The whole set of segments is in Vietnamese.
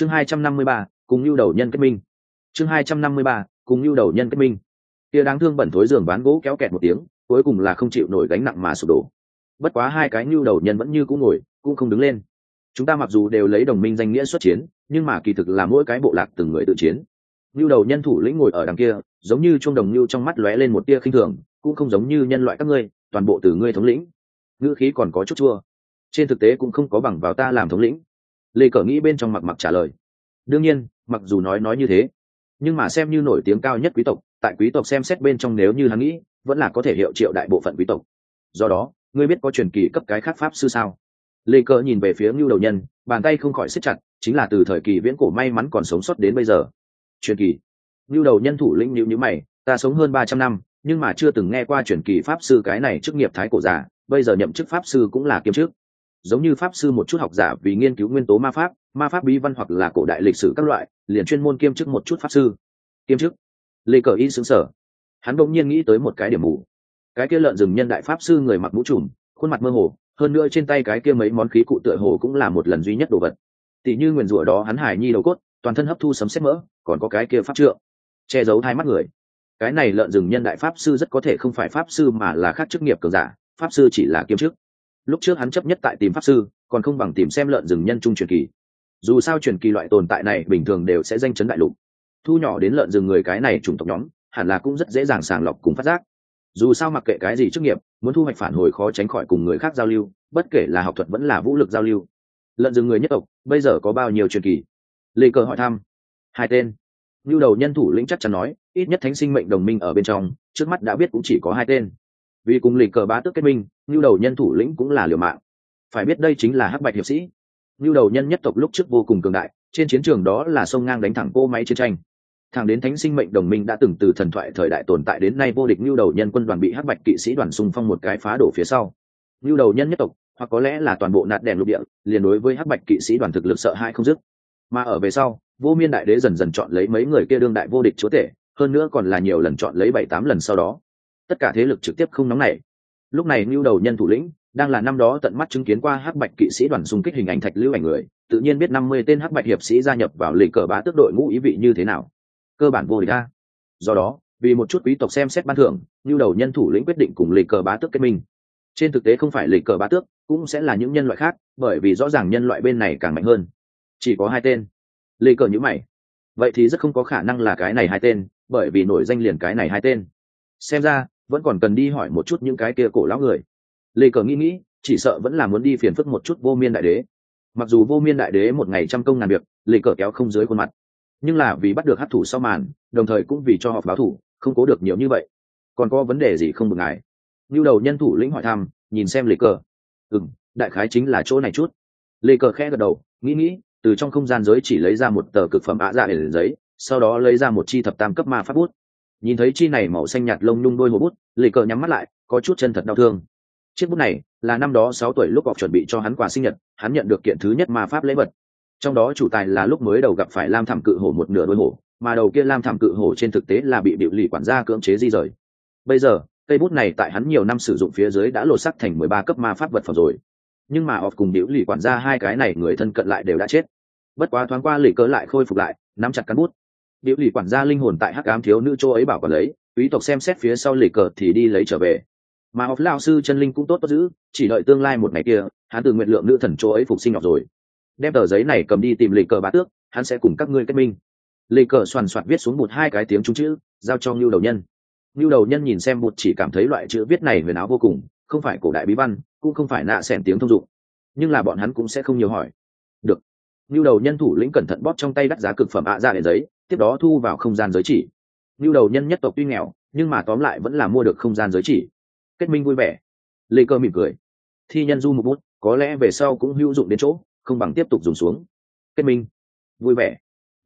chương hai trăm năm mươi ba, cùng lưu đầu nhân kết minh. Chương hai trăm năm mươi ba, cùng lưu đầu nhân kết minh. Kia đáng thương bẩn thối giường ván gỗ kéo kẹt một tiếng, cuối cùng là không chịu nổi gánh nặng mà sụp đổ. Bất quá hai cái lưu đầu nhân vẫn như cũng ngồi, cũng không đứng lên. Chúng ta mặc dù đều lấy đồng minh danh nghĩa xuất chiến, nhưng mà kỳ thực là mỗi cái bộ lạc từng người tự chiến. Lưu đầu nhân thủ lĩnh ngồi ở đằng kia, giống như chuông đồng lưu trong mắt lóe lên một tia khinh thường, cũng không giống như nhân loại các ngươi, toàn bộ từ ngươi thống lĩnh. Ngữ khí còn có chút chua. Trên thực tế cũng không có bằng vào ta làm thống lĩnh lê cờ nghĩ bên trong mặc mặc trả lời. Đương nhiên, mặc dù nói nói như thế, nhưng mà xem như nổi tiếng cao nhất quý tộc, tại quý tộc xem xét bên trong nếu như hắn nghĩ, vẫn là có thể hiệu triệu đại bộ phận quý tộc. Do đó, ngươi biết có truyền kỳ cấp cái khác pháp sư sao? Lê cờ nhìn về phía ngưu đầu nhân, bàn tay không khỏi xích chặt, chính là từ thời kỳ viễn cổ may mắn còn sống sót đến bây giờ. Truyền kỳ. Ngưu đầu nhân thủ lĩnh nhữ nhữ mày, ta sống hơn ba trăm năm, nhưng mà chưa từng nghe qua truyền kỳ pháp sư cái này chức nghiệp thái cổ giả, bây giờ nhậm chức pháp sư cũng là kiêm chức giống như pháp sư một chút học giả vì nghiên cứu nguyên tố ma pháp ma pháp bí văn hoặc là cổ đại lịch sử các loại, liền chuyên môn kiêm chức một chút pháp sư. Kiêm chức? Lê cờ y xứng sở hắn bỗng nhiên nghĩ tới một cái điểm mù. Cái kia lợn rừng nhân đại pháp sư người mặc mũ trùm, khuôn mặt mơ hồ, hơn nữa trên tay cái kia mấy món khí cụ tựa hồ cũng là một lần duy nhất đồ vật. Tỷ như nguyền rủa đó, hắn hải nhi đầu cốt, toàn thân hấp thu sấm xét mỡ, còn có cái kia pháp trượng. Che giấu hai mắt người. Cái này lợn rừng nhân đại pháp sư rất có thể không phải pháp sư mà là khác chức nghiệp cường giả, pháp sư chỉ là kiêm chức lúc trước hắn chấp nhất tại tìm pháp sư, còn không bằng tìm xem lợn rừng nhân trung truyền kỳ. Dù sao truyền kỳ loại tồn tại này bình thường đều sẽ danh chấn đại lục. Thu nhỏ đến lợn rừng người cái này chủng tộc nhóm, hẳn là cũng rất dễ dàng sàng lọc cùng phát giác. Dù sao mặc kệ cái gì chức nghiệp, muốn thu hoạch phản hồi khó tránh khỏi cùng người khác giao lưu, bất kể là học thuật vẫn là vũ lực giao lưu. Lợn rừng người nhất tộc, bây giờ có bao nhiêu truyền kỳ? Lê cờ hỏi thăm. Hai tên. Như đầu nhân thủ lĩnh chắc chắn nói, ít nhất thánh sinh mệnh đồng minh ở bên trong, trước mắt đã biết cũng chỉ có hai tên vì cùng lịch cờ bá tước kết minh như đầu nhân thủ lĩnh cũng là liều mạng. Phải biết đây chính là hắc bạch hiệp sĩ. Như đầu nhân nhất tộc lúc trước vô cùng cường đại, trên chiến trường đó là sông ngang đánh thẳng cô máy chiến tranh. Thẳng đến thánh sinh mệnh đồng minh đã từng từ thần thoại thời đại tồn tại đến nay vô địch như đầu nhân quân đoàn bị hắc bạch kỵ sĩ đoàn xung phong một cái phá đổ phía sau. Như đầu nhân nhất tộc, hoặc có lẽ là toàn bộ nạt đèn lục địa, liền đối với hắc bạch kỵ sĩ đoàn thực lực sợ hãi không dứt. Mà ở về sau, vô miên đại đế dần dần chọn lấy mấy người kia đương đại vô địch chúa tể, hơn nữa còn là nhiều lần chọn lấy bảy tám lần sau đó tất cả thế lực trực tiếp không nóng nảy. Lúc này lưu đầu nhân thủ lĩnh, đang là năm đó tận mắt chứng kiến qua hắc bạch kỵ sĩ đoàn xung kích hình ảnh thạch lưu ảnh người, tự nhiên biết năm mươi tên hắc bạch hiệp sĩ gia nhập vào lịch cờ bá tước đội ngũ ý vị như thế nào. Cơ bản vô địch a. Do đó, vì một chút quý tộc xem xét ban thưởng lưu đầu nhân thủ lĩnh quyết định cùng lịch cờ bá tước kết minh. Trên thực tế không phải lịch cờ bá tước, cũng sẽ là những nhân loại khác, bởi vì rõ ràng nhân loại bên này càng mạnh hơn. Chỉ có hai tên. Lịch cờ nhữ mày. Vậy thì rất không có khả năng là cái này hai tên, bởi vì nổi danh liền cái này hai tên. Xem ra vẫn còn cần đi hỏi một chút những cái kia cổ lão người. Lê cờ nghĩ nghĩ, chỉ sợ vẫn là muốn đi phiền phức một chút vô miên đại đế. Mặc dù vô miên đại đế một ngày trăm công ngàn việc, lê cờ kéo không dưới khuôn mặt. Nhưng là vì bắt được hát thủ sau màn, đồng thời cũng vì cho họ báo thủ, không cố được nhiều như vậy. Còn có vấn đề gì không bừng ngại? Như đầu nhân thủ lĩnh hỏi thăm, nhìn xem lê cờ. Ừ đại khái chính là chỗ này chút. Lê cờ khẽ gật đầu, nghĩ nghĩ, từ trong không gian giới chỉ lấy ra một tờ cực phẩm ạ dạ để giấy sau đó lấy ra một chi thập tam cấp ma pháp bút nhìn thấy chi này màu xanh nhạt lông nhung đôi hồ bút lì cờ nhắm mắt lại, có chút chân thật đau thương. Chiếc bút này là năm đó sáu tuổi lúc học chuẩn bị cho hắn quà sinh nhật, hắn nhận được kiện thứ nhất ma pháp lễ vật. Trong đó chủ tài là lúc mới đầu gặp phải lam thảm cự hổ một nửa đôi hổ mà đầu kia lam thảm cự hổ trên thực tế là bị biểu lì quản gia cưỡng chế di rời. Bây giờ, cây bút này tại hắn nhiều năm sử dụng phía dưới đã lột sắc thành mười ba cấp ma pháp vật phẩm rồi. Nhưng mà ọt cùng biểu lì quản gia hai cái này người thân cận lại đều đã chết. Bất quá thoáng qua lì cỡ lại khôi phục lại, nắm chặt cán bút biểu lì quản gia linh hồn tại hắc ám thiếu nữ châu ấy bảo còn lấy, quý tộc xem xét phía sau lì cờ thì đi lấy trở về. Mà học lao sư chân linh cũng tốt tốt giữ, chỉ đợi tương lai một ngày kia, hắn từ nguyện lượng nữ thần châu ấy phục sinh ngọc rồi. Đem tờ giấy này cầm đi tìm lì cờ bá tước, hắn sẽ cùng các ngươi kết minh. Lì cờ soàn soạt viết xuống một hai cái tiếng trung chữ, giao cho ngưu đầu nhân. Ngưu đầu nhân nhìn xem một chỉ cảm thấy loại chữ viết này huyền áo vô cùng, không phải cổ đại bí văn, cũng không phải nạ xẻn tiếng thông dụng. Nhưng là bọn hắn cũng sẽ không nhiều hỏi. Được. Ngưu đầu nhân thủ lĩnh cẩn thận bóp trong tay đắt giá cực phẩm ạ dạ ra để giấy tiếp đó thu vào không gian giới chỉ. Lưu đầu nhân nhất tộc tuy nghèo, nhưng mà tóm lại vẫn là mua được không gian giới chỉ. Kết minh vui vẻ. Lê cơ mỉm cười. Thi nhân du một bút, có lẽ về sau cũng hữu dụng đến chỗ, không bằng tiếp tục dùng xuống. Kết minh. Vui vẻ.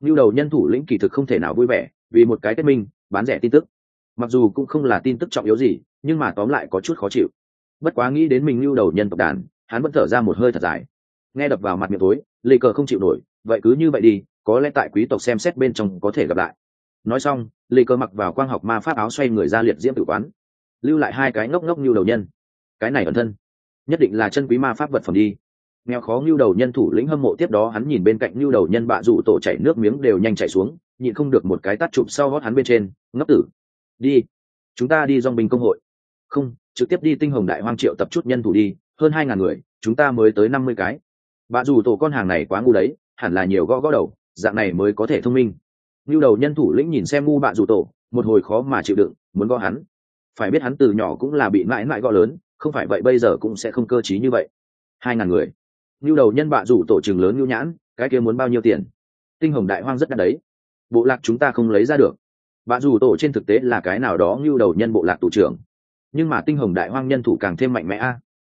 Lưu đầu nhân thủ lĩnh kỳ thực không thể nào vui vẻ, vì một cái kết minh, bán rẻ tin tức. Mặc dù cũng không là tin tức trọng yếu gì, nhưng mà tóm lại có chút khó chịu. Bất quá nghĩ đến mình lưu đầu nhân tộc đàn, hắn vẫn thở ra một hơi thật dài. Nghe đập vào mặt miệng tối, lê cờ không chịu nổi, vậy cứ như vậy đi có lẽ tại quý tộc xem xét bên trong có thể gặp lại. Nói xong, lê cơ mặc vào quang học ma pháp áo xoay người ra liệt diễm tử quán, lưu lại hai cái ngốc ngốc như đầu nhân. Cái này ẩn thân, nhất định là chân quý ma pháp vật phẩm đi. Nghèo khó như đầu nhân thủ lĩnh hâm mộ tiếp đó hắn nhìn bên cạnh như đầu nhân bạ rủ tổ chảy nước miếng đều nhanh chảy xuống, nhịn không được một cái tắt chụp sau gót hắn bên trên, ngốc tử, đi, chúng ta đi dong binh công hội. Không, trực tiếp đi tinh hồng đại hoang triệu tập chút nhân thủ đi, hơn hai ngàn người, chúng ta mới tới năm mươi cái. Bạ rủ tổ con hàng này quá ngu đấy, hẳn là nhiều gõ gõ đầu dạng này mới có thể thông minh. Như đầu nhân thủ lĩnh nhìn xem ngu bạ rủ tổ, một hồi khó mà chịu đựng, muốn gõ hắn. Phải biết hắn từ nhỏ cũng là bị mãi mãi gõ lớn, không phải vậy bây giờ cũng sẽ không cơ t như vậy. Hai ngàn người. Như đầu nhân bạ rủ tổ trường lớn nhu nhãn, cái kia muốn bao nhiêu tiền? Tinh hồng đại hoang rất đắt đấy. Bộ lạc chúng ta không lấy ra được. Bạ rủ tổ trên thực tế là cái nào đó như đầu nhân bộ lạc tù trưởng. Nhưng mà tinh hồng đại hoang nhân thủ càng thêm mạnh mẽ a.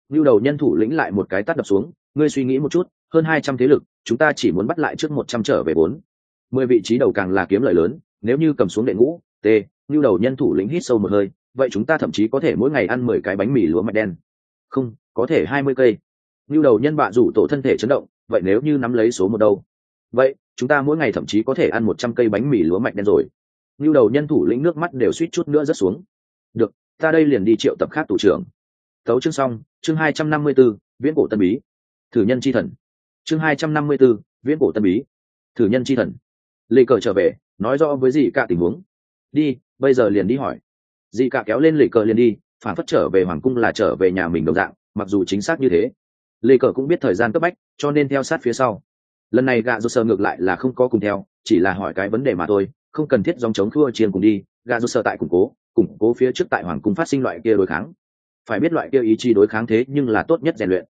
À. đầu nhân thủ lĩnh lại một cái tắt đập xuống, ngươi suy nghĩ một chút, hơn hai trăm thế lực chúng ta chỉ muốn bắt lại trước một trăm trở về bốn. Mười vị trí đầu càng là kiếm lợi lớn, nếu như cầm xuống đệ ngũ t như đầu nhân thủ lĩnh hít sâu một hơi, vậy chúng ta thậm chí có thể mỗi ngày ăn mười cái bánh mì lúa mạch đen. Không, có thể hai mươi cây. Như đầu nhân bạ rủ tổ thân thể chấn động, vậy nếu như nắm lấy số một đâu? Vậy, chúng ta mỗi ngày thậm chí có thể ăn một trăm cây bánh mì lúa mạch đen rồi. Như đầu nhân thủ lĩnh nước mắt đều suýt chút nữa rớt xuống. Được, ta đây liền đi triệu tập khác tủ trưởng. Tấu chương xong, chương hai trăm năm mươi b ố viễn cổ tân bí. Thử nhân c h i thần chương hai trăm năm mươi b ố viễn cổ tân bí. Thử nhân c h i thần. Lê cờ trở về, nói rõ với dị cả tình huống. Đi, bây giờ liền đi hỏi. Dị cả kéo lên lệ cờ liền đi, phản phất trở về hoàng cung là trở về nhà mình đồng dạng, mặc dù chính xác như thế. Lệ cờ cũng biết thời gian cấp bách, cho nên theo sát phía sau. Lần này gạ dô sơ ngược lại là không có cùng theo, chỉ là hỏi cái vấn đề mà thôi, không cần thiết dòng chống thua chiên cùng đi gạ dô sơ tại củng cố củng cố phía trước tại hoàng cung phát sinh loại kia đối kháng. Phải biết loại kia ý chí đối kháng thế nhưng là tốt nhất rèn luyện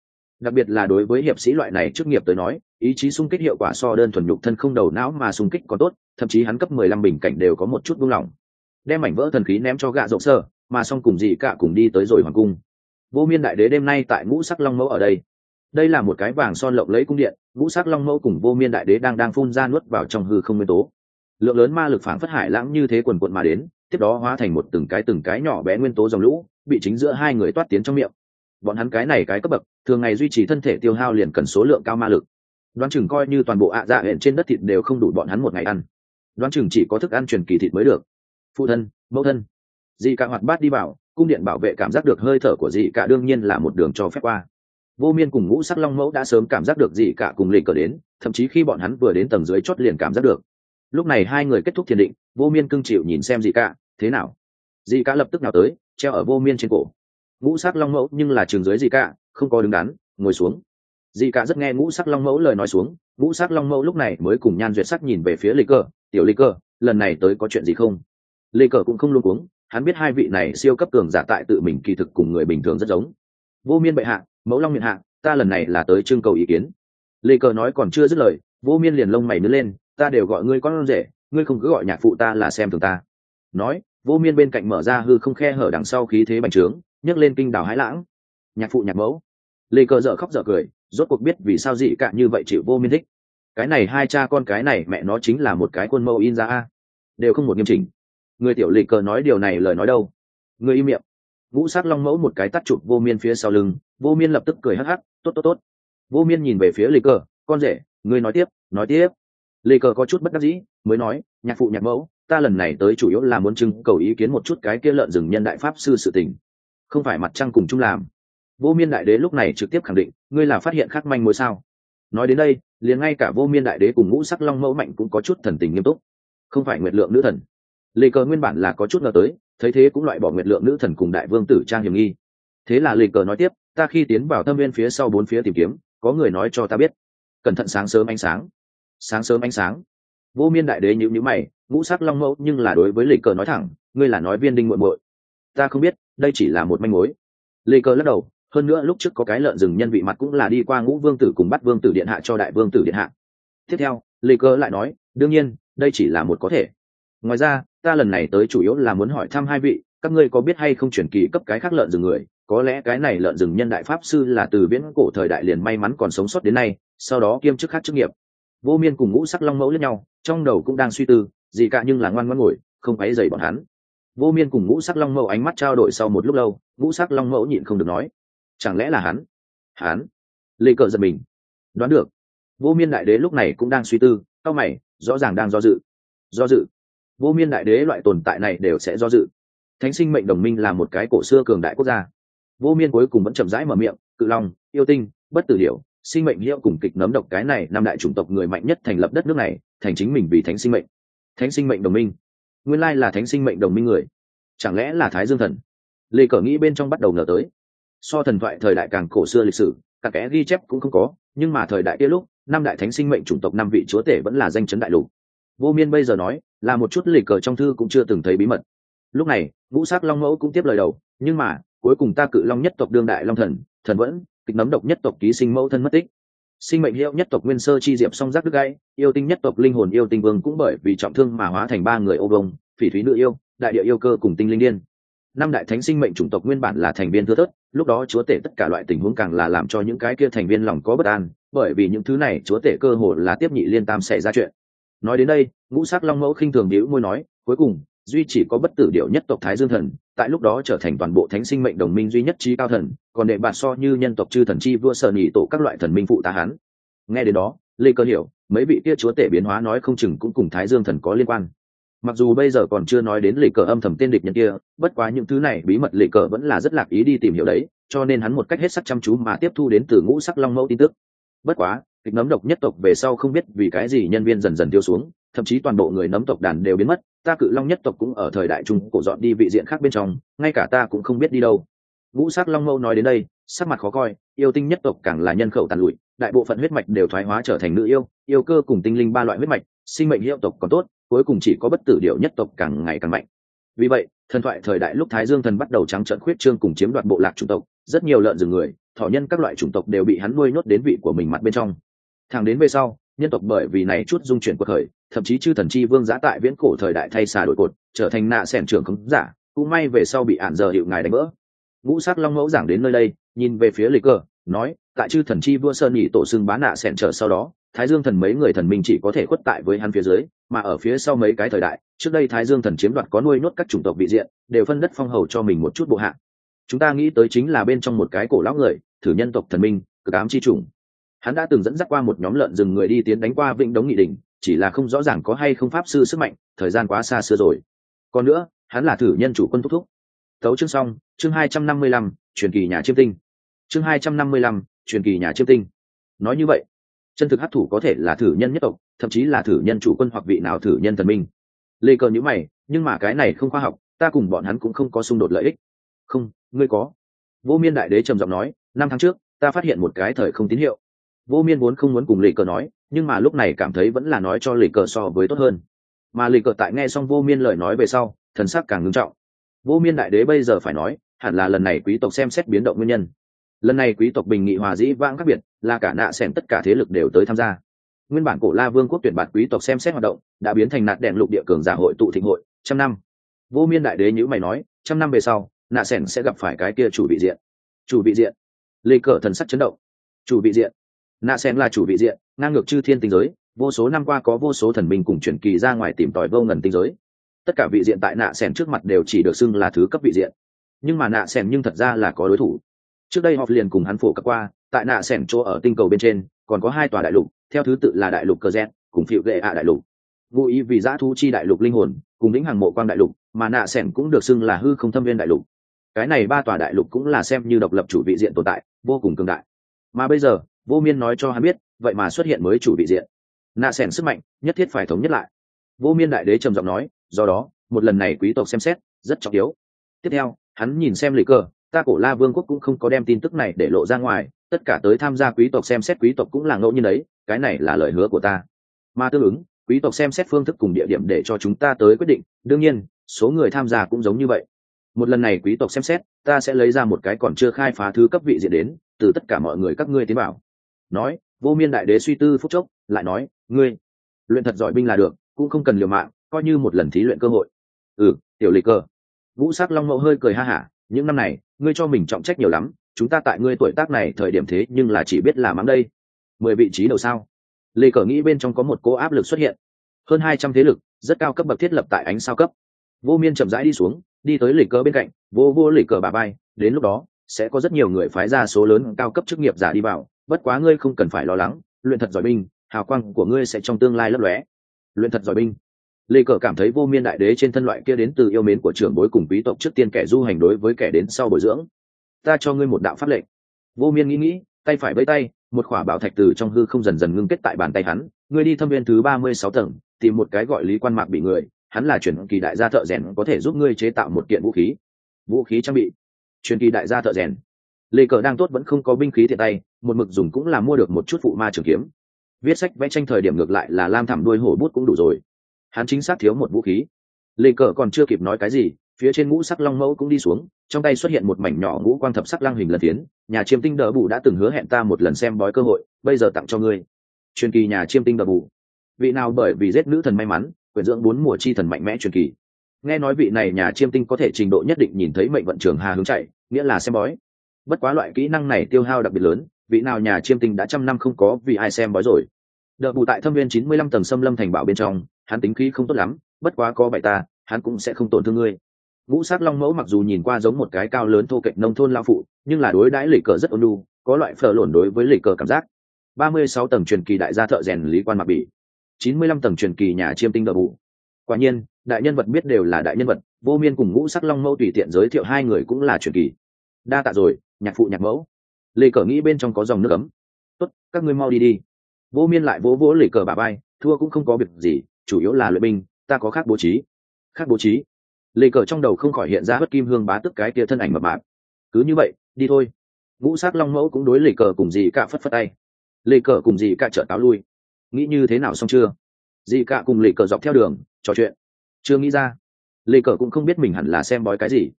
đặc biệt là đối với hiệp sĩ loại này chức nghiệp tới nói, ý chí xung kích hiệu quả so đơn thuần nhục thân không đầu não mà xung kích còn tốt, thậm chí hắn cấp mười lăm bình cảnh đều có một chút buông lỏng. Đem mảnh vỡ thần khí ném cho gạ rộng sơ, mà xong cùng gì cả cùng đi tới rồi hoàng cung. Vô miên đại đế đêm nay tại ngũ sắc long mẫu ở đây. Đây là một cái vàng son lộng lấy cung điện, ngũ sắc long mẫu cùng vô miên đại đế đang đang phun ra nuốt vào trong hư không nguyên tố. Lượng lớn ma lực phản phất hải lãng như thế quần quận mà đến, tiếp đó hóa thành một từng cái từng cái nhỏ bé nguyên tố dòng lũ, bị chính giữa hai người toát tiến trong miệng bọn hắn cái này cái cấp bậc, thường ngày duy trì thân thể tiêu hao liền cần số lượng cao ma lực. Đoán chừng coi như toàn bộ ạ dạ hẹn trên đất thịt đều không đủ bọn hắn một ngày ăn. Đoán chừng chỉ có thức ăn truyền kỳ thịt mới được. Phụ thân, mẫu thân. Dị cả hoạt bát đi bảo cung điện bảo vệ cảm giác được hơi thở của dị cả đương nhiên là một đường cho phép qua. Vô miên cùng ngũ sắc long mẫu đã sớm cảm giác được dị cả cùng lịch cờ đến, thậm chí khi bọn hắn vừa đến tầng dưới chót liền cảm giác được. Lúc này hai người kết thúc thiền định, vô miên cưng chịu nhìn xem dị cả, thế nào? Dị cả lập tức nào tới, treo ở vô miên trên cổ ngũ sắc long mẫu nhưng là trường dưới gì cả, không có đứng đắn, ngồi xuống. Dì cả rất nghe ngũ sắc long mẫu lời nói xuống. Ngũ sắc long mẫu lúc này mới cùng nhan duyệt sắc nhìn về phía lê cơ tiểu lê cơ lần này tới có chuyện gì không? Lê cờ cũng không luôn cuống. Hắn biết hai vị này siêu cấp cường giả tại tự mình kỳ thực cùng người bình thường rất giống. Vô miên bệ hạ, mẫu long miệng hạ, ta lần này là tới trưng cầu ý kiến. Lê cờ nói còn chưa dứt lời, vô miên liền lông mày nứt lên. Ta đều gọi ngươi con rể, ngươi không cứ gọi nhạc phụ ta là xem thường ta. Nói, vô miên bên cạnh mở ra hư không khe hở đằng sau khí thế bành trướng nhấc lên kinh đảo hái lãng. Nhạc phụ nhạc mẫu. Lê cờ dở khóc dở cười, rốt cuộc biết vì sao dị cạn như vậy chịu vô miên thích. Cái này hai cha con, cái này mẹ nó chính là một cái khuôn mẫu in ra a. Đều không một nghiêm chỉnh. Người tiểu lì cờ nói điều này lời nói đâu? Người im miệng. Ngũ sát long mẫu một cái tắt chụp vô miên phía sau lưng, vô miên lập tức cười hắc hắc, tốt tốt tốt. Vô miên nhìn về phía lì cờ con rể người nói tiếp nói tiếp. Lì cờ có chút bất đắc dĩ, mới nói, nhạc phụ nhạc mẫu, ta lần này tới chủ yếu là muốn trưng cầu ý kiến một chút cái kia lợn rừng nhân đại pháp sư sự tình không phải mặt trăng cùng chung làm. Vô miên đại đế lúc này trực tiếp khẳng định, ngươi là phát hiện khắc manh mối sao? Nói đến đây, liền ngay cả vô miên đại đế cùng ngũ sắc long mẫu mạnh cũng có chút thần tình nghiêm túc. Không phải nguyệt lượng nữ thần. Lê cờ nguyên bản là có chút ngờ tới, thấy thế cũng loại bỏ nguyệt lượng nữ thần cùng đại vương tử trang hiểm nghi. Thế là lê cờ nói tiếp, ta khi tiến vào thâm viên phía sau bốn phía tìm kiếm, có người nói cho ta biết. Cẩn thận sáng sớm ánh sáng. Sáng sớm ánh sáng. Vô miên đại đế nhữ nhữ mày, ngũ sắc long mẫu nhưng là đối với lê cờ nói thẳng, ngươi là nói viên đinh muộn muội. Ta không biết đây chỉ là một manh mối. Lê cờ lắc đầu, hơn nữa lúc trước có cái lợn rừng nhân vị mặt cũng là đi qua ngũ vương tử cùng bắt vương tử điện hạ cho đại vương tử điện hạ. Tiếp theo, lê cơ lại nói, đương nhiên, đây chỉ là một có thể. Ngoài ra, ta lần này tới chủ yếu là muốn hỏi thăm hai vị, các ngươi có biết hay không chuyển kỳ cấp cái khác lợn rừng người? Có lẽ cái này lợn rừng nhân đại pháp sư là từ viễn cổ thời đại liền may mắn còn sống sót đến nay, sau đó kiêm chức khác chức nghiệp. Vô miên cùng ngũ sắc long mẫu lẫn nhau, trong đầu cũng đang suy tư, gì cả nhưng là ngoan ngoan ngồi, không phải dày bọn hắn vô miên cùng ngũ sắc long mẫu ánh mắt trao đổi sau một lúc lâu, ngũ sắc long mẫu nhịn không được nói, chẳng lẽ là hắn? Hắn? Lê cờ giật mình. Đoán được. Vô miên đại đế lúc này cũng đang suy tư, cao mày, rõ ràng đang do dự. Do dự. Vô miên đại đế loại tồn tại này đều sẽ do dự. Thánh sinh mệnh đồng minh là một cái cổ xưa cường đại quốc gia. Vô miên cuối cùng vẫn chậm rãi mở miệng, cự long, yêu tinh, bất tử điểu sinh mệnh hiệu cùng kịch nấm độc cái này năm đại chủng tộc người mạnh nhất thành lập đất nước này, thành chính mình vì thánh sinh mệnh. Thánh sinh mệnh đồng minh nguyên lai là thánh sinh mệnh đồng minh người. Chẳng lẽ là thái dương thần? Lê cờ nghĩ bên trong bắt đầu ngờ tới. So thần thoại thời đại càng cổ xưa lịch sử, cả kẽ ghi chép cũng không có, nhưng mà thời đại kia lúc, năm đại thánh sinh mệnh chủng tộc năm vị chúa tể vẫn là danh chấn đại lục. Vô miên bây giờ nói, là một chút lịch cờ trong thư cũng chưa từng thấy bí mật. Lúc này, ngũ sắc long mẫu cũng tiếp lời đầu, nhưng mà, cuối cùng ta cự long nhất tộc đương đại long thần thần vẫn, kịch nấm độc nhất tộc ký sinh mẫu thân mất tích sinh mệnh hiệu nhất tộc nguyên sơ chi diệp song giác đức gãy, yêu tinh nhất tộc linh hồn yêu tinh vương cũng bởi vì trọng thương mà hóa thành ba người ô đông phỉ thúy nữ yêu, đại địa yêu cơ cùng tinh linh điên. Năm đại thánh sinh mệnh chủng tộc nguyên bản là thành viên thưa thớt, lúc đó chúa tể tất cả loại tình huống càng là làm cho những cái kia thành viên lòng có bất an, bởi vì những thứ này chúa tể cơ hồ là tiếp nhị liên tam xảy ra chuyện. Nói đến đây, ngũ sắc long mẫu khinh thường đĩu môi nói, cuối cùng, duy chỉ có bất tử điệu nhất tộc thái dương thần tại lúc đó trở thành toàn bộ thánh sinh mệnh đồng minh duy nhất trí cao thần, còn đệ bạt so như nhân tộc chư thần chi vua sở nhị tổ các loại thần minh phụ tá hán nghe đến đó, lê cơ hiểu, mấy vị kia chúa tể biến hóa nói không chừng cũng cùng thái dương thần có liên quan. Mặc dù bây giờ còn chưa nói đến lệ cờ âm thầm tên địch nhân kia, bất quá những thứ này bí mật lệ cờ vẫn là rất lạc ý đi tìm hiểu đấy, cho nên hắn một cách hết sắc chăm chú mà tiếp thu đến từ ngũ sắc long mẫu tin tức. Bất quá, kịch nấm độc nhất tộc về sau không biết vì cái gì nhân viên dần dần tiêu xuống, thậm chí toàn bộ người nấm tộc đàn đều biến mất ta cự long nhất tộc cũng ở thời đại trung cổ dọn đi vị diện khác bên trong, ngay cả ta cũng không biết đi đâu. Ngũ sắc long Mâu nói đến đây, sắc mặt khó coi, yêu tinh nhất tộc càng là nhân khẩu tàn lụi, đại bộ phận huyết mạch đều thoái hóa trở thành nữ yêu yêu cơ cùng tinh linh ba loại huyết mạch, sinh mệnh hiệu tộc còn tốt, cuối cùng chỉ có bất tử điệu nhất tộc càng ngày càng mạnh. Vì vậy, thần thoại thời đại lúc thái dương thần bắt đầu trắng trận khuyết trương cùng chiếm đoạt bộ lạc chủng tộc, rất nhiều lợn rừng người thọ nhân các loại chủng tộc đều bị hắn nuôi nhốt đến vị của mình mặt bên trong. Thẳng đến về sau, nhân tộc bởi vì này chút dung chuyển cuộc khởi thậm chí chư thần chi vương giã tại viễn cổ thời đại thay xà đổi cột, trở thành nạ sẻn trưởng khống giả, cũng may về sau bị ạn giờ hiệu ngài đánh vỡ ngũ sát long mẫu giảng đến nơi đây, nhìn về phía lịch cơ, nói, tại chư thần chi vua sơn nhị tổ xưng bá nạ sẻn trở sau đó, thái dương thần mấy người thần minh chỉ có thể khuất tại với hắn phía dưới, mà ở phía sau mấy cái thời đại, trước đây thái dương thần chiếm đoạt có nuôi nhốt các chủng tộc vị diện, đều phân đất phong hầu cho mình một chút bộ hạ chúng ta nghĩ tới chính là bên trong một cái cổ lão người, thử nhân tộc thần minh, cực ám chi chủng. hắn đã từng dẫn dắt qua một nhóm lợn rừng người đi tiến đánh qua vĩnh đống nghị đình chỉ là không rõ ràng có hay không pháp sư sức mạnh, thời gian quá xa xưa rồi. Còn nữa, hắn là thử nhân chủ quân thúc thúc. Tấu chương xong, chương hai trăm năm mươi lăm, truyền kỳ nhà chiêm tinh. Chương hai trăm năm mươi lăm, truyền kỳ nhà chiêm tinh. Nói như vậy, chân thực hấp thủ có thể là thử nhân nhất tộc, thậm chí là thử nhân chủ quân hoặc vị nào thử nhân thần minh. Lê cờ nhữ mày, nhưng mà cái này không khoa học, ta cùng bọn hắn cũng không có xung đột lợi ích. Không, ngươi có. Vô miên đại đế trầm giọng nói, năm tháng trước, ta phát hiện một cái thời không tín hiệu. Vô miên vốn không muốn cùng lê cờ nói nhưng mà lúc này cảm thấy vẫn là nói cho lì cờ so với tốt hơn. Mà lì cờ tại nghe xong vô miên lời nói về sau, thần sắc càng ngưng trọng. Vô miên đại đế bây giờ phải nói, hẳn là lần này quý tộc xem xét biến động nguyên nhân. Lần này quý tộc bình nghị hòa dĩ vãng khác biệt, là cả nạ xẻn tất cả thế lực đều tới tham gia. Nguyên bản cổ la vương quốc tuyển bạt quý tộc xem xét hoạt động, đã biến thành nạt đèn lục địa cường giả hội tụ thịnh hội, trăm năm. Vô miên đại đế nhữ mày nói, trăm năm về sau, nạ xẻn sẽ gặp phải cái kia chủ vị diện. Chủ vị diện. Lê cờ thần sắc chấn động. Chủ vị diện. Nạ xẻn là chủ vị diện ngang ngược chư thiên tinh giới, vô số năm qua có vô số thần minh cùng chuyển kỳ ra ngoài tìm tòi vô ngần tinh giới. Tất cả vị diện tại nạ xẻn trước mặt đều chỉ được xưng là thứ cấp vị diện. Nhưng mà nạ xẻn nhưng thật ra là có đối thủ. Trước đây họ liền cùng hắn phổ cấp qua, tại nạ sẻn chỗ ở tinh cầu bên trên, còn có hai tòa đại lục, theo thứ tự là đại lục cờ z cùng phiệu gệ ạ đại lục. Ngụ ý vì giã thu chi đại lục linh hồn, cùng lĩnh hàng mộ quang đại lục, mà nạ sẻn cũng được xưng là hư không thâm viên đại lục. Cái này ba tòa đại lục cũng là xem như độc lập chủ vị diện tồn tại, vô cùng cường đại. Mà bây giờ, vô miên nói cho hắn biết vậy mà xuất hiện mới chủ vị diện. Nạ sẻn sức mạnh, nhất thiết phải thống nhất lại. Vô miên đại đế trầm giọng nói, do đó, một lần này quý tộc xem xét, rất trọng yếu. Tiếp theo, hắn nhìn xem lì cơ ta cổ la vương quốc cũng không có đem tin tức này để lộ ra ngoài, tất cả tới tham gia quý tộc xem xét quý tộc cũng là ngẫu nhiên đấy, cái này là lời hứa của ta. Mà tương ứng, quý tộc xem xét phương thức cùng địa điểm để cho chúng ta tới quyết định, đương nhiên, số người tham gia cũng giống như vậy. Một lần này quý tộc xem xét, ta sẽ lấy ra một cái còn chưa khai phá thứ cấp vị diện đến, từ tất cả mọi người các ngươi tiến bảo nói vô miên đại đế suy tư phúc chốc, lại nói, ngươi, luyện thật giỏi binh là được, cũng không cần liều mạng, coi như một lần thí luyện cơ hội. Ừ tiểu lịch cơ. Vũ sắc long mẫu hơi cười ha hả, những năm này, ngươi cho mình trọng trách nhiều lắm, chúng ta tại ngươi tuổi tác này thời điểm thế nhưng là chỉ biết làm ắng đây. Mười vị trí đầu sao? Lê cờ nghĩ bên trong có một cô áp lực xuất hiện. Hơn hai trăm thế lực, rất cao cấp bậc thiết lập tại ánh sao cấp. Vô miên chậm rãi đi xuống, đi tới lịch cờ bên cạnh, vô vô lịch cờ bà bay đến lúc đó, sẽ có rất nhiều người phái ra số lớn cao cấp chức nghiệp giả đi vào bất quá ngươi không cần phải lo lắng, luyện thật giỏi binh, hào quang của ngươi sẽ trong tương lai lấp lóe. Luyện thật giỏi binh. Lê cờ cảm thấy vô miên đại đế trên thân loại kia đến từ yêu mến của trưởng bối cùng quý tộc trước tiên kẻ du hành đối với kẻ đến sau bồi dưỡng. Ta cho ngươi một đạo pháp lệnh. Vô miên nghĩ nghĩ, tay phải bấy tay, một khỏa bảo thạch từ trong hư không dần dần ngưng kết tại bàn tay hắn. Ngươi đi thâm viên thứ ba mươi sáu tầng, tìm một cái gọi lý quan mạc bị người, hắn là truyền kỳ đại gia thợ rèn, có thể giúp ngươi chế tạo một kiện vũ khí. Vũ khí trang bị. Truyền kỳ đại gia thợ rèn. Lê cờ đang tốt vẫn không có binh khí thiện tay một mực dùng cũng là mua được một chút phụ ma trường kiếm. Viết sách vẽ tranh thời điểm ngược lại là lam thảm đuôi hổ bút cũng đủ rồi. Hắn chính xác thiếu một vũ khí. Lê cờ còn chưa kịp nói cái gì, phía trên ngũ sắc long mẫu cũng đi xuống, trong tay xuất hiện một mảnh nhỏ ngũ quang thập sắc lang hình lần tiến. Nhà chiêm tinh đỡ bù đã từng hứa hẹn ta một lần xem bói cơ hội, bây giờ tặng cho ngươi. Truyền kỳ nhà chiêm tinh đỡ bù. Vị nào bởi vì giết nữ thần may mắn quyển dưỡng bốn mùa chi thần mạnh mẽ truyền kỳ. Nghe nói vị này nhà chiêm tinh có thể trình độ nhất định nhìn thấy mệnh vận trường hà hướng chạy, nghĩa là xem bói. Bất quá loại kỹ năng này tiêu hao đặc biệt lớn vị nào nhà chiêm tinh đã trăm năm không có vì ai xem bói rồi. Đợi bù tại thâm viên chín mươi lăm tầng xâm lâm thành bảo bên trong, hắn tính khí không tốt lắm, bất quá có bại ta, hắn cũng sẽ không tổn thương ngươi. Ngũ sắc long mẫu mặc dù nhìn qua giống một cái cao lớn thô kệch nông thôn lao phụ, nhưng là đối đãi lì cờ rất ôn lu có loại phở lổn đối với lì cờ cảm giác. Ba mươi sáu tầng truyền kỳ đại gia thợ rèn lý quan mặc bỉ. Chín mươi lăm tầng truyền kỳ nhà chiêm tinh đờ bù. Quả nhiên, đại nhân vật biết đều là đại nhân vật, vô miên cùng ngũ sắc long mẫu tùy tiện giới thiệu hai người cũng là truyền kỳ. Đa tạ rồi, nhạc phụ nhạc mẫu. Lê cờ nghĩ bên trong có dòng nước ấm. Tốt, các ngươi mau đi đi. Vô miên lại vỗ vỗ lê cờ bà bay thua cũng không có việc gì, chủ yếu là luyện binh, ta có khác bố trí. Khác bố trí? Lê cờ trong đầu không khỏi hiện ra bất kim hương bá tức cái kia thân ảnh mập mạp. Cứ như vậy, đi thôi. Ngũ sát long mẫu cũng đối lê cờ cùng dì cả phất phất tay. Lê cờ cùng dì cả trợ táo lui. Nghĩ như thế nào xong chưa? Dì cả cùng lê cờ dọc theo đường, trò chuyện. Chưa nghĩ ra. Lê cờ cũng không biết mình hẳn là xem bói cái gì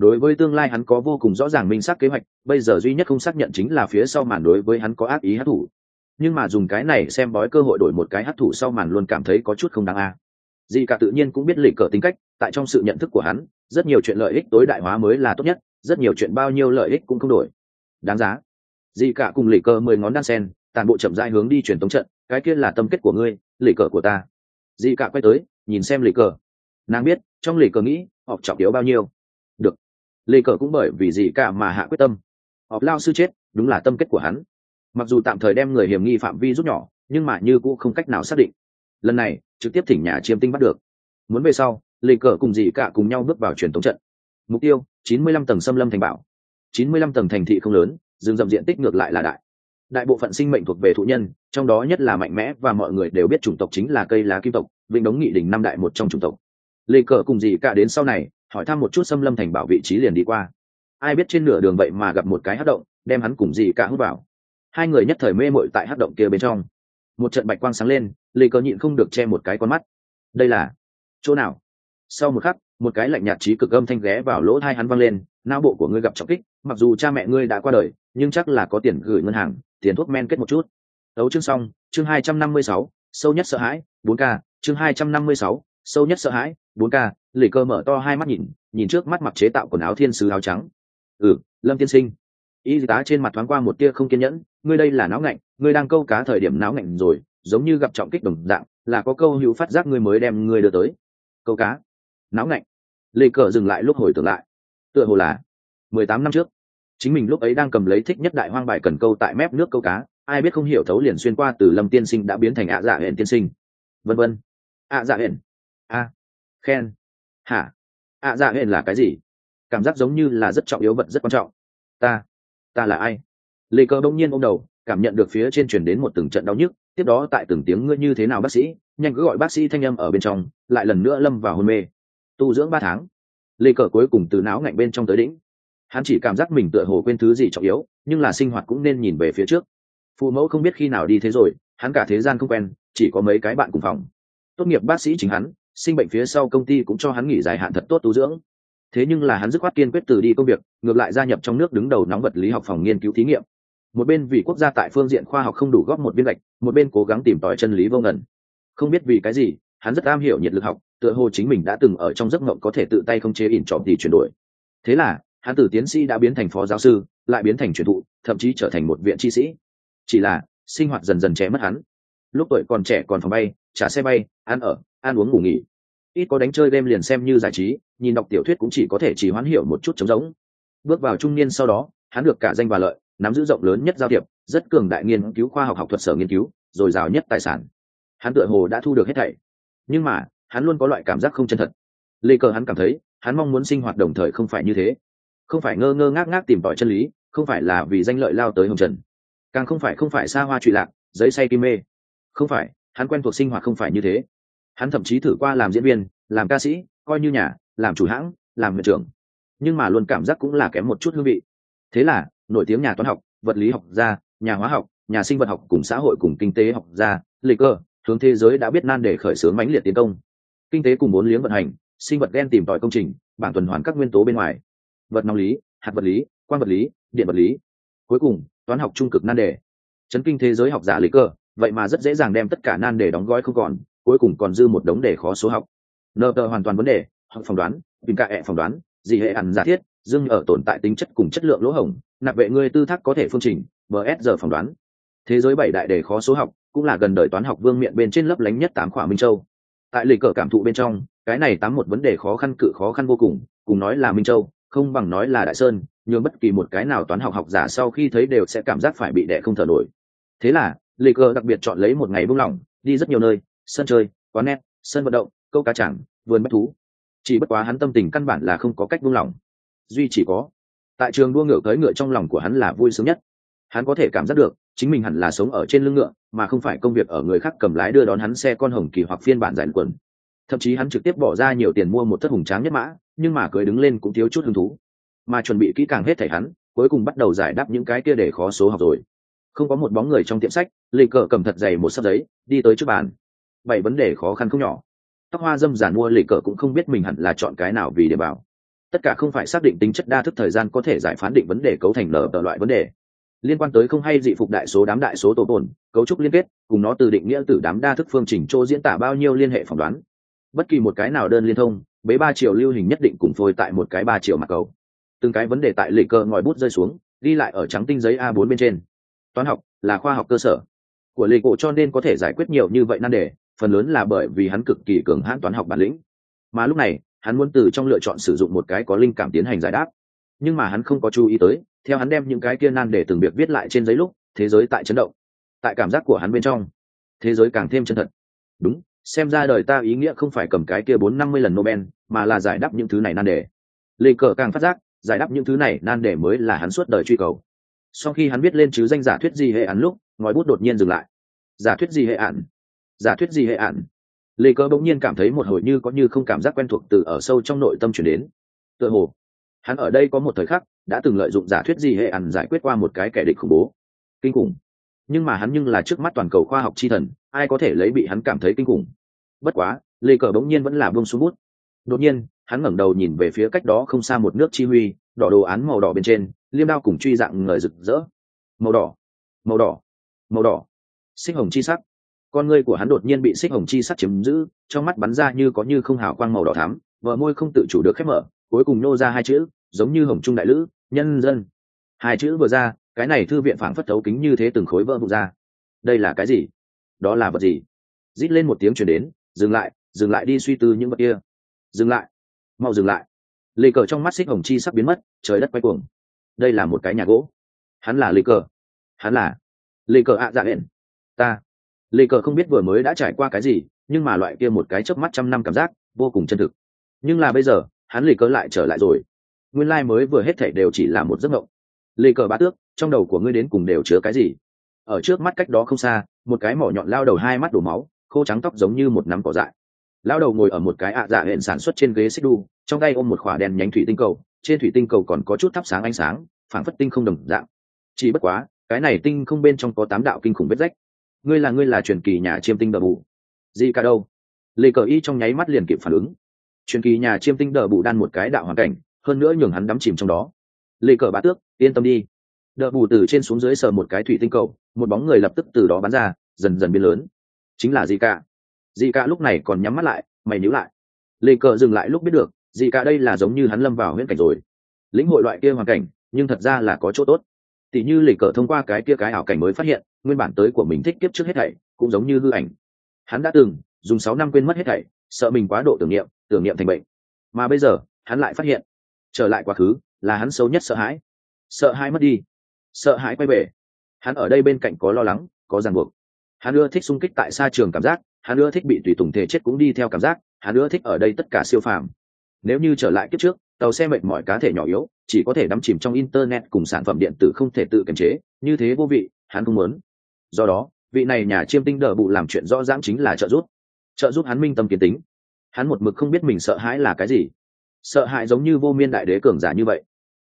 đối với tương lai hắn có vô cùng rõ ràng minh xác kế hoạch, bây giờ duy nhất không xác nhận chính là phía sau màn đối với hắn có ác ý hát thủ nhưng mà dùng cái này xem bói cơ hội đổi một cái hát thủ sau màn luôn cảm thấy có chút không đáng a. Dì cả tự nhiên cũng biết lịch cờ tính cách, tại trong sự nhận thức của hắn, rất nhiều chuyện lợi ích tối đại hóa mới là tốt nhất, rất nhiều chuyện bao nhiêu lợi ích cũng không đổi. Đáng giá. Dì cả cùng lịch cờ mười ngón đan sen, tàn bộ chậm rãi hướng đi truyền tống trận, cái kia là tâm kết của ngươi, lịch cờ của ta. Dì cả quay tới, nhìn xem lịch cờ. Nàng biết, trong lịch cờ nghĩ họ trọng yếu bao nhiêu. Lê cờ cũng bởi vì gì cả mà hạ quyết tâm. Họp lao sư chết, đúng là tâm kết của hắn. Mặc dù tạm thời đem người hiểm nghi phạm vi rút nhỏ, nhưng mà như cũng không cách nào xác định. Lần này, trực tiếp thỉnh nhà chiêm tinh bắt được. Muốn về sau, Lê cờ cùng dị cả cùng nhau bước vào truyền thống trận. Mục tiêu, chín mươi lăm tầng xâm lâm thành bảo. chín mươi lăm tầng thành thị không lớn, rừng rậm diện tích ngược lại là đại. Đại bộ phận sinh mệnh thuộc về thụ nhân, trong đó nhất là mạnh mẽ và mọi người đều biết chủng tộc chính là cây lá kim tộc, vĩnh đống nghị đỉnh năm đại một trong chủng tộc. Lê cờ cùng dị cả đến sau này hỏi thăm một chút xâm lâm thành bảo vị trí liền đi qua. Ai biết trên nửa đường vậy mà gặp một cái hát động, đem hắn cùng dì cả hút vào. Hai người nhất thời mê mội tại hát động kia bên trong. Một trận bạch quang sáng lên lì cờ nhịn không được che một cái con mắt. Đây là chỗ nào? Sau một khắc, một cái lạnh nhạt trí cực âm thanh ghé vào lỗ thai hắn văng lên, não bộ của ngươi gặp trọng kích, mặc dù cha mẹ ngươi đã qua đời, nhưng chắc là có tiền gửi ngân hàng, tiền thuốc men kết một chút. Tấu chương xong, chương hai trăm năm mươi sáu, sâu nhất sợ hãi, bốn k chương hai trăm năm mươi sáu, sâu nhất sợ hãi bốn k lì cơ mở to hai mắt nhìn nhìn trước mắt mặc chế tạo quần áo thiên sứ áo trắng. Ừ lâm tiên sinh. Y tá trên mặt thoáng qua một tia không kiên nhẫn, ngươi đây là não ngạnh, ngươi đang câu cá thời điểm não ngạnh rồi, giống như gặp trọng kích đồng dạng, là có câu hữu phát giác ngươi mới đem ngươi đưa tới. Câu cá. Não ngạnh. Lê cờ dừng lại lúc hồi tưởng lại. Tựa hồ là mười tám năm trước. Chính mình lúc ấy đang cầm lấy thích nhất đại hoang bài cần câu tại mép nước câu cá, ai biết không hiểu thấu liền xuyên qua từ lâm tiên sinh đã biến thành ạ dạ hển tiên sinh. Vân vân. Ạ dạ hển. A khen. Hả? Ạ dạ hên là cái gì? Cảm giác giống như là rất trọng yếu vật rất quan trọng. Ta ta là ai? Lê cơ bỗng nhiên ôm đầu, cảm nhận được phía trên truyền đến một từng trận đau nhức. Tiếp đó tại từng tiếng ngươi như thế nào bác sĩ, nhanh cứ gọi bác sĩ thanh âm ở bên trong, lại lần nữa lâm vào hôn mê. Tu dưỡng ba tháng. Lê cờ cuối cùng từ não ngạnh bên trong tới đỉnh. Hắn chỉ cảm giác mình tựa hồ quên thứ gì trọng yếu, nhưng là sinh hoạt cũng nên nhìn về phía trước. Phụ mẫu không biết khi nào đi thế rồi, hắn cả thế gian không quen, chỉ có mấy cái bạn cùng phòng. Tốt nghiệp bác sĩ chính hắn sinh bệnh phía sau công ty cũng cho hắn nghỉ dài hạn thật tốt tu dưỡng. Thế nhưng là hắn dứt khoát kiên quyết từ đi công việc, ngược lại gia nhập trong nước đứng đầu nóng vật lý học phòng nghiên cứu thí nghiệm. Một bên vì quốc gia tại phương diện khoa học không đủ góp một viên gạch, một bên cố gắng tìm tòi chân lý vô ngần. không biết vì cái gì, hắn rất am hiểu nhiệt lực học, tựa hồ chính mình đã từng ở trong giấc mộng có thể tự tay không chế ỉn trọm thì chuyển đổi. Thế là, hắn từ tiến sĩ đã biến thành phó giáo sư, lại biến thành truyền thụ, thậm chí trở thành một viện tri sĩ. Chỉ là, sinh hoạt dần dần trẻ mất hắn. Lúc tuổi còn trẻ còn phòng bay, trả xe bay, ăn ở ăn uống ngủ nghỉ. Ít có đánh chơi đêm liền xem như giải trí, nhìn đọc tiểu thuyết cũng chỉ có thể chỉ hoán hiểu một chút trống giống bước vào trung niên sau đó, hắn được cả danh và lợi, nắm giữ rộng lớn nhất giao thiệp, rất cường đại nghiên cứu khoa học học thuật sở nghiên cứu dồi dào nhất tài sản. Hắn tựa hồ đã thu được hết thảy. Nhưng mà, hắn luôn có loại cảm giác không chân thật. Lê cờ hắn cảm thấy, hắn mong muốn sinh hoạt đồng thời không phải như thế. Không phải ngơ ngơ ngác ngác tìm tòi chân lý, không phải là vì danh lợi lao tới hồng trần. Càng không phải không phải xa hoa trụy lạc, giấy say kim mê. Không phải, hắn quen thuộc sinh hoạt không phải như thế hắn thậm chí thử qua làm diễn viên, làm ca sĩ, coi như nhà, làm chủ hãng, làm hiệu trưởng. Nhưng mà luôn cảm giác cũng là kém một chút hương vị. Thế là, nổi tiếng nhà toán học, vật lý học gia, nhà hóa học, nhà sinh vật học cùng xã hội cùng kinh tế học gia, lịch cơ, hướng thế giới đã biết nan để khởi xướng mãnh liệt tiến công. Kinh tế cùng bốn liếng vận hành, sinh vật gen tìm tòi công trình, bảng tuần hoàn các nguyên tố bên ngoài. Vật nóng lý, hạt vật lý quan vật lý, điện vật lý. Cuối cùng, toán học trung cực nan đề. Chấn kinh thế giới học giả lý cơ, vậy mà rất dễ dàng đem tất cả nan đề đóng gói không còn cuối cùng còn dư một đống đề khó số học. Nợ tờ hoàn toàn vấn đề, học phỏng đoán, tìm cả ẹ phỏng đoán gì hệ ẩn giả thiết dưng ở tồn tại tính chất cùng chất lượng lỗ hổng, nạp vệ ngươi tư thác có thể phương trình bs giờ phỏng đoán. Thế giới bảy đại đề khó số học, cũng là gần đời toán học vương miện bên trên lớp lánh nhất tám khỏa minh châu. Tại lịch cờ cảm thụ bên trong, cái này tám một vấn đề khó khăn cự khó khăn vô cùng cùng nói là minh châu, không bằng nói là đại sơn nhưng bất kỳ một cái nào toán học học giả sau khi thấy đều sẽ cảm giác phải bị đẻ không thở nổi. Thế là lịch cờ đặc biệt chọn lấy một ngày buông lỏng, đi rất nhiều nơi sân chơi, quán net, sân vận động, câu cá chẳng vườn bách thú. Chỉ bất quá hắn tâm tình căn bản là không có cách buông lỏng. Duy chỉ có, tại trường đua ngựa cưỡi ngựa trong lòng của hắn là vui sướng nhất. Hắn có thể cảm giác được, chính mình hẳn là sống ở trên lưng ngựa, mà không phải công việc ở người khác cầm lái đưa đón hắn xe con hồng kỳ hoặc phiên bản giải quần. Thậm chí hắn trực tiếp bỏ ra nhiều tiền mua một thất hùng tráng nhất mã, nhưng mà cười đứng lên cũng thiếu chút hứng thú. Mà chuẩn bị kỹ càng hết thảy hắn, cuối cùng bắt đầu giải đáp những cái kia để khó số học rồi. Không có một bóng người trong tiệm sách lì cờ cầm thật dày một sắp giấy, đi tới trước bàn bảy vấn đề khó khăn không nhỏ. Tóc hoa dâm giản mua lì cờ cũng không biết mình hẳn là chọn cái nào vì để bảo. Tất cả không phải xác định tính chất đa thức thời gian có thể giải phán định vấn đề cấu thành lờ tờ loại vấn đề. Liên quan tới không hay dị phục đại số đám đại số tổ tồn, cấu trúc liên kết, cùng nó từ định nghĩa từ đám đa thức phương trình chỗ diễn tả bao nhiêu liên hệ phỏng đoán. Bất kỳ một cái nào đơn liên thông bấy ba triệu lưu hình nhất định cùng phôi tại một cái ba triệu mặt cầu. Từng cái vấn đề tại lì cờ ngòi bút rơi xuống, ghi lại ở trắng tinh giấy a 4 bên trên. Toán học là khoa học cơ sở. Của lì cổ cho nên có thể giải quyết nhiều như vậy nan đề phần lớn là bởi vì hắn cực kỳ cường hãn toán học bản lĩnh. Mà lúc này, hắn muốn từ trong lựa chọn sử dụng một cái có linh cảm tiến hành giải đáp. Nhưng mà hắn không có chú ý tới, theo hắn đem những cái kia nan để từng việc viết lại trên giấy lúc, thế giới tại chấn động. Tại cảm giác của hắn bên trong, thế giới càng thêm chân thật. Đúng, xem ra đời ta ý nghĩa không phải cầm cái kia bốn năm mươi lần nobel, mà là giải đáp những thứ này nan đề lê cờ càng phát giác, giải đáp những thứ này nan đề mới là hắn suốt đời truy cầu. Sau khi hắn biết lên chứ danh giả thuyết gì hệ án lúc, ngòi bút đột nhiên dừng lại. Giả thuyết gì hệ án? Giả thuyết gì hệ ạn lê cơ bỗng nhiên cảm thấy một hồi như có như không cảm giác quen thuộc từ ở sâu trong nội tâm chuyển đến. Tựa hồ, hắn ở đây có một thời khắc đã từng lợi dụng giả thuyết gì hệ ạn giải quyết qua một cái kẻ địch khủng bố. Kinh khủng. Nhưng mà hắn nhưng là trước mắt toàn cầu khoa học chi thần, ai có thể lấy bị hắn cảm thấy kinh khủng? Bất quá, lê cờ bỗng nhiên vẫn là buông xuống bút. Đột nhiên, hắn ngẩng đầu nhìn về phía cách đó không xa một nước chi huy, đỏ đồ án màu đỏ bên trên, liêm đao cùng truy dạng ngời rực rỡ. Màu đỏ. Màu đỏ. Màu đỏ. Xích hồng chi sắc con ngươi của hắn đột nhiên bị xích hồng chi sắc chiếm giữ, trong mắt bắn ra như có như không hào quang màu đỏ thắm, vợ môi không tự chủ được khép mở, cuối cùng nô ra hai chữ, giống như hồng trung đại lữ, nhân dân. Hai chữ vừa ra, cái này thư viện phảng phất thấu kính như thế từng khối vỡ vụt ra. Đây là cái gì? Đó là vật gì? Rít lên một tiếng chuyển đến, dừng lại dừng lại đi suy tư những vật kia. Dừng lại. Mau dừng lại. Lê cờ trong mắt xích hồng chi sắp biến mất, trời đất quay cuồng. Đây là một cái nhà gỗ. Hắn là lê cờ. Hắn là lê cờ ạ à dạ hẹn ta lê cờ không biết vừa mới đã trải qua cái gì, nhưng mà loại kia một cái chớp mắt trăm năm cảm giác, vô cùng chân thực. Nhưng là bây giờ, hắn lê cờ lại trở lại rồi. Nguyên lai mới vừa hết thể đều chỉ là một giấc mộng. Lê cờ bá tước, trong đầu của ngươi đến cùng đều chứa cái gì? Ở trước mắt cách đó không xa, một cái mỏ nhọn lao đầu hai mắt đổ máu, khô trắng tóc giống như một nắm cỏ dại. Lao đầu ngồi ở một cái ạ dạ hẹn sản xuất trên ghế xích đu, trong tay ôm một khỏa đèn nhánh thủy tinh cầu, trên thủy tinh cầu còn có chút thắp sáng ánh sáng, phảng phất tinh không đồng dạng. Chỉ bất quá, cái này tinh không bên trong có tám đạo kinh khủng vết rách ngươi là ngươi là truyền kỳ nhà chiêm tinh đờ bù. Gì cả đâu? Lê cờ y trong nháy mắt liền kịp phản ứng. Truyền kỳ nhà chiêm tinh đờ bù đan một cái đạo hoàn cảnh, hơn nữa nhường hắn đắm chìm trong đó. Lê cờ bá tước, yên tâm đi. Đờ bù từ trên xuống dưới sờ một cái thủy tinh cầu, một bóng người lập tức từ đó bắn ra, dần dần biến lớn. Chính là gì cả. Gì cả lúc này còn nhắm mắt lại, mày níu lại. Lê cờ dừng lại lúc biết được, gì cả đây là giống như hắn lâm vào huyễn cảnh rồi. Lĩnh hội loại kia hoàn cảnh, nhưng thật ra là có chỗ tốt tỷ như lê cờ thông qua cái kia cái ảo cảnh mới phát hiện, nguyên bản tới của mình thích kiếp trước hết thảy, cũng giống như hư ảnh. Hắn đã từng dùng sáu năm quên mất hết thảy, sợ mình quá độ tưởng niệm tưởng niệm thành bệnh. Mà bây giờ, hắn lại phát hiện, trở lại quá khứ, là hắn xấu nhất sợ hãi. Sợ hãi mất đi. Sợ hãi quay về. Hắn ở đây bên cạnh có lo lắng, có ràng buộc. Hắn ưa thích xung kích tại xa trường cảm giác, hắn ưa thích bị tùy tùng thể chết cũng đi theo cảm giác, hắn ưa thích ở đây tất cả siêu phàm. Nếu như trở lại kiếp trước tàu xe mệt mỏi cá thể nhỏ yếu, chỉ có thể đắm chìm trong internet cùng sản phẩm điện tử không thể tự kiềm chế, như thế vô vị, hắn không muốn. Do đó, vị này nhà chiêm tinh đờ bụ làm chuyện rõ ràng chính là trợ giúp. Trợ giúp hắn minh tâm kiến tính. Hắn một mực không biết mình sợ hãi là cái gì. Sợ hãi giống như vô miên đại đế cường giả như vậy.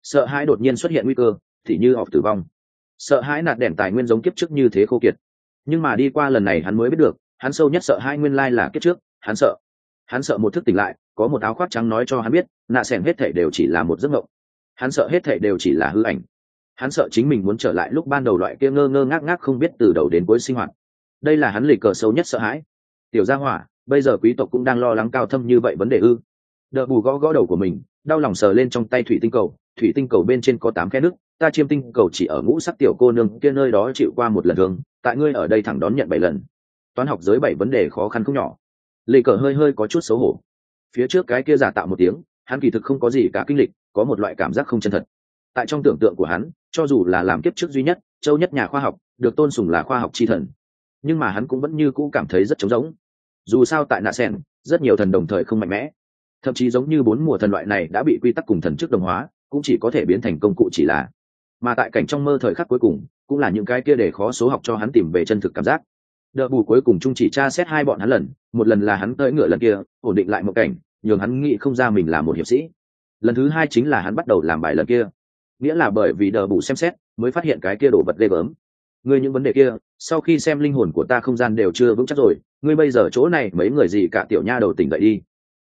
Sợ hãi đột nhiên xuất hiện nguy cơ, thì như họp tử vong. Sợ hãi nạt đèn tài nguyên giống kiếp trước như thế khô kiệt. Nhưng mà đi qua lần này hắn mới biết được, hắn sâu nhất sợ hai nguyên lai là kiếp trước, hắn sợ. Hắn sợ một thức tỉnh lại, có một áo khoác trắng nói cho hắn biết nạ s ẻ n hết thể đều chỉ là một giấc mộng. Hắn sợ hết thể đều chỉ là hư ảnh. Hắn sợ chính mình muốn trở lại lúc ban đầu loại kia ngơ ngơ ngác ngác không biết từ đầu đến cuối sinh hoạt. Đây là hắn lì cờ sâu nhất sợ hãi. Tiểu gia hỏa, bây giờ quý tộc cũng đang lo lắng cao thâm như vậy vấn đề ư. Đờ bù gõ gõ đầu của mình, đau lòng sờ lên trong tay thủy tinh cầu. Thủy tinh cầu bên trên có tám khe nước, ta chiêm tinh cầu chỉ ở ngũ sắc tiểu cô nương kia nơi đó chịu qua một lần thương tại ngươi ở đây thẳng đón nhận bảy lần. Toán học giới bảy vấn đề khó khăn không nhỏ. Lì cờ hơi hơi có chút xấu hổ. Phía trước cái kia giả tạo một tiếng hắn kỳ thực không có gì cả kinh lịch, có một loại cảm giác không chân thật. Tại trong tưởng tượng của hắn, cho dù là làm kiếp trước duy nhất, châu nhất nhà khoa học, được tôn sùng là khoa học tri thần. Nhưng mà hắn cũng vẫn như cũ cảm thấy rất trống rỗng. Dù sao tại nạ sen rất nhiều thần đồng thời không mạnh mẽ. Thậm chí giống như bốn mùa thần loại này đã bị quy tắc cùng thần trước đồng hóa, cũng chỉ có thể biến thành công cụ chỉ là. Mà tại cảnh trong mơ thời khắc cuối cùng, cũng là những cái kia để khó số học cho hắn tìm về chân thực cảm giác. Đợi bù cuối cùng trung chỉ tra xét hai bọn hắn lần, một lần là hắn tới ngựa lần kia, ổn định lại một cảnh nhường hắn nghĩ không ra mình là một hiệp sĩ. Lần thứ hai chính là hắn bắt đầu làm bài lần kia. Nghĩa là bởi vì đờ bù xem xét, mới phát hiện cái kia đổ vật ghê gớm. Ngươi những vấn đề kia, sau khi xem linh hồn của ta không gian đều chưa vững chắc rồi, ngươi bây giờ chỗ này mấy người gì cả tiểu nha đầu tỉnh dậy đi.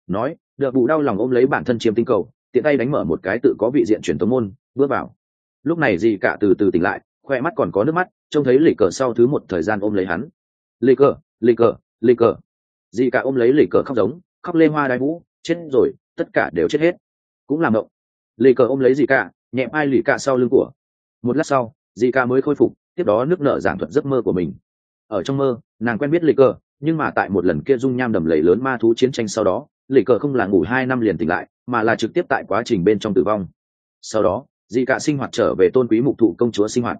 Nói, đờ bù đau lòng ôm lấy bản thân chiếm tinh cầu, tiện tay đánh mở một cái tự có vị diện truyền tống môn, bước vào. Lúc này gì cả từ từ tỉnh lại, khoe mắt còn có nước mắt, trông thấy lì cờ sau thứ một thời gian ôm lấy hắn. Lì cờ lì cờ lì cờ. Dì cả ôm lấy lì cờ khóc giống khóc lê hoa đai vũ, chết rồi, tất cả đều chết hết. Cũng làm động lì cờ ôm lấy dì cả nhẹ ai lì cả sau lưng của. Một lát sau, dì cả mới khôi phục, tiếp đó nước nở giảng thuật giấc mơ của mình. Ở trong mơ, nàng quen biết lì cờ, nhưng mà tại một lần kia dung nham đầm lầy lớn ma thú chiến tranh sau đó lì cờ không là ngủ hai năm liền tỉnh lại, mà là trực tiếp tại quá trình bên trong tử vong. Sau đó, dì cả sinh hoạt trở về tôn quý mục thụ công chúa sinh hoạt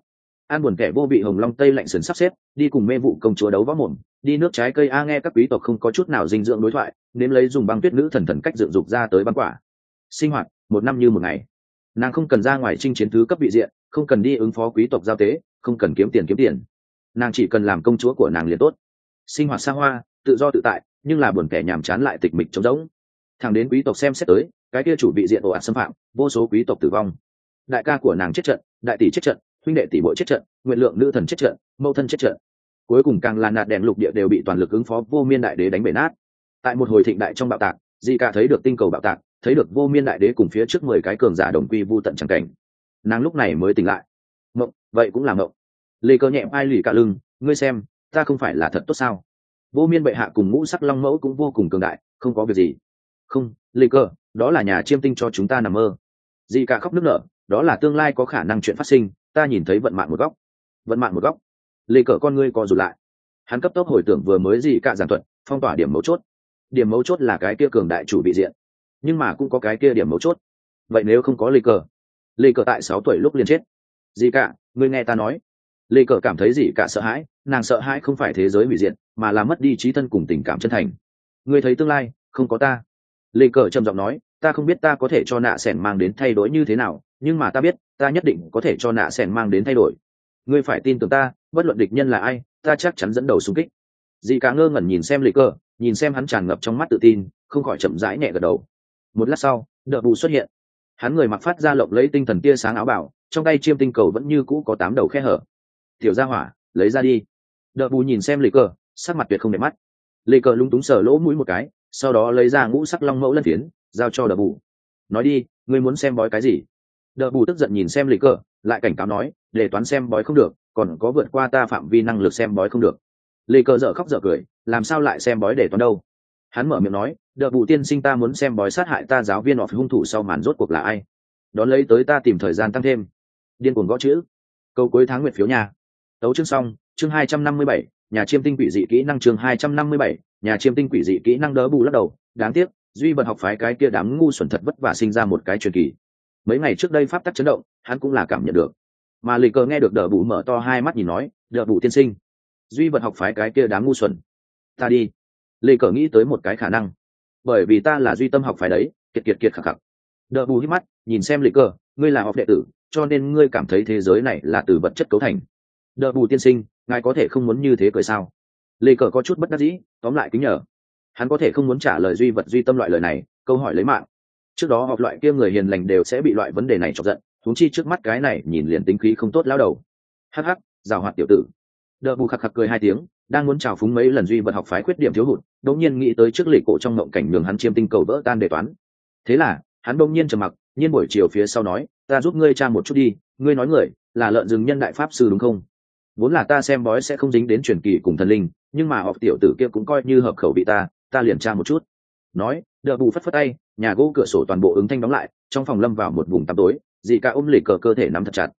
an buồn kẻ vô bị hồng long tây lạnh sườn sắp xếp, đi cùng mê vụ công chúa đấu võ mồm, đi nước trái cây a nghe các quý tộc không có chút nào dinh dưỡng đối thoại, nếm lấy dùng băng tuyết nữ thần thần cách dựng dục ra tới băng quả. Sinh hoạt, một năm như một ngày. Nàng không cần ra ngoài chinh chiến thứ cấp vị diện, không cần đi ứng phó quý tộc giao tế, không cần kiếm tiền kiếm tiền. Nàng chỉ cần làm công chúa của nàng liền tốt. Sinh hoạt xa hoa, tự do tự tại, nhưng là buồn kẻ nhàm chán lại tịch mịch trống rỗng. Thằng đến quý tộc xem xét tới, cái kia chủ bị diện ồ ạt xâm phạm, vô số quý tộc tử vong. Đại ca của nàng chết trận, đại tỷ chết trận huynh đệ tỷ bội chết trận, nguyện lượng nữ thần chết trận mâu thân chết trận. Cuối cùng càng là nạt đèn lục địa đều bị toàn lực ứng phó vô miên đại đế đánh bể nát. Tại một hồi thịnh đại trong bạo tạc, di ca thấy được tinh cầu bạo tạc, thấy được vô miên đại đế cùng phía trước mười cái cường giả đồng quy vô tận chẳng cảnh. Nàng lúc này mới tỉnh lại. Mộng, vậy cũng là mộng. Lê cơ nhẹ ai lì cả lưng, ngươi xem, ta không phải là thật tốt sao? Vô miên bệ hạ cùng ngũ sắc long mẫu cũng vô cùng cường đại, không có việc gì. Không, lê cơ, đó là nhà chiêm tinh cho chúng ta nằm mơ. Di ca khóc nức nở, đó là tương lai có khả năng chuyện phát sinh ta nhìn thấy vận mạng một góc. Vận mạng một góc. Lê cờ con ngươi co rụt lại. Hắn cấp tốc hồi tưởng vừa mới gì cả giảng thuật, phong tỏa điểm mấu chốt. Điểm mấu chốt là cái kia cường đại chủ bị diện. Nhưng mà cũng có cái kia điểm mấu chốt. Vậy nếu không có lê cờ lê cờ tại sáu tuổi lúc liền chết. Gì cả, ngươi nghe ta nói. Lê cờ cảm thấy gì cả sợ hãi, nàng sợ hãi không phải thế giới hủy diện mà là mất đi trí thân cùng tình cảm chân thành. Ngươi thấy tương lai, không có ta. Lê cờ trầm giọng nói, ta không biết ta có thể cho nạ sẻn mang đến thay đổi như thế nào, nhưng mà ta biết ta nhất định có thể cho nạ sẻn mang đến thay đổi. Ngươi phải tin tưởng ta, bất luận địch nhân là ai, ta chắc chắn dẫn đầu xung kích. Dị cả ngơ ngẩn nhìn xem Lệ cơ, nhìn xem hắn tràn ngập trong mắt tự tin, không khỏi chậm rãi nhẹ gật đầu. Một lát sau, đợt bù xuất hiện. Hắn người mặc phát ra lộng lấy tinh thần tia sáng áo bảo, trong tay chiêm tinh cầu vẫn như cũ có tám đầu khe hở. Tiểu ra hỏa, lấy ra đi. Đợt bù nhìn xem Lệ cơ, sắc mặt tuyệt không đẹp mắt. Lệ cơ lúng túng sờ lỗ mũi một cái, sau đó lấy ra ngũ sắc long mẫu lân phiến, giao cho đợt bù nói đi, ngươi muốn xem bói cái gì? Đờ bù tức giận nhìn xem lì cờ, lại cảnh cáo nói, để toán xem bói không được, còn có vượt qua ta phạm vi năng lực xem bói không được. Lì cờ dở khóc dở cười, làm sao lại xem bói để toán đâu? Hắn mở miệng nói, đờ bù tiên sinh ta muốn xem bói sát hại ta giáo viên họ hung thủ sau màn rốt cuộc là ai? Đón lấy tới ta tìm thời gian tăng thêm. Điên cuồng gõ chữ. Câu cuối tháng nguyện phiếu nhà. Tấu chương xong, chương hai trăm năm mươi bảy, nhà chiêm tinh quỷ dị kỹ năng chương hai trăm năm mươi bảy, nhà chiêm tinh quỷ dị kỹ năng đỡ bù lắc đầu. Đáng tiếc, duy bật học phái cái kia đám ngu xuẩn thật vất vả sinh ra một cái truyền kỳ mấy ngày trước đây pháp tắc chấn động, hắn cũng là cảm nhận được. Mà lì cờ nghe được đờ bụ mở to hai mắt nhìn nói đờ bụ tiên sinh, duy vật học phái cái kia đáng ngu xuẩn. Ta đi. Lì cờ nghĩ tới một cái khả năng. Bởi vì ta là duy tâm học phái đấy, kiệt kiệt kiệt khẳng khẳng đờ bù hít mắt, nhìn xem lì cờ, ngươi là học đệ tử, cho nên ngươi cảm thấy thế giới này là từ vật chất cấu thành. Đờ bù tiên sinh, ngài có thể không muốn như thế cười sao? Lê cờ có chút bất đắc dĩ, tóm lại kính nhờ. Hắn có thể không muốn trả lời duy vật duy tâm loại lời này, câu hỏi lấy mạng trước đó học loại kia người hiền lành đều sẽ bị loại vấn đề này chọc giận thúng chi trước mắt cái này, nhìn liền tính khí không tốt lao đầu. Hắc hắc rào hoạt tiểu tử. Đờ bù khạc khạc cười hai tiếng, đang muốn chào phúng mấy lần duy vật học phái khuyết điểm thiếu hụt, đột nhiên nghĩ tới trước lệ cổ trong ngộng cảnh nhường hắn chiêm tinh cầu vỡ tan đề toán. Thế là, hắn đông nhiên trầm mặc, nhiên buổi chiều phía sau nói, ta giúp ngươi tra một chút đi, ngươi nói người, là lợn rừng nhân đại pháp sư đúng không? Vốn là ta xem bói sẽ không dính đến truyền kỳ cùng thần linh, nhưng mà học tiểu tử kia cũng coi như hợp khẩu vị ta ta liền tra một chút. Nói, đờ bù phất phất tay nhà gỗ cửa sổ toàn bộ ứng thanh đóng lại, trong phòng lâm vào một vùng tăm tối dị cả ôm lì cờ cơ thể nắm thật chặt.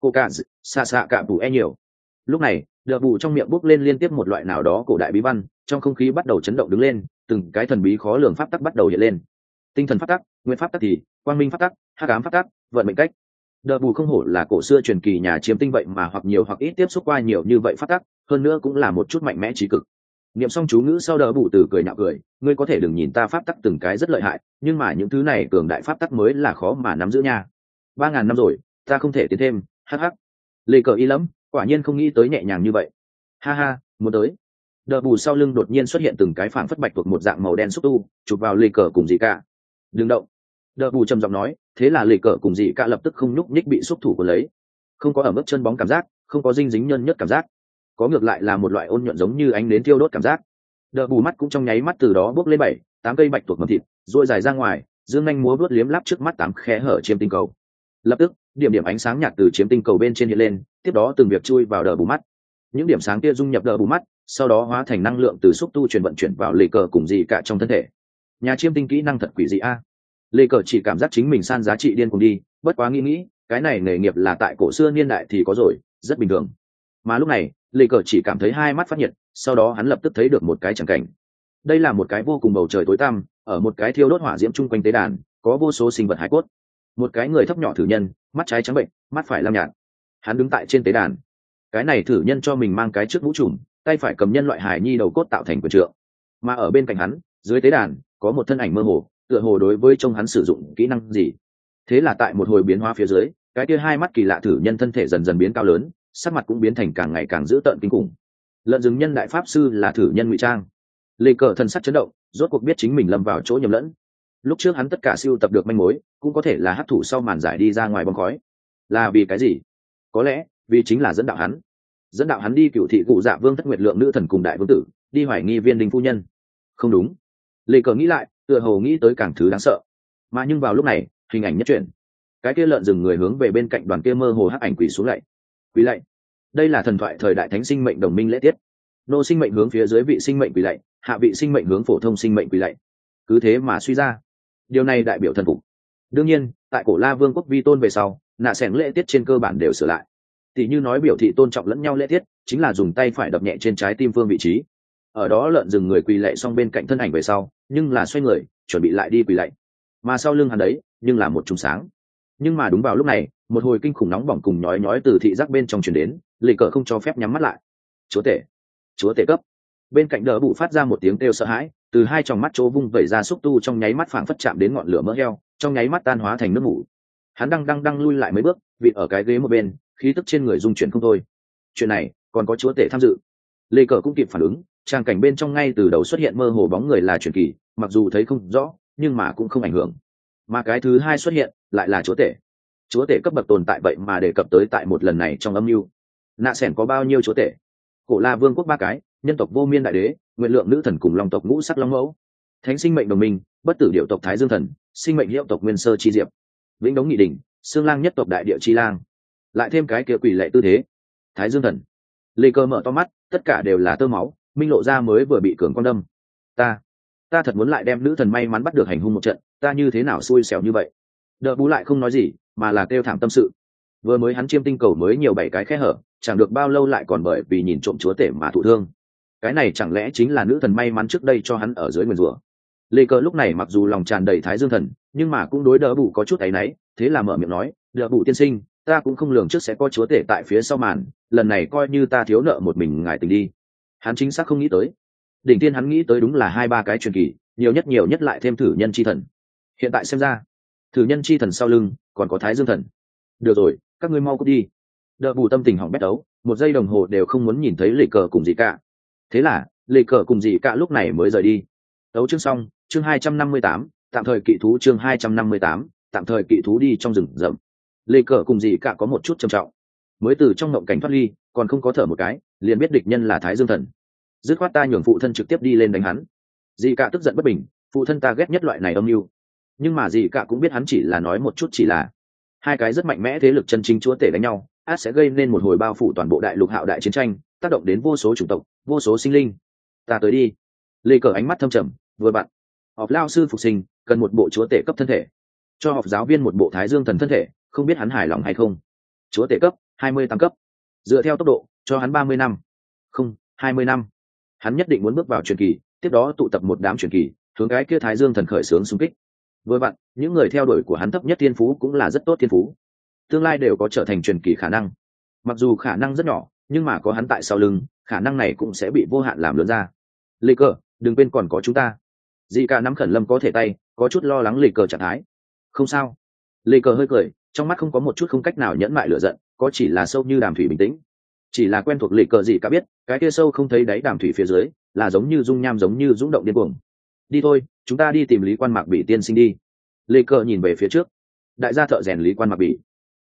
Cô cả xa xa cả bù e nhiều. Lúc này, đờ bù trong miệng bốc lên liên tiếp một loại nào đó cổ đại bí văn, trong không khí bắt đầu chấn động đứng lên, từng cái thần bí khó lường pháp tắc bắt đầu hiện lên. Tinh thần pháp tắc nguyên pháp tắc thì, quang minh pháp tắc hát cám pháp tắc, vận mệnh cách. Đờ bù không hổ là cổ xưa truyền kỳ nhà chiếm tinh vậy mà hoặc nhiều hoặc ít tiếp xúc qua nhiều như vậy pháp tắc, hơn nữa cũng là một chút mạnh mẽ trí cực niệm xong chú ngữ sau đỡ bù từ cười nhạo cười, ngươi có thể đừng nhìn ta pháp tắc từng cái rất lợi hại, nhưng mà những thứ này cường đại pháp tắc mới là khó mà nắm giữ nha. Ba ngàn năm rồi, ta không thể tiến thêm, hắc hắc. Lê cờ y lắm quả nhiên không nghĩ tới nhẹ nhàng như vậy. Ha ha, muốn tới. Đờ bù sau lưng đột nhiên xuất hiện từng cái phản phất bạch thuộc một dạng màu đen xúc tu, chụp vào lê cờ cùng gì cả đừng động. Đờ bù trầm giọng nói, thế là lê cờ cùng gì cả lập tức không nhúc nhích bị xúc thủ của lấy. Không có ở mức chân bóng cảm giác, không có dinh dính nhân nhất cảm giác có ngược lại là một loại ôn nhuận giống như ánh nến thiêu đốt cảm giác. Đờ bù mắt cũng trong nháy mắt từ đó bước lên bảy, tám cây bạch tuộc mầm thịt, rồi dài ra ngoài, dương anh múa vớt liếm lắp trước mắt tám khe hở chiếm tinh cầu. Lập tức, điểm điểm ánh sáng nhạt từ chiếm tinh cầu bên trên hiện lên, tiếp đó từng việc chui vào đờ bù mắt. Những điểm sáng kia dung nhập đờ bù mắt, sau đó hóa thành năng lượng từ xúc tu truyền vận chuyển vào lề cờ cùng gì cả trong thân thể. Nhà chiêm tinh kỹ năng thật quỷ dị a. Lê cờ chỉ cảm giác chính mình san giá trị điên cùng đi, bất quá nghĩ nghĩ, cái này nghề nghiệp là tại cổ xưa niên đại thì có rồi, rất bình thường. Mà lúc này lê cờ chỉ cảm thấy hai mắt phát nhiệt, sau đó hắn lập tức thấy được một cái chẳng cảnh. Đây là một cái vô cùng bầu trời tối tăm, ở một cái thiêu đốt hỏa diễm chung quanh tế đàn, có vô số sinh vật hải cốt. Một cái người thấp nhỏ thử nhân, mắt trái trắng bệnh, mắt phải lam nhạt. Hắn đứng tại trên tế đàn. Cái này thử nhân cho mình mang cái trước mũ trùm, tay phải cầm nhân loại hải nhi đầu cốt tạo thành quyền trượng. Mà ở bên cạnh hắn, dưới tế đàn, có một thân ảnh mơ hồ, tựa hồ đối với trông hắn sử dụng kỹ năng gì. Thế là tại một hồi biến hóa phía dưới, cái kia hai mắt kỳ lạ thử nhân thân thể dần dần biến cao lớn sắc mặt cũng biến thành càng ngày càng dữ tợn kinh khủng. Lợn rừng nhân đại pháp sư là thử nhân ngụy trang. Lê cờ thần sắc chấn động, rốt cuộc biết chính mình lâm vào chỗ nhầm lẫn. Lúc trước hắn tất cả siêu tập được manh mối, cũng có thể là hấp thụ sau màn giải đi ra ngoài bóng khói. Là vì cái gì? Có lẽ, vì chính là dẫn đạo hắn. Dẫn đạo hắn đi cựu thị cụ dạ vương thất nguyệt lượng nữ thần cùng đại vương tử, đi hoài nghi viên đình phu nhân. Không đúng. Lê cờ nghĩ lại, tựa hồ nghĩ tới càng thứ đáng sợ. Mà nhưng vào lúc này, hình ảnh nhất chuyển. Cái kia lợn rừng người hướng về bên cạnh đoàn kia mơ hồ hắc ảnh quỷ xuống lạy quỳ lạy. Đây là thần thoại thời đại thánh sinh mệnh đồng minh lễ tiết. Nô sinh mệnh hướng phía dưới vị sinh mệnh quỳ lạy, hạ vị sinh mệnh hướng phổ thông sinh mệnh quỳ lạy. Cứ thế mà suy ra. Điều này đại biểu thần phục. Đương nhiên, tại cổ la vương quốc vi tôn về sau, nạ s lễ tiết trên cơ bản đều sửa lại. Tỷ như nói biểu thị tôn trọng lẫn nhau lễ tiết, chính là dùng tay phải đập nhẹ trên trái tim phương vị trí. Ở đó lợn rừng người quỳ lạy xong bên cạnh thân ảnh về sau, nhưng là xoay người, chuẩn bị lại đi quỳ lạy. Mà sau lưng hắn đấy, nhưng là một trùng sáng nhưng mà đúng vào lúc này, một hồi kinh khủng nóng bỏng cùng nhói nhói từ thị giác bên trong chuyển đến lì cờ không cho phép nhắm mắt lại. Chúa tể chúa tể cấp. Bên cạnh đỡ bụ phát ra một tiếng kêu sợ hãi, từ hai tròng mắt chỗ vung vẩy ra xúc tu trong nháy mắt phảng phất chạm đến ngọn lửa mỡ heo, trong nháy mắt tan hóa thành nước mủ hắn đang đang đang lui lại mấy bước vịt ở cái ghế một bên, khí tức trên người dung chuyển không thôi. Chuyện này, còn có chúa tể tham dự. Lê cờ cũng kịp phản ứng, trang cảnh bên trong ngay từ đầu xuất hiện mơ hồ bóng người là truyền kỳ, mặc dù thấy không rõ, nhưng mà cũng không ảnh hưởng. Mà cái thứ hai xuất hiện lại là chúa tể. Chúa tể cấp bậc tồn tại vậy mà đề cập tới tại một lần này trong âm mưu. Nạ s có bao nhiêu chúa tể? Cổ la vương quốc ba cái, nhân tộc vô miên đại đế, nguyện lượng nữ thần cùng long tộc ngũ sắc long mẫu. Thánh sinh mệnh đồng minh, bất tử điệu tộc thái dương thần, sinh mệnh hiệu tộc nguyên sơ chi diệp. Vĩnh đống nghị đình xương lang nhất tộc đại địa chi lang. Lại thêm cái kia quỷ lệ tư thế. Thái dương thần. Lê cơ mở to mắt, tất cả đều là tơ máu, minh lộ ra mới vừa bị cường quan đâm. Ta ta thật muốn lại đem nữ thần may mắn bắt được hành hung một trận, ta như thế nào xui xẻo như vậy? Đợi bú lại không nói gì, mà là kêu thảm tâm sự. Vừa mới hắn chiêm tinh cầu mới nhiều bảy cái khe hở, chẳng được bao lâu lại còn bởi vì nhìn trộm chúa tể mà thụ thương. Cái này chẳng lẽ chính là nữ thần may mắn trước đây cho hắn ở dưới nguyền rủa? Lê Cờ lúc này mặc dù lòng tràn đầy thái dương thần, nhưng mà cũng đối đỡ bụ có chút áy náy, thế là mở miệng nói, đỡ bụ tiên sinh, ta cũng không lường trước sẽ có chúa tể tại phía sau màn, lần này coi như ta thiếu nợ một mình ngài tình đi. Hắn chính xác không nghĩ tới. Đỉnh tiên hắn nghĩ tới đúng là hai ba cái truyền kỳ, nhiều nhất nhiều nhất lại thêm thử nhân chi thần. Hiện tại xem ra thử nhân chi thần sau lưng, còn có thái dương thần. Được rồi, các ngươi mau cút đi. Đỡ bù tâm tình hỏng bét đấu, một giây đồng hồ đều không muốn nhìn thấy lệ cờ cùng gì cả. Thế là lệ cờ cùng gì cả lúc này mới rời đi. Đấu chương xong, chương hai trăm năm mươi tám, tạm thời kỵ thú chương hai trăm năm mươi tám, tạm thời kỵ thú đi trong rừng rậm. Lệ cờ cùng gì cả có một chút trầm trọng. Mới từ trong ngộng cảnh thoát ly, còn không có thở một cái, liền biết địch nhân là thái dương thần. Dứt khoát ta nhường phụ thân trực tiếp đi lên đánh hắn. Dị cả tức giận bất bình, phụ thân ta ghét nhất loại này âm mưu nhưng mà gì cả cũng biết hắn chỉ là nói một chút chỉ là hai cái rất mạnh mẽ thế lực chân chính chúa tể đánh nhau, át sẽ gây nên một hồi bao phủ toàn bộ đại lục hạo đại chiến tranh, tác động đến vô số chủng tộc, vô số sinh linh. Ta tới đi. Lê cờ ánh mắt thâm trầm, vừa bạn. Họp lao sư phục sinh, cần một bộ chúa tể cấp thân thể. Cho học giáo viên một bộ thái dương thần thân thể, không biết hắn hài lòng hay không. Chúa tể cấp, hai mươi tám cấp. Dựa theo tốc độ, cho hắn ba mươi năm. Không, hai mươi năm. Hắn nhất định muốn bước vào truyền kỳ, tiếp đó tụ tập một đám truyền kỳ, hướng cái kia thái dương thần khởi sướng xung kích với bạn những người theo đuổi của hắn thấp nhất thiên phú cũng là rất tốt thiên phú. Tương lai đều có trở thành truyền kỳ khả năng. Mặc dù khả năng rất nhỏ, nhưng mà có hắn tại sau lưng, khả năng này cũng sẽ bị vô hạn làm lớn ra. Lê cờ, đừng quên còn có chúng ta. Dị cả nắm khẩn lâm có thể tay, có chút lo lắng lê cờ trạng thái. Không sao. Lê cờ hơi cười, trong mắt không có một chút không cách nào nhẫn mại lửa giận, có chỉ là sâu như đàm thủy bình tĩnh. Chỉ là quen thuộc lê cờ dị cả biết, cái kia sâu không thấy đáy đàm thủy phía dưới, là giống như dung nham giống như rúng động điên cuồng đi thôi, chúng ta đi tìm lý quan mạc bị tiên sinh đi. Lê cờ nhìn về phía trước. Đại gia thợ rèn lý quan mạc bị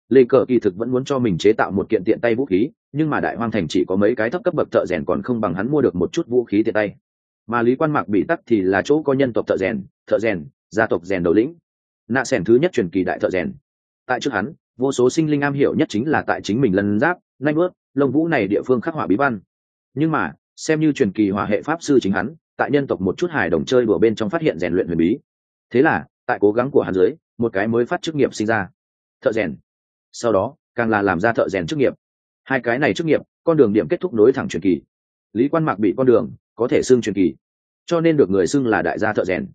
lê cờ kỳ thực vẫn muốn cho mình chế tạo một kiện tiện tay vũ khí, nhưng mà đại hoang thành chỉ có mấy cái thấp cấp bậc thợ rèn còn không bằng hắn mua được một chút vũ khí tiện tay. Mà lý quan mạc bị tắc thì là chỗ có nhân tộc thợ rèn thợ rèn, gia tộc rèn đầu lĩnh. Nạ sẻn thứ nhất truyền kỳ đại thợ rèn. Tại trước hắn, vô số sinh linh am hiểu nhất chính là tại chính mình lân giáp, nanh ướt lông vũ này địa phương khắc họa bí văn. Nhưng mà, xem như truyền kỳ hòa hệ pháp sư chính hắn tại nhân tộc một chút hài đồng chơi đùa bên trong phát hiện rèn luyện huyền bí. Thế là, tại cố gắng của hắn dưới, một cái mới phát chức nghiệp sinh ra. Thợ rèn. Sau đó, càng là làm ra thợ rèn chức nghiệp. Hai cái này chức nghiệp, con đường điểm kết thúc nối thẳng truyền kỳ. Lý quan mạc bị con đường, có thể xưng truyền kỳ. Cho nên được người xưng là đại gia thợ rèn.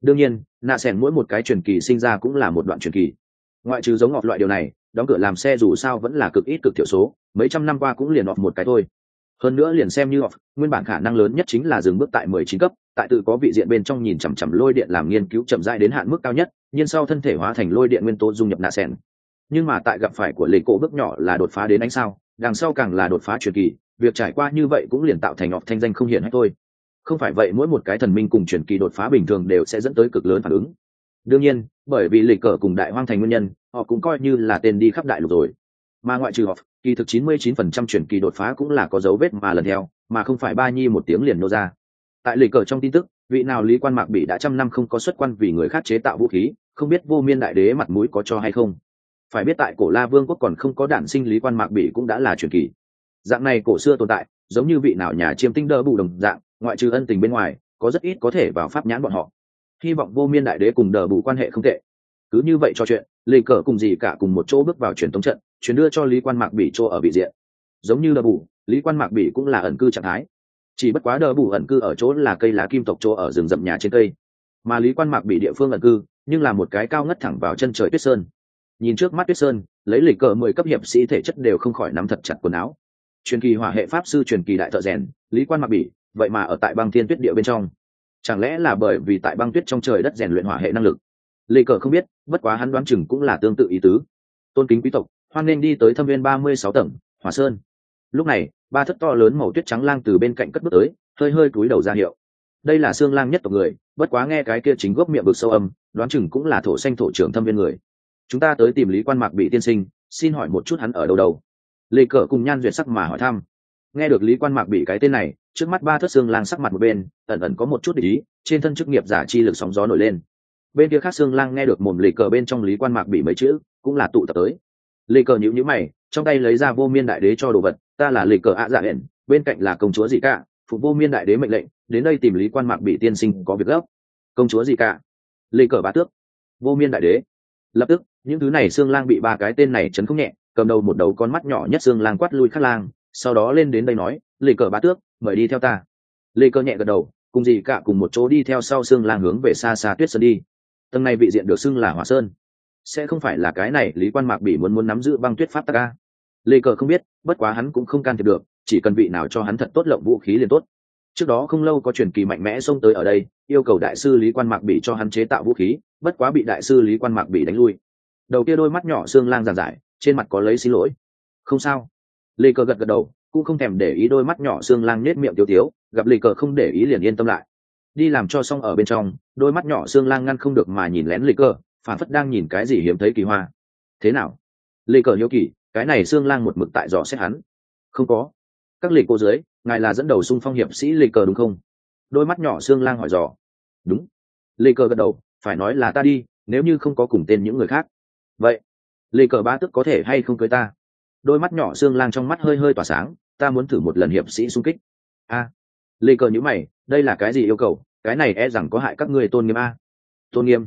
Đương nhiên nạ sẻn mỗi một cái truyền kỳ sinh ra cũng là một đoạn truyền kỳ. Ngoại trừ giống ngọt loại điều này, đóng cửa làm xe dù sao vẫn là cực ít cực thiểu số, mấy trăm năm qua cũng liền ọt một cái thôi hơn nữa liền xem như off nguyên bản khả năng lớn nhất chính là dừng bước tại mười chín cấp, tại tự có vị diện bên trong nhìn chằm chằm lôi điện làm nghiên cứu chậm rãi đến hạn mức cao nhất, nhưng sau thân thể hóa thành lôi điện nguyên tố dung nhập nạ sen nhưng mà tại gặp phải của lệ cổ bước nhỏ là đột phá đến ánh sao, đằng sau càng là đột phá truyền kỳ, việc trải qua như vậy cũng liền tạo thành ngọc thanh danh không hiện hay thôi. Không phải vậy mỗi một cái thần minh cùng truyền kỳ đột phá bình thường đều sẽ dẫn tới cực lớn phản ứng. Đương nhiên, bởi vì lịch cờ cùng đại hoang thành nguyên nhân, họ cũng coi như là tên đi khắp đại lục rồi. Mà ngoại trừ họ kỳ thực 99% chuyển kỳ đột phá cũng là có dấu vết mà lần theo, mà không phải ba nhi một tiếng liền nô ra. Tại lịch cờ trong tin tức, vị nào lý quan mạc bị đã trăm năm không có xuất quan vì người khác chế tạo vũ khí, không biết vô miên đại đế mặt mũi có cho hay không. Phải biết tại cổ la vương quốc còn không có đản sinh lý quan mạc bị cũng đã là chuyển kỳ. Dạng này cổ xưa tồn tại, giống như vị nào nhà chiêm tinh đỡ bù đồng dạng, ngoại trừ ân tình bên ngoài, có rất ít có thể vào pháp nhãn bọn họ. Hy vọng vô miên đại đế cùng đỡ bù quan hệ không tệ. Cứ như vậy cho chuyện, lịch cờ cùng gì cả cùng một chỗ bước vào truyền thống trận chuyển đưa cho lý quan mạc Bỉ chỗ ở vị diện. Giống như đờ bù, lý quan mạc Bỉ cũng là ẩn cư trạng thái. Chỉ bất quá đờ bù ẩn cư ở chỗ là cây lá kim tộc chỗ ở rừng rậm nhà trên cây. Mà lý quan mạc Bỉ địa phương ẩn cư, nhưng là một cái cao ngất thẳng vào chân trời tuyết sơn. Nhìn trước mắt tuyết sơn, lấy lịch cờ mười cấp hiệp sĩ thể chất đều không khỏi nắm thật chặt quần áo. Truyền kỳ hỏa hệ pháp sư truyền kỳ đại thợ rèn, lý quan mạc bỉ, vậy mà ở tại băng thiên tuyết địa bên trong. Chẳng lẽ là bởi vì tại băng tuyết trong trời đất rèn luyện hỏa hệ năng lực? Lê cờ không biết, bất quá hắn đoán chừng cũng là tương tự ý tứ. Tôn kính quý tộc hoan nên đi tới thâm viên ba mươi sáu tầng hỏa sơn. Lúc này, ba thất to lớn màu tuyết trắng lang từ bên cạnh cất bước tới, hơi hơi cúi đầu ra hiệu. Đây là xương lang nhất tộc người, bất quá nghe cái kia chính gốc miệng vực sâu âm, đoán chừng cũng là thổ xanh thổ trưởng thâm viên người. Chúng ta tới tìm lý quan mạc bị tiên sinh, xin hỏi một chút hắn ở đâu đâu. Lê cờ cùng nhan duyệt sắc mà hỏi thăm. Nghe được lý quan mạc bị cái tên này, trước mắt ba thất xương lang sắc mặt một bên, ẩn ẩn có một chút để ý, trên thân chức nghiệp giả chi lực sóng gió nổi lên. Bên kia khác xương lang nghe được mồm lì cờ bên trong lý quan mạc bị mấy chữ, cũng là tụ tập tới. Lê cờ nhữ nhữ mày, trong tay lấy ra vô miên đại đế cho đồ vật, ta là Lê cờ ạ dạ hẹn bên cạnh là công chúa gì cả, phụ vô miên đại đế mệnh lệnh, đến đây tìm lý quan mạc bị tiên sinh có việc gấp. Công chúa gì cả? Lê cờ bá tước. Vô miên đại đế. Lập tức, những thứ này xương lang bị ba cái tên này chấn không nhẹ, cầm đầu một đầu con mắt nhỏ nhất xương lang quát lui khắc lang, sau đó lên đến đây nói, Lê cờ bá tước, mời đi theo ta. Lê cờ nhẹ gật đầu, cùng gì cả cùng một chỗ đi theo sau xương lang hướng về xa xa tuyết sơn đi. Tầng này vị diện được xưng là hỏa sơn sẽ không phải là cái này lý quan mạc bị muốn muốn nắm giữ băng tuyết pháp ta ca lê cờ không biết, bất quá hắn cũng không can thiệp được, chỉ cần vị nào cho hắn thật tốt lộng vũ khí liền tốt. Trước đó không lâu có truyền kỳ mạnh mẽ xông tới ở đây, yêu cầu đại sư lý quan mạc bị cho hắn chế tạo vũ khí, bất quá bị đại sư lý quan mạc bị đánh lui. Đầu kia đôi mắt nhỏ xương lang giàn giải, trên mặt có lấy xin lỗi. Không sao. Lê cờ gật gật đầu, cũng không thèm để ý đôi mắt nhỏ xương lang nết miệng tiêu tiếu, gặp lê cờ không để ý liền yên tâm lại. Đi làm cho xong ở bên trong, đôi mắt nhỏ xương lang ngăn không được mà nhìn lén lê cờ phản phất đang nhìn cái gì hiếm thấy kỳ hoa. Thế nào? Lê cờ hiếu kỳ cái này xương lang một mực tại dò xét hắn. Không có. Các lê cô dưới ngài là dẫn đầu xung phong hiệp sĩ lê cờ đúng không? Đôi mắt nhỏ xương lang hỏi dò. Đúng. Lê cờ gật đầu phải nói là ta đi nếu như không có cùng tên những người khác. Vậy lê cờ ba tức có thể hay không cưới ta? Đôi mắt nhỏ xương lang trong mắt hơi hơi tỏa sáng ta muốn thử một lần hiệp sĩ xung kích. A. À, lê cờ nhữ mày đây là cái gì yêu cầu? Cái này e rằng có hại các ngươi tôn nghiêm a. Tôn nghiêm?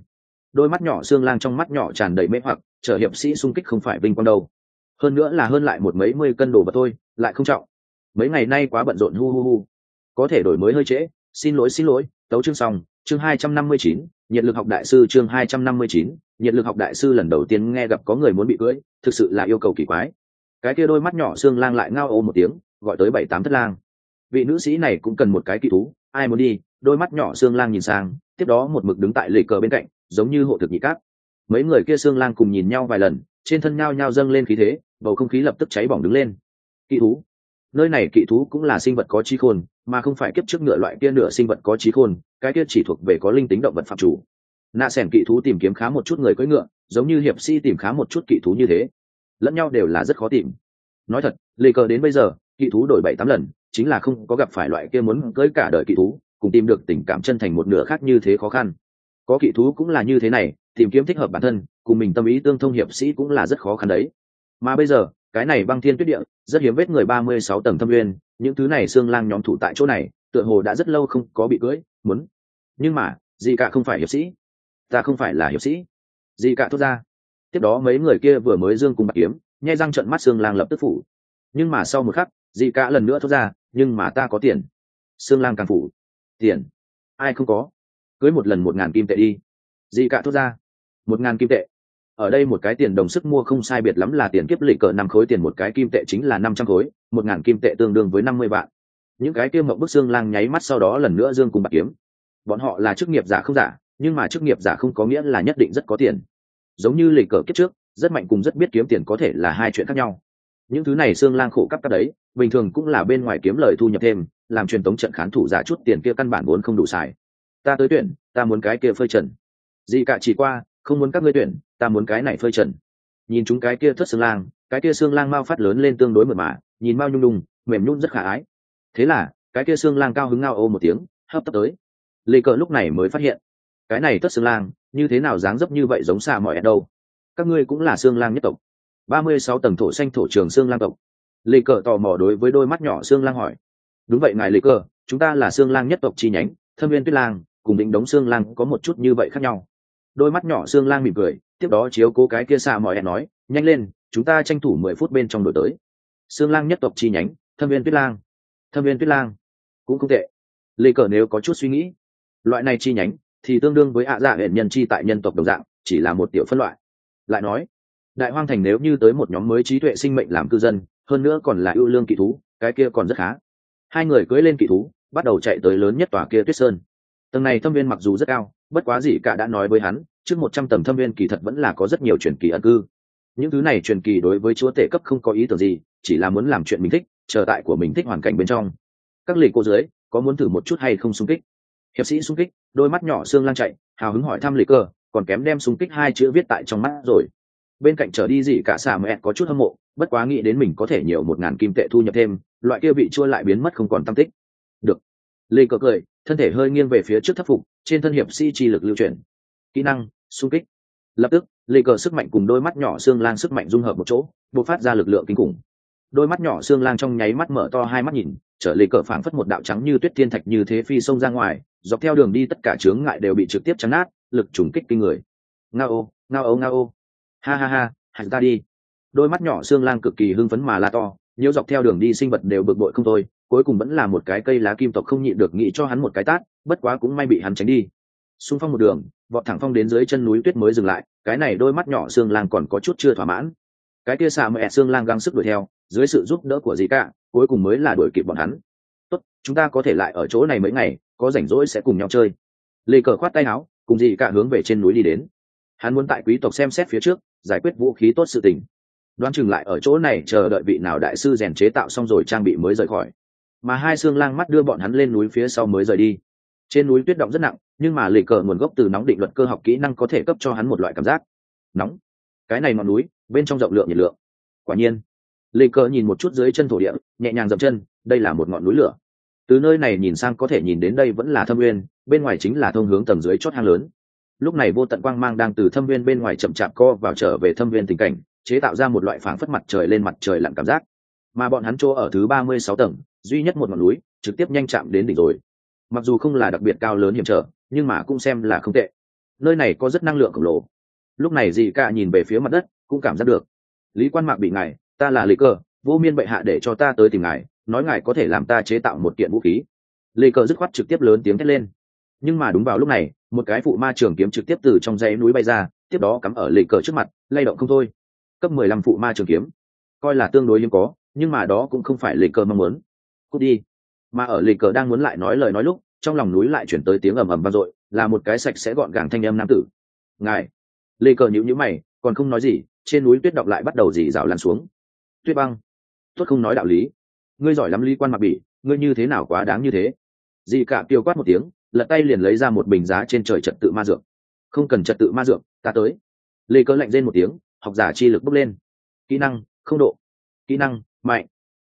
Đôi mắt nhỏ xương lang trong mắt nhỏ tràn đầy mê hoặc chở hiệp sĩ xung kích không phải vinh quang đâu. Hơn nữa là hơn lại một mấy mươi cân đồ vật thôi, lại không trọng. Mấy ngày nay quá bận rộn hu hu hu. Có thể đổi mới hơi trễ. Xin lỗi xin lỗi. Tấu chương xong, chương hai trăm năm mươi chín, nhiệt lực học đại sư chương hai trăm năm mươi chín, nhiệt lực học đại sư lần đầu tiên nghe gặp có người muốn bị cưỡi, thực sự là yêu cầu kỳ quái. Cái kia đôi mắt nhỏ xương lang lại ngao ô một tiếng, gọi tới bảy tám thất lang. Vị nữ sĩ này cũng cần một cái kỳ thú, ai muốn đi? Đôi mắt nhỏ xương lang nhìn sang, tiếp đó một mực đứng tại lề cờ bên cạnh giống như hộ thực nhị cát. Mấy người kia xương lang cùng nhìn nhau vài lần, trên thân nhao nhao dâng lên khí thế, bầu không khí lập tức cháy bỏng đứng lên. Kỵ thú. Nơi này kỵ thú cũng là sinh vật có trí khôn, mà không phải kiếp trước ngựa loại kia nửa sinh vật có trí khôn, cái kia chỉ thuộc về có linh tính động vật phạm chủ. Nạ s ẻ n kỵ thú tìm kiếm khá một chút người cưỡi ngựa, giống như hiệp si tìm khá một chút kỵ thú như thế. Lẫn nhau đều là rất khó tìm. Nói thật, lê cờ đến bây giờ, kỵ thú đổi bảy tám lần, chính là không có gặp phải loại kia muốn cưới cả đời kỵ thú, cùng tìm được tình cảm chân thành một nửa khác như thế khó khăn có kỵ thú cũng là như thế này, tìm kiếm thích hợp bản thân, cùng mình tâm ý tương thông hiệp sĩ cũng là rất khó khăn đấy. Mà bây giờ, cái này băng thiên tuyết địa, rất hiếm vết người ba mươi sáu tầng thâm uyên những thứ này xương lang nhóm thủ tại chỗ này, tựa hồ đã rất lâu không có bị cưỡi, muốn. Nhưng mà, gì cả không phải hiệp sĩ. Ta không phải là hiệp sĩ. Gì cả thốt ra. Tiếp đó mấy người kia vừa mới dương cùng bạc kiếm, nhai răng trận mắt xương lang lập tức phủ. Nhưng mà sau một khắc dì cả lần nữa thốt ra, nhưng mà ta có tiền. Xương lang càng phủ. Tiền? Ai không có? Cưới một lần một ngàn kim tệ đi. Dị cả thốt ra. Một ngàn kim tệ? Ở đây một cái tiền đồng sức mua không sai biệt lắm là tiền kiếp lịch cờ năm khối, tiền một cái kim tệ chính là năm trăm khối, một ngàn kim tệ tương đương với năm mươi vạn. Những cái kia mộng bức xương lang nháy mắt sau đó lần nữa dương cùng bạc kiếm. Bọn họ là chức nghiệp giả không giả, nhưng mà chức nghiệp giả không có nghĩa là nhất định rất có tiền. Giống như lịch cờ kiếp trước, rất mạnh cùng rất biết kiếm tiền có thể là hai chuyện khác nhau. Những thứ này xương lang khổ cấp các đấy, bình thường cũng là bên ngoài kiếm lời thu nhập thêm, làm truyền tống trận khán thủ giả chút tiền kia căn bản vốn không đủ xài ta tới tuyển, ta muốn cái kia phơi trần. Gì cả chỉ qua, không muốn các ngươi tuyển, ta muốn cái này phơi trần. Nhìn chúng cái kia thất xương lang, cái kia xương lang mau phát lớn lên tương đối mượt mà, nhìn mau nhung đùng mềm nhung rất khả ái. Thế là, cái kia xương lang cao hứng ngao ô một tiếng, hấp tấp tới. Lê cờ lúc này mới phát hiện, cái này thất xương lang, như thế nào dáng dấp như vậy giống xa mọi đâu? Các ngươi cũng là xương lang nhất tộc. Ba mươi sáu tầng thổ xanh thổ trường xương lang tộc. Lê cờ tò mò đối với đôi mắt nhỏ xương lang hỏi. Đúng vậy ngài lê cờ chúng ta là xương lang nhất tộc chi nhánh, thâm viên tuyết lang cùng định đống xương lang có một chút như vậy khác nhau. Đôi mắt nhỏ xương lang mỉm cười, tiếp đó chiếu cố cái kia xa mọi hẹn nói, nhanh lên, chúng ta tranh thủ mười phút bên trong đổi tới. Xương lang nhất tộc chi nhánh, thâm viên tuyết lang. Thâm viên tuyết lang, cũng không tệ. Lê cờ nếu có chút suy nghĩ, loại này chi nhánh thì tương đương với ạ dạ hệ nhân chi tại nhân tộc đồng dạng, chỉ là một tiểu phân loại. Lại nói, đại hoang thành nếu như tới một nhóm mới trí tuệ sinh mệnh làm cư dân, hơn nữa còn là ưu lương kỳ thú, cái kia còn rất khá. Hai người cưỡi lên kỳ thú, bắt đầu chạy tới lớn nhất tòa kia tuyết sơn tầng này thâm viên mặc dù rất cao, bất quá gì cả đã nói với hắn, trước một trăm tầng thâm viên kỳ thật vẫn là có rất nhiều truyền kỳ ẩn cư. Những thứ này truyền kỳ đối với chúa tể cấp không có ý tưởng gì, chỉ là muốn làm chuyện mình thích, chờ tại của mình thích hoàn cảnh bên trong. Các lì cô dưới, có muốn thử một chút hay không xung kích? Hiệp sĩ xung kích, đôi mắt nhỏ xương lang chạy, hào hứng hỏi thăm lì cơ, còn kém đem xung kích hai chữ viết tại trong mắt rồi. Bên cạnh trở đi gì cả xà mẹ có chút hâm mộ, bất quá nghĩ đến mình có thể nhiều một ngàn kim tệ thu nhập thêm, loại kia bị chua lại biến mất không còn tâm tích. Được. Lê cờ cười thân thể hơi nghiêng về phía trước thất phục, trên thân hiệp sĩ chi lực lưu chuyển. Kỹ năng, xung kích. Lập tức, lê cờ sức mạnh cùng đôi mắt nhỏ xương lang sức mạnh dung hợp một chỗ, bộc phát ra lực lượng kinh khủng. Đôi mắt nhỏ xương lang trong nháy mắt mở to hai mắt nhìn trở lê cờ phảng phất một đạo trắng như tuyết thiên thạch như thế phi xông ra ngoài, dọc theo đường đi tất cả chướng ngại đều bị trực tiếp chắn nát, lực trùng kích kinh người. Nga ô nga ô nga ô. Ha ha ha hẳn ta đi. Đôi mắt nhỏ xương lang cực kỳ hưng phấn mà la to nhiều dọc theo đường đi sinh vật đều bực bội không thôi, cuối cùng vẫn là một cái cây lá kim tộc không nhịn được nghĩ cho hắn một cái tát, bất quá cũng may bị hắn tránh đi. Xung phong một đường, vọt thẳng phong đến dưới chân núi tuyết mới dừng lại, cái này đôi mắt nhỏ xương lang còn có chút chưa thỏa mãn. Cái kia xà mẹ xương lang gắng sức đuổi theo, dưới sự giúp đỡ của gì cả, cuối cùng mới là đuổi kịp bọn hắn. Tốt, chúng ta có thể lại ở chỗ này mấy ngày, có rảnh rỗi sẽ cùng nhau chơi. Lê cờ khoát tay áo, cùng gì cả hướng về trên núi đi đến. Hắn muốn tại quý tộc xem xét phía trước, giải quyết vũ khí tốt sự tình đoán chừng lại ở chỗ này chờ đợi vị nào đại sư rèn chế tạo xong rồi trang bị mới rời khỏi. Mà hai xương lang mắt đưa bọn hắn lên núi phía sau mới rời đi. Trên núi tuyết động rất nặng, nhưng mà lì cờ nguồn gốc từ nóng định luật cơ học kỹ năng có thể cấp cho hắn một loại cảm giác. Nóng. Cái này ngọn núi, bên trong rộng lượng nhiệt lượng. Quả nhiên, lì cờ nhìn một chút dưới chân thổ địa, nhẹ nhàng dậm chân, đây là một ngọn núi lửa. Từ nơi này nhìn sang có thể nhìn đến đây vẫn là thâm nguyên, bên ngoài chính là thông hướng tầng dưới chót hang lớn. Lúc này vô tận quang mang đang từ thâm viên bên ngoài chậm chạp co vào trở về thâm viên tình cảnh chế tạo ra một loại phảng phất mặt trời lên mặt trời lặn cảm giác. Mà bọn hắn chỗ ở thứ ba mươi sáu tầng, duy nhất một ngọn núi, trực tiếp nhanh chạm đến đỉnh rồi. Mặc dù không là đặc biệt cao lớn hiểm trở, nhưng mà cũng xem là không tệ. Nơi này có rất năng lượng khổng lồ. Lúc này Dì cả nhìn về phía mặt đất, cũng cảm giác được. Lý quan mạc bị ngài, ta là Lệ cơ, vô miên bệ hạ để cho ta tới tìm ngài, nói ngài có thể làm ta chế tạo một kiện vũ khí. Lệ cơ dứt khoát trực tiếp lớn tiếng thét lên. Nhưng mà đúng vào lúc này, một cái phụ ma trường kiếm trực tiếp từ trong dãy núi bay ra, tiếp đó cắm ở Lệ cờ trước mặt, lay động không thôi cấp mười lăm phụ ma trường kiếm. Coi là tương đối hiếm có, nhưng mà đó cũng không phải lịch cờ mong muốn. Cút đi. Mà ở lịch cờ đang muốn lại nói lời nói lúc, trong lòng núi lại chuyển tới tiếng ầm ầm vang dội, là một cái sạch sẽ gọn gàng thanh âm nam tử. Ngài. Lịch cờ nhữ nhữ mày, còn không nói gì, trên núi tuyết đọc lại bắt đầu dì rào lăn xuống. Tuyết băng tuất không nói đạo lý. Ngươi giỏi lắm lý quan mặc bỉ, ngươi như thế nào quá đáng như thế? Dì cả tiêu quát một tiếng, lật tay liền lấy ra một bình giá trên trời trật tự ma dược. Không cần trật tự ma dược, ta tới. Lê cớ lạnh rên một tiếng học giả chi lực bốc lên. Kỹ năng, không độ. Kỹ năng, mạnh.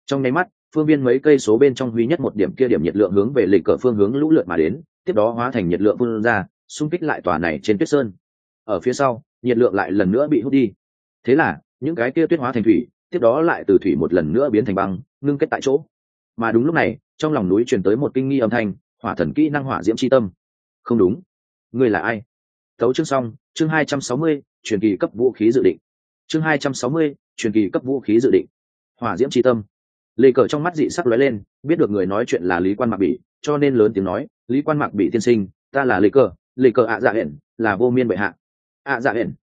Trong nháy mắt, phương viên mấy cây số bên trong huy nhất một điểm kia điểm nhiệt lượng hướng về lịch cờ phương hướng lũ lượt mà đến, tiếp đó hóa thành nhiệt lượng phương ra, xung kích lại tòa này trên tuyết sơn. Ở phía sau, nhiệt lượng lại lần nữa bị hút đi. Thế là, những cái kia tuyết hóa thành thủy, tiếp đó lại từ thủy một lần nữa biến thành băng, ngưng kết tại chỗ. Mà đúng lúc này, trong lòng núi truyền tới một kinh nghi âm thanh, hỏa thần kỹ năng hỏa diễm c h i tâm. Không đúng. Ngươi là ai? Tấu chương xong, chương hai trăm sáu mươi truyền kỳ cấp vũ khí dự định. Chương hai trăm sáu mươi, truyền kỳ cấp vũ khí dự định. Hỏa diễm chi tâm. Lê cờ trong mắt dị sắc lóe lên, biết được người nói chuyện là lý quan mạc bỉ, cho nên lớn tiếng nói, lý quan mạc bỉ tiên sinh, ta là lê cờ lê cờ ạ dạ hển là vô miên bệ hạ. Ạ dạ hển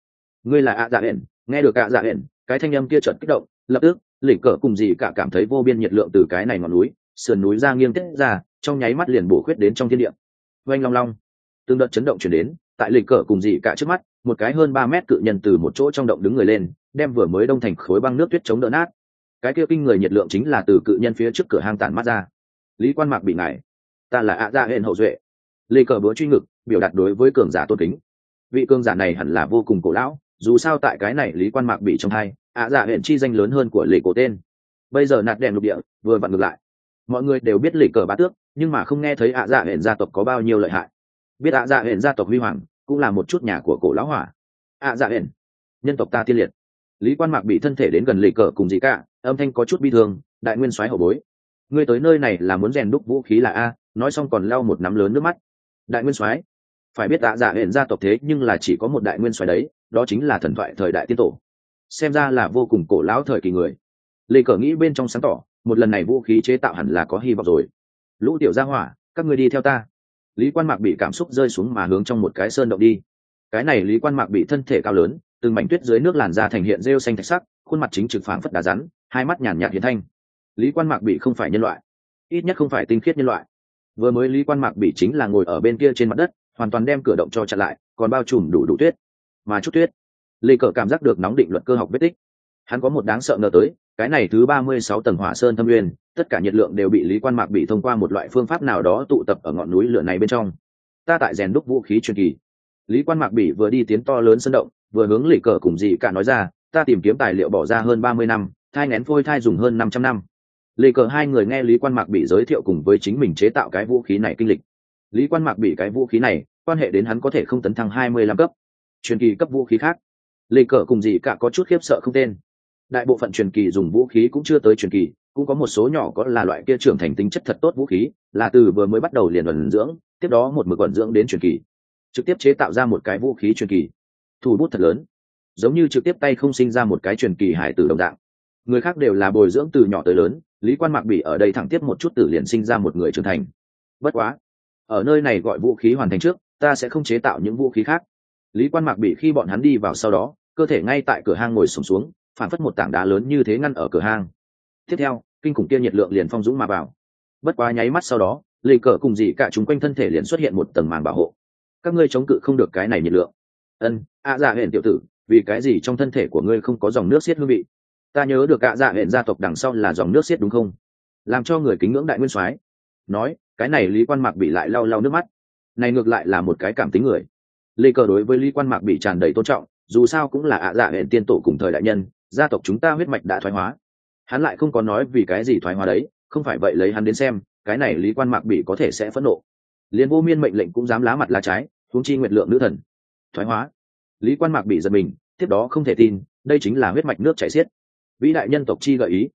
ngươi là ạ dạ hển nghe được ạ dạ hển cái thanh âm kia chợt kích động, lập tức, lê cờ cùng dị cả cảm thấy vô biên nhiệt lượng từ cái này ngọn núi, sườn núi ra nghiêng tiết ra, trong nháy mắt liền bổ khuyết đến trong thiên địa. Oanh long long. Tương đợt chấn động chuyển đến, tại lịch cờ cùng dị cả trước mắt một cái hơn ba mét cự nhân từ một chỗ trong động đứng người lên, đem vừa mới đông thành khối băng nước tuyết chống đỡ nát. Cái kia kinh người nhiệt lượng chính là từ cự nhân phía trước cửa hang tản mắt ra. Lý quan mạc bị ngại. Ta là ạ gia dạ hẹn hậu duệ. Lê cờ búa truy ngực, biểu đạt đối với cường giả tôn kính. Vị cường giả này hẳn là vô cùng cổ lão, dù sao tại cái này lý quan mạc bị trong hai ạ dạ hẹn chi danh lớn hơn của lệ cổ tên. Bây giờ nạt đèn lục địa, vừa vặn ngược lại. Mọi người đều biết lệ cờ bá tước, nhưng mà không nghe thấy ạ dạ hẹn gia tộc có bao nhiêu lợi hại. Biết ạ dạ hẹn gia tộc huy hoàng cũng là một chút nhà của cổ lão hỏa. Ạ dạ hển nhân tộc ta tiên liệt. Lý quan mạc bị thân thể đến gần lì cờ cùng gì cả, âm thanh có chút bi thương, đại nguyên soái hậu bối. Ngươi tới nơi này là muốn rèn đúc vũ khí là a, nói xong còn lau một nắm lớn nước mắt. Đại nguyên soái. Phải biết ạ dạ hển gia tộc thế nhưng là chỉ có một đại nguyên soái đấy, đó chính là thần thoại thời đại tiên tổ. Xem ra là vô cùng cổ lão thời kỳ người. Lê cờ nghĩ bên trong sáng tỏ, một lần này vũ khí chế tạo hẳn là có hy vọng rồi. Lũ tiểu gia hỏa, các người đi theo ta lý quan mạc bị cảm xúc rơi xuống mà hướng trong một cái sơn động đi. Cái này lý quan mạc bị thân thể cao lớn, từng mảnh tuyết dưới nước làn da thành hiện rêu xanh thạch sắc, khuôn mặt chính trực phảng phất đá rắn, hai mắt nhàn nhạt hiến thanh. Lý quan mạc bị không phải nhân loại, ít nhất không phải tinh khiết nhân loại. Vừa mới lý quan mạc bị chính là ngồi ở bên kia trên mặt đất, hoàn toàn đem cửa động cho chặn lại, còn bao trùm đủ đủ tuyết. Mà chút tuyết, lê cờ cảm giác được nóng định luật cơ học vết tích. Hắn có một đáng sợ ngờ tới cái này thứ ba mươi sáu tầng hỏa sơn thâm nguyên, tất cả nhiệt lượng đều bị lý quan mạc bị thông qua một loại phương pháp nào đó tụ tập ở ngọn núi lửa này bên trong. Ta tại rèn đúc vũ khí truyền kỳ. Lý quan mạc bị vừa đi tiến to lớn sân động, vừa hướng lì cờ cùng dị cả nói ra, ta tìm kiếm tài liệu bỏ ra hơn ba mươi năm, thai ngén phôi thai dùng hơn năm trăm năm. Lì cờ hai người nghe lý quan mạc bị giới thiệu cùng với chính mình chế tạo cái vũ khí này kinh lịch. Lý quan mạc bị cái vũ khí này, quan hệ đến hắn có thể không tấn thăng hai mươi lăm cấp, truyền kỳ cấp vũ khí khác. Lì cờ cùng dị cả có chút khiếp sợ không tên đại bộ phận truyền kỳ dùng vũ khí cũng chưa tới truyền kỳ cũng có một số nhỏ có là loại kia trưởng thành tính chất thật tốt vũ khí là từ vừa mới bắt đầu liền ẩn dưỡng tiếp đó một mực ẩn dưỡng đến truyền kỳ. Trực tiếp chế tạo ra một cái vũ khí truyền kỳ. Thủ bút thật lớn. Giống như trực tiếp tay không sinh ra một cái truyền kỳ hải tử đồng dạng. Người khác đều là bồi dưỡng từ nhỏ tới lớn lý quan mạc bị ở đây thẳng tiếp một chút tử liền sinh ra một người trưởng thành. Bất quá ở nơi này gọi vũ khí hoàn thành trước ta sẽ không chế tạo những vũ khí khác. Lý quan mạc bị khi bọn hắn đi vào sau đó cơ thể ngay tại cửa hang ngồi sùng xuống, xuống phản phất một tảng đá lớn như thế ngăn ở cửa hang. Tiếp theo, kinh khủng kia nhiệt lượng liền phong dũng mà vào. Bất quá nháy mắt sau đó, lì cờ cùng dị cả chúng quanh thân thể liền xuất hiện một tầng màng bảo hộ. Các ngươi chống cự không được cái này nhiệt lượng. Ân, ạ dạ hển tiểu tử, vì cái gì trong thân thể của ngươi không có dòng nước xiết hương vị? Ta nhớ được ạ dạ hển gia tộc đằng sau là dòng nước xiết đúng không? Làm cho người kính ngưỡng đại nguyên soái. Nói, cái này lý quan mạc bị lại lau lau nước mắt. Này ngược lại là một cái cảm tính người. Lê cờ đối với lý quan mạc bị tràn đầy tôn trọng, dù sao cũng là ạ dạ hển tiên tổ cùng thời đại nhân gia tộc chúng ta huyết mạch đã thoái hóa. Hắn lại không có nói vì cái gì thoái hóa đấy, không phải vậy lấy hắn đến xem, cái này lý quan mạc bị có thể sẽ phẫn nộ. Liền vô miên mệnh lệnh cũng dám lá mặt lá trái, huống chi nguyện lượng nữ thần. Thoái hóa. Lý quan mạc bị giật mình, tiếp đó không thể tin, đây chính là huyết mạch nước chảy xiết. Vĩ đại nhân tộc chi gợi ý.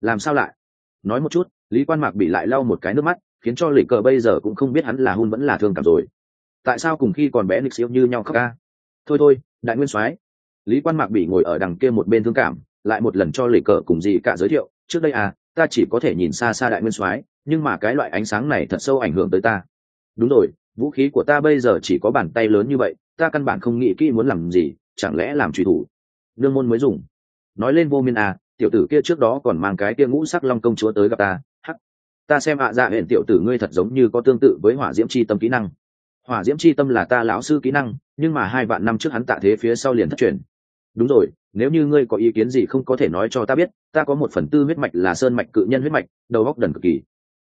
Làm sao lại? Nói một chút, lý quan mạc bị lại lau một cái nước mắt, khiến cho lịch cờ bây giờ cũng không biết hắn là hôn vẫn là thương cảm rồi. Tại sao cùng khi còn bé nịch siêu như nhau khóc ca? Thôi thôi, đại nguyên soái lý quan mạc bị ngồi ở đằng kia một bên thương cảm, lại một lần cho lì cờ cùng gì cả giới thiệu, trước đây à ta chỉ có thể nhìn xa xa đại nguyên soái, nhưng mà cái loại ánh sáng này thật sâu ảnh hưởng tới ta. Đúng rồi, vũ khí của ta bây giờ chỉ có bàn tay lớn như vậy, ta căn bản không nghĩ kỹ muốn làm gì, chẳng lẽ làm truy thủ? Đương môn mới dùng. Nói lên vô miên à tiểu tử kia trước đó còn mang cái kia ngũ sắc long công chúa tới gặp ta, hắc. Ta xem ạ à dạ hẹn tiểu tử ngươi thật giống như có tương tự với hỏa diễm c h i tâm kỹ năng. Hỏa diễm c h i tâm là ta lão sư kỹ năng, nhưng mà hai vạn năm trước hắn tạ thế phía sau liền thất truyền đúng rồi, nếu như ngươi có ý kiến gì không có thể nói cho ta biết, ta có một phần tư huyết mạch là sơn mạch cự nhân huyết mạch, đầu góc đần cực kỳ.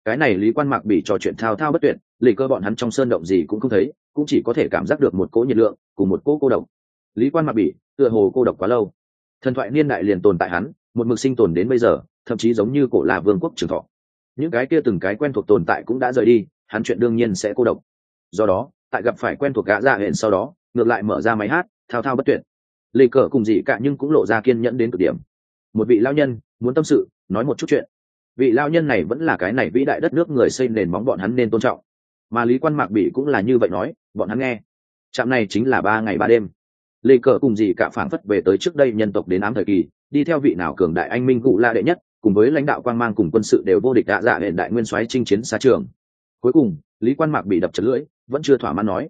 Cái này lý quan mạc bị trò chuyện thao thao bất tuyệt, lì cơ bọn hắn trong sơn động gì cũng không thấy, cũng chỉ có thể cảm giác được một cỗ nhiệt lượng cùng một cỗ cô độc. Lý quan mạc bị, tựa hồ cô độc quá lâu. Thần thoại niên đại liền tồn tại hắn, một mực sinh tồn đến bây giờ, thậm chí giống như cổ là vương quốc trường thọ. Những cái kia từng cái quen thuộc tồn tại cũng đã rời đi, hắn chuyện đương nhiên sẽ cô độc. Do đó, tại gặp phải quen thuộc gã dạ hển sau đó, ngược lại mở ra máy hát, thao thao bất tuyệt lê cờ cùng dị cả nhưng cũng lộ ra kiên nhẫn đến cực điểm. Một vị lao nhân, muốn tâm sự, nói một chút chuyện. Vị lao nhân này vẫn là cái này vĩ đại đất nước người xây nền móng bọn hắn nên tôn trọng. Mà lý quan mạc bị cũng là như vậy nói, bọn hắn nghe. Trạm này chính là ba ngày ba đêm. Lê cờ cùng dị cả phảng phất về tới trước đây nhân tộc đến ám thời kỳ, đi theo vị nào cường đại anh minh cụ la đệ nhất, cùng với lãnh đạo quan mang cùng quân sự đều vô địch đã dạ hiện đại nguyên soái chinh chiến xa trường. Cuối cùng, lý quan mạc bị đập chật lưỡi, vẫn chưa thỏa mãn nói.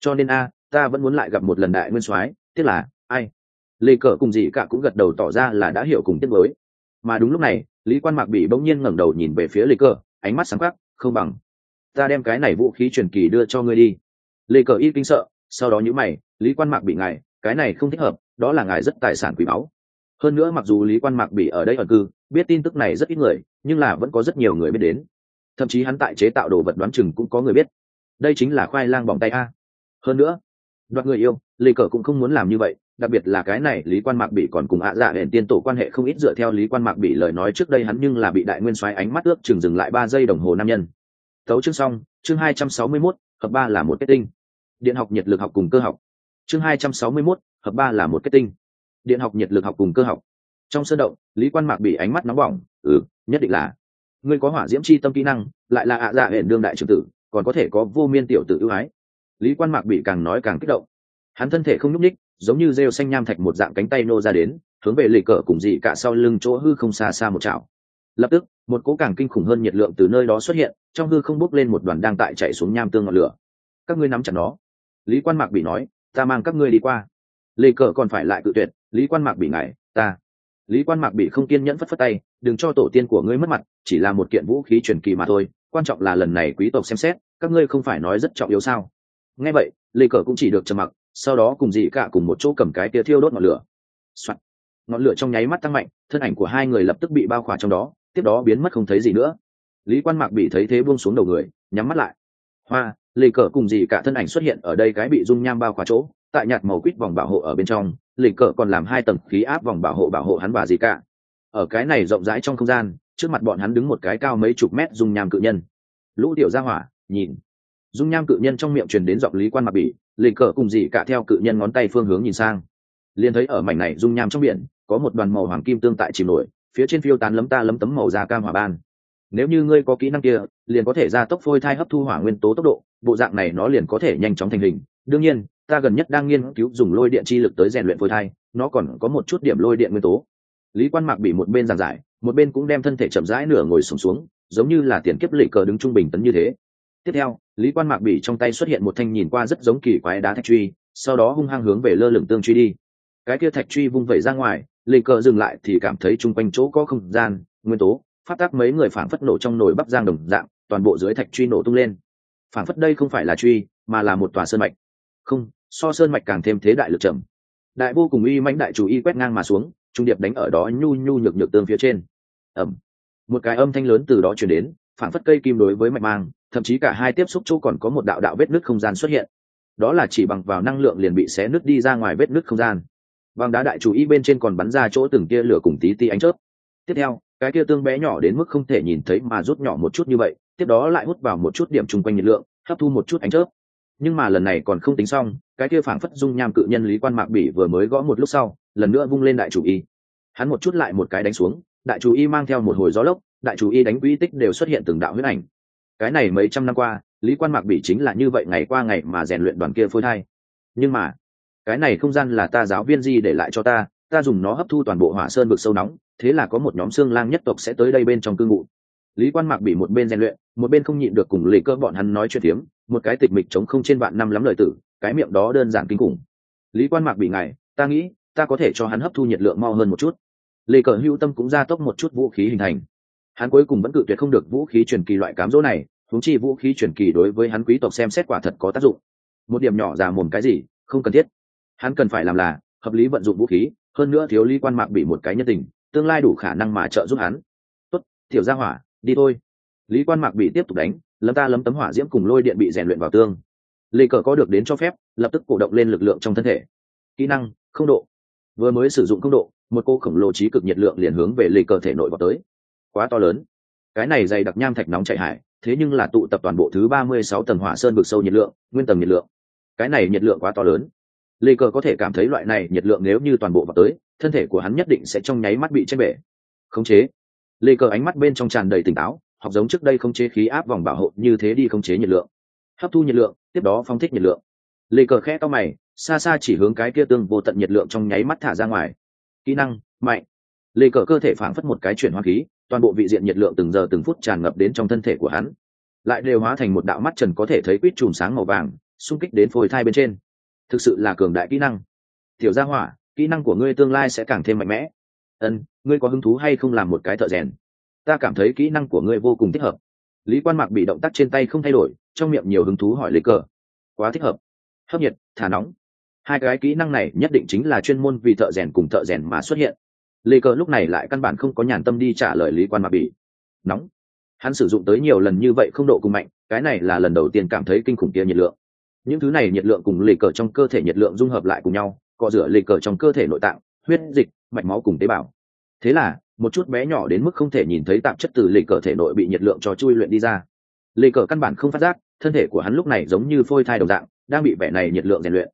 Cho nên a, ta vẫn muốn lại gặp một lần đại nguyên soái, tiếc là ai? Lê cờ cùng gì cả cũng gật đầu tỏ ra là đã hiểu cùng tiết với. Mà đúng lúc này, lý quan mạc bị bỗng nhiên ngẩng đầu nhìn về phía lê cờ, ánh mắt sáng khắc không bằng. Ta đem cái này vũ khí truyền kỳ đưa cho ngươi đi. Lê cờ y kinh sợ, sau đó nhữ mày, lý quan mạc bị ngài, cái này không thích hợp, đó là ngài rất tài sản quý báu. Hơn nữa mặc dù lý quan mạc bị ở đây ẩn cư, biết tin tức này rất ít người, nhưng là vẫn có rất nhiều người biết đến. Thậm chí hắn tại chế tạo đồ vật đoán chừng cũng có người biết. Đây chính là khoai lang bỏng tay a. Hơn nữa, đoạt người yêu, lê cờ cũng không muốn làm như vậy đặc biệt là cái này lý quan mạc bị còn cùng ạ dạ Hển tiên tổ quan hệ không ít dựa theo lý quan mạc bị lời nói trước đây hắn nhưng là bị đại nguyên xoáy ánh mắt ước chừng dừng lại ba giây đồng hồ nam nhân. Tấu chương xong chương hai trăm sáu mươi 261, hợp ba là một kết tinh. Điện học nhiệt lực học cùng cơ học. Chương hai trăm sáu mươi 261, hợp ba là một kết tinh. Điện học nhiệt lực học cùng cơ học. Trong sân động lý quan mạc bị ánh mắt nóng bỏng ừ nhất định là. Ngươi có hỏa diễm chi tâm kỹ năng lại là ạ dạ Hển đương đại trưởng tử còn có thể có vô miên tiểu tử ưu ái. Lý quan mạc bị càng nói càng kích động. Hắn thân thể không nhúc ních giống như rêu xanh nham thạch một dạng cánh tay nô ra đến, hướng về lì cờ cùng dị cả sau lưng chỗ hư không xa xa một chảo. Lập tức, một cỗ càng kinh khủng hơn nhiệt lượng từ nơi đó xuất hiện, trong hư không bốc lên một đoàn đang tại chạy xuống nham tương ngọn lửa. Các ngươi nắm chặt nó. Lý quan mạc bị nói, ta mang các ngươi đi qua. Lì cờ còn phải lại cự tuyệt, lý quan mạc bị ngại, ta. Lý quan mạc bị không kiên nhẫn phất phất tay, đừng cho tổ tiên của ngươi mất mặt, chỉ là một kiện vũ khí truyền kỳ mà thôi, quan trọng là lần này quý tộc xem xét, các ngươi không phải nói rất trọng yếu sao? Nghe vậy lê cờ cũng chỉ được trầm mặc sau đó cùng dị cả cùng một chỗ cầm cái tia thiêu đốt ngọn lửa、Soạn. ngọn lửa trong nháy mắt tăng mạnh, thân ảnh của hai người lập tức bị bao khỏa trong đó, tiếp đó biến mất không thấy gì nữa. Lý quan mạc bị thấy thế buông xuống đầu người, nhắm mắt lại. Hoa Lệ cờ cùng dị cả thân ảnh xuất hiện ở đây cái bị dung nham bao khỏa chỗ, tại nhạt màu quýt vòng bảo hộ ở bên trong Lệ cờ còn làm hai tầng khí áp vòng bảo hộ bảo hộ hắn và dị cả. Ở cái này rộng rãi trong không gian, trước mặt bọn hắn đứng một cái cao mấy chục mét dung nham cự nhân. Lũ tiểu ra hỏa, nhìn. Dung nham cự nhân trong miệng truyền đến giọng lý quan mặc bỉ lịch cờ cùng dị cả theo cự nhân ngón tay phương hướng nhìn sang. Liền thấy ở mảnh này dung nham trong biển có một đoàn màu hoàng kim tương tại chìm nổi phía trên phiêu tán lấm ta lấm tấm màu da cam hỏa ban. Nếu như ngươi có kỹ năng kia liền có thể ra tốc phôi thai hấp thu hỏa nguyên tố tốc độ bộ dạng này nó liền có thể nhanh chóng thành hình. Đương nhiên ta gần nhất đang nghiên cứu dùng lôi điện chi lực tới rèn luyện phôi thai nó còn có một chút điểm lôi điện nguyên tố. Lý quan mạc bị một bên giàn giải một bên cũng đem thân thể chậm rãi nửa ngồi sùng xuống, xuống giống như là tiền kiếp lệ cờ đứng trung bình tấn như thế. Tiếp theo lý quan mạc bỉ trong tay xuất hiện một thanh nhìn qua rất giống kỳ quái đá thạch truy, sau đó hung hăng hướng về lơ lửng tương truy đi. Cái kia thạch truy vung vẩy ra ngoài lê cờ dừng lại thì cảm thấy chung quanh chỗ có không gian, nguyên tố, phát tác mấy người phản phất nổ trong nồi bắp giang đồng dạng, toàn bộ dưới thạch truy nổ tung lên. Phản phất đây không phải là truy, mà là một tòa sơn mạch. Không, so sơn mạch càng thêm thế đại lực chậm. Đại vô cùng uy mãnh đại chủ y quét ngang mà xuống, trung điệp đánh ở đó nhu nhu nhược nhược tương phía trên. Ẩm một cái âm thanh lớn từ đó chuyển đến phản phất cây kim đối với mạch mang thậm chí cả hai tiếp xúc chỗ còn có một đạo đạo vết nứt không gian xuất hiện. Đó là chỉ bằng vào năng lượng liền bị xé nứt đi ra ngoài vết nứt không gian. Bằng đá đại chủ y bên trên còn bắn ra chỗ từng tia lửa cùng tí tí ánh chớp. Tiếp theo, cái kia tương bé nhỏ đến mức không thể nhìn thấy mà rút nhỏ một chút như vậy, tiếp đó lại hút vào một chút điểm chung quanh nhiệt lượng, hấp thu một chút ánh chớp. Nhưng mà lần này còn không tính xong, cái kia phảng phất dung nham cự nhân lý quan mạc bỉ vừa mới gõ một lúc sau, lần nữa vung lên đại chủ y. Hắn một chút lại một cái đánh xuống, đại chủ y mang theo một hồi gió lốc, đại chủ y đánh quỹ tích đều xuất hiện từng đạo huyết ảnh cái này mấy trăm năm qua lý quan mạc bỉ chính là như vậy ngày qua ngày mà rèn luyện đoàn kia phôi thai. Nhưng mà cái này không gian là ta giáo viên di để lại cho ta ta dùng nó hấp thu toàn bộ hỏa sơn vực sâu nóng thế là có một nhóm xương lang nhất tộc sẽ tới đây bên trong cư ngụ. Lý quan mạc bị một bên rèn luyện một bên không nhịn được cùng lì cơ bọn hắn nói chuyện tiếng, một cái tịch mịch chống không trên vạn năm lắm lời tử cái miệng đó đơn giản kinh khủng. Lý quan mạc bị ngài ta nghĩ ta có thể cho hắn hấp thu nhiệt lượng mau hơn một chút. Lì cờ hưu tâm cũng gia tốc một chút vũ khí hình thành hắn cuối cùng vẫn cự tuyệt không được vũ khí truyền kỳ loại cám dỗ này thúng chi vũ khí truyền kỳ đối với hắn quý tộc xem xét quả thật có tác dụng. Một điểm nhỏ già mồm cái gì, không cần thiết. Hắn cần phải làm là, hợp lý vận dụng vũ khí, hơn nữa thiếu lý quan mạc bị một cái nhân tình, tương lai đủ khả năng mà trợ giúp hắn. Tốt, tiểu gia hỏa, đi thôi. Lý quan mạc bị tiếp tục đánh lâm ta lấm tấm hỏa diễm cùng lôi điện bị rèn luyện vào tương. Lê cờ có được đến cho phép, lập tức cổ động lên lực lượng trong thân thể. Kỹ năng, không độ. Vừa mới sử dụng không độ, một cô khổng lồ trí cực nhiệt lượng liền hướng về lê cờ thể nội vào tới quá to lớn. Cái này dày đặc nham thạch nóng chạy hải, thế nhưng là tụ tập toàn bộ thứ ba mươi sáu tầng hỏa sơn vực sâu nhiệt lượng, nguyên tầng nhiệt lượng. Cái này nhiệt lượng quá to lớn. Lê cờ có thể cảm thấy loại này nhiệt lượng nếu như toàn bộ vào tới, thân thể của hắn nhất định sẽ trong nháy mắt bị chết bể. Khống chế. Lê cờ ánh mắt bên trong tràn đầy tỉnh táo, học giống trước đây không chế khí áp vòng bảo hộ như thế đi khống chế nhiệt lượng. Hấp thu nhiệt lượng, tiếp đó phong thích nhiệt lượng. Lê cờ khẽ to mày, xa xa chỉ hướng cái kia tương vô tận nhiệt lượng trong nháy mắt thả ra ngoài. Kỹ năng, mạnh. Lê cờ cơ thể phảng phất một cái chuyển hóa khí toàn bộ vị diện nhiệt lượng từng giờ từng phút tràn ngập đến trong thân thể của hắn. Lại đều hóa thành một đạo mắt trần có thể thấy quýt chùm sáng màu vàng, xung kích đến phôi thai bên trên. Thực sự là cường đại kỹ năng. Tiểu gia hỏa, kỹ năng của ngươi tương lai sẽ càng thêm mạnh mẽ. Ân, ngươi có hứng thú hay không làm một cái thợ rèn? Ta cảm thấy kỹ năng của ngươi vô cùng thích hợp. Lý quan mạc bị động tác trên tay không thay đổi, trong miệng nhiều hứng thú hỏi lấy cờ quá thích hợp. Hấp nhiệt, thả nóng. Hai cái kỹ năng này nhất định chính là chuyên môn vì thợ rèn cùng thợ rèn mà xuất hiện lê cờ lúc này lại căn bản không có nhàn tâm đi trả lời lý quan mạc bị nóng. Hắn sử dụng tới nhiều lần như vậy không độ cùng mạnh, cái này là lần đầu tiên cảm thấy kinh khủng kia nhiệt lượng. Những thứ này nhiệt lượng cùng lê cờ trong cơ thể nhiệt lượng dung hợp lại cùng nhau cọ rửa lê cờ trong cơ thể nội tạng, huyết, dịch, mạch máu cùng tế bào. Thế là, một chút bé nhỏ đến mức không thể nhìn thấy tạp chất từ lê cờ thể nội bị nhiệt lượng cho chui luyện đi ra. Lê cờ căn bản không phát giác, thân thể của hắn lúc này giống như phôi thai đồng dạng, đang bị vẻ này nhiệt lượng rèn luyện.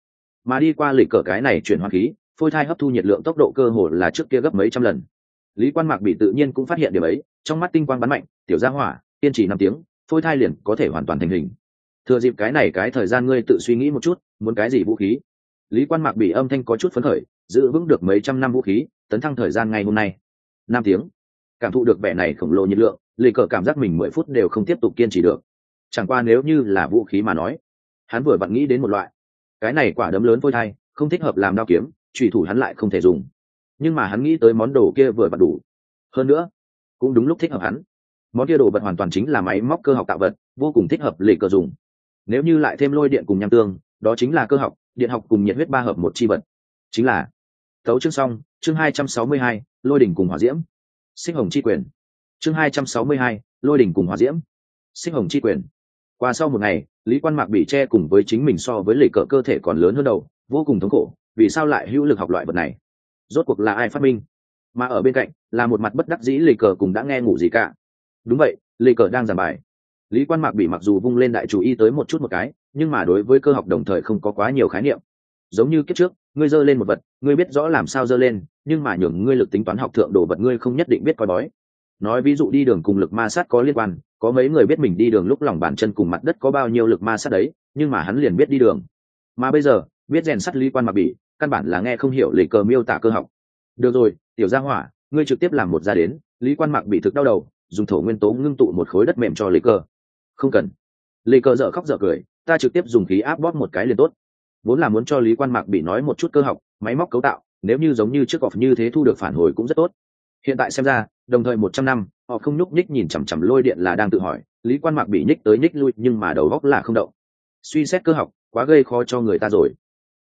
Mà đi qua lê cờ cái này chuyển hóa khí phôi thai hấp thu nhiệt lượng tốc độ cơ hồ là trước kia gấp mấy trăm lần. Lý quan mạc bị tự nhiên cũng phát hiện điều ấy, trong mắt tinh quang bắn mạnh, tiểu gia hỏa, kiên trì năm tiếng, phôi thai liền có thể hoàn toàn thành hình. Thừa dịp cái này cái thời gian ngươi tự suy nghĩ một chút, muốn cái gì vũ khí? Lý quan mạc bị âm thanh có chút phấn khởi, giữ vững được mấy trăm năm vũ khí, tấn thăng thời gian ngày hôm nay. Năm tiếng. Cảm thụ được vẻ này khổng lồ nhiệt lượng lì cờ cảm giác mình mười phút đều không tiếp tục kiên trì được. Chẳng qua nếu như là vũ khí mà nói, hắn vừa vặn nghĩ đến một loại. Cái này quả đấm lớn phôi thai, không thích hợp làm đao kiếm trùy thủ hắn lại không thể dùng. Nhưng mà hắn nghĩ tới món đồ kia vừa vặn đủ. Hơn nữa, cũng đúng lúc thích hợp hắn. Món kia đồ vật hoàn toàn chính là máy móc cơ học tạo vật, vô cùng thích hợp lì cờ dùng. Nếu như lại thêm lôi điện cùng nham tương, đó chính là cơ học, điện học cùng nhiệt huyết ba hợp một chi vật. Chính là, tấu chương xong, chương hai trăm sáu mươi hai, lôi đỉnh cùng hỏa diễm. Sinh hồng chi quyền. Chương hai trăm sáu mươi hai, lôi đỉnh cùng hỏa diễm. Sinh hồng chi quyền. Qua sau một ngày, lý quan mạc bị che cùng với chính mình so với lì cờ cơ thể còn lớn hơn đầu, vô cùng thống khổ vì sao lại hữu lực học loại vật này? Rốt cuộc là ai phát minh? Mà ở bên cạnh, là một mặt bất đắc dĩ lì cờ cùng đã nghe ngủ gì cả. Đúng vậy, lì cờ đang giảng bài. Lý quan mạc bị mặc dù vung lên đại chủ y tới một chút một cái, nhưng mà đối với cơ học đồng thời không có quá nhiều khái niệm. Giống như kiếp trước, ngươi dơ lên một vật, ngươi biết rõ làm sao dơ lên, nhưng mà nhường ngươi lực tính toán học thượng đồ vật ngươi không nhất định biết coi bói. Nói ví dụ đi đường cùng lực ma sát có liên quan, có mấy người biết mình đi đường lúc lòng bàn chân cùng mặt đất có bao nhiêu lực ma sát đấy, nhưng mà hắn liền biết đi đường. Mà bây giờ, biết rèn sắt lý quan mạc bị căn bản là nghe không hiểu lì cờ miêu tả cơ học. Được rồi, tiểu gia hỏa, ngươi trực tiếp làm một ra đến, lý quan mạc bị thực đau đầu, dùng thổ nguyên tố ngưng tụ một khối đất mềm cho lì cờ. Không cần. Lì cờ dở khóc dở cười, ta trực tiếp dùng khí áp bóp một cái liền tốt. Vốn là muốn cho lý quan mạc bị nói một chút cơ học, máy móc cấu tạo, nếu như giống như trước gọp như thế thu được phản hồi cũng rất tốt. Hiện tại xem ra, đồng thời một trăm năm, họ không nhúc nhích nhìn chằm chằm lôi điện là đang tự hỏi, lý quan mạc bị nhích tới nhích lui nhưng mà đầu góc là không động. Suy xét cơ học, quá gây khó cho người ta rồi.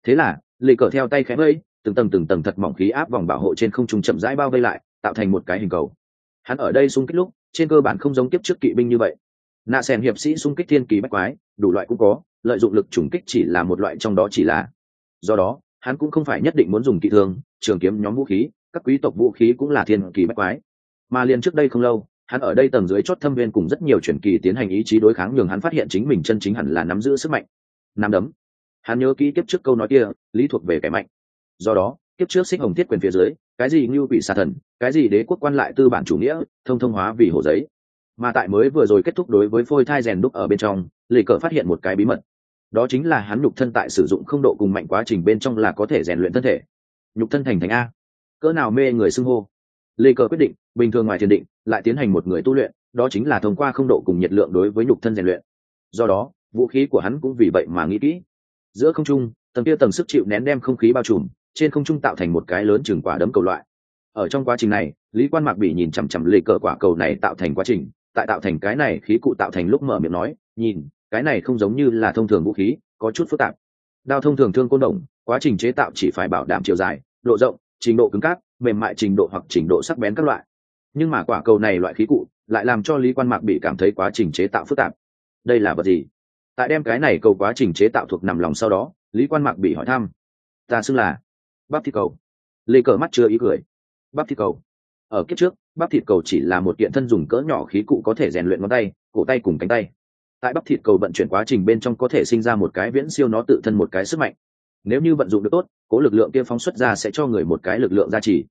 Thế là lì cờ theo tay khẽ vây từng tầng từng tầng thật mỏng khí áp vòng bảo hộ trên không trung chậm rãi bao vây lại, tạo thành một cái hình cầu. Hắn ở đây xung kích lúc, trên cơ bản không giống tiếp trước kỵ binh như vậy. Nạ sèn hiệp sĩ xung kích thiên kỳ bách quái, đủ loại cũng có, lợi dụng lực trùng kích chỉ là một loại trong đó chỉ là. Do đó, hắn cũng không phải nhất định muốn dùng kỵ thương, trường kiếm nhóm vũ khí, các quý tộc vũ khí cũng là thiên kỳ bách quái. Mà liền trước đây không lâu, hắn ở đây tầng dưới chót thâm viên cùng rất nhiều truyền kỳ tiến hành ý chí đối kháng nhường hắn phát hiện chính mình chân chính hẳn là nắm giữ sức mạnh. Nắm đấm hắn nhớ kỹ kiếp trước câu nói kia, lý thuộc về kẻ mạnh. Do đó, kiếp trước xích hồng thiết quyền phía dưới, cái gì như bị xà thần, cái gì đế quốc quan lại tư bản chủ nghĩa, thông thông hóa vì hồ giấy. Mà tại mới vừa rồi kết thúc đối với phôi thai rèn đúc ở bên trong, lì cờ phát hiện một cái bí mật. Đó chính là hắn nhục thân tại sử dụng không độ cùng mạnh quá trình bên trong là có thể rèn luyện thân thể. Nhục thân thành thành a. Cỡ nào mê người xưng hô. Lê cờ quyết định, bình thường ngoài thiền định, lại tiến hành một người tu luyện, đó chính là thông qua không độ cùng nhiệt lượng đối với nhục thân rèn luyện. Do đó, vũ khí của hắn cũng vì vậy mà nghĩ kỹ giữa không trung, tầng kia tầng sức chịu nén đem không khí bao trùm, trên không trung tạo thành một cái lớn chừng quả đấm cầu loại. Ở trong quá trình này, lý quan mạc bị nhìn chằm chằm lê cờ quả cầu này tạo thành quá trình, tại tạo thành cái này khí cụ tạo thành lúc mở miệng nói, nhìn, cái này không giống như là thông thường vũ khí, có chút phức tạp. Đao thông thường thương côn đồng, quá trình chế tạo chỉ phải bảo đảm chiều dài, độ rộng, trình độ cứng cáp, mềm mại trình độ hoặc trình độ sắc bén các loại. Nhưng mà quả cầu này loại khí cụ lại làm cho lý quan mạc bị cảm thấy quá trình chế tạo phức tạp. Đây là vật gì? Tại đem cái này cầu quá trình chế tạo thuộc nằm lòng sau đó, lý quan mạc bị hỏi thăm. Ta xưng là bắp thịt cầu. Lê cờ mắt chưa ý cười. Bắp thịt cầu. Ở kiếp trước, bắp thịt cầu chỉ là một kiện thân dùng cỡ nhỏ khí cụ có thể rèn luyện ngón tay, cổ tay cùng cánh tay. Tại bắp thịt cầu vận chuyển quá trình bên trong có thể sinh ra một cái viễn siêu nó tự thân một cái sức mạnh. Nếu như vận dụng được tốt, cố lực lượng kia phóng xuất ra sẽ cho người một cái lực lượng gia trì,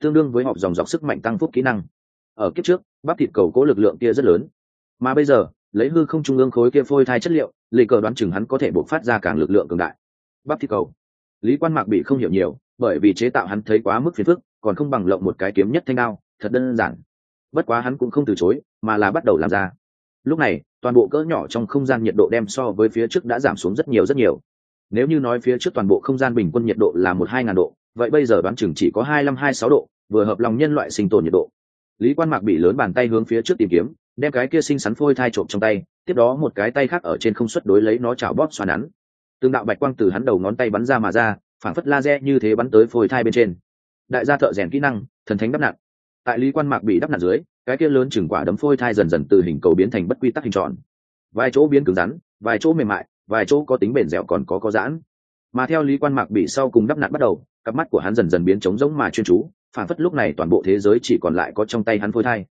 tương đương với họp dòng dọc sức mạnh tăng phúc kỹ năng. Ở kiếp trước, bắp thịt cầu cố lực lượng kia rất lớn. Mà bây giờ lấy hư không trung ương khối kia phôi thai chất liệu lì cờ đoán chừng hắn có thể bộc phát ra càng lực lượng cường đại. Bắp thi cầu. Lý quan mạc bị không hiểu nhiều, bởi vì chế tạo hắn thấy quá mức phiền phức, còn không bằng lộng một cái kiếm nhất thanh đao, thật đơn giản. Bất quá hắn cũng không từ chối, mà là bắt đầu làm ra. Lúc này, toàn bộ cỡ nhỏ trong không gian nhiệt độ đem so với phía trước đã giảm xuống rất nhiều rất nhiều. Nếu như nói phía trước toàn bộ không gian bình quân nhiệt độ là một hai ngàn độ, vậy bây giờ đoán chừng chỉ có hai năm hai sáu độ, vừa hợp lòng nhân loại sinh tồn nhiệt độ. Lý quan mạc bị lớn bàn tay hướng phía trước tìm kiếm đem cái kia xinh xắn phôi thai trộm trong tay, tiếp đó một cái tay khác ở trên không xuất đối lấy nó chảo bóp xoa nắn. Tương đạo bạch quang từ hắn đầu ngón tay bắn ra mà ra phản phất laser như thế bắn tới phôi thai bên trên. Đại gia thợ rèn kỹ năng, thần thánh đắp nặn. Tại lý quan mạc bị đắp nặn dưới, cái kia lớn chừng quả đấm phôi thai dần dần từ hình cầu biến thành bất quy tắc hình tròn. Vài chỗ biến cứng rắn, vài chỗ mềm mại, vài chỗ có tính bền dẻo còn có có giãn. Mà theo lý quan mạc bị sau cùng đắp nặn bắt đầu, cặp mắt của hắn dần dần biến trống rỗng mà chuyên chú phản phất lúc này toàn bộ thế giới chỉ còn lại có trong tay hắn phôi thai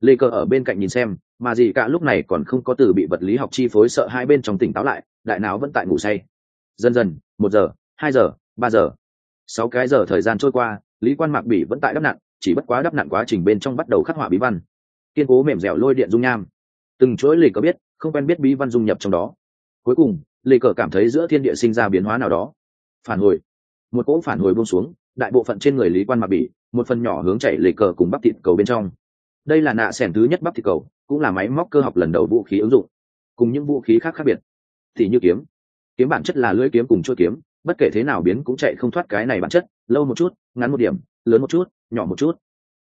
lê cờ ở bên cạnh nhìn xem, mà gì cả lúc này còn không có từ bị vật lý học chi phối sợ hai bên trong tỉnh táo lại, đại não vẫn tại ngủ say. Dần dần, một giờ, hai giờ, ba giờ. Sáu cái giờ thời gian trôi qua, lý quan mạc bỉ vẫn tại đắp nặn, chỉ bất quá đắp nặn quá trình bên trong bắt đầu khắc họa bí văn. Kiên cố mềm dẻo lôi điện dung nham. Từng chuỗi lì cờ biết, không quen biết bí văn dung nhập trong đó. Cuối cùng lì cờ cảm thấy giữa thiên địa sinh ra biến hóa nào đó. Phản hồi. Một cỗ phản hồi buông xuống, đại bộ phận trên người lý quan mạc bỉ, một phần nhỏ hướng chạy lì cờ cùng bắp thịt cầu bên trong đây là nạ sẻn thứ nhất bắp thịt cầu, cũng là máy móc cơ học lần đầu vũ khí ứng dụng. Cùng những vũ khí khác khác biệt. Thì như kiếm. Kiếm bản chất là lưỡi kiếm cùng chuôi kiếm, bất kể thế nào biến cũng chạy không thoát cái này bản chất, lâu một chút, ngắn một điểm, lớn một chút, nhỏ một chút.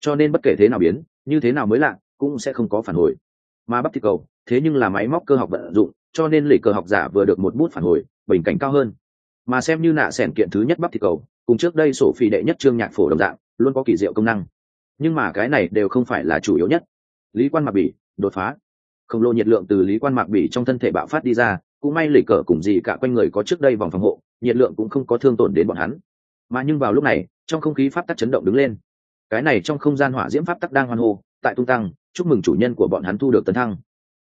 Cho nên bất kể thế nào biến, như thế nào mới lạ, cũng sẽ không có phản hồi. Mà bắp thịt cầu, thế nhưng là máy móc cơ học vận dụng, cho nên lì cơ học giả vừa được một bút phản hồi, bình cảnh cao hơn. Mà xem như nạ sẻn kiện thứ nhất bắp thịt cầu, cùng trước đây sổ phi đệ nhất trương nhạc phổ đồng dạng, luôn có kỳ diệu công năng nhưng mà cái này đều không phải là chủ yếu nhất. Lý quan mạc bỉ, đột phá. Khổng lồ nhiệt lượng từ lý quan mạc bỉ trong thân thể bạo phát đi ra, cũng may lì cờ cùng gì cả quanh người có trước đây vòng phòng hộ, nhiệt lượng cũng không có thương tổn đến bọn hắn. Mà nhưng vào lúc này, trong không khí pháp tắc chấn động đứng lên. Cái này trong không gian hỏa diễm pháp tắc đang hoan hô, tại tung tăng, chúc mừng chủ nhân của bọn hắn thu được tấn thăng.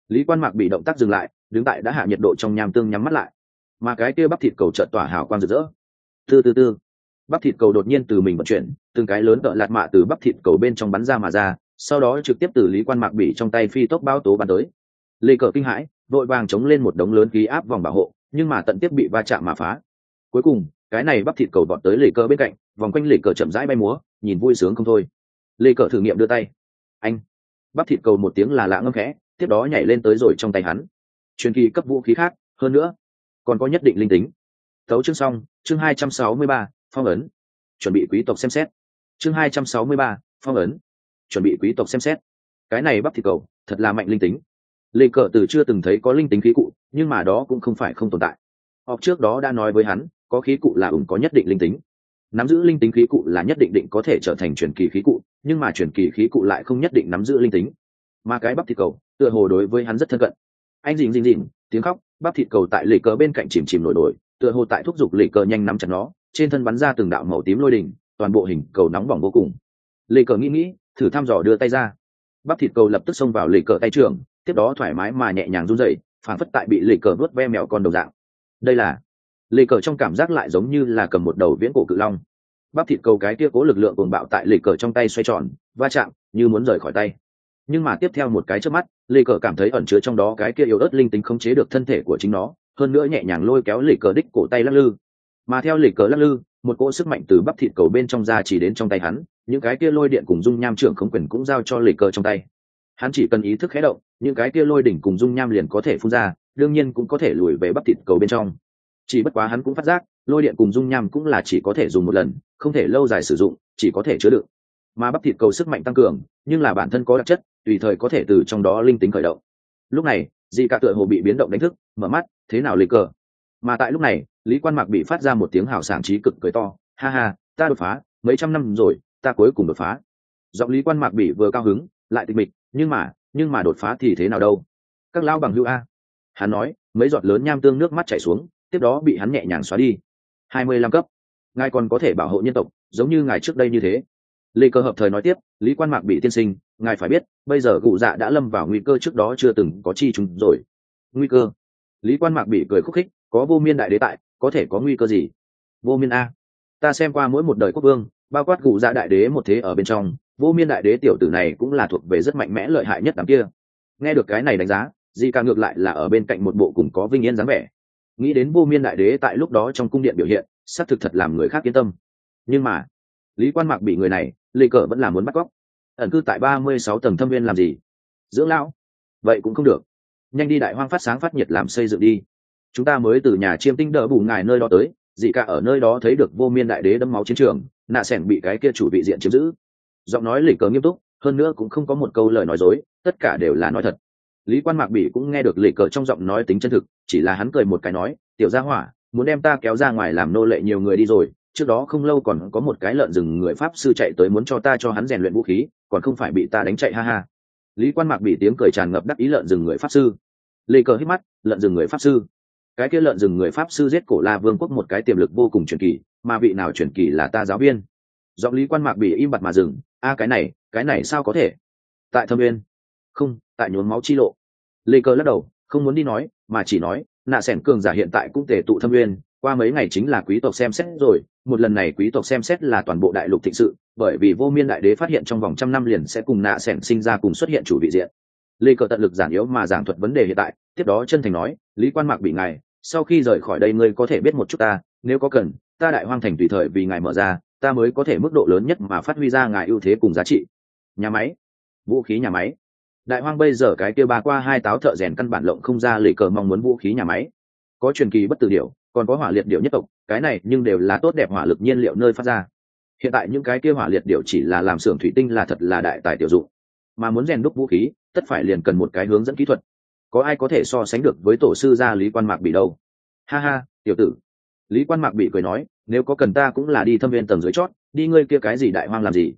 Lý quan mạc bị động tác dừng lại, đứng tại đã hạ nhiệt độ trong nham tương nhắm mắt lại. Mà cái kia bắp thịt cầu trợt tỏa hào quang rực rỡ. Tư tư tư bắp thịt cầu đột nhiên từ mình vận chuyển, từng cái lớn cỡ lạt mạ từ bắp thịt cầu bên trong bắn ra mà ra, sau đó trực tiếp từ lý quan mạc bị trong tay phi tốc bao tố bắn tới. Lê cờ kinh hãi, vội vàng chống lên một đống lớn khí áp vòng bảo hộ, nhưng mà tận tiếp bị va chạm mà phá. Cuối cùng, cái này bắp thịt cầu vọt tới lê cờ bên cạnh, vòng quanh lê cờ chậm rãi bay múa, nhìn vui sướng không thôi. Lê cờ thử nghiệm đưa tay. Anh, bắp thịt cầu một tiếng là lạ ngâm khẽ, tiếp đó nhảy lên tới rồi trong tay hắn. Truyền kỳ cấp vũ khí khác, hơn nữa, còn có nhất định linh tính. Tấu chương xong, chương hai trăm sáu mươi ba phong ấn. Chuẩn bị quý tộc xem xét. Chương hai trăm sáu mươi ba, phong ấn. Chuẩn bị quý tộc xem xét. Cái này bắp thịt cầu, thật là mạnh linh tính. Lê cờ từ chưa từng thấy có linh tính khí cụ, nhưng mà đó cũng không phải không tồn tại. Họp trước đó đã nói với hắn, có khí cụ là ủng có nhất định linh tính. Nắm giữ linh tính khí cụ là nhất định định có thể trở thành truyền kỳ khí cụ, nhưng mà truyền kỳ khí cụ lại không nhất định nắm giữ linh tính. Mà cái bắp thịt cầu, tựa hồ đối với hắn rất thân cận. Anh dình dình dình, tiếng khóc, bắp thịt cầu tại lì cờ bên cạnh chìm chìm nổi nổi, tựa hồ tại thúc giục lì cờ nhanh nắm chặt nó trên thân bắn ra từng đạo màu tím lôi đỉnh, toàn bộ hình cầu nóng bỏng vô cùng. Lệ cờ nghĩ nghĩ, thử thăm dò đưa tay ra. Bắp thịt cầu lập tức xông vào Lệ cờ tay trường tiếp đó thoải mái mà nhẹ nhàng run dậy phản phất tại bị Lệ cờ nuốt ve mèo con đầu dạng. Đây là Lệ cờ trong cảm giác lại giống như là cầm một đầu viễn cổ cự long. Bắp thịt cầu cái kia cố lực lượng cuồng bạo tại Lệ cờ trong tay xoay tròn, va chạm, như muốn rời khỏi tay. Nhưng mà tiếp theo một cái trước mắt Lệ cờ cảm thấy ẩn chứa trong đó cái kia yếu ớt linh tính khống chế được thân thể của chính nó, hơn nữa nhẹ nhàng lôi kéo Lệ cờ đích cổ tay lắc lư mà theo lịch cờ lắc lư, một cỗ sức mạnh từ bắp thịt cầu bên trong ra chỉ đến trong tay hắn, những cái kia lôi điện cùng dung nham trưởng không quyền cũng giao cho lịch cờ trong tay. Hắn chỉ cần ý thức khé động, những cái kia lôi đỉnh cùng dung nham liền có thể phun ra, đương nhiên cũng có thể lùi về bắp thịt cầu bên trong. Chỉ bất quá hắn cũng phát giác, lôi điện cùng dung nham cũng là chỉ có thể dùng một lần, không thể lâu dài sử dụng, chỉ có thể chứa đựng. Mà bắp thịt cầu sức mạnh tăng cường, nhưng là bản thân có đặc chất, tùy thời có thể từ trong đó linh tính khởi động. Lúc này dị cả tựa hồ bị biến động đánh thức, mở mắt, thế nào lịch cờ? Mà tại lúc này, lý quan mạc bị phát ra một tiếng hào sảng trí cực cười to. Ha ha, ta đột phá, mấy trăm năm rồi, ta cuối cùng đột phá. Giọng lý quan mạc bị vừa cao hứng, lại tịch mịch, nhưng mà nhưng mà đột phá thì thế nào đâu? Các lao bằng hữu a. Hắn nói, mấy giọt lớn nham tương nước mắt chảy xuống, tiếp đó bị hắn nhẹ nhàng xóa đi. Hai mươi lăm cấp. Ngài còn có thể bảo hộ nhân tộc, giống như ngài trước đây như thế. Lê cơ hợp thời nói tiếp, lý quan mạc bị tiên sinh, ngài phải biết, bây giờ cụ dạ đã lâm vào nguy cơ trước đó chưa từng có chi chúng rồi. Nguy cơ. Lý quan mạc bị cười khúc khích có vô miên đại đế tại, có thể có nguy cơ gì? Vô miên a. Ta xem qua mỗi một đời quốc vương, bao quát cụ dạ đại đế một thế ở bên trong, vô miên đại đế tiểu tử này cũng là thuộc về rất mạnh mẽ lợi hại nhất đám kia. Nghe được cái này đánh giá, di ca ngược lại là ở bên cạnh một bộ cùng có vinh yên dáng vẻ. Nghĩ đến vô miên đại đế tại lúc đó trong cung điện biểu hiện, xác thực thật làm người khác yên tâm. Nhưng mà, lý quan mạc bị người này, lê cờ vẫn là muốn bắt cóc. Ẩn cư tại ba mươi sáu tầng thâm viên làm gì? Dưỡng lão? Vậy cũng không được. Nhanh đi đại hoang phát sáng phát nhiệt làm xây dựng đi chúng ta mới từ nhà chiêm tinh đỡ bù ngài nơi đó tới, dị cả ở nơi đó thấy được vô miên đại đế đâm máu chiến trường, nạ sẻn bị cái kia chủ vị diện chiếm giữ. Giọng nói lịch cờ nghiêm túc, hơn nữa cũng không có một câu lời nói dối, tất cả đều là nói thật. Lý quan mạc bỉ cũng nghe được lịch cờ trong giọng nói tính chân thực, chỉ là hắn cười một cái nói, tiểu gia hỏa, muốn đem ta kéo ra ngoài làm nô lệ nhiều người đi rồi, trước đó không lâu còn có một cái lợn rừng người pháp sư chạy tới muốn cho ta cho hắn rèn luyện vũ khí, còn không phải bị ta đánh chạy, ha ha. Lý quan mạc bị tiếng cười tràn ngập đắc ý lợn rừng người pháp sư. Lê cờ hít mắt, lợn rừng người pháp sư? Cái kia lợn rừng người pháp sư giết cổ la vương quốc một cái tiềm lực vô cùng truyền kỳ, mà vị nào truyền kỳ là ta giáo viên. Giọng lý quan mạc bị im bặt mà dừng, a, cái này cái này sao có thể? Tại thâm viên không, tại nhốn máu chi lộ. Lê cơ lắc đầu, không muốn đi nói, mà chỉ nói, nạ sẻn cường giả hiện tại cũng tề tụ thâm viên qua mấy ngày chính là quý tộc xem xét rồi, một lần này quý tộc xem xét là toàn bộ đại lục thịnh sự, bởi vì vô miên đại đế phát hiện trong vòng trăm năm liền sẽ cùng nạ sẻn sinh ra cùng xuất hiện chủ vị diện lê cờ tận lực giản yếu mà giảng thuật vấn đề hiện tại, tiếp đó chân thành nói, lý quan mạc bị ngài, sau khi rời khỏi đây ngươi có thể biết một chút ta, nếu có cần, ta đại hoang thành tùy thời vì ngài mở ra, ta mới có thể mức độ lớn nhất mà phát huy ra ngài ưu thế cùng giá trị. Nhà máy. Vũ khí nhà máy. Đại hoang bây giờ cái kia ba qua hai táo thợ rèn căn bản lộng không ra lì cờ mong muốn vũ khí nhà máy. Có truyền kỳ bất tử điệu còn có hỏa liệt điệu nhất tộc, cái này nhưng đều là tốt đẹp hỏa lực nhiên liệu nơi phát ra. Hiện tại những cái kia hỏa liệt điệu chỉ là làm xưởng thủy tinh là thật là đại tài tiểu dụng. Mà muốn rèn đúc vũ khí tất phải liền cần một cái hướng dẫn kỹ thuật. Có ai có thể so sánh được với tổ sư gia lý quan mạc bị đâu? Ha ha, tiểu tử. Lý quan mạc bị cười nói, nếu có cần ta cũng là đi thâm viên tầng dưới chót, đi ngươi kia cái gì đại hoang làm gì?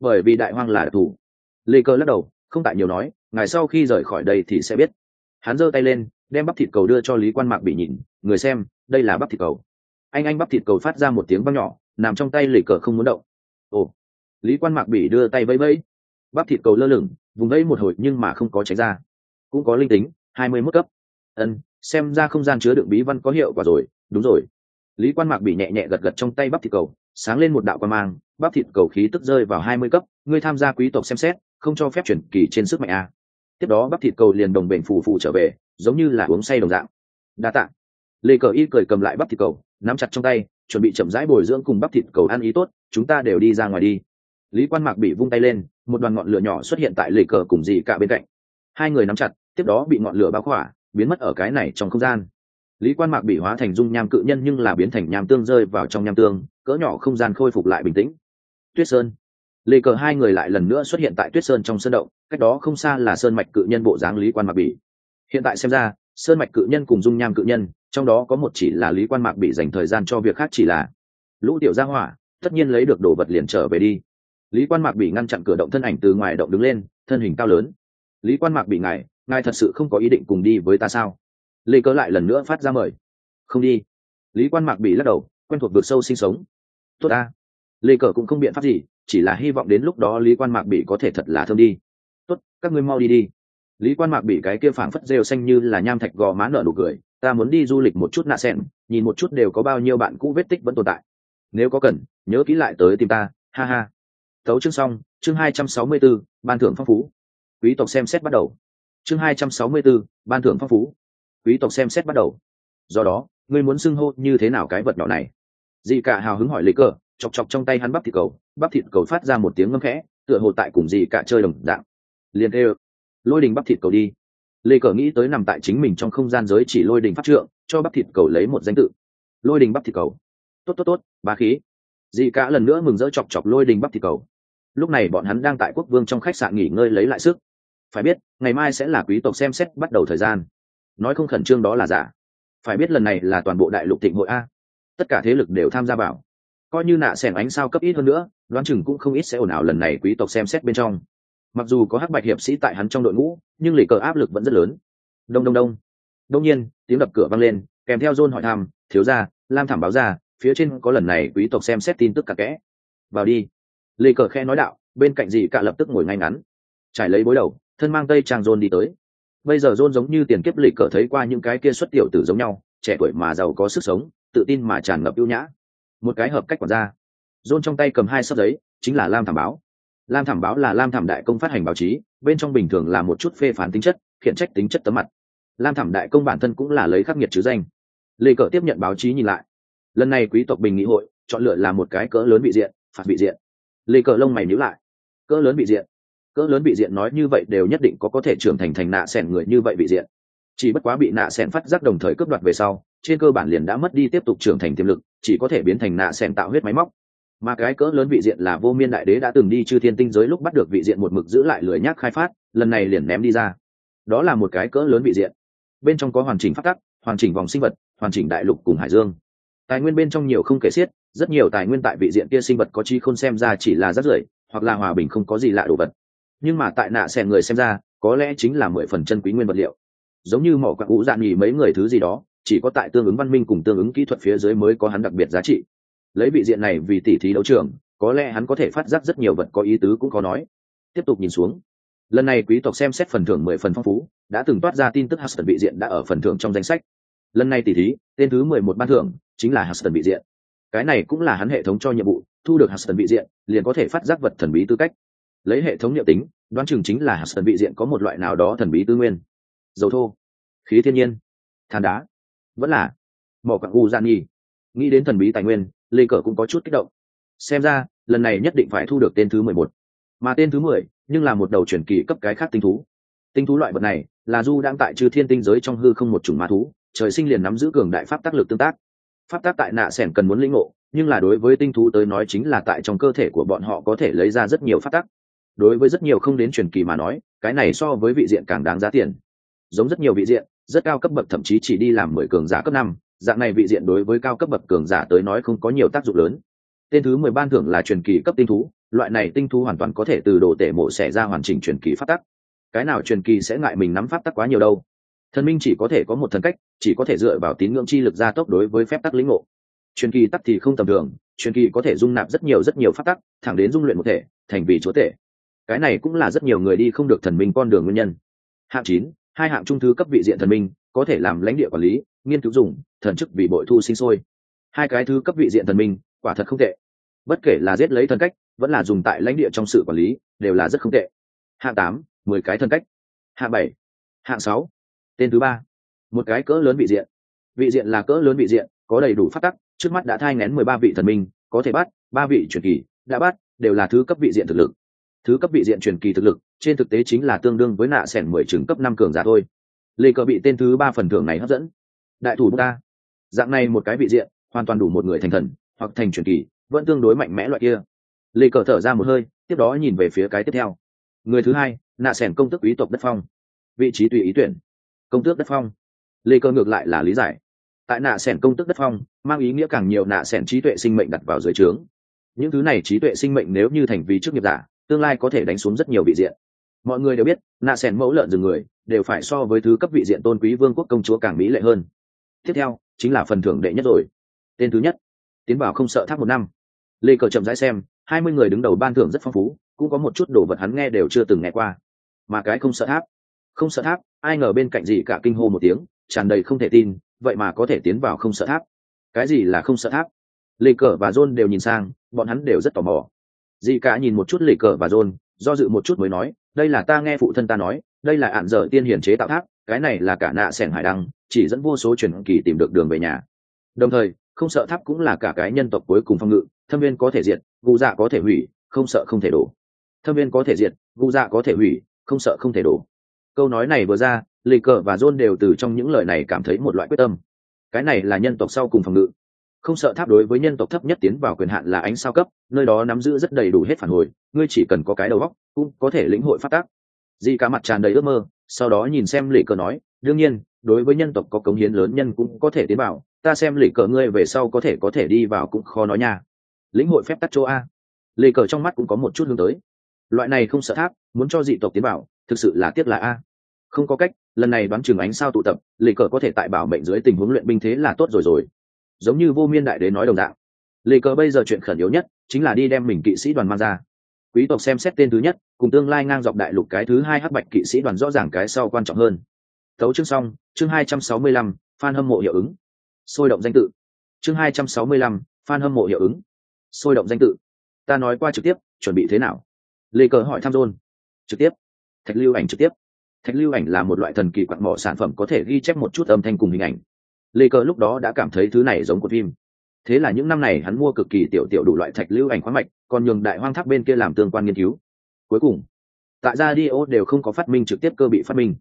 Bởi vì đại hoang là thủ lê cơ lắc đầu, không tại nhiều nói ngài sau khi rời khỏi đây thì sẽ biết. Hắn giơ tay lên, đem bắp thịt cầu đưa cho lý quan mạc bị nhìn, người xem, đây là bắp thịt cầu. Anh anh bắp thịt cầu phát ra một tiếng văng nhỏ, nằm trong tay lì cờ không muốn động. Ồ. Lý quan mạc bị đưa tay vẫy vẫy bắp thịt cầu lơ lửng, vùng vẫy một hồi nhưng mà không có tránh ra. Cũng có linh tính, hai mươi mức cấp. Ân, xem ra không gian chứa đựng bí văn có hiệu quả rồi, đúng rồi. Lý quan mạc bị nhẹ nhẹ gật gật trong tay bắp thịt cầu, sáng lên một đạo quan mang, bắp thịt cầu khí tức rơi vào hai mươi cấp, ngươi tham gia quý tộc xem xét, không cho phép chuyển kỳ trên sức mạnh a. Tiếp đó bắp thịt cầu liền đồng bệnh phù phù trở về, giống như là uống say đồng dạng. Đa t ạ lê cờ y cười cầm lại bắp thịt cầu, nắm chặt trong tay, chuẩn bị chậm rãi bồi dưỡng cùng bắp thịt cầu ăn ý tốt, chúng ta đều đi ra ngoài đi lý quan mạc bị vung tay lên, một đoàn ngọn lửa nhỏ xuất hiện tại lề cờ cùng dì cả bên cạnh. Hai người nắm chặt, tiếp đó bị ngọn lửa bao khỏa, biến mất ở cái này trong không gian. Lý quan mạc bị hóa thành dung nham cự nhân nhưng là biến thành nham tương rơi vào trong nham tương, cỡ nhỏ không gian khôi phục lại bình tĩnh. Tuyết sơn. Lê cờ hai người lại lần nữa xuất hiện tại tuyết sơn trong sơn động, cách đó không xa là sơn mạch cự nhân bộ dáng lý quan mạc bỉ hiện tại xem ra, sơn mạch cự nhân cùng dung nham cự nhân, trong đó có một chỉ là lý quan mạc bị dành thời gian cho việc khác chỉ là, lũ tiểu gia hỏa, tất nhiên lấy được đồ vật liền trở về đi lý quan mạc bị ngăn chặn cửa động thân ảnh từ ngoài động đứng lên, thân hình cao lớn. Lý quan mạc bị ngài ngài thật sự không có ý định cùng đi với ta sao? Lê cớ lại lần nữa phát ra mời. Không đi. Lý quan mạc bị lắc đầu, quen thuộc vực sâu sinh sống. Tốt ta. Lê cờ cũng không biện pháp gì, chỉ là hy vọng đến lúc đó lý quan mạc bị có thể thật là thơm đi. Tốt, các ngươi mau đi đi. Lý quan mạc bị cái kia phảng phất rêu xanh như là nham thạch gò má nở nụ cười, ta muốn đi du lịch một chút nạ sen nhìn một chút đều có bao nhiêu bạn cũ vết tích vẫn tồn tại. Nếu có cần, nhớ kỹ lại tới tìm ta, ha ha tấu chương xong chương hai trăm sáu mươi 264, ban thưởng phong phú. Quý tộc xem xét bắt đầu. Chương hai trăm sáu mươi 264, ban thưởng phong phú. Quý tộc xem xét bắt đầu. Do đó ngươi muốn xưng hô như thế nào cái vật nhỏ này? Dị cả hào hứng hỏi lấy Cơ, chọc chọc trong tay hắn bắp thịt cầu. Bắp thịt cầu phát ra một tiếng ngâm khẽ tựa hồ tại cùng dị cả chơi đồng dạng. Liền ê lôi đình bắp thịt cầu đi. Lê cờ nghĩ tới nằm tại chính mình trong không gian giới chỉ lôi đình phát trượng cho bắp thịt cầu lấy một danh tự. Lôi đình bắp thịt cầu. Tốt tốt tốt bá khí. Dị cả lần nữa mừng rỡ chọc chọc lôi đình bắp thịt cầu lúc này bọn hắn đang tại quốc vương trong khách sạn nghỉ ngơi lấy lại sức. Phải biết, ngày mai sẽ là quý tộc xem xét bắt đầu thời gian. Nói không khẩn trương đó là giả. Phải biết lần này là toàn bộ đại lục thịnh hội a. Tất cả thế lực đều tham gia vào. Coi như nạ xẻng ánh sao cấp ít hơn nữa, đoán chừng cũng không ít sẽ ồn ào lần này quý tộc xem xét bên trong. Mặc dù có hắc bạch hiệp sĩ tại hắn trong đội ngũ, nhưng lì cờ áp lực vẫn rất lớn. Đông đông đông. Đông nhiên, tiếng đập cửa vang lên, kèm theo john hỏi thăm, thiếu ra lam thảm báo ra, phía trên có lần này quý tộc xem xét tin tức cả kẽ. Vào đi lì cờ khe nói đạo, bên cạnh gì cả lập tức ngồi ngay ngắn. Trải lấy bối đầu, thân mang tây trang john đi tới. Bây giờ john giống như tiền kiếp lì cờ thấy qua những cái kia xuất tiểu tử giống nhau, trẻ tuổi mà giàu có sức sống, tự tin mà tràn ngập ưu nhã. Một cái hợp cách quản gia. john trong tay cầm hai sấp giấy, chính là lam thảm báo. Lam thảm báo là lam thảm đại công phát hành báo chí, bên trong bình thường là một chút phê phán tính chất, khiển trách tính chất tấm mặt. Lam thảm đại công bản thân cũng là lấy khắc nghiệt chứ danh. Lê cờ tiếp nhận báo chí nhìn lại. Lần này quý tộc bình nghị hội, chọn lựa là một cái cỡ lớn bị diện, phạt bị diện lê cờ lông mày nhữ lại. Cỡ lớn bị diện. Cỡ lớn bị diện nói như vậy đều nhất định có có thể trưởng thành thành nạ sẻn người như vậy bị diện. Chỉ bất quá bị nạ sẻn phát giác đồng thời cướp đoạt về sau, trên cơ bản liền đã mất đi tiếp tục trưởng thành tiềm lực, chỉ có thể biến thành nạ sẻn tạo huyết máy móc. Mà cái cỡ lớn vị diện là vô miên đại đế đã từng đi chư thiên tinh giới lúc bắt được vị diện một mực giữ lại lười nhác khai phát, lần này liền ném đi ra. Đó là một cái cỡ lớn vị diện. Bên trong có hoàn chỉnh phát tắc, hoàn chỉnh vòng sinh vật, hoàn chỉnh đại lục cùng hải dương. Tài nguyên bên trong nhiều không kể xiết rất nhiều tài nguyên tại vị diện kia sinh vật có chi không xem ra chỉ là rất rưởi, hoặc là hòa bình không có gì lạ đồ vật. Nhưng mà tại nạ xẻ người xem ra, có lẽ chính là mười phần chân quý nguyên vật liệu. Giống như mỏ quặng ủ dạn nghỉ mấy người thứ gì đó, chỉ có tại tương ứng văn minh cùng tương ứng kỹ thuật phía dưới mới có hắn đặc biệt giá trị. Lấy vị diện này vì tỉ thí đấu trường, có lẽ hắn có thể phát giác rất nhiều vật có ý tứ cũng có nói. Tiếp tục nhìn xuống. Lần này quý tộc xem xét phần thưởng mười phần phong phú, đã từng toát ra tin tức huston vị diện đã ở phần thưởng trong danh sách. Lần này tỉ thí, tên thứ mười một ban thưởng chính là huston vị diện cái này cũng là hắn hệ thống cho nhiệm vụ, thu được hạt huston vị diện, liền có thể phát giác vật thần bí tư cách. Lấy hệ thống nhiệm tính, đoán chừng chính là hạt huston vị diện có một loại nào đó thần bí tư nguyên. Dầu thô, khí thiên nhiên, than đá, vẫn là mỏ quặng u gian nhi nghĩ đến thần bí tài nguyên, lê cờ cũng có chút kích động. Xem ra, lần này nhất định phải thu được tên thứ mười một. Mà tên thứ mười, nhưng là một đầu chuyển kỳ cấp cái khác tinh thú. Tinh thú loại vật này, là du đang tại trừ thiên tinh giới trong hư không một chủng ma thú, trời sinh liền nắm giữ cường đại pháp tác lực tương tác pháp tác tại nạ sẻn cần muốn lĩnh ngộ, nhưng là đối với tinh thú tới nói chính là tại trong cơ thể của bọn họ có thể lấy ra rất nhiều pháp tắc đối với rất nhiều không đến truyền kỳ mà nói, cái này so với vị diện càng đáng giá tiền. Giống rất nhiều vị diện, rất cao cấp bậc thậm chí chỉ đi làm mười cường giả cấp năm, dạng này vị diện đối với cao cấp bậc cường giả tới nói không có nhiều tác dụng lớn. Tên thứ mười ban thưởng là truyền kỳ cấp tinh thú, loại này tinh thú hoàn toàn có thể từ đồ tể mộ xẻ ra hoàn chỉnh truyền kỳ phát tắc cái nào truyền kỳ sẽ ngại mình nắm pháp tắc quá nhiều đâu? Thần minh chỉ có thể có một thần cách, chỉ có thể dựa vào tín ngưỡng chi lực gia tốc đối với phép tắc lĩnh ngộ. Truyền kỳ tắc thì không tầm thường, truyền kỳ có thể dung nạp rất nhiều rất nhiều pháp tắc, thẳng đến dung luyện một thể, thành vì chúa thể cái này cũng là rất nhiều người đi không được thần minh con đường nguyên nhân. Hạng chín, hai hạng trung thứ cấp vị diện thần minh, có thể làm lãnh địa quản lý, nghiên cứu dùng, thần chức vì bội thu sinh sôi. Hai cái thứ cấp vị diện thần minh, quả thật không tệ. Bất kể là giết lấy thần cách, vẫn là dùng tại lãnh địa trong sự quản lý, đều là rất không tệ. Hạng tám, mười cái thần cách. Hạng bảy, hạng sáu tên thứ ba. Một cái cỡ lớn vị diện. Vị diện là cỡ lớn vị diện, có đầy đủ phát tắc, trước mắt đã thai ngén mười ba vị thần minh, có thể bắt, ba vị truyền kỳ, đã bắt, đều là thứ cấp vị diện thực lực. Thứ cấp vị diện truyền kỳ thực lực, trên thực tế chính là tương đương với nạ sẻn mười trứng cấp năm cường giả thôi. Lê cờ bị tên thứ ba phần thưởng này hấp dẫn. Đại thủ ta dạng này một cái vị diện, hoàn toàn đủ một người thành thần, hoặc thành truyền kỳ, vẫn tương đối mạnh mẽ loại kia. Lê cờ thở ra một hơi, tiếp đó nhìn về phía cái tiếp theo. Người thứ hai, nạ sẻn công tức quý tộc đất phong. Vị trí tùy ý tuyển công tước đất phong. Lê cờ ngược lại là lý giải. Tại nạ sẻn công tức đất phong, mang ý nghĩa càng nhiều nạ sẻn trí tuệ sinh mệnh đặt vào dưới trướng. Những thứ này trí tuệ sinh mệnh nếu như thành vì chức nghiệp giả, tương lai có thể đánh xuống rất nhiều vị diện. Mọi người đều biết, nạ sẻn mẫu lợn rừng người, đều phải so với thứ cấp vị diện tôn quý vương quốc công chúa càng mỹ lệ hơn. Tiếp theo, chính là phần thưởng đệ nhất rồi. Tên thứ nhất, tiến vào không sợ tháp một năm. Lê cờ chậm rãi xem, hai mươi người đứng đầu ban thưởng rất phong phú, cũng có một chút đồ vật hắn nghe đều chưa từng nghe qua. Mà cái không sợ tháp không sợ tháp, ai ngờ bên cạnh gì cả kinh hô một tiếng, tràn đầy không thể tin, vậy mà có thể tiến vào không sợ tháp. Cái gì là không sợ tháp? Lì cờ và john đều nhìn sang, bọn hắn đều rất tò mò. Dì cả nhìn một chút lì cờ và john, do dự một chút mới nói, đây là ta nghe phụ thân ta nói, đây là ạn dở tiên hiển chế tạo tháp, cái này là cả nạ sẻn hải đăng, chỉ dẫn vô số truyền kỳ tìm được đường về nhà. Đồng thời, không sợ tháp cũng là cả cái nhân tộc cuối cùng phong ngự, thâm viên có thể diệt gu dạ có thể hủy, không sợ không thể đổ. Thâm viên có thể diệt gu dạ có thể hủy, không sợ không thể đổ câu nói này vừa ra lì cờ và john đều từ trong những lời này cảm thấy một loại quyết tâm. Cái này là nhân tộc sau cùng phòng ngự. Không sợ tháp đối với nhân tộc thấp nhất tiến vào quyền hạn là ánh sao cấp, nơi đó nắm giữ rất đầy đủ hết phản hồi, ngươi chỉ cần có cái đầu góc cũng có thể lĩnh hội phát tác. Di cả mặt tràn đầy ước mơ, sau đó nhìn xem lì cờ nói, đương nhiên, đối với nhân tộc có cống hiến lớn nhân cũng có thể tiến vào, ta xem lì cờ ngươi về sau có thể có thể đi vào cũng khó nói nha. Lĩnh hội phép tắc chỗ a. Lì cờ trong mắt cũng có một chút hướng tới. Loại này không sợ tháp, muốn cho dị tộc tiến vào thực sự là tiếc là a. Không có cách, lần này đoán chừng ánh sao tụ tập lì cờ có thể tại bảo mệnh dưới tình huống luyện binh thế là tốt rồi rồi. Giống như vô miên đại đế nói đồng dạng. Lì cờ bây giờ chuyện khẩn yếu nhất chính là đi đem mình kỵ sĩ đoàn mang ra. Quý tộc xem xét tên thứ nhất, cùng tương lai ngang dọc đại lục cái thứ hai hắc bạch kỵ sĩ đoàn rõ ràng cái sau quan trọng hơn. Thấu chương xong, chương hai trăm sáu mươi lăm fan hâm mộ hiệu ứng. Sôi động danh tự. Chương hai trăm sáu mươi lăm fan hâm mộ hiệu ứng. Sôi động danh tự. Ta nói qua trực tiếp, chuẩn bị thế nào? Lê cờ hỏi tham dôn trực tiếp thạch lưu ảnh trực tiếp. Thạch lưu ảnh là một loại thần kỳ quặng mỏ sản phẩm có thể ghi chép một chút âm thanh cùng hình ảnh. Lê cờ lúc đó đã cảm thấy thứ này giống của phim. Thế là những năm này hắn mua cực kỳ tiểu tiểu đủ loại thạch lưu ảnh khoáng mạch, còn nhường đại hoang tháp bên kia làm tương quan nghiên cứu. Cuối cùng, tại ra đi ô đều không có phát minh trực tiếp cơ bị phát minh.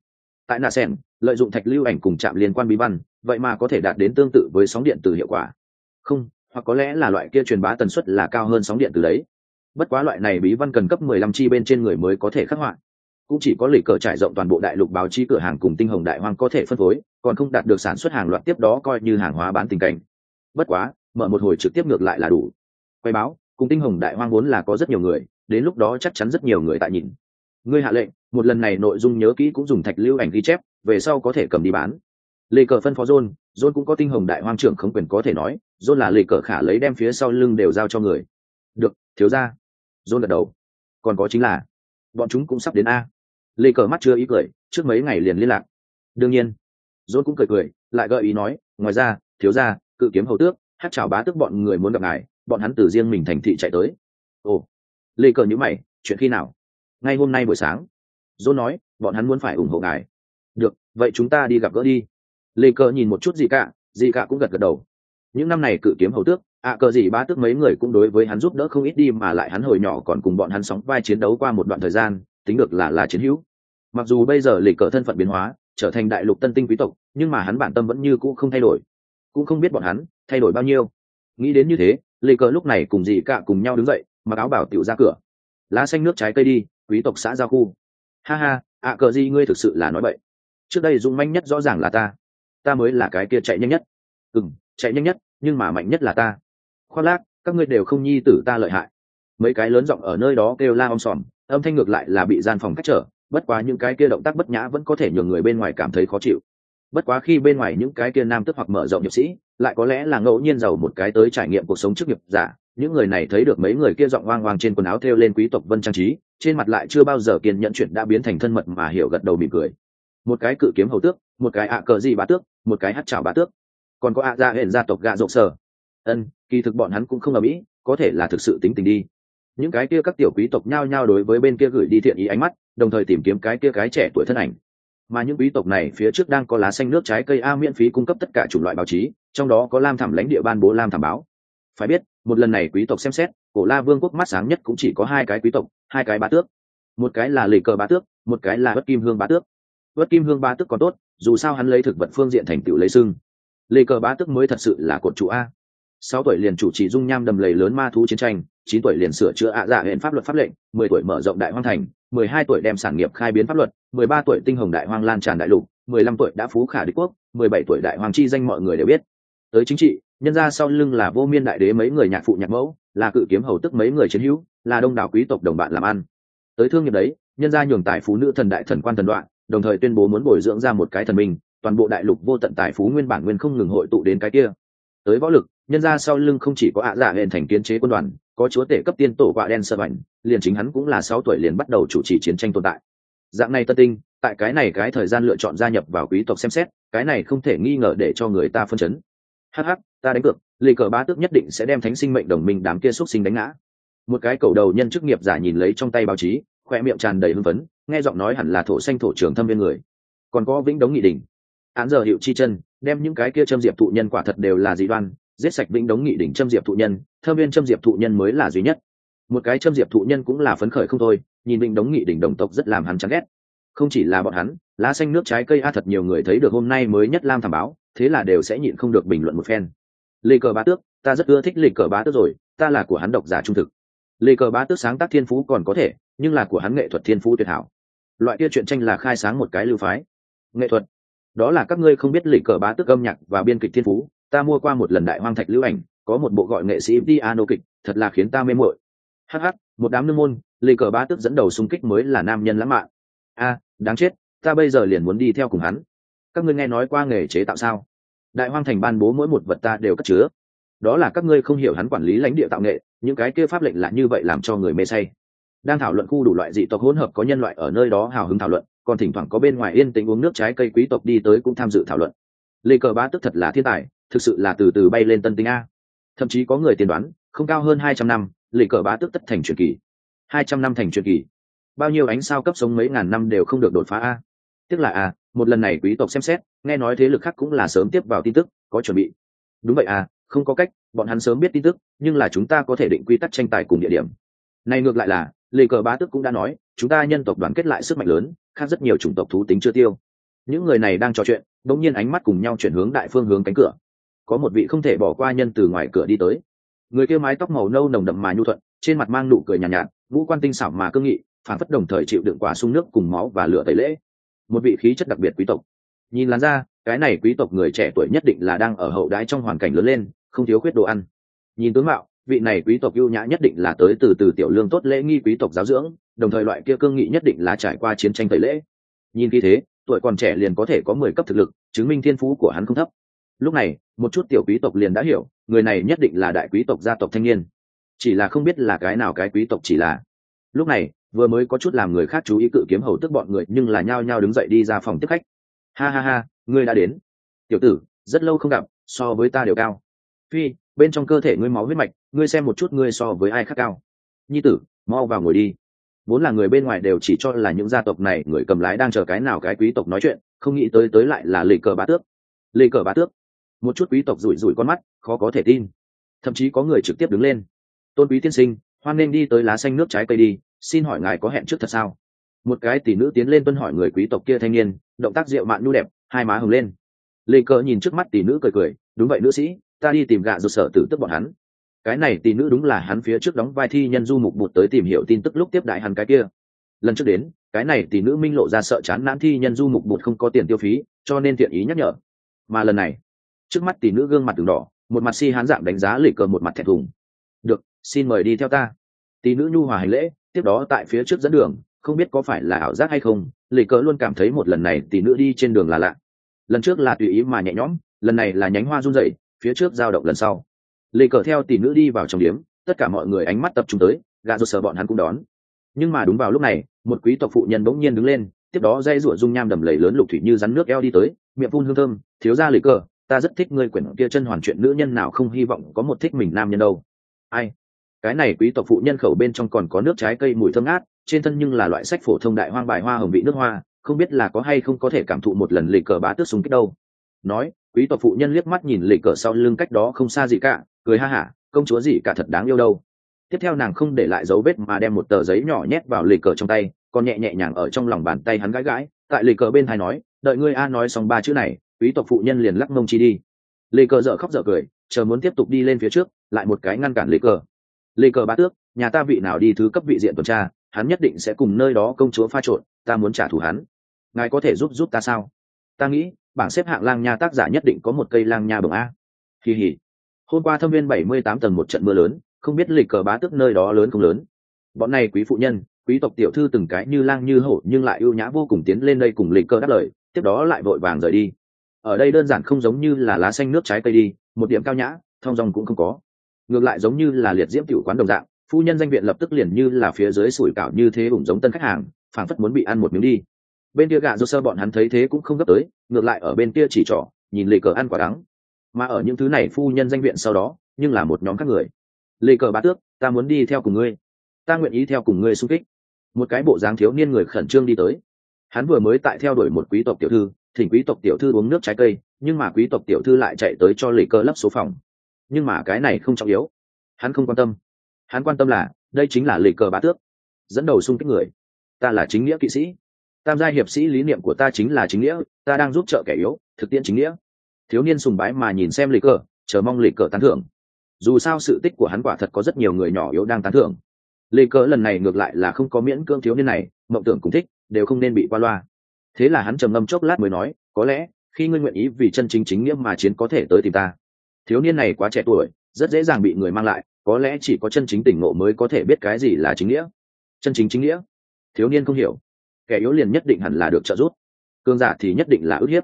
Tại Nà sen lợi dụng thạch lưu ảnh cùng chạm liên quan bí văn, vậy mà có thể đạt đến tương tự với sóng điện từ hiệu quả. Không, hoặc có lẽ là loại kia truyền bá tần suất là cao hơn sóng điện từ đấy. Bất quá loại này bí văn cần cấp 15 chi bên trên người mới có thể khắc họa cũng chỉ có lì cờ trải rộng toàn bộ đại lục báo chí cửa hàng cùng tinh hồng đại hoang có thể phân phối, còn không đạt được sản xuất hàng loạt tiếp đó coi như hàng hóa bán tình cảnh. Bất quá, mở một hồi trực tiếp ngược lại là đủ. Quay báo, cùng tinh hồng đại hoang vốn là có rất nhiều người, đến lúc đó chắc chắn rất nhiều người tại nhìn. Ngươi hạ lệnh, một lần này nội dung nhớ kỹ cũng dùng thạch lưu ảnh ghi chép, về sau có thể cầm đi bán. Lê cờ phân phó john john cũng có tinh hồng đại hoang trưởng không quyền có thể nói, john là lê cờ khả lấy đem phía sau lưng đều giao cho người. Được, thiếu ra john gật đầu. Còn có chính là, bọn chúng cũng sắp đến a lê cờ mắt chưa ý cười trước mấy ngày liền liên lạc. Đương nhiên dốt cũng cười cười lại gợi ý nói ngoài ra thiếu ra cự kiếm hầu tước hát chào bá tước bọn người muốn gặp ngài bọn hắn từ riêng mình thành thị chạy tới. Ồ lê cờ nhữ mày chuyện khi nào? Ngay hôm nay buổi sáng. Dốt nói bọn hắn muốn phải ủng hộ ngài. Được vậy chúng ta đi gặp gỡ đi. Lê cờ nhìn một chút gì cả gì cả cũng gật gật đầu. Những năm này cự kiếm hầu tước ạ à, cờ gì ba tước mấy người cũng đối với hắn giúp đỡ không ít đi mà lại hắn hồi nhỏ còn cùng bọn hắn sóng vai chiến đấu qua một đoạn thời gian tính được là là chiến hữu. Mặc dù bây giờ lịch cờ thân phận biến hóa, trở thành đại lục tân tinh quý tộc, nhưng mà hắn bản tâm vẫn như cũ không thay đổi. Cũng không biết bọn hắn thay đổi bao nhiêu. Nghĩ đến như thế, lịch cờ lúc này cùng dì cả cùng nhau đứng dậy, mặc áo bảo tiểu ra cửa. Lá xanh nước trái cây đi, quý tộc xã giao khu. Ha ha, ạ cờ gì ngươi thực sự là nói vậy trước đây dũng manh nhất rõ ràng là ta. Ta mới là cái kia chạy nhanh nhất. Ừ m chạy nhanh nhất, nhưng mà mạnh nhất là ta. Khoác lác, các ngươi đều không nhi tử ta lợi hại. Mấy cái lớn giọng ở nơi đó kêu la om sòm âm thanh ngược lại là bị gian phòng cách trở, bất quá những cái kia động tác bất nhã vẫn có thể nhường người bên ngoài cảm thấy khó chịu. Bất quá khi bên ngoài những cái kia nam tức hoặc mở rộng nhập sĩ, lại có lẽ là ngẫu nhiên giàu một cái tới trải nghiệm cuộc sống trước nghiệp giả. Những người này thấy được mấy người kia giọng hoang hoang trên quần áo thêu lên quý tộc vân trang trí, trên mặt lại chưa bao giờ kiên nhẫn chuyện đã biến thành thân mật mà hiểu gật đầu mỉm cười. Một cái cự kiếm hầu tước, một cái ạ cờ gì bá tước, một cái hát chào bá tước. Còn có ạ gia hển gia tộc gạ rộng sở. Ân, kỳ thực bọn hắn cũng không ở mỹ, có thể là thực sự tính tình đi những cái kia các tiểu quý tộc nhao nhao đối với bên kia gửi đi thiện ý ánh mắt, đồng thời tìm kiếm cái kia cái trẻ tuổi thân ảnh. Mà những quý tộc này phía trước đang có lá xanh nước trái cây a miễn phí cung cấp tất cả chủng loại báo chí, trong đó có lam thảm lãnh địa ban bố lam thảm báo. Phải biết, một lần này quý tộc xem xét, cổ la vương quốc mắt sáng nhất cũng chỉ có hai cái quý tộc, hai cái bá tước. Một cái là lì cờ bá tước, một cái là bất kim hương bá tước. Bất kim hương bá tước còn tốt, dù sao hắn lấy thực vật phương diện thành tựu lấy sưng lì cờ bá tước mới thật sự là cột trụ a. Sáu tuổi liền chủ trì dung nham đầm lầy lớn ma thú chiến tranh chín tuổi liền sửa chữa ạ à dạ hệ pháp luật pháp lệnh, mười tuổi mở rộng đại hoang thành, mười hai tuổi đem sản nghiệp khai biến pháp luật, mười ba tuổi tinh hồng đại hoang lan tràn đại lục, mười lăm tuổi đã phú khả đế quốc, mười bảy tuổi đại hoàng chi danh mọi người đều biết. Tới chính trị, nhân ra sau lưng là vô miên đại đế mấy người nhạc phụ nhạc mẫu, là cự kiếm hầu tức mấy người chiến hữu, là đông đảo quý tộc đồng bạn làm ăn. Tới thương nghiệp đấy, nhân ra nhường tài phú nữ thần đại thần quan thần đoạn, đồng thời tuyên bố muốn bồi dưỡng ra một cái thần minh, toàn bộ đại lục vô tận tài phú nguyên bản nguyên không ngừng hội tụ đến cái kia. Tới võ lực, nhân ra sau lưng không chỉ có ạ dạ hẹn thành kiến chế quân đoàn có chúa tể cấp tiên tổ quạ đen sơ bảnh liền chính hắn cũng là sáu tuổi liền bắt đầu chủ trì chiến tranh tồn tại. Dạng này tân tinh, tại cái này cái thời gian lựa chọn gia nhập vào quý tộc xem xét, cái này không thể nghi ngờ để cho người ta phân chấn. Hh ta đánh cược lì cờ ba tước nhất định sẽ đem thánh sinh mệnh đồng minh đám kia xúc sinh đánh ngã. Một cái cầu đầu nhân chức nghiệp giả nhìn lấy trong tay báo chí, khoe miệng tràn đầy hưng phấn, nghe giọng nói hẳn là thổ xanh thổ trưởng thâm viên người. Còn có vĩnh đống nghị đình. Án giờ hiệu chi chân, đem những cái kia châm diệp thụ nhân quả thật đều là dị đoan giết sạch vĩnh đống nghị đỉnh châm diệp thụ nhân thơ viên châm diệp thụ nhân mới là duy nhất. Một cái châm diệp thụ nhân cũng là phấn khởi không thôi, nhìn vĩnh đống nghị đỉnh đồng tộc rất làm hắn chán ghét. Không chỉ là bọn hắn, lá xanh nước trái cây a thật nhiều người thấy được hôm nay mới nhất lam thảm báo, thế là đều sẽ nhịn không được bình luận một phen. Lê cờ bá tước, ta rất ưa thích lê cờ bá tước rồi, ta là của hắn độc giả trung thực. Lê cờ bá tước sáng tác thiên phú còn có thể, nhưng là của hắn nghệ thuật thiên phú tuyệt hảo. Loại kia chuyện tranh là khai sáng một cái lưu phái. Nghệ thuật, đó là các ngươi không biết lê cờ bá tước âm nhạc và biên kịch thiên phú ta mua qua một lần đại hoang thạch lưu ảnh, có một bộ gọi nghệ sĩ piano kịch, thật là khiến ta mê mội hh một đám nương môn, lê cờ bá tức dẫn đầu xung kích mới là nam nhân lãng mạn. A, đáng chết, ta bây giờ liền muốn đi theo cùng hắn. Các ngươi nghe nói qua nghề chế tạo sao? Đại hoang thành ban bố mỗi một vật ta đều cất chứa. Đó là các ngươi không hiểu hắn quản lý lãnh địa tạo nghệ, những cái kia pháp lệnh là như vậy làm cho người mê say. Đang thảo luận khu đủ loại dị tộc hỗn hợp có nhân loại ở nơi đó hào hứng thảo luận, còn thỉnh thoảng có bên ngoài yên tĩnh uống nước trái cây quý tộc đi tới cũng tham dự thảo luận. Lê cờ bá tức thật là thiên tài thực sự là từ từ bay lên tân tinh a. Thậm chí có người tiên đoán, không cao hơn hai trăm năm lê cờ bá tức tất thành truyền kỳ. Hai trăm năm thành truyền kỳ. Bao nhiêu ánh sao cấp sống mấy ngàn năm đều không được đột phá a. Tức là a một lần này quý tộc xem xét, nghe nói thế lực khác cũng là sớm tiếp vào tin tức, có chuẩn bị. Đúng vậy à không có cách, bọn hắn sớm biết tin tức, nhưng là chúng ta có thể định quy tắc tranh tài cùng địa điểm. Này ngược lại là lê cờ bá tức cũng đã nói, chúng ta nhân tộc đoàn kết lại sức mạnh lớn, khác rất nhiều chủng tộc thú tính chưa tiêu. Những người này đang trò chuyện đống nhiên ánh mắt cùng nhau chuyển hướng đại phương hướng cánh cửa có một vị không thể bỏ qua nhân từ ngoài cửa đi tới. Người kia mái tóc màu nâu nồng đậm mà nhu thuận trên mặt mang nụ cười nhàn nhạt, nhạt ngũ quan tinh xảo mà cương nghị phản phất đồng thời chịu đựng quả sung nước cùng máu và lửa tẩy lễ. Một vị khí chất đặc biệt quý tộc. Nhìn lán ra cái này quý tộc người trẻ tuổi nhất định là đang ở hậu đái trong hoàn cảnh lớn lên không thiếu khuyết đồ ăn. Nhìn tướng mạo vị này quý tộc ưu nhã nhất định là tới từ từ tiểu lương tốt lễ nghi quý tộc giáo dưỡng đồng thời loại kia cương nghị nhất định là trải qua chiến tranh tẩy lễ. Nhìn khi thế tuổi còn trẻ liền có thể có mười cấp thực lực chứng minh thiên phú của hắn không thấp lúc này, một chút tiểu quý tộc liền đã hiểu, người này nhất định là đại quý tộc gia tộc thanh niên. Chỉ là không biết là cái nào cái quý tộc chỉ là. Lúc này, vừa mới có chút làm người khác chú ý cự kiếm hầu tức bọn người nhưng là nhao nhao đứng dậy đi ra phòng tiếp khách. Ha ha ha, ngươi đã đến. Tiểu tử, rất lâu không gặp, so với ta đều cao. Phi, bên trong cơ thể ngươi máu huyết mạch, ngươi xem một chút ngươi so với ai khác cao. Nhi tử, mau vào ngồi đi. Vốn là người bên ngoài đều chỉ cho là những gia tộc này, người cầm lái đang chờ cái nào cái quý tộc nói chuyện, không nghĩ tới tới lại là lệ cờ bá tước. Lệ cờ bá tước một chút quý tộc rủi rủi con mắt, khó có thể tin. Thậm chí có người trực tiếp đứng lên. Tôn quý tiên sinh, hoan nên đi tới lá xanh nước trái cây đi, xin hỏi ngài có hẹn trước thật sao? Một cái tỷ nữ tiến lên tuân hỏi người quý tộc kia thanh niên, động tác rượu mạn nhu đẹp, hai má hừng lên. Lê cờ nhìn trước mắt tỷ nữ cười cười, đúng vậy nữ sĩ, ta đi tìm gạ rụt sở tử tức bọn hắn. Cái này tỷ nữ đúng là hắn phía trước đóng vai thi nhân du mục bụt tới tìm hiểu tin tức lúc tiếp đại hắn cái kia. Lần trước đến, cái này tỷ nữ minh lộ ra sợ chán nản thi nhân du mục bụt không có tiền tiêu phí, cho nên tiện ý nhắc nhở. Mà lần này trước mắt tỷ nữ gương mặt từng đỏ, một mặt si hán dạng đánh giá lì cờ một mặt thẹn thùng. Được, xin mời đi theo ta. Tỷ nữ nhu hòa hành lễ, tiếp đó tại phía trước dẫn đường, không biết có phải là ảo giác hay không, lì cờ luôn cảm thấy một lần này tỷ nữ đi trên đường là lạ. Lần trước là tùy ý mà nhẹ nhõm, lần này là nhánh hoa run rẩy, phía trước giao động lần sau. Lì cờ theo tỷ nữ đi vào trong điếm tất cả mọi người ánh mắt tập trung tới gà rột sờ bọn hắn cũng đón. Nhưng mà đúng vào lúc này, một quý tộc phụ nhân bỗng nhiên đứng lên, tiếp đó dây rủa dung nham đầm lầy lớn lục thủy như rắn nước eo đi tới, miệng phun hương thơm, thiếu ra lì cờ ta rất thích ngươi quyển kia chân hoàn chuyện nữ nhân nào không hy vọng có một thích mình nam nhân đâu. Ai? Cái này quý tộc phụ nhân khẩu bên trong còn có nước trái cây mùi thơm ngát, trên thân nhưng là loại sách phổ thông đại hoang bài hoa hồng vị nước hoa, không biết là có hay không có thể cảm thụ một lần lì cờ bá tước súng kích đâu. Nói, quý tộc phụ nhân liếc mắt nhìn lì cờ sau lưng cách đó không xa gì cả, cười ha hả, công chúa gì cả thật đáng yêu đâu. Tiếp theo nàng không để lại dấu vết mà đem một tờ giấy nhỏ nhét vào lì cờ trong tay, còn nhẹ nhẹ nhàng ở trong lòng bàn tay hắn gãi gãi, tại lì cờ bên thai nói, đợi ngươi a nói xong ba chữ này quý tộc phụ nhân liền lắc mông chi đi. Lê cờ dở khóc dở cười, chờ muốn tiếp tục đi lên phía trước, lại một cái ngăn cản Lê cờ. Lê cờ bá tước, nhà ta vị nào đi thứ cấp vị diện tuần tra, hắn nhất định sẽ cùng nơi đó công chúa pha trộn, ta muốn trả thù hắn. Ngài có thể giúp giúp ta sao? Ta nghĩ, bảng xếp hạng lang nha tác giả nhất định có một cây lang nha bồng a. Kỳ hỉ hôm qua thâm viên bảy mươi tám tầng một trận mưa lớn, không biết lịch cờ bá tước nơi đó lớn không lớn. Bọn này quý phụ nhân, quý tộc tiểu thư từng cái như lang như hổ nhưng lại ưu nhã vô cùng tiến lên đây cùng lịch cờ đáp lời, tiếp đó lại vội vàng rời đi ở đây đơn giản không giống như là lá xanh nước trái cây đi, một điểm cao nhã, thong dòng cũng không có. Ngược lại giống như là liệt diễm tiểu quán đồng dạng, phu nhân danh viện lập tức liền như là phía dưới sủi cảo như thế ủng giống tân khách hàng, phảng phất muốn bị ăn một miếng đi. Bên kia gạ do sơ bọn hắn thấy thế cũng không gấp tới, ngược lại ở bên kia chỉ trỏ, nhìn lì cờ ăn quả đắng. Mà ở những thứ này phu nhân danh viện sau đó, nhưng là một nhóm các người. Lì cờ bá tước, ta muốn đi theo cùng ngươi. Ta nguyện ý theo cùng ngươi xung kích. Một cái bộ dáng thiếu niên người khẩn trương đi tới. Hắn vừa mới tại theo đuổi một quý tộc tiểu thư thỉnh quý tộc tiểu thư uống nước trái cây, nhưng mà quý tộc tiểu thư lại chạy tới cho lì cơ lấp số phòng. Nhưng mà cái này không trọng yếu. Hắn không quan tâm. Hắn quan tâm là, đây chính là lì cờ bá tước. Dẫn đầu xung kích người. Ta là chính nghĩa kỵ sĩ. Tam gia hiệp sĩ lý niệm của ta chính là chính nghĩa, ta đang giúp trợ kẻ yếu, thực tiễn chính nghĩa. Thiếu niên sùng bái mà nhìn xem lì cờ chờ mong lì cờ tán thưởng. Dù sao sự tích của hắn quả thật có rất nhiều người nhỏ yếu đang tán thưởng. Lì cờ lần này ngược lại là không có miễn cưỡng thiếu niên này, mộng tưởng cũng thích, đều không nên bị qua loa thế là hắn trầm ngâm chốc lát mới nói, có lẽ, khi ngươi nguyện ý vì chân chính chính nghĩa mà chiến có thể tới tìm ta. Thiếu niên này quá trẻ tuổi, rất dễ dàng bị người mang lại, có lẽ chỉ có chân chính tỉnh ngộ mới có thể biết cái gì là chính nghĩa. Chân chính chính nghĩa? Thiếu niên không hiểu. Kẻ yếu liền nhất định hẳn là được trợ giúp. Cương giả thì nhất định là ức hiếp.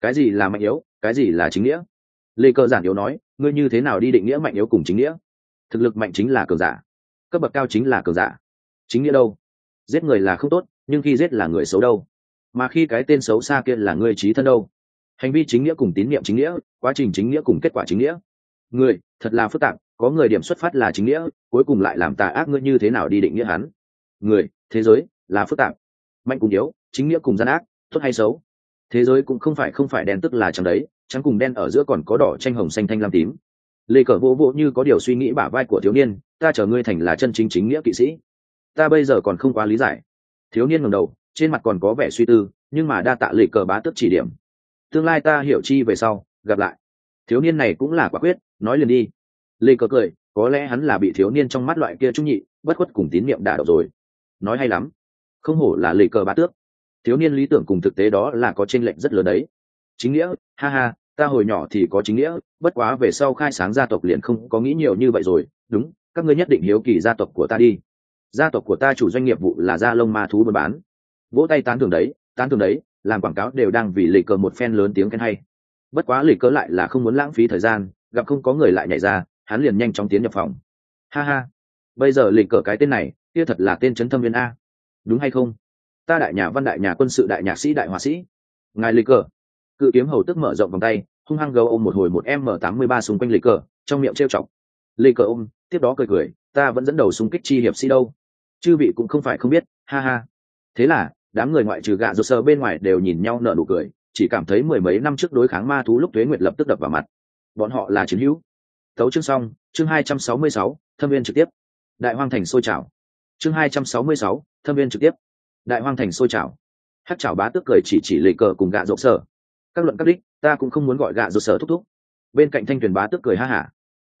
Cái gì là mạnh yếu, cái gì là chính nghĩa? Lê cơ giản yếu nói, ngươi như thế nào đi định nghĩa mạnh yếu cùng chính nghĩa? Thực lực mạnh chính là cường giả. Cấp bậc cao chính là cường giả. Chính nghĩa đâu? Giết người là không tốt, nhưng khi giết là người xấu đâu? Mà khi cái tên xấu xa kia là người trí thân đâu? Hành vi chính nghĩa cùng tín nhiệm chính nghĩa, quá trình chính nghĩa cùng kết quả chính nghĩa. Người thật là phức tạp, có người điểm xuất phát là chính nghĩa, cuối cùng lại làm tà ác ngươi như thế nào đi định nghĩa hắn? Người thế giới, là phức tạp. Mạnh cùng yếu, chính nghĩa cùng gian ác, tốt hay xấu? Thế giới cũng không phải không phải đen tức là trắng đấy, trắng cùng đen ở giữa còn có đỏ tranh hồng xanh thanh lam tím. Lê cờ vô vô như có điều suy nghĩ bả vai của thiếu niên, ta chờ ngươi thành là chân chính chính nghĩa kỵ sĩ. Ta bây giờ còn không quá lý giải. Thiếu niên ngầm đầu trên mặt còn có vẻ suy tư, nhưng mà đa tạ lệ cờ bá tức chỉ điểm. Tương lai ta hiểu chi về sau, gặp lại. Thiếu niên này cũng là quả quyết, nói liền đi. Lê cờ cười, có lẽ hắn là bị thiếu niên trong mắt loại kia trung nhị, bất khuất cùng tín nhiệm đả đậu rồi. Nói hay lắm. Không hổ là lệ cờ bá tước. Thiếu niên lý tưởng cùng thực tế đó là có tranh lệch rất lớn đấy. Chính nghĩa, ha ha, ta hồi nhỏ thì có chính nghĩa, bất quá về sau khai sáng gia tộc liền không có nghĩ nhiều như vậy rồi. Đúng, các ngươi nhất định hiếu kỳ gia tộc của ta đi. Gia tộc của ta chủ doanh nghiệp vụ là gia lông ma thú buôn bán vỗ tay tán thường đấy, tán thường đấy, làm quảng cáo đều đang vì lì cờ một phen lớn tiếng khen hay. Bất quá lì cờ lại là không muốn lãng phí thời gian, gặp không có người lại nhảy ra, hắn liền nhanh chóng tiến nhập phòng. Ha ha. Bây giờ lì cờ cái tên này, kia thật là tên trấn thâm viên a. Đúng hay không? Ta đại nhà văn đại nhà quân sự đại nhạc sĩ đại họa sĩ. Ngài lì cờ. Cự kiếm hầu tức mở rộng vòng tay, hung hăng gấu ôm một hồi một m tám mươi ba xung quanh lì cờ, trong miệng trêu chọc. Lì cờ ôm, tiếp đó cười cười, ta vẫn dẫn đầu xung kích chi hiệp sĩ đâu. Chư vị cũng không phải không biết, ha ha. Thế là đám người ngoại trừ gạ rụt sơ bên ngoài đều nhìn nhau nở nụ cười, chỉ cảm thấy mười mấy năm trước đối kháng ma thú lúc tuế nguyệt lập tức đập vào mặt. Bọn họ là chiến hữu. Tấu chương xong, chương hai trăm sáu mươi sáu, thâm viên trực tiếp. Đại hoang thành sôi trào. Chương hai trăm sáu mươi sáu, thâm viên trực tiếp. Đại hoang thành sôi trào. Hát chảo bá tức cười chỉ chỉ lệ cờ cùng gạ rộp sở các luận các đích, ta cũng không muốn gọi gạ rộp sở thúc thúc. Bên cạnh thanh tuyền bá tức cười ha hả.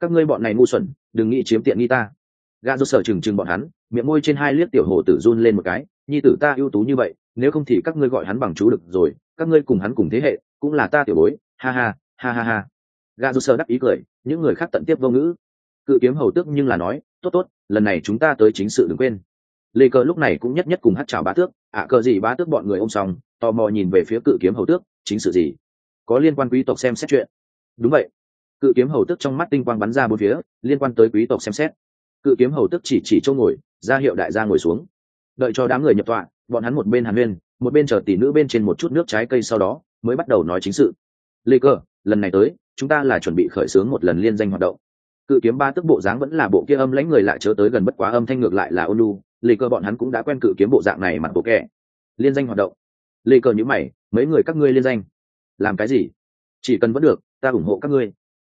Các ngươi bọn này ngu xuẩn, đừng nghĩ chiếm tiện nghi ta gã rốt sở trừng trừng bọn hắn, miệng môi trên hai liếc tiểu hồ tử run lên một cái, nhi tử ta ưu tú như vậy, nếu không thì các ngươi gọi hắn bằng chú được rồi, các ngươi cùng hắn cùng thế hệ, cũng là ta tiểu bối. Ha ha ha ha ha. Gã rốt sơ đắc ý cười, những người khác tận tiếp vô ngữ. Cự kiếm hầu tước nhưng là nói, tốt tốt, lần này chúng ta tới chính sự đừng quên. Lê cờ lúc này cũng nhất nhất cùng hát chào bá tước ạ cờ gì bá tước bọn người ôm xong tò mò nhìn về phía cự kiếm hầu tước, chính sự gì? Có liên quan quý tộc xem xét chuyện. Đúng vậy. Cự kiếm hầu tước trong mắt tinh quang bắn ra bốn phía, liên quan tới quý tộc xem xét cự kiếm hầu tức chỉ chỉ chỗ ngồi, ra hiệu đại gia ngồi xuống. Đợi cho đám người nhập tọa, bọn hắn một bên hàn huyên, một bên chờ tỷ nữ bên trên một chút nước trái cây sau đó, mới bắt đầu nói chính sự. Lê cơ, lần này tới, chúng ta là chuẩn bị khởi xướng một lần liên danh hoạt động. Cự kiếm ba tức bộ dáng vẫn là bộ kia âm lãnh người lại chớ tới gần bất quá âm thanh ngược lại là ônu lê cơ bọn hắn cũng đã quen cự kiếm bộ dạng này mặt bộ kẻ liên danh hoạt động. Lê cơ nhữ mày, mấy người các ngươi liên danh? Làm cái gì? Chỉ cần vẫn được, ta ủng hộ các ngươi.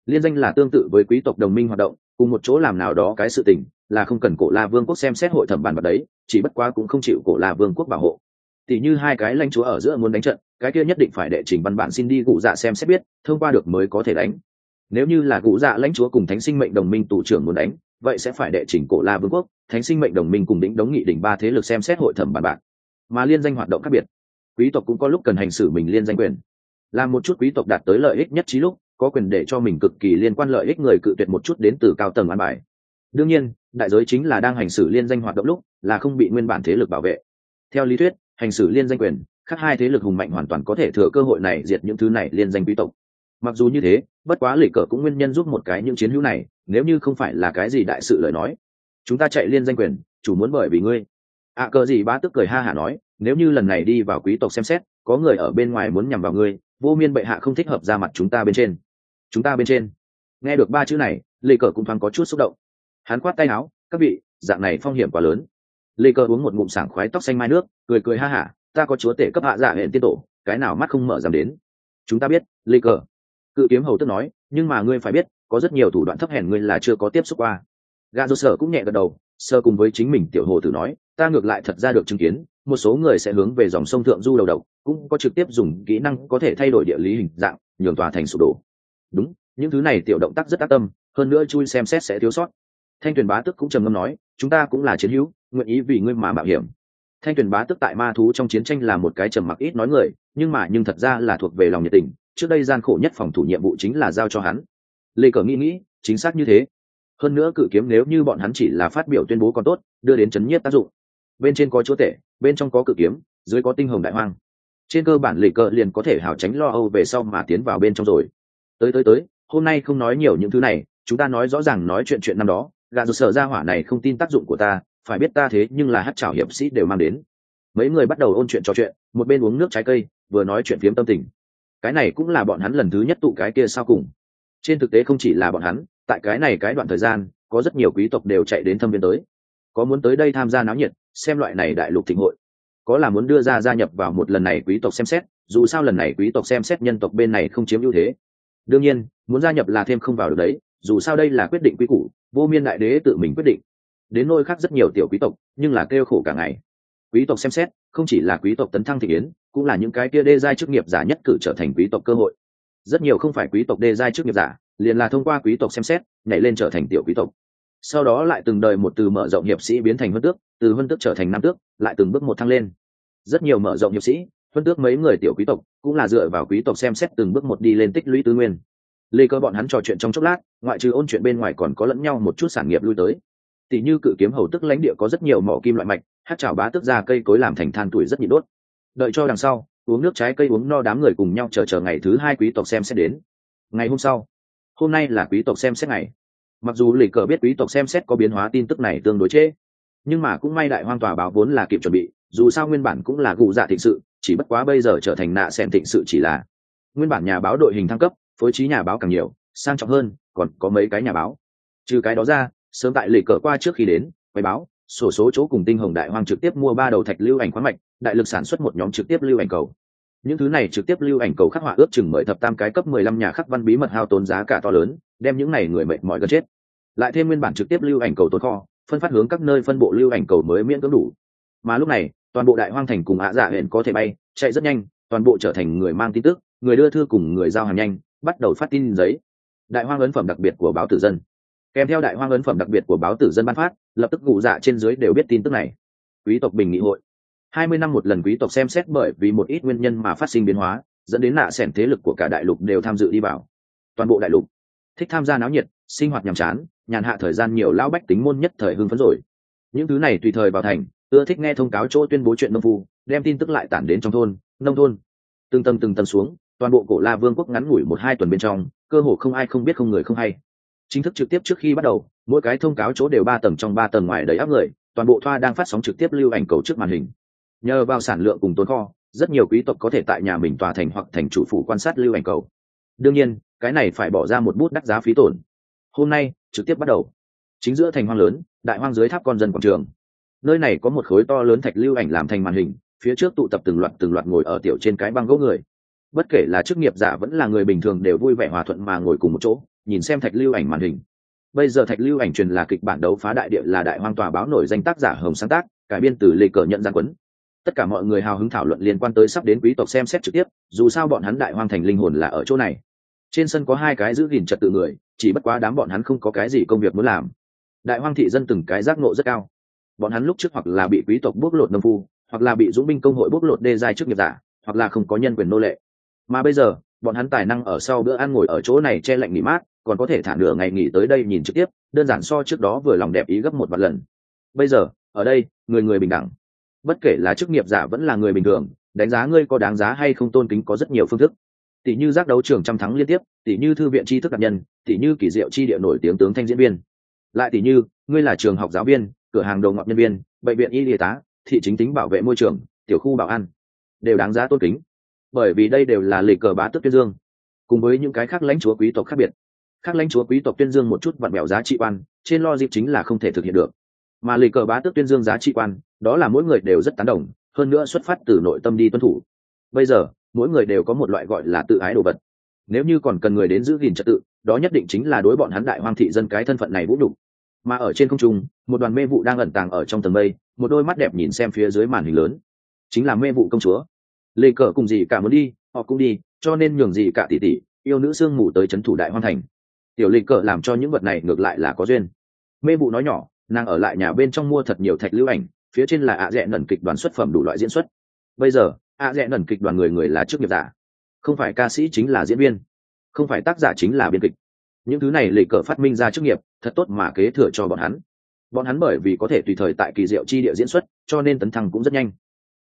Liên danh là tương tự với quý tộc đồng minh hoạt động cùng một chỗ làm nào đó cái sự tình, là không cần cổ la vương quốc xem xét hội thẩm bàn vào đấy, chỉ bất quá cũng không chịu cổ la vương quốc bảo hộ. Tỉ như hai cái lãnh chúa ở giữa muốn đánh trận, cái kia nhất định phải đệ trình văn bản xin đi cụ dạ xem xét biết, thông qua được mới có thể đánh. Nếu như là cụ dạ lãnh chúa cùng thánh sinh mệnh đồng minh tù trưởng muốn đánh, vậy sẽ phải đệ trình cổ la vương quốc, thánh sinh mệnh đồng minh cùng đỉnh đống nghị đỉnh ba thế lực xem xét hội thẩm bản bạc. Mà liên danh hoạt động khác biệt. Quý tộc cũng có lúc cần hành xử mình liên danh quyền. Làm một chút quý tộc đạt tới lợi ích nhất trí lúc có quyền để cho mình cực kỳ liên quan lợi ích người cự tuyệt một chút đến từ cao tầng an bài. Đương nhiên đại giới chính là đang hành xử liên danh hoạt động lúc là không bị nguyên bản thế lực bảo vệ. Theo lý thuyết hành xử liên danh quyền khác hai thế lực hùng mạnh hoàn toàn có thể thừa cơ hội này diệt những thứ này liên danh quý tộc. Mặc dù như thế bất quá lì cờ cũng nguyên nhân giúp một cái những chiến hữu này nếu như không phải là cái gì đại sự lời nói. Chúng ta chạy liên danh quyền chủ muốn bởi vì ngươi. Ạ à, cờ gì bá tức cười ha hả nói nếu như lần này đi vào quý tộc xem xét có người ở bên ngoài muốn nhằm vào ngươi vô miên bệ hạ không thích hợp ra mặt chúng ta bên trên chúng ta bên trên. Nghe được ba chữ này, lê cờ cũng thoáng có chút xúc động. Hắn khoát tay áo, các vị, dạng này phong hiểm quá lớn. Lê cờ uống một ngụm sảng khoái tóc xanh mai nước, cười cười ha hả, ta có chúa tể cấp hạ dạ hệ tiên tổ, cái nào mắt không mở dám đến. Chúng ta biết, lê cờ. Cự kiếm hầu tức nói, nhưng mà ngươi phải biết, có rất nhiều thủ đoạn thấp hèn ngươi là chưa có tiếp xúc qua. Gà rô sở cũng nhẹ gật đầu, sơ cùng với chính mình tiểu hồ tử nói, ta ngược lại thật ra được chứng kiến, một số người sẽ hướng về dòng sông thượng du đầu độc, cũng có trực tiếp dùng kỹ năng có thể thay đổi địa lý hình dạng, nhường tòa thành sụp đổ đúng, những thứ này tiểu động tác rất tác tâm, hơn nữa chui xem xét sẽ thiếu sót. Thanh tuyền bá tức cũng trầm ngâm nói, chúng ta cũng là chiến hữu, nguyện ý vì ngươi mà mạo hiểm. Thanh tuyền bá tức tại ma thú trong chiến tranh là một cái trầm mặc ít nói người, nhưng mà nhưng thật ra là thuộc về lòng nhiệt tình. Trước đây gian khổ nhất phòng thủ nhiệm vụ chính là giao cho hắn. Lê cờ nghĩ nghĩ, chính xác như thế. Hơn nữa cự kiếm nếu như bọn hắn chỉ là phát biểu tuyên bố còn tốt, đưa đến chấn nhiếp tác dụng. Bên trên có chúa tể, bên trong có cự kiếm, dưới có tinh hồng đại hoang. Trên cơ bản lì cờ liền có thể hào tránh lo âu về sau mà tiến vào bên trong rồi tới tới tới, hôm nay không nói nhiều những thứ này, chúng ta nói rõ ràng nói chuyện chuyện năm đó gà rụt sở ra hỏa này không tin tác dụng của ta, phải biết ta thế nhưng là hát trào hiệp sĩ đều mang đến. Mấy người bắt đầu ôn chuyện trò chuyện, một bên uống nước trái cây, vừa nói chuyện phiếm tâm tình. Cái này cũng là bọn hắn lần thứ nhất tụ cái kia sau cùng. Trên thực tế không chỉ là bọn hắn, tại cái này cái đoạn thời gian, có rất nhiều quý tộc đều chạy đến thâm viên tới. Có muốn tới đây tham gia náo nhiệt, xem loại này đại lục thịnh hội. Có là muốn đưa ra gia nhập vào một lần này quý tộc xem xét, dù sao lần này quý tộc xem xét nhân tộc bên này không chiếm ưu thế đương nhiên, muốn gia nhập là thêm không vào được đấy, dù sao đây là quyết định quy củ, vô miên đại đế tự mình quyết định. Đến nôi khác rất nhiều tiểu quý tộc, nhưng là kêu khổ cả ngày. Quý tộc xem xét, không chỉ là quý tộc tấn thăng thị yến, cũng là những cái kia đê giai chức nghiệp giả nhất cử trở thành quý tộc cơ hội. Rất nhiều không phải quý tộc đê giai chức nghiệp giả, liền là thông qua quý tộc xem xét, nhảy lên trở thành tiểu quý tộc. Sau đó lại từng đời một từ mở rộng hiệp sĩ biến thành vân tước, từ vân tước trở thành nam tước, lại từng bước một thăng lên. Rất nhiều mở rộng hiệp sĩ vân tước mấy người tiểu quý tộc, cũng là dựa vào quý tộc xem xét từng bước một đi lên tích lũy tư nguyên. Lê cơ bọn hắn trò chuyện trong chốc lát, ngoại trừ ôn chuyện bên ngoài còn có lẫn nhau một chút sản nghiệp lui tới. Tỷ như cự kiếm hầu tức lãnh địa có rất nhiều mỏ kim loại mạch, hát chảo bá tức ra cây cối làm thành than tuổi rất nhịn đốt. Đợi cho đằng sau, uống nước trái cây uống no đám người cùng nhau chờ chờ ngày thứ hai quý tộc xem xét đến. Ngày hôm sau, hôm nay là quý tộc xem xét ngày. Mặc dù lì cờ biết quý tộc xem xét có biến hóa tin tức này tương đối chế nhưng mà cũng may đại hoang tòa báo vốn là kịp chuẩn bị, dù sao nguyên bản cũng là gù dạ thịnh sự chỉ bất quá bây giờ trở thành nạ xem thịnh sự chỉ là nguyên bản nhà báo đội hình thăng cấp, phối trí nhà báo càng nhiều, sang trọng hơn, còn có mấy cái nhà báo. Trừ cái đó ra, sớm tại lì cờ qua trước khi đến quay báo, sổ số chỗ cùng tinh hồng đại hoang trực tiếp mua ba đầu thạch lưu ảnh khoáng mạch, đại lực sản xuất một nhóm trực tiếp lưu ảnh cầu. Những thứ này trực tiếp lưu ảnh cầu khắc họa ước chừng mời thập tam cái cấp mười lăm nhà khắc văn bí mật hao tốn giá cả to lớn, đem những này người mệt mỏi gần chết. Lại thêm nguyên bản trực tiếp lưu ảnh cầu tồn kho, phân phát hướng các nơi phân bộ lưu ảnh cầu mới miễn cưỡng đủ. Mà lúc này toàn bộ đại hoang thành cùng ạ dạ huyện có thể bay, chạy rất nhanh, toàn bộ trở thành người mang tin tức, người đưa thư cùng người giao hàng nhanh, bắt đầu phát tin giấy. Đại hoang ấn phẩm đặc biệt của báo tử dân. Kèm theo đại hoang ấn phẩm đặc biệt của báo tử dân ban phát, lập tức cụ dạ trên dưới đều biết tin tức này. Quý tộc bình nghị hội. Hai mươi năm một lần quý tộc xem xét bởi vì một ít nguyên nhân mà phát sinh biến hóa, dẫn đến nạ sẻn thế lực của cả đại lục đều tham dự đi vào. Toàn bộ đại lục thích tham gia náo nhiệt, sinh hoạt nhàm chán, nhàn hạ thời gian nhiều lão bách tính môn nhất thời hưng phấn rồi. Những thứ này tùy thời vào thành ưa thích nghe thông cáo chỗ tuyên bố chuyện nông phu, đem tin tức lại tản đến trong thôn, nông thôn. Từng tầng từng tầng xuống, toàn bộ cổ la vương quốc ngắn ngủi một hai tuần bên trong, cơ hồ không ai không biết không người không hay. Chính thức trực tiếp trước khi bắt đầu, mỗi cái thông cáo chỗ đều ba tầng trong ba tầng ngoài đầy áp người, toàn bộ thoa đang phát sóng trực tiếp lưu ảnh cầu trước màn hình. Nhờ vào sản lượng cùng tốn kho, rất nhiều quý tộc có thể tại nhà mình tòa thành hoặc thành chủ phủ quan sát lưu ảnh cầu. Đương nhiên, cái này phải bỏ ra một bút đắt giá phí tổn. Hôm nay, trực tiếp bắt đầu. Chính giữa thành hoang lớn, đại hoang dưới tháp con dân quảng trường nơi này có một khối to lớn thạch lưu ảnh làm thành màn hình, phía trước tụ tập từng loạt từng loạt ngồi ở tiểu trên cái băng gỗ người. Bất kể là chức nghiệp giả vẫn là người bình thường đều vui vẻ hòa thuận mà ngồi cùng một chỗ, nhìn xem thạch lưu ảnh màn hình. Bây giờ thạch lưu ảnh truyền là kịch bản đấu phá đại địa là đại hoang tòa báo nổi danh tác giả hồng sáng tác, cải biên từ lê cờ nhận giang quấn. Tất cả mọi người hào hứng thảo luận liên quan tới sắp đến quý tộc xem xét trực tiếp, dù sao bọn hắn đại hoang thành linh hồn là ở chỗ này. Trên sân có hai cái giữ gìn trật tự người, chỉ bất quá đám bọn hắn không có cái gì công việc muốn làm. Đại hoang thị dân từng cái giác nộ rất cao bọn hắn lúc trước hoặc là bị quý tộc bóc lột nông phu, hoặc là bị dũng binh công hội bóc lột đê giai trước nghiệp giả, hoặc là không có nhân quyền nô lệ. Mà bây giờ, bọn hắn tài năng ở sau bữa ăn ngồi ở chỗ này che lạnh nghỉ mát, còn có thể thả nửa ngày nghỉ tới đây nhìn trực tiếp, đơn giản so trước đó vừa lòng đẹp ý gấp một vạn lần. Bây giờ, ở đây, người người bình đẳng. Bất kể là chức nghiệp giả vẫn là người bình thường, đánh giá ngươi có đáng giá hay không tôn kính có rất nhiều phương thức. Tỷ như giác đấu trường trăm thắng liên tiếp, tỷ như thư viện tri thức đặc nhân, tỷ như kỳ diệu tri địa nổi tiếng tướng thanh diễn viên. Lại tỷ như, ngươi là trường học giáo viên cửa hàng đầu ngọc nhân viên, bệnh viện y y tá, thị chính tính bảo vệ môi trường, tiểu khu bảo an, đều đáng giá tôn kính. Bởi vì đây đều là lịch cờ bá tước tuyên dương. Cùng với những cái khác lãnh chúa quý tộc khác biệt. Khác lãnh chúa quý tộc tuyên dương một chút vặn mẹo giá trị quan, trên lo dịp chính là không thể thực hiện được. Mà lịch cờ bá tước tuyên dương giá trị quan, đó là mỗi người đều rất tán đồng, hơn nữa xuất phát từ nội tâm đi tuân thủ. Bây giờ, mỗi người đều có một loại gọi là tự ái đồ vật. Nếu như còn cần người đến giữ gìn trật tự, đó nhất định chính là đối bọn hắn đại hoang thị dân cái thân phận này vũ đủ mà ở trên không trung, một đoàn mê vụ đang ẩn tàng ở trong tầng mây, một đôi mắt đẹp nhìn xem phía dưới màn hình lớn. Chính là mê vụ công chúa. Lê cờ cùng gì cả muốn đi, họ cũng đi, cho nên nhường gì cả tỷ tỷ yêu nữ sương mù tới c h ấ n thủ đại hoan thành. Tiểu lê cờ làm cho những vật này ngược lại là có duyên. Mê vụ nói nhỏ, nàng ở lại nhà bên trong mua thật nhiều thạch lưu ảnh, phía trên là ạ à dẹ kịch đoàn xuất phẩm đủ loại diễn xuất. Bây giờ, ạ à dẹ kịch đoàn người người là chức nghiệp giả. Không phải ca sĩ chính là diễn viên. Không phải tác giả chính là biên kịch những thứ này lệ cờ phát minh ra chức nghiệp, thật tốt mà kế thừa cho bọn hắn. Bọn hắn bởi vì có thể tùy thời tại kỳ diệu chi địa diễn xuất, cho nên tấn thăng cũng rất nhanh.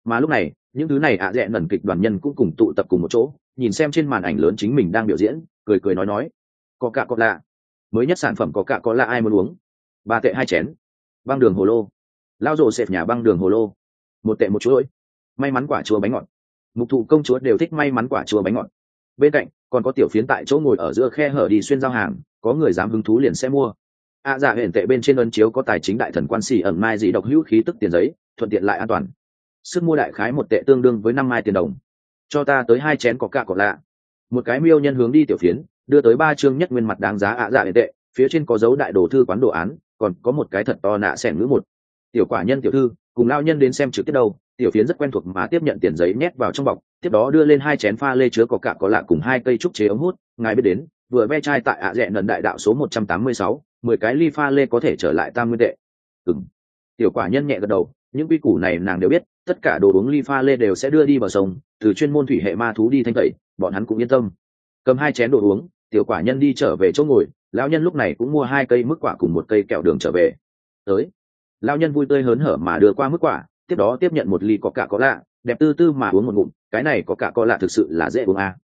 Mà lúc này, những thứ này ạ à dẹ nần kịch đoàn nhân cũng cùng tụ tập cùng một chỗ, nhìn xem trên màn ảnh lớn chính mình đang biểu diễn, cười cười nói nói có cả có lạ mới nhất sản phẩm có cả có lạ ai muốn uống? Ba tệ hai chén. Băng đường hồ lô. Lao rộ xẹp nhà băng đường hồ lô. Một tệ một chuỗi. May mắn quả chúa bánh ngọt. Mục thụ công chúa đều thích may mắn quả chúa bánh ngọt. Bên cạnh còn có tiểu phiến tại chỗ ngồi ở giữa khe hở đi xuyên giao hàng có người dám hứng thú liền sẽ mua. A à, dạ hển tệ bên trên ấn chiếu có tài chính đại thần quan xì ẩn mai dị độc hữu khí tức tiền giấy thuận tiện lại an toàn. Sức mua đại khái một tệ tương đương với năm mai tiền đồng. Cho ta tới hai chén có cạ có lạ. Một cái miêu nhân hướng đi tiểu phiến đưa tới ba chương nhất nguyên mặt đáng giá ạ à dạ hển tệ phía trên có dấu đại đồ thư quán đồ án còn có một cái thật to nạ xẻn ngữ một. Tiểu quả nhân tiểu thư cùng lao nhân đến xem trực tiếp đâu tiểu phiến rất quen thuộc mà tiếp nhận tiền giấy nhét vào trong bọc, tiếp đó đưa lên hai chén pha lê chứa có cả có lạ cùng hai cây trúc chế ống hút, ngài biết đến, vừa ve chai tại ạ à rẽ nần đại đạo số một trăm tám mươi sáu, mười cái ly pha lê có thể trở lại tam nguyên tệ. Ừng tiểu quả nhân nhẹ gật đầu, những quy củ này nàng đều biết, tất cả đồ uống ly pha lê đều sẽ đưa đi vào sông, từ chuyên môn thủy hệ ma thú đi thanh tẩy, bọn hắn cũng yên tâm. Cầm hai chén đồ uống, tiểu quả nhân đi trở về chỗ ngồi, lão nhân lúc này cũng mua hai cây mức quả cùng một cây kẹo đường trở về. Tới. Lão nhân vui tươi hớn hở mà đưa qua mức quả tiếp đó tiếp nhận một ly có cả có lạ, đẹp tư tư mà uống một ngụm, cái này có cả có lạ thực sự là dễ uống à.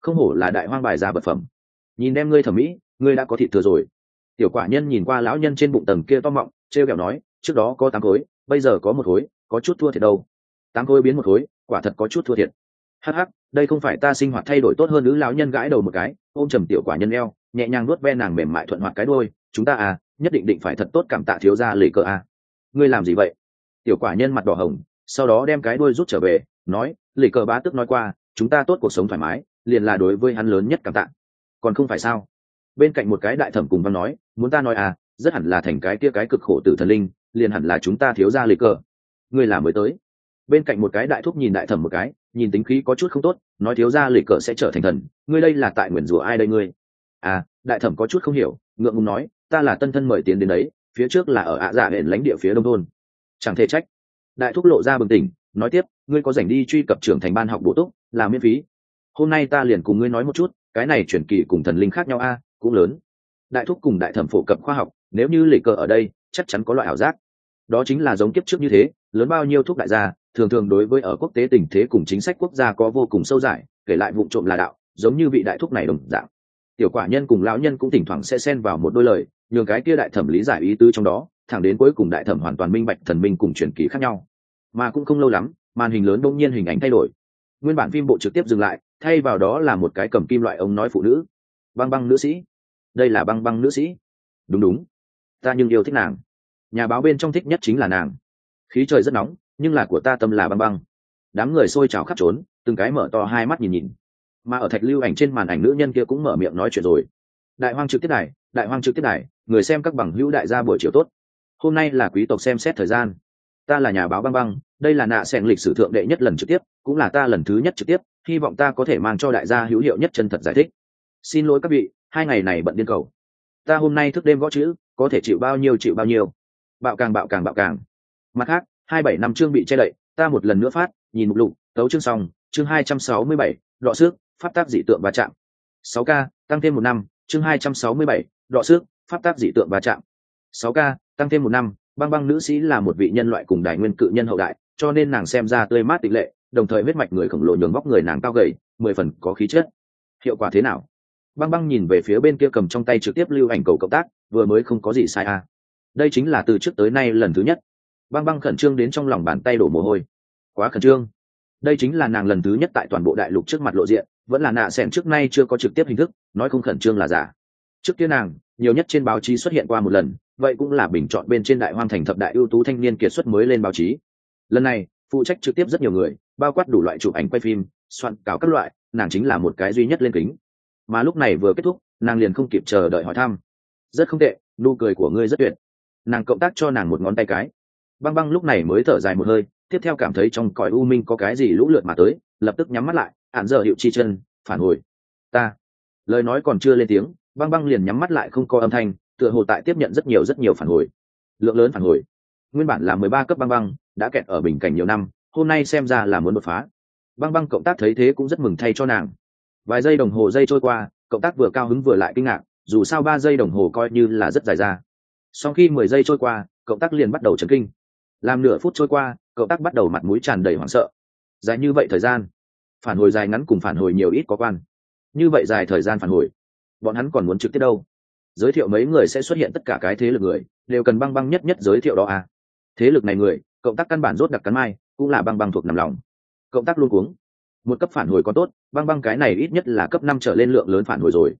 không hổ là đại hoang bài ra vật phẩm. Nhìn em ngươi thẩm mỹ, ngươi đã có thịt thừa rồi. Tiểu quả nhân nhìn qua lão nhân trên bụng tầng kia to mọng t r e o kẹo nói, trước đó có tám khối, bây giờ có một khối, có chút thua thiệt đâu. Tám khối biến một khối, quả thật có chút thua thiệt. Hh đây không phải ta sinh hoạt thay đổi tốt hơn nữ lão nhân gãi đầu một cái, ôm trầm tiểu quả nhân eo, nhẹ nhàng nuốt ve nàng mềm mại thuận hoạt cái đôi chúng ta à nhất định định phải thật tốt cảm tạ thiếu ra lì cờ à. ngươi làm gì vậy? Tiểu quả nhân mặt đỏ hồng, sau đó đem cái đuôi rút trở về, nói, lì cờ bá tức nói qua, chúng ta tốt cuộc sống thoải mái, liền là đối với hắn lớn nhất cảm tạ. Còn không phải sao? Bên cạnh một cái đại thẩm cùng văn nói, muốn ta nói à rất hẳn là thành cái kia cái cực khổ tử thần linh, liền hẳn là chúng ta thiếu ra lì cờ. Ngươi là mới tới. Bên cạnh một cái đại thúc nhìn đại thẩm một cái, nhìn tính khí có chút không tốt, nói, thiếu ra lì cờ sẽ trở thành thần, ngươi đây là tại nguyền rủa ai đây ngươi? À đại thẩm có chút không hiểu, ngượng ngùng nói, ta là tân thân mời tiến đến đấy, phía trước là ở ạ dạ hệ lãnh địa phía đông thôn chẳng thể trách. Đại thúc lộ ra bừng tỉnh, nói tiếp, ngươi có dành đi truy cập trưởng thành ban học bổ túc, là miễn phí. Hôm nay ta liền cùng ngươi nói một chút, cái này chuyển kỳ cùng thần linh khác nhau a, cũng lớn. Đại thúc cùng đại thẩm phổ cập khoa học, nếu như lệ cờ ở đây, chắc chắn có loại ảo giác. Đó chính là giống kiếp trước như thế, lớn bao nhiêu thuốc đại gia, thường thường đối với ở quốc tế tình thế cùng chính sách quốc gia có vô cùng sâu dài kể lại vụ trộm là đạo, giống như vị đại thúc này đồng dạng. Tiểu quả nhân cùng lão nhân cũng thỉnh thoảng sẽ xen vào một đôi lời, nhường cái kia đại thẩm lý giải ý tứ trong đó thẳng đến cuối cùng đại thẩm hoàn toàn minh bạch thần minh cùng truyền kỳ khác nhau. Mà cũng không lâu lắm, màn hình lớn đông nhiên hình ảnh thay đổi. Nguyên bản phim bộ trực tiếp dừng lại, thay vào đó là một cái cầm kim loại ống nói phụ nữ. Băng băng nữ sĩ. Đây là băng băng nữ sĩ. Đúng đúng. Ta nhưng yêu thích nàng. Nhà báo bên trong thích nhất chính là nàng. Khí trời rất nóng, nhưng là của ta tâm là băng băng. Đám người xôi trào khắp trốn, từng cái mở to hai mắt nhìn nhìn. Mà ở thạch lưu ảnh trên màn ảnh nữ nhân kia cũng mở miệng nói chuyện rồi. Đại hoang trực tiếp này đại hoang trực tiếp này người xem các bằng hữu đại gia buổi chiều tốt hôm nay là quý tộc xem xét thời gian. Ta là nhà báo băng băng, đây là nạ sẻn lịch sử thượng đệ nhất lần trực tiếp, cũng là ta lần thứ nhất trực tiếp, hy vọng ta có thể mang cho đại gia hữu hiệu nhất chân thật giải thích. Xin lỗi các vị, hai ngày này bận điên cầu. Ta hôm nay thức đêm gõ chữ, có thể chịu bao nhiêu chịu bao nhiêu. Bạo càng bạo càng bạo càng. Mặt khác, hai bảy năm chương bị che đậy, ta một lần nữa phát, nhìn mục lục, tấu chương xong, chương hai trăm sáu mươi bảy, đọ xước phát tác dị tượng va chạm. Sáu k tăng thêm một năm, chương hai trăm sáu mươi bảy, đọ xước phát tác dị tượng va chạm. Sáu k tăng thêm một năm, băng băng nữ sĩ là một vị nhân loại cùng đại nguyên cự nhân hậu đại, cho nên nàng xem ra tươi mát tịch lệ, đồng thời huyết mạch người khổng lồ nhường vóc người nàng cao gầy, mười phần có khí chất. Hiệu quả thế nào? Băng băng nhìn về phía bên kia cầm trong tay trực tiếp lưu ảnh cầu cộng tác, vừa mới không có gì sai à. đây chính là từ trước tới nay lần thứ nhất. Băng băng khẩn trương đến trong lòng bàn tay đổ mồ hôi. Quá khẩn trương. Đây chính là nàng lần thứ nhất tại toàn bộ đại lục trước mặt lộ diện, vẫn là nạ xẻn trước nay chưa có trực tiếp hình thức, nói không khẩn trương là giả. Trước kia nàng nhiều nhất trên báo chí xuất hiện qua một lần, vậy cũng là bình chọn bên trên đại hoang thành thập đại ưu tú thanh niên kiệt xuất mới lên báo chí. Lần này, phụ trách trực tiếp rất nhiều người, bao quát đủ loại chụp ảnh, quay phim, soạn cào các loại, nàng chính là một cái duy nhất lên kính. Mà lúc này vừa kết thúc, nàng liền không kịp chờ đợi hỏi thăm. Rất không tệ, nụ cười của ngươi rất tuyệt. Nàng cộng tác cho nàng một ngón tay cái. Băng băng lúc này mới thở dài một hơi, tiếp theo cảm thấy trong cõi u minh có cái gì lũ lượt mà tới, lập tức nhắm mắt lại ạn giờ hiệu chi chân, phản hồi. Ta. Lời nói còn chưa lên tiếng băng băng liền nhắm mắt lại không có âm thanh, tựa hồ tại tiếp nhận rất nhiều rất nhiều phản hồi. Lượng lớn phản hồi. Nguyên bản là mười ba cấp băng băng, đã kẹt ở bình cảnh nhiều năm, hôm nay xem ra là muốn đột phá. Băng băng cộng tác thấy thế cũng rất mừng thay cho nàng. Vài giây đồng hồ dây trôi qua, cộng tác vừa cao hứng vừa lại kinh ngạc, dù sao ba giây đồng hồ coi như là rất dài ra. Sau khi mười giây trôi qua, cộng tác liền bắt đầu chấn kinh. Làm nửa phút trôi qua, cộng tác bắt đầu mặt mũi tràn đầy hoảng sợ. Dài như vậy thời gian, phản hồi dài ngắn cùng phản hồi nhiều ít có quan. Như vậy dài thời gian phản hồi bọn hắn còn muốn trực tiếp đâu? Giới thiệu mấy người sẽ xuất hiện tất cả cái thế lực người, đều cần băng băng nhất nhất giới thiệu đó à? Thế lực này người, cộng tác căn bản rốt đặc cắn mai, cũng là băng băng thuộc nằm lòng. Cộng tác luôn cuống. Một cấp phản hồi có tốt, băng băng cái này ít nhất là cấp năm trở lên lượng lớn phản hồi rồi.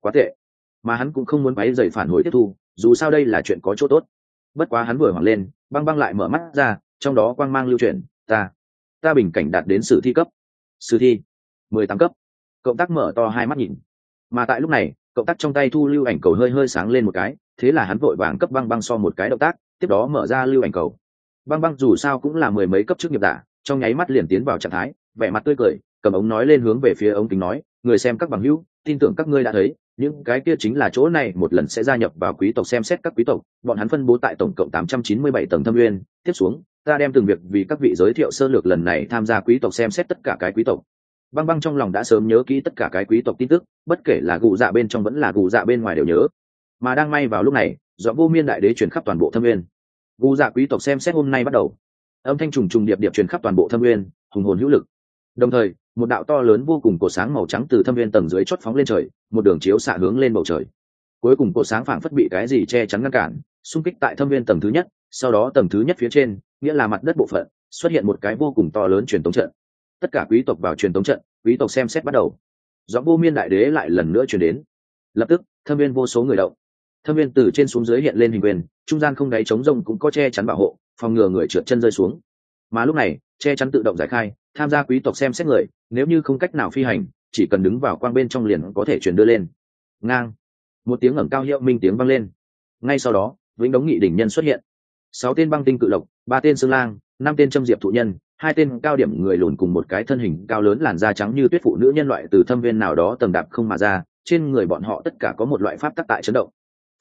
Quá tệ. Mà hắn cũng không muốn váy dày phản hồi tiếp thu, dù sao đây là chuyện có chỗ tốt. Bất quá hắn vừa hoảng lên, băng băng lại mở mắt ra, trong đó quang mang lưu chuyển, ta ta bình cảnh đạt đến sử thi cấp. Sử thi? Mười tám cấp. Cộng tác mở to hai mắt nhìn mà tại lúc này, cậu tác trong tay thu lưu ảnh cầu hơi hơi sáng lên một cái, thế là hắn vội vàng cấp băng băng so một cái động tác, tiếp đó mở ra lưu ảnh cầu. Băng băng dù sao cũng là mười mấy cấp trước nghiệp giả, trong nháy mắt liền tiến vào trạng thái, vẻ mặt tươi cười, cầm ống nói lên hướng về phía ống kính nói, người xem các bằng hữu, tin tưởng các ngươi đã thấy, những cái kia chính là chỗ này, một lần sẽ gia nhập vào quý tộc xem xét các quý tộc, bọn hắn phân bố tại tổng cộng 897 tầng thâm nguyên. Tiếp xuống, ta đem từng việc vì các vị giới thiệu sơ lược lần này tham gia quý tộc xem xét tất cả cái quý tộc băng băng trong lòng đã sớm nhớ kỹ tất cả cái quý tộc tin tức, bất kể là gù dạ bên trong vẫn là gù dạ bên ngoài đều nhớ. Mà đang may vào lúc này dọn vô miên đại đế truyền khắp toàn bộ thâm nguyên. Gù dạ quý tộc xem xét hôm nay bắt đầu. Âm thanh trùng trùng điệp điệp truyền khắp toàn bộ thâm nguyên, hùng hồn hữu lực. Đồng thời, một đạo to lớn vô cùng cổ sáng màu trắng từ thâm nguyên tầng dưới chót phóng lên trời, một đường chiếu xạ hướng lên bầu trời. Cuối cùng cổ sáng phảng phất bị cái gì che chắn ngăn cản, xung kích tại thâm nguyên tầng thứ nhất, sau đó tầng thứ nhất phía trên, nghĩa là mặt đất bộ phận, xuất hiện một cái vô cùng to lớn truyền tống trận tất cả quý tộc vào truyền tống trận, quý tộc xem xét bắt đầu. Do vô miên đại đế lại lần nữa chuyển đến. Lập tức, thâm viên vô số người động. Thâm viên từ trên xuống dưới hiện lên hình quyền, trung gian không đáy chống rông cũng có che chắn bảo hộ, phòng ngừa người trượt chân rơi xuống. Mà lúc này, che chắn tự động giải khai, tham gia quý tộc xem xét người, nếu như không cách nào phi hành, chỉ cần đứng vào quang bên trong liền có thể chuyển đưa lên. Ngang. Một tiếng ngẩng cao hiệu minh tiếng vang lên. Ngay sau đó, vĩnh đống nghị đỉnh nhân xuất hiện. Sáu tên băng tinh cự lộc, ba tên xương lang, năm tên châm diệp thụ nhân hai tên cao điểm người lùn cùng một cái thân hình cao lớn làn da trắng như tuyết phụ nữ nhân loại từ thâm viên nào đó tầm đạp không mà ra, trên người bọn họ tất cả có một loại pháp tắc tại chấn động.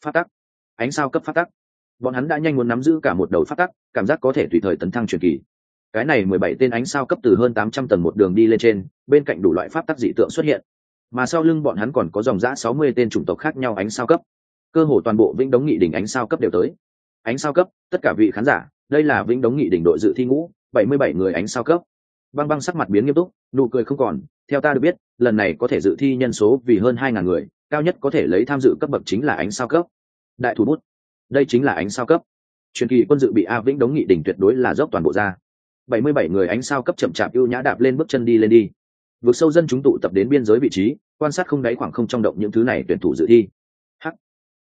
Pháp tắc? Ánh sao cấp pháp tắc. Bọn hắn đã nhanh muốn nắm giữ cả một đầu pháp tắc, cảm giác có thể tùy thời tấn thăng truyền kỳ. Cái này mười bảy tên ánh sao cấp từ hơn tám trăm tầng một đường đi lên trên, bên cạnh đủ loại pháp tắc dị tượng xuất hiện. Mà sau lưng bọn hắn còn có dòng giã sáu mươi tên chủng tộc khác nhau ánh sao cấp. Cơ hồ toàn bộ vĩnh đống nghị đỉnh ánh sao cấp đều tới. Ánh sao cấp, tất cả vị khán giả, đây là vĩnh đống nghị đỉnh đội dự thi ngũ bảy mươi bảy người ánh sao cấp. Băng băng sắc mặt biến nghiêm túc, nụ cười không còn, theo ta được biết, lần này có thể dự thi nhân số vì hơn hai ngàn người, cao nhất có thể lấy tham dự cấp bậc chính là ánh sao cấp. Đại thủ bút. Đây chính là ánh sao cấp. Truyền kỳ quân dự bị a vĩnh đống nghị đỉnh tuyệt đối là dốc toàn bộ ra. Bảy mươi bảy người ánh sao cấp chậm chạp ưu nhã đạp lên bước chân đi lên đi. Vượt sâu dân chúng tụ tập đến biên giới vị trí, quan sát không đáy khoảng không trong động những thứ này tuyển thủ dự thi. Hắc.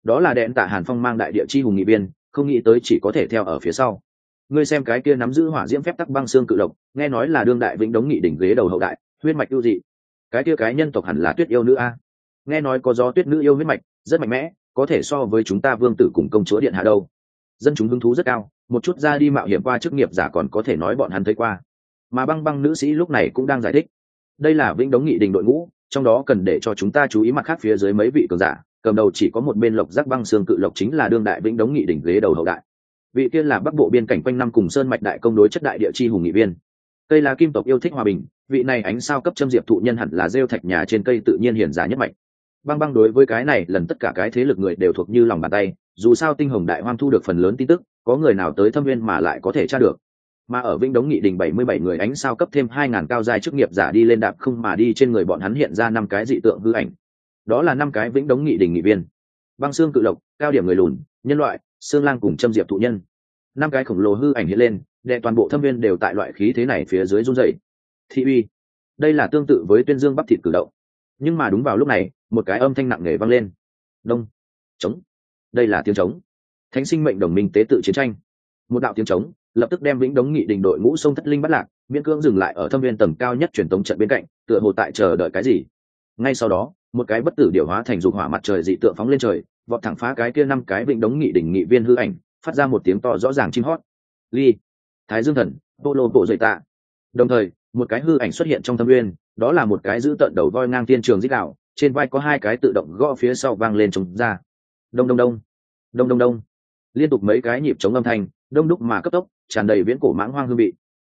Đó là đèn tạ hàn phong mang đại địa chi hùng nghị viên, không nghĩ tới chỉ có thể theo ở phía sau ngươi xem cái kia nắm giữ hỏa diễm phép tắc băng xương cự lộc, nghe nói là đương đại vĩnh đống nghị đỉnh ghế đầu hậu đại, huyết mạch ưu dị. Cái kia cái nhân tộc hẳn là tuyết yêu nữ a. Nghe nói có gió tuyết nữ yêu huyết mạch, rất mạnh mẽ, có thể so với chúng ta vương tử cùng công chúa điện hạ đâu. Dân chúng hứng thú rất cao, một chút ra đi mạo hiểm qua chức nghiệp giả còn có thể nói bọn hắn thấy qua. Mà băng băng nữ sĩ lúc này cũng đang giải thích. Đây là vĩnh đống nghị đình đội ngũ, trong đó cần để cho chúng ta chú ý mặt khác phía dưới mấy vị cường giả, cầm đầu chỉ có một bên lộc giác băng xương cự lộc chính là đương đại vĩnh đống nghị đỉnh ghế đầu hậu đại vị kia là bắc bộ biên cảnh quanh năm cùng sơn mạch đại công đối chất đại địa chi hùng nghị viên. Cây là kim tộc yêu thích hòa bình, vị này ánh sao cấp châm diệp thụ nhân hẳn là rêu thạch nhà trên cây tự nhiên hiền giả nhất mạnh băng băng đối với cái này, lần tất cả cái thế lực người đều thuộc như lòng bàn tay, dù sao tinh hồng đại hoang thu được phần lớn tin tức, có người nào tới thâm viên mà lại có thể tra được. Mà ở vĩnh đống nghị đình bảy mươi bảy người ánh sao cấp thêm hai ngàn cao dài chức nghiệp giả đi lên đạp không mà đi trên người bọn hắn hiện ra năm cái dị tượng hư ảnh. Đó là năm cái vĩnh đống nghị đình nghị viên. Băng xương cự lộc, cao điểm người lùn, nhân loại xương lang cùng châm diệp thụ nhân. Năm cái khổng lồ hư ảnh hiện lên, đệ toàn bộ thâm viên đều tại loại khí thế này phía dưới run dày thị uy, đây là tương tự với tuyên dương bắp thịt cử động. Nhưng mà đúng vào lúc này, một cái âm thanh nặng nề vang lên. Đông chống đây là tiếng trống. Thánh sinh mệnh đồng minh tế tự chiến tranh. Một đạo tiếng trống, lập tức đem vĩnh đống nghị đình đội ngũ sông thất linh bắt lạc, miễn cưỡng dừng lại ở thâm viên tầng cao nhất truyền tống trận bên cạnh, tựa hồ tại chờ đợi cái gì. Ngay sau đó, một cái bất tử điều hóa thành dục hỏa mặt trời dị tượng phóng lên trời vọt thẳng phá cái kia năm cái vịnh đống nghị đỉnh nghị viên hư ảnh, phát ra một tiếng to rõ ràng chim hót. Ly, thái dương thần bộ lô bộ dậy tạ. Đồng thời, một cái hư ảnh xuất hiện trong thâm uyên, đó là một cái giữ tận đầu voi ngang tiên trường dích đạo, trên vai có hai cái tự động gõ phía sau vang lên trống ra. Đông đông đông. Đông đông đông. Liên tục mấy cái nhịp chống âm thanh, đông đúc mà cấp tốc, tràn đầy viễn cổ mãng hoang hương vị.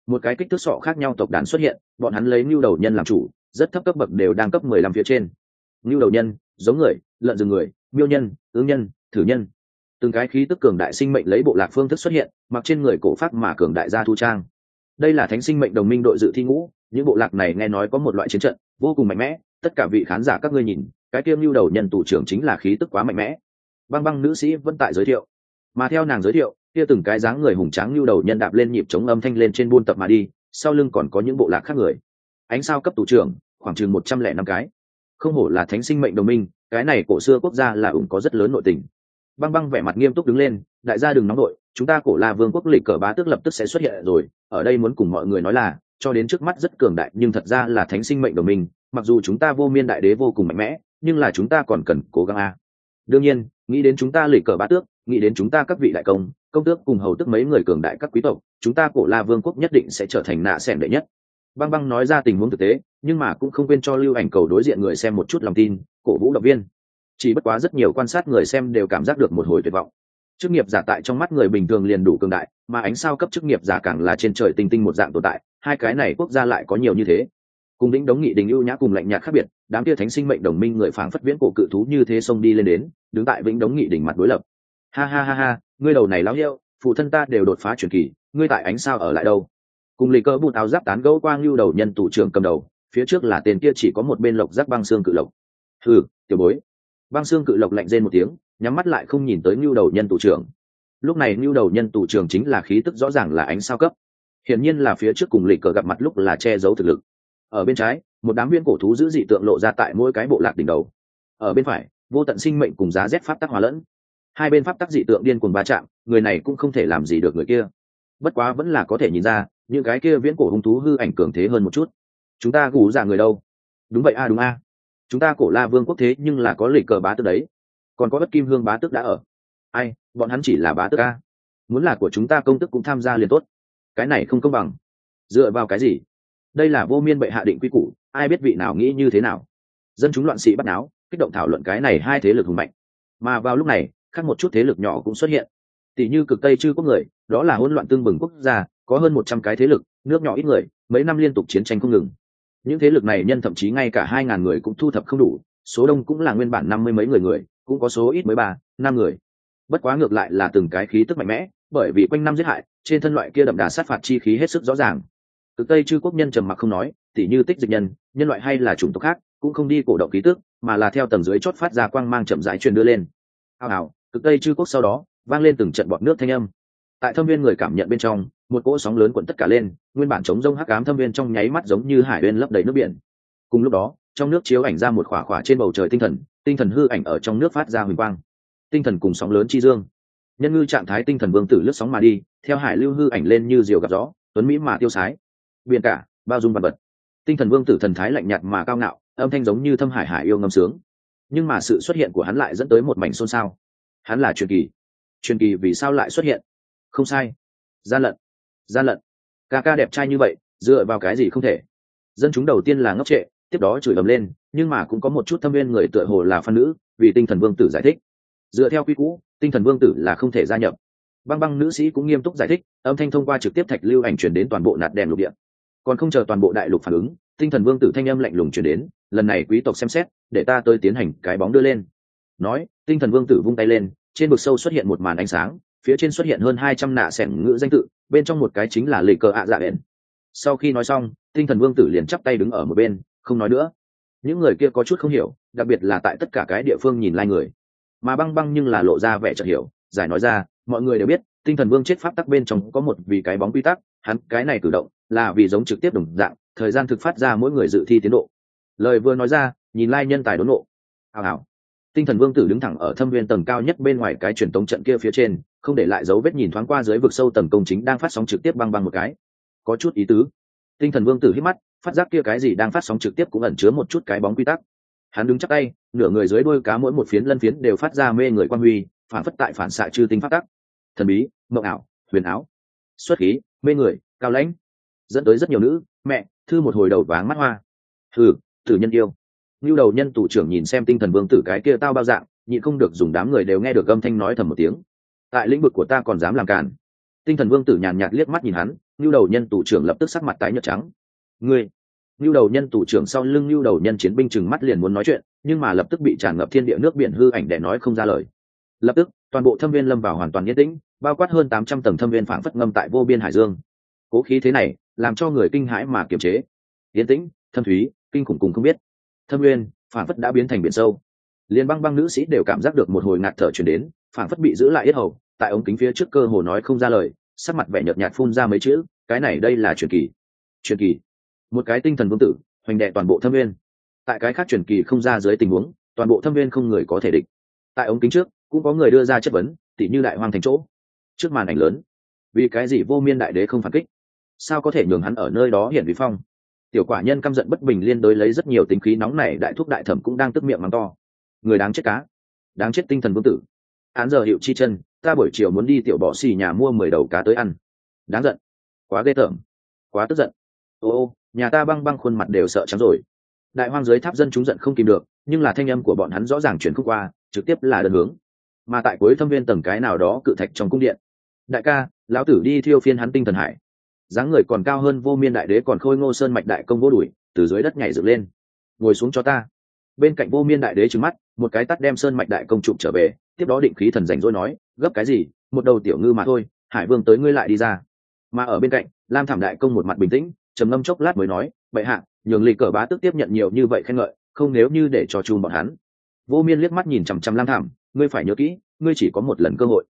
Một cái kích thước sọ khác nhau tộc đàn xuất hiện, bọn hắn lấy mưu đầu nhân làm chủ, rất thấp cấp bậc đều đang cấp mười lăm phía trên. Mưu đầu nhân, giống người, lợn rừng người miêu nhân ứng nhân, thử nhân. Từng cái khí tức cường đại sinh mệnh lấy bộ lạc phương thức xuất hiện, mặc trên người cổ phát mà cường đại gia thu trang. Đây là thánh sinh mệnh đồng minh đội dự thi ngũ, những bộ lạc này nghe nói có một loại chiến trận, vô cùng mạnh mẽ, tất cả vị khán giả các ngươi nhìn, cái tiêm lưu đầu nhân tù trưởng chính là khí tức quá mạnh mẽ. Băng băng nữ sĩ vẫn tại giới thiệu. Mà theo nàng giới thiệu, kia từng cái dáng người hùng tráng lưu đầu nhân đạp lên nhịp chống âm thanh lên trên buôn tập mà đi, sau lưng còn có những bộ lạc khác người. Ánh sao cấp tù trưởng, khoảng chừng một trăm lẻ năm cái không hổ là thánh sinh mệnh đồng minh, cái này cổ xưa quốc gia là ủng có rất lớn nội tình. Băng băng vẻ mặt nghiêm túc đứng lên, đại gia đừng nóng đội chúng ta cổ la vương quốc lịch cờ bá tước lập tức sẽ xuất hiện rồi, ở đây muốn cùng mọi người nói là, cho đến trước mắt rất cường đại, nhưng thật ra là thánh sinh mệnh đồng minh, mặc dù chúng ta vô miên đại đế vô cùng mạnh mẽ, nhưng là chúng ta còn cần cố gắng a. Đương nhiên, nghĩ đến chúng ta lịch cờ bá tước, nghĩ đến chúng ta các vị đại công công tước cùng hầu tức mấy người cường đại các quý tộc, chúng ta cổ la vương quốc nhất định sẽ trở thành nạ xẻn đệ nhất. Băng băng nói ra tình huống thực tế nhưng mà cũng không quên cho lưu ảnh cầu đối diện người xem một chút lòng tin, cổ vũ động viên. Chỉ bất quá rất nhiều quan sát người xem đều cảm giác được một hồi tuyệt vọng. Chức nghiệp giả tại trong mắt người bình thường liền đủ cường đại, mà ánh sao cấp chức nghiệp giả càng là trên trời tinh tinh một dạng tồn tại, hai cái này quốc gia lại có nhiều như thế. Cùng đĩnh đống nghị đình ưu nhã cùng lạnh nhạt khác biệt, đám kia thánh sinh mệnh đồng minh người phảng phất viễn cổ cự thú như thế xông đi lên đến, đứng tại vĩnh đống nghị đỉnh mặt đối lập. Ha ha ha ha, ngươi đầu này láo hiệu, phụ thân ta đều đột phá truyền kỳ, ngươi tại ánh sao ở lại đâu? Cùng lì cơ bụt áo giáp tán gẫu quang lưu đầu nhân tủ trưởng cầm đầu phía trước là tên kia chỉ có một bên lộc giác băng xương cự lộc. Ừ tiểu bối. Băng xương cự lộc lạnh rên một tiếng, nhắm mắt lại không nhìn tới nhu đầu nhân tù trưởng. Lúc này nhu đầu nhân tù trưởng chính là khí tức rõ ràng là ánh sao cấp. Hiển nhiên là phía trước cùng lịch cờ gặp mặt lúc là che giấu thực lực. Ở bên trái, một đám viên cổ thú giữ dị tượng lộ ra tại mỗi cái bộ lạc đỉnh đầu. Ở bên phải, vô tận sinh mệnh cùng giá rét pháp tắc hòa lẫn. Hai bên pháp tắc dị tượng điên cuồng va chạm, người này cũng không thể làm gì được người kia. Bất quá vẫn là có thể nhìn ra, những cái kia viễn cổ hung thú hư ảnh cường thế hơn một chút chúng ta gù giả người đâu? Đúng vậy a, đúng a. Chúng ta cổ la vương quốc thế nhưng là có lịch cờ bá tước đấy. Còn có bất kim hương bá tước đã ở. Ai, bọn hắn chỉ là bá tước a. Muốn là của chúng ta công tức cũng tham gia liền tốt. Cái này không công bằng. Dựa vào cái gì? Đây là vô miên bệ hạ định quy củ, ai biết vị nào nghĩ như thế nào? Dân chúng loạn sĩ bắt náo, kích động thảo luận cái này hai thế lực hùng mạnh. Mà vào lúc này, khác một chút thế lực nhỏ cũng xuất hiện. Tỷ như cực tây chư quốc người, đó là hỗn loạn tương bừng quốc gia, có hơn một trăm cái thế lực, nước nhỏ ít người, mấy năm liên tục chiến tranh không ngừng những thế lực này nhân thậm chí ngay cả hai ngàn người cũng thu thập không đủ, số đông cũng là nguyên bản năm mươi mấy người người, cũng có số ít mới ba, năm người. Bất quá ngược lại là từng cái khí tức mạnh mẽ, bởi vì quanh năm giết hại, trên thân loại kia đậm đà sát phạt chi khí hết sức rõ ràng. Cực tây chư quốc nhân trầm mặc không nói, tỉ như tích dịch nhân nhân loại hay là chủng tộc khác, cũng không đi cổ động khí tức, mà là theo tầng dưới chót phát ra quang mang chậm rãi truyền đưa lên. Hào hào, cực tây chư quốc sau đó, vang lên từng trận bọt nước thanh âm tại thâm viên người cảm nhận bên trong, một cỗ sóng lớn cuộn tất cả lên, nguyên bản chống rông hắc ám thâm viên trong nháy mắt giống như hải bên lấp đầy nước biển. Cùng lúc đó, trong nước chiếu ảnh ra một khỏa khỏa trên bầu trời tinh thần tinh thần hư ảnh ở trong nước phát ra huỳnh quang. Tinh thần cùng sóng lớn chi dương. Nhân ngư trạng thái tinh thần vương tử lướt sóng mà đi, theo hải lưu hư ảnh lên như diều gặp gió, tuấn mỹ mà tiêu sái. Biển cả, bao dung vật vật. Tinh thần vương tử thần thái lạnh nhạt mà cao ngạo, âm thanh giống như thâm hải hải yêu ngâm sướng. Nhưng mà sự xuất hiện của hắn lại dẫn tới một mảnh xôn xao. Hắn là truyền kỳ. Truyền kỳ vì sao lại xuất hiện? Không sai. Gian lận. Gian lận. Ca ca đẹp trai như vậy, dựa vào cái gì không thể? Dân chúng đầu tiên là ngốc trệ, tiếp đó chửi ầm lên, nhưng mà cũng có một chút thâm viên người tựa hồ là phan nữ, vì tinh thần vương tử giải thích. Dựa theo quy cũ tinh thần vương tử là không thể gia nhập. Băng băng nữ sĩ cũng nghiêm túc giải thích, âm thanh thông qua trực tiếp thạch lưu ảnh truyền đến toàn bộ nạt đèn lục địa. Còn không chờ toàn bộ đại lục phản ứng, tinh thần vương tử thanh âm lạnh lùng chuyển đến, lần này quý tộc xem xét, để ta tới tiến hành cái bóng đưa lên. Nói, tinh thần vương tử vung tay lên, trên vực sâu xuất hiện một màn ánh sáng phía trên xuất hiện hơn hai trăm nạ sẻng ngữ danh tự, bên trong một cái chính là lì cờ ạ dạ hẹn sau khi nói xong, tinh thần vương tử liền chắp tay đứng ở một bên, không nói nữa. Những người kia có chút không hiểu, đặc biệt là tại tất cả cái địa phương nhìn lai người. Mà băng băng nhưng là lộ ra vẻ chợt hiểu, giải nói ra, mọi người đều biết, tinh thần vương chết pháp tắc bên trong có một vì cái bóng quy tắc, hắn cái này cử động là vì giống trực tiếp đồng dạng, thời gian thực phát ra mỗi người dự thi tiến độ. Lời vừa nói ra, nhìn lai nhân tài đốn nộ. Hào hào tinh thần vương tử đứng thẳng ở thâm viên tầng cao nhất bên ngoài cái truyền tống trận kia phía trên, không để lại dấu vết nhìn thoáng qua dưới vực sâu tầng công chính đang phát sóng trực tiếp băng băng một cái. Có chút ý tứ. Tinh thần vương tử hít mắt, phát giác kia cái gì đang phát sóng trực tiếp cũng ẩn chứa một chút cái bóng quy tắc. Hắn đứng chắc tay, nửa người dưới đôi cá mỗi một phiến lân phiến đều phát ra mê người quan huy, phản phất tại phản xạ chư tinh phát tắc. Thần bí, mộng ảo, huyền áo xuất khí, mê người, cao lãnh. Dẫn tới rất nhiều nữ, mẹ, thư một hồi đầu váng mắt hoa. Thử tử nhân yêu như đầu nhân tù trưởng nhìn xem tinh thần vương tử cái kia tao bao dạng, nhịn không được dùng đám người đều nghe được âm thanh nói thầm một tiếng. Tại lĩnh vực của ta còn dám làm càn. Tinh thần vương tử nhàn nhạt liếc mắt nhìn hắn như đầu nhân tù trưởng lập tức sắc mặt tái nhợt trắng. Ngươi! Như đầu nhân tù trưởng sau lưng như đầu nhân chiến binh chừng mắt liền muốn nói chuyện, nhưng mà lập tức bị tràn ngập thiên địa nước biển hư ảnh để nói không ra lời. Lập tức, toàn bộ thâm viên lâm vào hoàn toàn yên tĩnh, bao quát hơn tám trăm tầng thâm viên phảng phất ngâm tại vô biên hải dương. Cố khí thế này, làm cho người kinh hãi mà kiềm chế. Yên tĩnh, thâm thúy, kinh khủng cùng không biết thâm uyên phản phất đã biến thành biển sâu. Liên băng băng nữ sĩ đều cảm giác được một hồi ngạt thở chuyển đến phản phất bị giữ lại yết hầu, tại ống kính phía trước cơ hồ nói không ra lời, sắc mặt vẻ nhợt nhạt phun ra mấy chữ, cái này đây là truyền kỳ. Truyền kỳ. Một cái tinh thần vương tử, hoành đệ toàn bộ thâm viên tại cái khác truyền kỳ không ra dưới tình huống, toàn bộ thâm viên không người có thể địch. Tại ống kính trước, cũng có người đưa ra chất vấn, tỉ như đại hoang thành chỗ. Trước màn ảnh lớn. Vì cái gì vô miên đại đế không phản kích? Sao có thể nhường hắn ở nơi đó hiển vi phong? Tiểu quả nhân căm giận bất bình liên đối lấy rất nhiều tính khí nóng này đại thúc đại thẩm cũng đang tức miệng mắng to. Người đáng chết cá. Đáng chết tinh thần vương tử. Án giờ hiệu chi chân, ta buổi chiều muốn đi tiểu bỏ xì nhà mua mười đầu cá tới ăn. Đáng giận. Quá ghê tởm. Quá tức giận. Ô ô, nhà ta băng băng khuôn mặt đều sợ trắng rồi. Đại hoang giới tháp dân chúng giận không kìm được, nhưng là thanh âm của bọn hắn rõ ràng chuyển khúc qua, trực tiếp là đơn hướng. Mà tại cuối thâm viên tầng cái nào đó cự thạch trong cung điện. Đại ca, lão tử đi thiêu phiên hắn tinh thần hải dáng người còn cao hơn vô miên đại đế còn khôi ngô sơn mạch đại công vô đuổi, từ dưới đất nhảy dựng lên. Ngồi xuống cho ta. Bên cạnh vô miên đại đế trừng mắt, một cái tắt đem sơn mạch đại công trụm trở về, tiếp đó định khí thần rảnh rỗi nói, gấp cái gì? Một đầu tiểu ngư mà thôi, hải vương tới ngươi lại đi ra. Mà ở bên cạnh, lam thảm đại công một mặt bình tĩnh, trầm ngâm chốc lát mới nói, bệ hạ, nhường lì cờ bá tức tiếp nhận nhiều như vậy khen ngợi, không nếu như để cho chùm bọn hắn. Vô miên liếc mắt nhìn chằm chằm lam thảm, ngươi phải nhớ kỹ, ngươi chỉ có một lần cơ hội.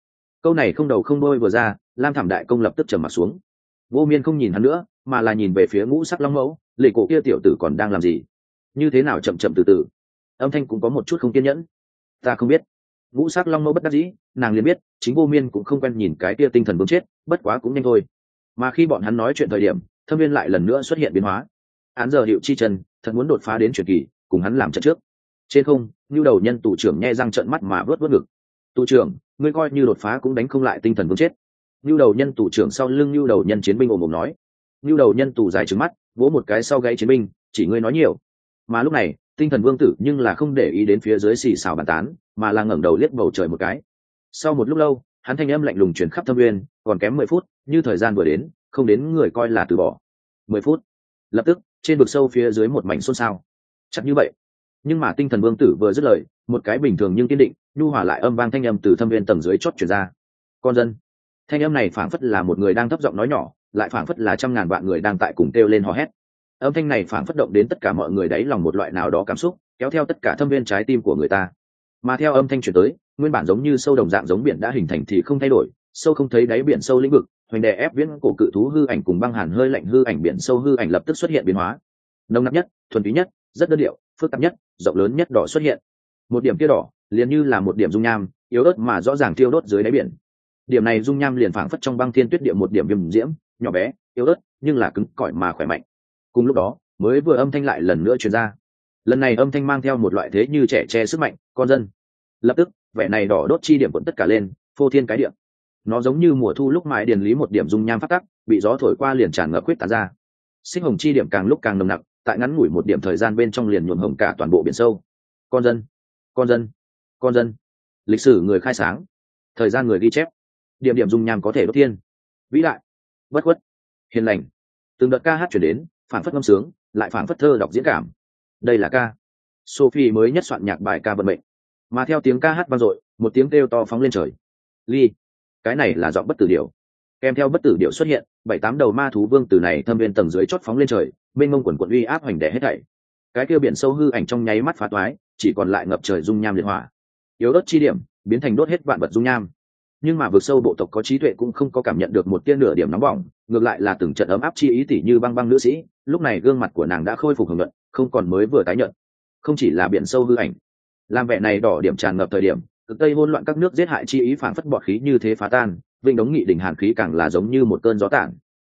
Câu này không đầu không đôi vừa ra, lam thảm đại công lập tức trầm mặt xuống vô miên không nhìn hắn nữa, mà là nhìn về phía ngũ sắc long mẫu, lệ cổ kia tiểu tử còn đang làm gì? Như thế nào chậm chậm từ từ? Âm thanh cũng có một chút không kiên nhẫn. Ta không biết. Ngũ sắc long mẫu bất đắc dĩ, nàng liền biết, chính vô miên cũng không quen nhìn cái kia tinh thần vương chết, bất quá cũng nhanh thôi. Mà khi bọn hắn nói chuyện thời điểm, thâm viên lại lần nữa xuất hiện biến hóa. Án giờ hiệu chi trần, thật muốn đột phá đến truyền kỳ, cùng hắn làm trận trước. Trên không như đầu nhân tù trưởng nghe răng trận mắt mà vớt vớt ngực. Tù trưởng, ngươi coi như đột phá cũng đánh không lại tinh thần vương chết như đầu nhân tù trưởng sau lưng như đầu nhân chiến binh ồm ồm nói. Như đầu nhân tù dài trứng mắt, vỗ một cái sau gáy chiến binh, chỉ ngươi nói nhiều. Mà lúc này, tinh thần vương tử nhưng là không để ý đến phía dưới xì xào bàn tán, mà là ngẩng đầu liếc bầu trời một cái. Sau một lúc lâu, hắn thanh âm lạnh lùng chuyển khắp thâm uyên còn kém mười phút, như thời gian vừa đến, không đến người coi là từ bỏ. Mười phút. Lập tức, trên vực sâu phía dưới một mảnh xôn xao. Chắc như vậy. Nhưng mà tinh thần vương tử vừa dứt lời, một cái bình thường nhưng kiên định, nhu hòa lại âm vang thanh âm từ thâm viên tầng dưới chót chuyển ra. Con dân thanh âm này phảng phất là một người đang thấp giọng nói nhỏ, lại phảng phất là trăm ngàn vạn người đang tại cùng kêu lên hò hét. Âm thanh này phảng phất động đến tất cả mọi người đáy lòng một loại nào đó cảm xúc, kéo theo tất cả thâm viên trái tim của người ta. Mà theo âm thanh chuyển tới, nguyên bản giống như sâu đồng dạng giống biển đã hình thành thì không thay đổi, sâu không thấy đáy biển sâu lĩnh vực, hoành đè ép viễn cổ cự thú hư ảnh cùng băng hàn hơi lạnh hư ảnh biển sâu hư ảnh lập tức xuất hiện biến hóa. Nồng nặc nhất, thuần túy nhất, rất đơn điệu, phức tạp nhất, rộng lớn nhất đỏ xuất hiện. Một điểm kia đỏ, liền như là một điểm dung nham, yếu ớt mà rõ ràng tiêu đốt dưới đáy biển điểm này dung nham liền phảng phất trong băng thiên tuyết địa một điểm viêm diễm, nhỏ bé, yếu ớt, nhưng là cứng cỏi mà khỏe mạnh. Cùng lúc đó, mới vừa âm thanh lại lần nữa truyền ra. Lần này âm thanh mang theo một loại thế như trẻ che sức mạnh, con dân. Lập tức, vẻ này đỏ đốt chi điểm quận tất cả lên, phô thiên cái điểm nó giống như mùa thu lúc mãi điền lý một điểm dung nham phát tắc, bị gió thổi qua liền tràn ngập quyết tán ra. Sinh hồng chi điểm càng lúc càng nồng nặc, tại ngắn ngủi một điểm thời gian bên trong liền nhuộm hồng cả toàn bộ biển sâu. Con dân con dân con dân. Lịch sử người khai sáng. Thời gian người ghi chép điểm điểm dung nham có thể đốt thiên. Vĩ đại. Bất khuất. Hiền lành. Từng đợt ca hát chuyển đến phản phất ngâm sướng, lại phản phất thơ đọc diễn cảm. Đây là ca. Sophie mới nhất soạn nhạc bài ca vận mệnh. Mà theo tiếng ca hát vang dội, một tiếng kêu to phóng lên trời. Ly. Cái này là giọng bất tử điệu kèm theo bất tử điệu xuất hiện, bảy tám đầu ma thú vương từ này thâm viên tầng dưới chót phóng lên trời bên mông quần quận uy áp hoành đẻ hết thảy. Cái kêu biển sâu hư ảnh trong nháy mắt phá toái, chỉ còn lại ngập trời dung nham liệt hỏa. Yếu ớt chi điểm, biến thành đốt hết vạn vật dung nham nhưng mà vượt sâu bộ tộc có trí tuệ cũng không có cảm nhận được một tia nửa điểm nóng bỏng, ngược lại là từng trận ấm áp chi ý tỉ như băng băng nữ sĩ, lúc này gương mặt của nàng đã khôi phục hưởng luận, không còn mới vừa tái nhận không chỉ là biển sâu hư ảnh, làm vẻ này đỏ điểm tràn ngập thời điểm, cực tây hôn loạn các nước giết hại chi ý phản phất bọt khí như thế phá tan, vinh đống nghị đỉnh hàn khí càng là giống như một cơn gió tản.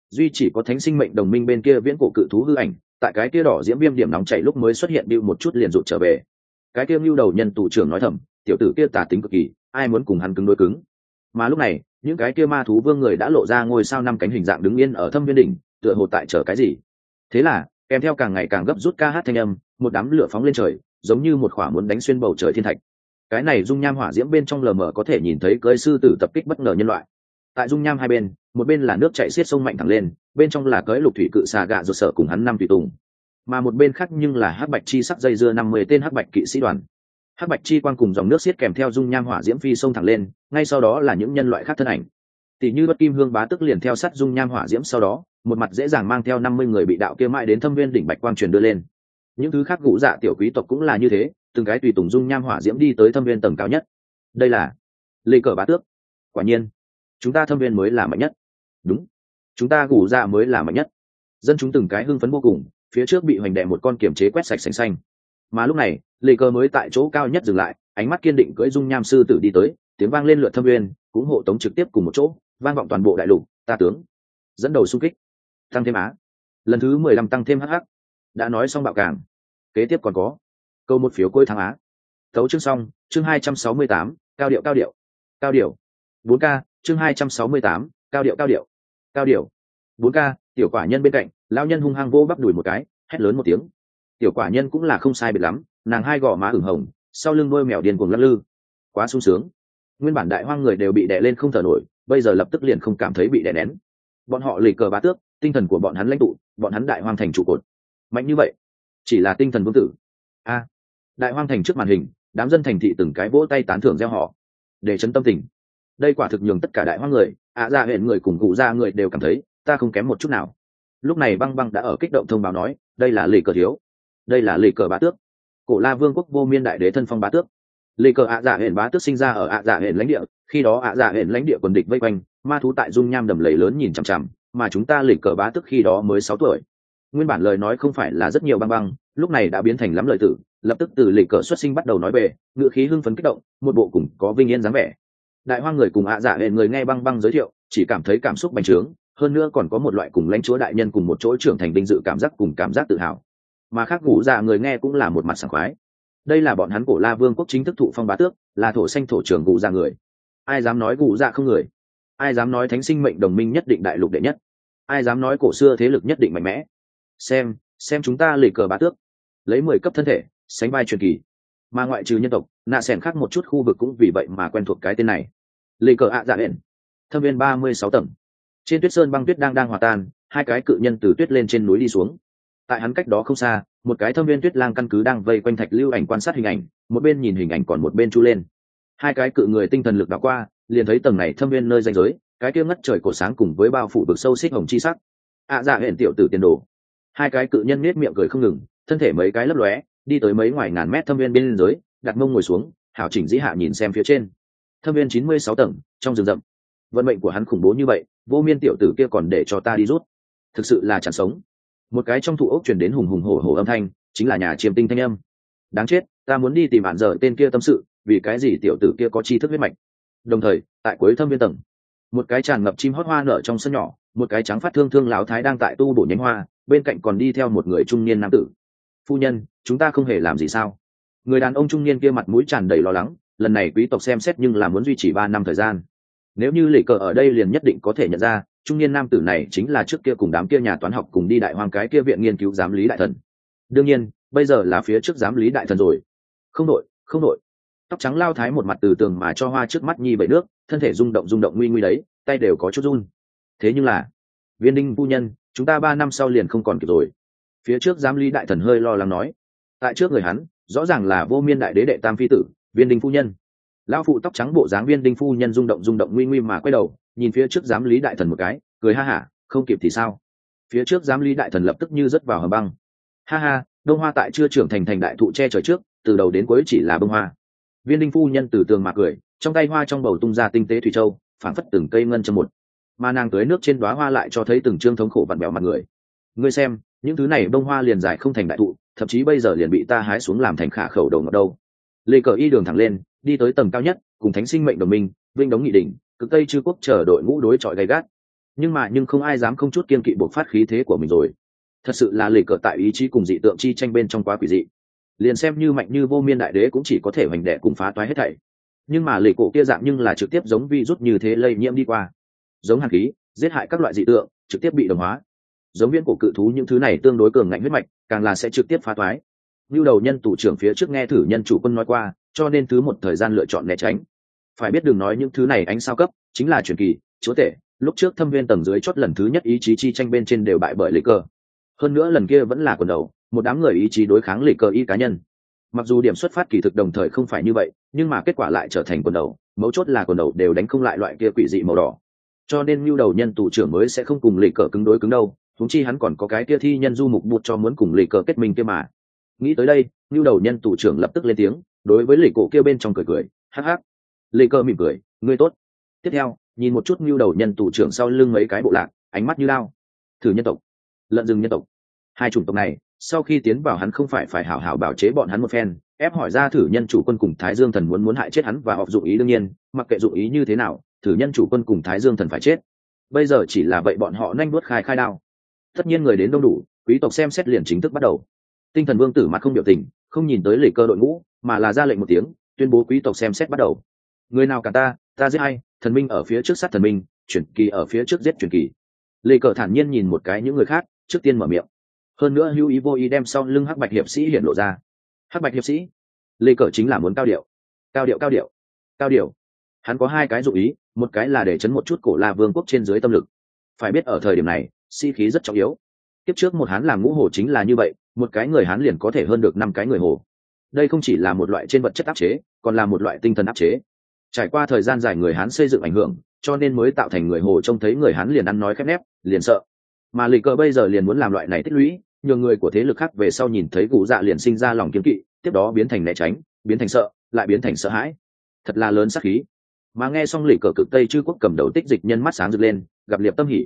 Duy chỉ có thánh sinh mệnh đồng minh bên kia viễn cổ cự thú hư ảnh, tại cái kia đỏ diễm viêm điểm nóng chảy lúc mới xuất hiện bưu một chút liền rụt trở về. Cái kia lưu đầu nhân tù trưởng nói thầm, tiểu tử kia tả tính cực kỳ, ai muốn cùng hắn cứng đối cứng? Mà lúc này, những cái kia ma thú vương người đã lộ ra ngôi sao năm cánh hình dạng đứng yên ở thâm viên đỉnh, tựa hồ tại chờ cái gì. Thế là, kèm theo càng ngày càng gấp rút ca hát thanh âm, một đám lửa phóng lên trời, giống như một khỏa muốn đánh xuyên bầu trời thiên thạch. Cái này dung nham hỏa diễm bên trong lờ mờ có thể nhìn thấy cưới sư tử tập kích bất ngờ nhân loại. Tại dung nham hai bên, một bên là nước chạy xiết sông mạnh thẳng lên, bên trong là cới lục thủy cự xà gạ ruột sở cùng hắn năm tùy tùng. Mà một bên khác nhưng là hắc bạch chi sắc dây dưa năm mươi tên hắc bạch kỵ sĩ đoàn hắc bạch chi Quang cùng dòng nước xiết kèm theo dung nham hỏa diễm phi sông thẳng lên, ngay sau đó là những nhân loại khác thân ảnh. Tỷ như bất kim hương bá tức liền theo sát dung nham hỏa diễm sau đó, một mặt dễ dàng mang theo năm mươi người bị đạo kia mãi đến thâm viên đỉnh bạch quang truyền đưa lên. Những thứ khác gũ dạ tiểu quý tộc cũng là như thế, từng cái tùy tùng dung nham hỏa diễm đi tới thâm viên tầng cao nhất. Đây là lê cờ bá tước. Quả nhiên, chúng ta thâm viên mới là mạnh nhất. Đúng, chúng ta gũ dạ mới là mạnh nhất. Dân chúng từng cái hưng phấn vô cùng, phía trước bị hoành đệ một con kiểm chế quét sạch xanh xanh mà lúc này, lê cơ mới tại chỗ cao nhất dừng lại, ánh mắt kiên định cưỡi dung nham sư tử đi tới, tiếng vang lên lượt thâm uyên, cũng hộ tống trực tiếp cùng một chỗ, vang vọng toàn bộ đại lục, ta tướng! Dẫn đầu xung kích. Tăng thêm á. Lần thứ mười lăm tăng thêm hh đã nói xong bạo cảng kế tiếp còn có. Câu một phiếu cuối thắng á. Thấu chương xong, chương hai trăm sáu mươi tám, cao điệu cao điệu. Cao điệu. Bốn k, chương hai trăm sáu mươi tám, cao điệu cao điệu. Cao điệu. Bốn k, tiểu quả nhân bên cạnh lao nhân hung hăng vô bắp đùi một cái, hét lớn một tiếng tiểu quả nhân cũng là không sai biệt lắm, nàng hai gò má ửng hồng, sau lưng đôi mèo điên cuồng lắc lư. Quá sung sướng. Nguyên bản đại hoang người đều bị đè lên không thở nổi, bây giờ lập tức liền không cảm thấy bị đè nén. Bọn họ lì cờ bá tước, tinh thần của bọn hắn lãnh tụ, bọn hắn đại hoang thành trụ cột. Mạnh như vậy, chỉ là tinh thần vương tử. A, đại hoang thành trước màn hình, đám dân thành thị từng cái vỗ tay tán thưởng gieo họ. Để chấn tâm tình. Đây quả thực nhường tất cả đại hoang người, ạ à ra hệ người cùng cụ ra người đều cảm thấy, ta không kém một chút nào. Lúc này băng băng đã ở kích động thông báo nói, đây là lì cờ thiếu đây là lì cờ bá tước. Cổ la vương quốc vô miên đại đế thân phong bá tước. Lì cờ ạ dạ hển bá tước sinh ra ở ạ dạ hển lãnh địa, khi đó ạ dạ hển lãnh địa quần địch vây quanh, ma thú tại dung nham đầm lầy lớn nhìn chằm chằm, mà chúng ta lì cờ bá tước khi đó mới sáu tuổi. Nguyên bản lời nói không phải là rất nhiều băng băng, lúc này đã biến thành lắm lời tử, lập tức từ lì cờ xuất sinh bắt đầu nói về ngựa khí hưng phấn kích động, một bộ cùng có vinh yên dáng vẻ. Đại hoa người cùng ạ dạ hển người nghe băng băng giới thiệu, chỉ cảm thấy cảm xúc bành trướng, hơn nữa còn có một loại cùng lãnh chúa đại nhân cùng một chỗ trưởng thành vinh dự cảm giác cùng cảm giác tự hào mà khác ngủ dạ người nghe cũng là một mặt sảng khoái. Đây là bọn hắn cổ la vương quốc chính thức thụ phong bá tước, là thổ xanh thổ trưởng gù dạ người. Ai dám nói gù dạ không người? Ai dám nói thánh sinh mệnh đồng minh nhất định đại lục đệ nhất? Ai dám nói cổ xưa thế lực nhất định mạnh mẽ? Xem xem chúng ta lì cờ bá tước. Lấy mười cấp thân thể, sánh vai truyền kỳ. Mà ngoại trừ nhân tộc, nạ s khác một chút khu vực cũng vì vậy mà quen thuộc cái tên này. Lì cờ ạ dạ hển thâm viên ba mươi sáu tầng. Trên tuyết sơn băng tuyết đang đang hòa tan, hai cái cự nhân từ tuyết lên trên núi đi xuống tại hắn cách đó không xa, một cái thâm viên tuyết lang căn cứ đang vây quanh thạch lưu ảnh quan sát hình ảnh, một bên nhìn hình ảnh còn một bên chu lên. Hai cái cự người tinh thần lực đã qua, liền thấy tầng này thâm viên nơi danh giới, cái kia ngất trời cổ sáng cùng với bao phủ vực sâu xích hồng chi sắc. Ạ dạ hẹn tiểu tử tiền đồ. Hai cái cự nhân nết miệng cười không ngừng, thân thể mấy cái lấp lóe, đi tới mấy ngoài ngàn mét thâm viên bên dưới, đặt mông ngồi xuống, hảo chỉnh dĩ hạ nhìn xem phía trên. Thâm viên chín mươi sáu tầng, trong rừng rậm. Vận mệnh của hắn khủng bố như vậy, vô miên tiểu tử kia còn để cho ta đi rút. Thực sự là chẳng sống một cái trong thụ ốc chuyển đến hùng hùng hổ hổ âm thanh, chính là nhà chiêm tinh thanh âm. Đáng chết, ta muốn đi tìm bạn giờ tên kia tâm sự, vì cái gì tiểu tử kia có tri thức huyết mạch? Đồng thời, tại cuối thâm viên tầng, một cái tràn ngập chim hót hoa nở trong sân nhỏ, một cái trắng phát thương thương láo thái đang tại tu bổ nhánh hoa, bên cạnh còn đi theo một người trung niên nam tử. Phu nhân, chúng ta không hề làm gì sao? Người đàn ông trung niên kia mặt mũi tràn đầy lo lắng, lần này quý tộc xem xét nhưng là muốn duy trì ba năm thời gian. Nếu như lì cờ ở đây liền nhất định có thể nhận ra trung niên nam tử này chính là trước kia cùng đám kia nhà toán học cùng đi đại hoang cái kia viện nghiên cứu giám lý đại thần. Đương nhiên, bây giờ là phía trước giám lý đại thần rồi. Không đội không đội. Tóc trắng lao thái một mặt từ tường mà cho hoa trước mắt nhi bậy nước, thân thể rung động rung động nguy nguy đấy, tay đều có chút run. Thế nhưng là, viên đinh phu nhân, chúng ta ba năm sau liền không còn kịp rồi. Phía trước giám lý đại thần hơi lo lắng nói, tại trước người hắn, rõ ràng là vô miên đại đế đệ tam phi tử, viên đinh phu nhân. Lão phụ tóc trắng bộ dáng viên đinh phu nhân rung động rung động nguy nguy mà quay đầu nhìn phía trước giám lý đại thần một cái, cười ha hả, không kịp thì sao? Phía trước giám lý đại thần lập tức như rớt vào hầm băng. Ha ha, đông hoa tại chưa trưởng thành thành đại thụ che trời trước, từ đầu đến cuối chỉ là bông hoa. Viên đinh phu nhân từ tường mà cười, trong tay hoa trong bầu tung ra tinh tế thủy châu phản phất từng cây ngân châm một. Mà nàng tưới nước trên đoá hoa lại cho thấy từng trương thống khổ vặn bèo mặt người. Ngươi xem, những thứ này bông hoa liền dài không thành đại thụ, thậm chí bây giờ liền bị ta hái xuống làm thành khả khẩu đầu ngọc đâu. Lê cờ y đường thẳng lên, đi tới tầng cao nhất, cùng thánh sinh mệnh đồng minh, vinh đống nghị đỉnh cực tây chư quốc chờ đội ngũ đối chọi gay gắt. Nhưng mà nhưng không ai dám không chút kiên kỵ buộc phát khí thế của mình rồi. Thật sự là lì cờ tại ý chí cùng dị tượng chi tranh bên trong quá quỷ dị. Liền xem như mạnh như vô miên đại đế cũng chỉ có thể hoành đệ cùng phá toái hết thảy. Nhưng mà lì cổ kia dạng nhưng là trực tiếp giống vi rút như thế lây nhiễm đi qua. Giống hàn khí, giết hại các loại dị tượng, trực tiếp bị đồng hóa. Giống viên cổ cự thú những thứ này tương đối cường ngạnh huyết mạch, càng là sẽ trực tiếp phá toái. Như đầu nhân tủ trưởng phía trước nghe thử nhân chủ quân nói qua, cho nên thứ một thời gian lựa chọn né tránh phải biết đừng nói những thứ này ánh sao cấp, chính là truyền kỳ, chúa tể, lúc trước thâm viên tầng dưới chót lần thứ nhất ý chí chi tranh bên trên đều bại bởi lịch cơ hơn nữa lần kia vẫn là quần đầu, một đám người ý chí đối kháng lịch cơ y cá nhân. Mặc dù điểm xuất phát kỳ thực đồng thời không phải như vậy, nhưng mà kết quả lại trở thành quần đầu, mấu chốt là quần đầu đều đánh không lại loại kia quỷ dị màu đỏ. Cho nên mưu đầu nhân tù trưởng mới sẽ không cùng lịch cờ cứng đối cứng đâu thúng chi hắn còn có cái kia thi nhân du mục bụt cho muốn cùng lịch cờ kết minh kia mà. Nghĩ tới đây mưu đầu nhân tù trưởng lập tức lên tiếng, đối với lịch cổ kia bên trong cười cười, hắc hắc Lê Cơ mỉm cười, ngươi tốt. Tiếp theo, nhìn một chút mưu đầu nhân tù trưởng sau lưng mấy cái bộ lạc, ánh mắt như lao. Thử nhân tộc, lợn rừng nhân tộc. Hai chủng tộc này, sau khi tiến vào hắn không phải phải hảo hảo bảo chế bọn hắn một phen, ép hỏi ra thử nhân chủ quân cùng thái dương thần muốn muốn hại chết hắn và họp dụng ý đương nhiên, mặc kệ dụng ý như thế nào, thử nhân chủ quân cùng thái dương thần phải chết. Bây giờ chỉ là vậy bọn họ nhanh đuốt khai khai đao. Tất nhiên người đến đông đủ, quý tộc xem xét liền chính thức bắt đầu. Tinh thần vương tử mặt không biểu tình, không nhìn tới lệ cơ đội ngũ, mà là ra lệnh một tiếng, tuyên bố quý tộc xem xét bắt đầu người nào cả ta ta giết hay thần minh ở phía trước sát thần minh, chuyển kỳ ở phía trước giết chuyển kỳ. Lê cờ thản nhiên nhìn một cái những người khác, trước tiên mở miệng. Hơn nữa hữu ý vô ý đem sau lưng hắc bạch hiệp sĩ hiện lộ ra. Hắc bạch hiệp sĩ? Lê cờ chính là muốn cao điệu. Cao điệu cao điệu. Cao điệu. Hắn có hai cái dụ ý, một cái là để chấn một chút cổ la vương quốc trên dưới tâm lực. Phải biết ở thời điểm này, sĩ、si、khí rất trọng yếu. Tiếp trước một hắn làm ngũ hồ chính là như vậy, một cái người hắn liền có thể hơn được năm cái người hồ. Đây không chỉ là một loại trên vật chất áp chế, còn là một loại tinh thần áp chế trải qua thời gian dài người hán xây dựng ảnh hưởng, cho nên mới tạo thành người hồ trông thấy người hán liền ăn nói khép nép, liền sợ. Mà lì cờ bây giờ liền muốn làm loại này tích lũy nhiều người của thế lực khác về sau nhìn thấy cụ dạ liền sinh ra lòng kiếm kỵ, tiếp đó biến thành né tránh, biến thành sợ, lại biến thành sợ hãi. Thật là lớn sắc khí. Mà nghe xong lì cờ cực tây chư quốc cầm đầu tích dịch nhân mắt sáng rực lên, gặp liệp tâm hỉ.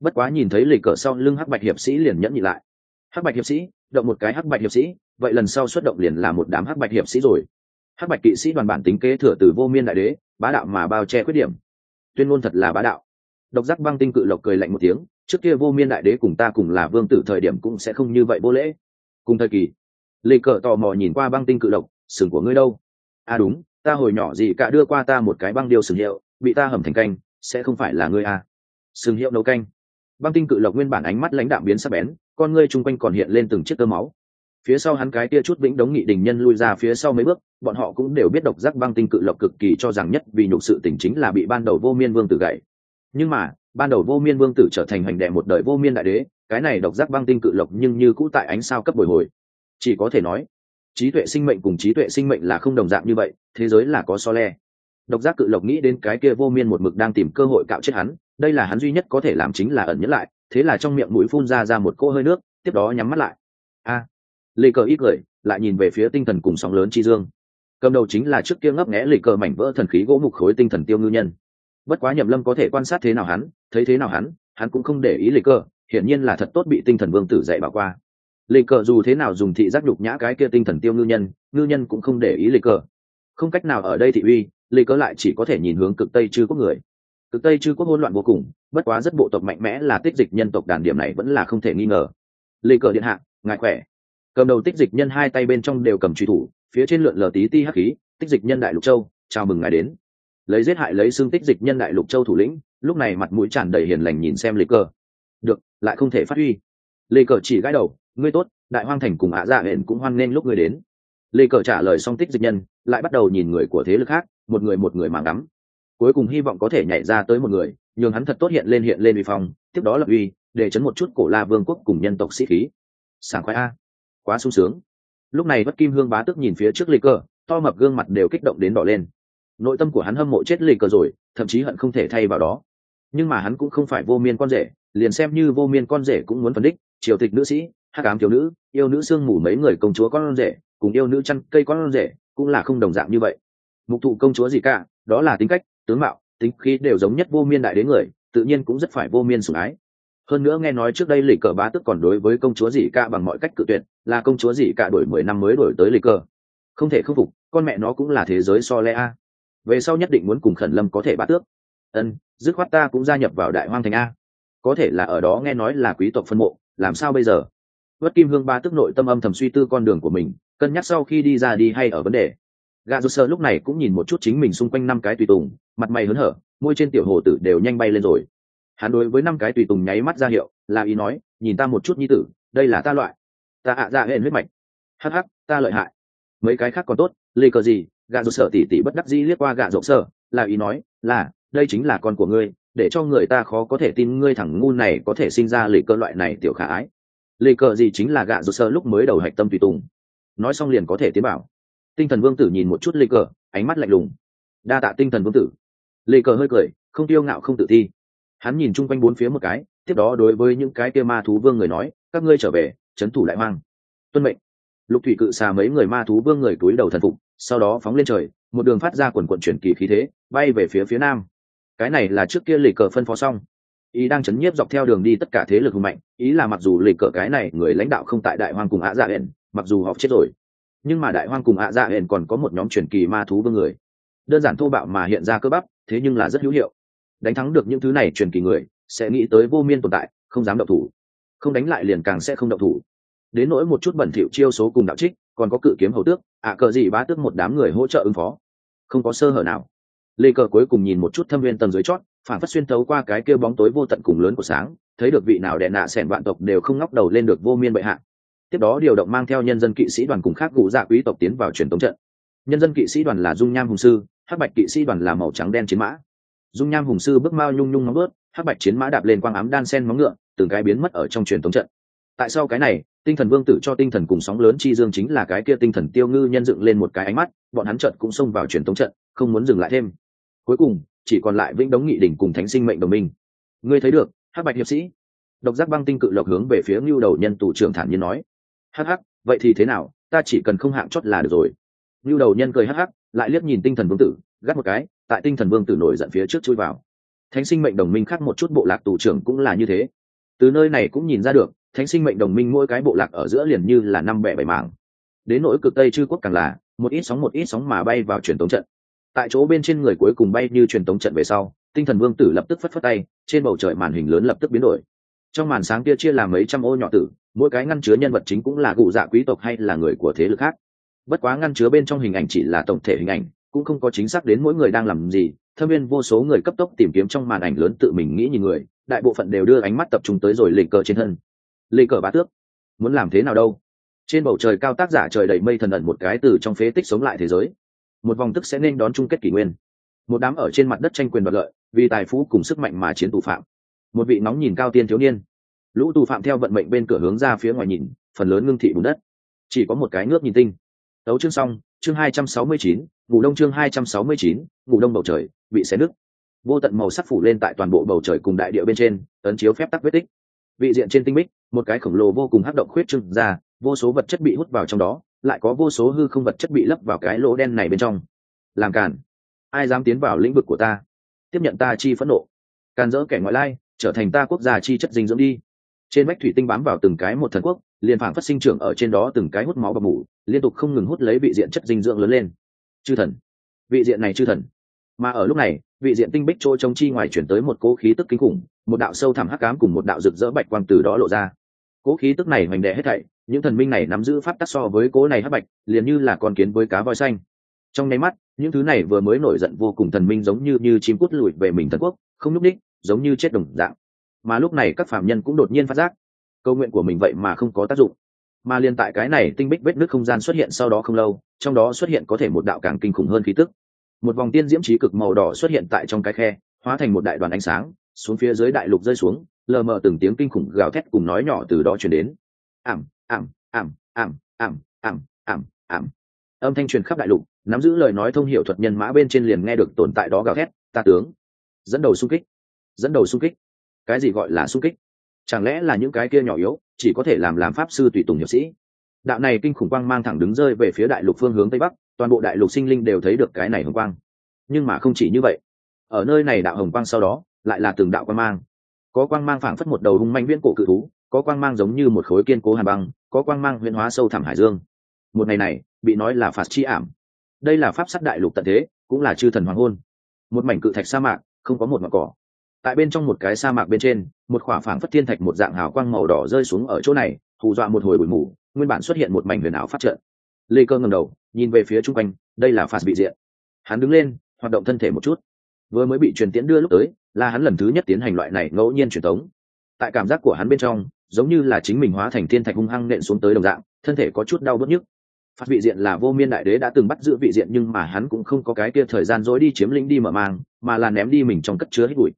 Bất quá nhìn thấy lì cờ sau lưng hắc bạch hiệp sĩ liền nhẫn nhị lại. Hắc bạch hiệp sĩ, động một cái hắc bạch hiệp sĩ, vậy lần sau xuất động liền là một đám hắc bạch hiệp sĩ rồi hắc bạch kỵ sĩ đoàn bản tính kế thừa từ vô miên đại đế, bá đạo mà bao che khuyết điểm. Tuyên ngôn thật là bá đạo. Độc giác băng tinh cự lộc cười lạnh một tiếng, trước kia vô miên đại đế cùng ta cùng là vương tử thời điểm cũng sẽ không như vậy vô lễ. Cùng thời kỳ, lê cờ tò mò nhìn qua băng tinh cự lộc, sừng của ngươi đâu? À đúng, ta hồi nhỏ gì cả đưa qua ta một cái băng điêu sừng hiệu, bị ta hầm thành canh, sẽ không phải là ngươi à. sừng hiệu nấu canh. Băng tinh cự lộc nguyên bản ánh mắt lãnh đạm biến sắc bén, con ngươi chung quanh còn hiện lên từng chiếc tơ máu. Phía sau hắn cái tia chút vĩnh đống nghị đình nhân lui ra phía sau mấy bước bọn họ cũng đều biết độc giác băng tinh cự lộc cực kỳ cho rằng nhất vì nhục sự tình chính là bị ban đầu vô miên vương tử gậy. Nhưng mà, ban đầu vô miên vương tử trở thành hành đệ một đời vô miên đại đế, cái này độc giác băng tinh cự lộc nhưng như cũ tại ánh sao cấp bồi hồi. Chỉ có thể nói, trí tuệ sinh mệnh cùng trí tuệ sinh mệnh là không đồng dạng như vậy, thế giới là có so le. Độc giác cự lộc nghĩ đến cái kia vô miên một mực đang tìm cơ hội cạo chết hắn, đây là hắn duy nhất có thể làm chính là ẩn nhẫn lại, thế là trong miệng mũi phun ra ra một cỗ hơi nước, tiếp đó nhắm mắt lại. A. Lê cờ ít cười, lại nhìn về phía tinh thần cùng sóng lớn chi dương cầm đầu chính là trước kia ngấp nghẽ lê cờ mảnh vỡ thần khí gỗ mục khối tinh thần tiêu ngư nhân. Bất quá nhậm lâm có thể quan sát thế nào hắn, thấy thế nào hắn hắn cũng không để ý lê cờ, hiển nhiên là thật tốt bị tinh thần vương tử dạy bảo qua. Lê cờ dù thế nào dùng thị giác nhục nhã cái kia tinh thần tiêu ngư nhân ngư nhân cũng không để ý lê cờ. Không cách nào ở đây thị uy lê cờ lại chỉ có thể nhìn hướng cực tây chư quốc người. Cực tây chư quốc hỗn loạn vô cùng, bất quá rất bộ tộc mạnh mẽ là tích dịch nhân tộc đàn điểm này vẫn là không thể nghi ngờ. Lê cờ điện hạ ngại khỏe. Cầm đầu tích dịch nhân hai tay bên trong đều cầm truy thủ phía trên lượn lờ tí ti hắc khí, tích dịch nhân đại lục châu, chào mừng ngài đến. Lấy giết hại lấy xương tích dịch nhân đại lục châu thủ lĩnh, lúc này mặt mũi tràn đầy hiền lành nhìn xem lê cờ. Được, lại không thể phát huy. Lê cờ chỉ gãi đầu, ngươi tốt, đại hoang thành cùng ạ dạ hển cũng hoan nghênh lúc ngươi đến. Lê cờ trả lời xong tích dịch nhân, lại bắt đầu nhìn người của thế lực khác, một người một người mà ngắm. Cuối cùng hy vọng có thể nhảy ra tới một người, nhường hắn thật tốt hiện lên hiện lên uy phong, tiếp đó lập uy, để chấn một chút cổ la vương quốc cùng nhân tộc sĩ khí. Sảng khoái a, quá sung sướng lúc này bất kim hương bá tức nhìn phía trước lì cờ to mập gương mặt đều kích động đến đỏ lên. Nội tâm của hắn hâm mộ chết lì cờ rồi, thậm chí hận không thể thay vào đó. Nhưng mà hắn cũng không phải vô miên con rể, liền xem như vô miên con rể cũng muốn phân đích, triều tịch nữ sĩ hát cám thiếu nữ, yêu nữ sương mù mấy người công chúa con rể, cùng yêu nữ chăn cây con rể, cũng là không đồng dạng như vậy. Mục thụ công chúa gì cả, đó là tính cách, tướng mạo, tính khí đều giống nhất vô miên đại đến người, tự nhiên cũng rất phải vô miên sủng ái. Hơn nữa nghe nói trước đây lì cờ bá tức còn đối với công chúa gì cả bằng mọi cách cự tuyệt là công chúa gì cả đổi mười năm mới đổi tới lịch cờ. Không thể khắc phục, con mẹ nó cũng là thế giới so le a. Về sau nhất định muốn cùng khẩn lâm có thể bá tước. Ân, dứt khoát ta cũng gia nhập vào đại hoang thành a. Có thể là ở đó nghe nói là quý tộc phân mộ, làm sao bây giờ? Vất kim hương ba tức nội tâm âm thầm suy tư con đường của mình, cân nhắc sau khi đi ra đi hay ở vấn đề. Gà rụt sơ lúc này cũng nhìn một chút chính mình xung quanh năm cái tùy tùng, mặt mày hớn hở, môi trên tiểu hồ tử đều nhanh bay lên rồi. Hắn đối với năm cái tùy tùng nháy mắt ra hiệu, là ý nói, nhìn ta một chút nhi tử, đây là ta loại ta ạ dạ ra hệ huyết mạch. Hắc hắc, ta lợi hại. Mấy cái khác còn tốt lê cờ gì, gạ rột sở tỉ tỉ bất đắc dĩ liếc qua gạ rột sở là ý nói, là, đây chính là con của ngươi, để cho người ta khó có thể tin ngươi thẳng ngu này có thể sinh ra lê cơ loại này tiểu khả ái. Lê cờ gì chính là gạ rột sở lúc mới đầu hạch tâm tùy tùng. Nói xong liền có thể tiến bảo. Tinh thần vương tử nhìn một chút lê cờ, ánh mắt lạnh lùng. Đa tạ tinh thần vương tử. Lê cờ hơi cười, không tiêu ngạo không tự thi hắn nhìn chung quanh bốn phía một cái, tiếp đó đối với những cái kia ma thú vương người nói, các ngươi trở về trấn thủ đại hoang. Tuân mệnh. Lục thủy cự xà mấy người ma thú vương người túi đầu thần phục, sau đó phóng lên trời, một đường phát ra quần quận chuyển kỳ khí thế, bay về phía phía nam. Cái này là trước kia lì cờ phân phó xong. Ý đang chấn nhiếp dọc theo đường đi tất cả thế lực hùng mạnh, ý là mặc dù lì cờ cái này người lãnh đạo không tại đại hoang cùng ạ dạ hển mặc dù họ chết rồi, nhưng mà đại hoang cùng ạ dạ hển còn có một nhóm truyền kỳ ma thú vương người. Đơn giản thô bạo mà hiện ra cơ bắp, thế nhưng là rất hữu hiệu. Đánh thắng được những thứ này truyền kỳ người, sẽ nghĩ tới vô miên tồn tại, không dám động thủ không đánh lại liền càng sẽ không động thủ. Đến nỗi một chút bẩn thỉu chiêu số cùng đạo trích, còn có cự kiếm hầu tước, ạ cờ gì bá tước một đám người hỗ trợ ứng phó. Không có sơ hở nào. Lê cờ cuối cùng nhìn một chút thâm viên tầng dưới chót, phản phát xuyên thấu qua cái kêu bóng tối vô tận cùng lớn của sáng, thấy được vị nào đè nạ sẻn vạn tộc đều không ngóc đầu lên được vô miên bệ hạ. Tiếp đó điều động mang theo nhân dân kỵ sĩ đoàn cùng khác cụ dạ quý tộc tiến vào truyền tống trận. Nhân dân kỵ sĩ đoàn là dung nham hùng sư, hắc bạch kỵ sĩ đoàn là màu trắng đen chiến mã. Dung nham hùng sư bước mao nhung nhung nóng bớt hắc bạch chiến mã đạp lên quang ám đan sen móng ngựa từng cái biến mất ở trong truyền thống trận. Tại sao cái này, tinh thần vương tử cho tinh thần cùng sóng lớn chi dương chính là cái kia tinh thần tiêu ngư nhân dựng lên một cái ánh mắt, bọn hắn trận cũng xông vào truyền thống trận, không muốn dừng lại thêm. Cuối cùng, chỉ còn lại vĩnh đống nghị đỉnh cùng thánh sinh mệnh đồng minh. Ngươi thấy được, hắc bạch hiệp sĩ. Độc giác băng tinh cự lộc hướng về phía ngưu đầu nhân tù trưởng thản nhiên nói. Hắc hắc, vậy thì thế nào, ta chỉ cần không hạng chót là được rồi. Ngưu đầu nhân cười hắc hắc, lại liếc nhìn tinh thần vương tử, gắt một cái, tại tinh thần vương tử nổi giận phía trước chui vào. Thánh sinh mệnh đồng minh khác một chút bộ lạc tù trưởng cũng là như thế từ nơi này cũng nhìn ra được, thánh sinh mệnh đồng minh mỗi cái bộ lạc ở giữa liền như là năm bẻ bảy mảng. Đến nỗi cực tây chư quốc càng là, một ít sóng một ít sóng mà bay vào truyền tống trận. Tại chỗ bên trên người cuối cùng bay như truyền tống trận về sau, tinh thần vương tử lập tức phất phất tay, trên bầu trời màn hình lớn lập tức biến đổi. Trong màn sáng kia chia làm mấy trăm ô nhỏ tử, mỗi cái ngăn chứa nhân vật chính cũng là cụ dạ quý tộc hay là người của thế lực khác. Bất quá ngăn chứa bên trong hình ảnh chỉ là tổng thể hình ảnh, cũng không có chính xác đến mỗi người đang làm gì, thâm viên vô số người cấp tốc tìm kiếm trong màn ảnh lớn tự mình nghĩ nhìn người đại bộ phận đều đưa ánh mắt tập trung tới rồi lịch cờ trên thân. Lịch cờ bá tước, muốn làm thế nào đâu? Trên bầu trời cao tác giả trời đầy mây thần ẩn một cái từ trong phế tích sống lại thế giới. Một vòng tức sẽ nên đón chung kết kỷ nguyên. Một đám ở trên mặt đất tranh quyền đoạt lợi, vì tài phú cùng sức mạnh mà chiến tù phạm. Một vị nóng nhìn cao tiên thiếu niên. Lũ tù phạm theo vận mệnh bên cửa hướng ra phía ngoài nhìn, phần lớn ngưng thị bùn đất. Chỉ có một cái ngước nhìn tinh. Đấu chương xong, chương hai trăm sáu mươi chín, ngủ đông chương hai trăm sáu mươi chín, ngủ đông bầu trời, bị xé nứt vô tận màu sắc phủ lên tại toàn bộ bầu trời cùng đại địa bên trên, ấn chiếu phép tắc vết tích. Vị diện trên tinh bích, một cái khổng lồ vô cùng hắc động khuyết trưng ra, vô số vật chất bị hút vào trong đó, lại có vô số hư không vật chất bị lấp vào cái lỗ đen này bên trong. Làm cản ai dám tiến vào lĩnh vực của ta? Tiếp nhận ta chi phẫn nộ. Càn dỡ kẻ ngoại lai, trở thành ta quốc gia chi chất dinh dưỡng đi. Trên vách thủy tinh bám vào từng cái một thần quốc, liền phảng phát sinh trưởng ở trên đó từng cái hút máu và mủ, liên tục không ngừng hút lấy vị diện chất dinh dưỡng lớn lên. Chư thần. Vị diện này chư thần mà ở lúc này, vị diện tinh bích trôi trông chi ngoài chuyển tới một cố khí tức kinh khủng, một đạo sâu thẳm hắc cám cùng một đạo rực rỡ bạch quang từ đó lộ ra. Cố khí tức này hoành đệ hết thảy, những thần minh này nắm giữ pháp tắc so với cố này hắc bạch, liền như là con kiến với cá voi xanh. Trong nháy mắt, những thứ này vừa mới nổi giận vô cùng thần minh giống như như chim cút lùi về mình thần quốc, không nhúc đích giống như chết đồng dạng. Mà lúc này các phạm nhân cũng đột nhiên phát giác, câu nguyện của mình vậy mà không có tác dụng. Mà liên tại cái này tinh bích vết nước không gian xuất hiện sau đó không lâu, trong đó xuất hiện có thể một đạo càng kinh khủng hơn khí tức một vòng tiên diễm trí cực màu đỏ xuất hiện tại trong cái khe, hóa thành một đại đoàn ánh sáng, xuống phía dưới đại lục rơi xuống, lờ mờ từng tiếng kinh khủng gào thét cùng nói nhỏ từ đó chuyển đến. Ảm ảm ảm ảm ảm ảm ảm ảm. Âm thanh truyền khắp đại lục, nắm giữ lời nói thông hiệu thuật nhân mã bên trên liền nghe được tồn tại đó gào thét, ta tướng. Dẫn đầu xung kích. Dẫn đầu xung kích. Cái gì gọi là xung kích? Chẳng lẽ là những cái kia nhỏ yếu, chỉ có thể làm làm pháp sư tùy tùng hiệp sĩ? Đạo này kinh khủng quang mang thẳng đứng rơi về phía đại lục phương hướng tây bắc toàn bộ đại lục sinh linh đều thấy được cái này hồng quang. Nhưng mà không chỉ như vậy. Ở nơi này đạo hồng quang sau đó, lại là từng đạo quang mang. Có quang mang phảng phất một đầu hung manh viễn cổ cự thú, có quang mang giống như một khối kiên cố hàn băng, có quang mang huyễn hóa sâu thẳm hải dương. Một ngày này, bị nói là phạt chi ảm. Đây là pháp sắt đại lục tận thế, cũng là chư thần hoàng hôn. Một mảnh cự thạch sa mạc, không có một mặt cỏ. Tại bên trong một cái sa mạc bên trên, một khỏa phảng phất thiên thạch một dạng hào quang màu đỏ rơi xuống ở chỗ này, hù dọa một hồi bụi mù, nguyên bản xuất hiện một mảnh huyền ảo phát trận. Lê cơ ngầm đầu nhìn về phía chung quanh, đây là phạt bị diện hắn đứng lên, hoạt động thân thể một chút. Vừa mới bị truyền tiễn đưa lúc tới, là hắn lần thứ nhất tiến hành loại này ngẫu nhiên truyền tống. Tại cảm giác của hắn bên trong, giống như là chính mình hóa thành thiên thạch hung hăng nện xuống tới đồng dạng, thân thể có chút đau bớt nhức. Phát vị diện là vô miên đại đế đã từng bắt giữ vị diện nhưng mà hắn cũng không có cái kia thời gian dối đi chiếm lĩnh đi mở mang, mà là ném đi mình trong cất chứa hết bụi.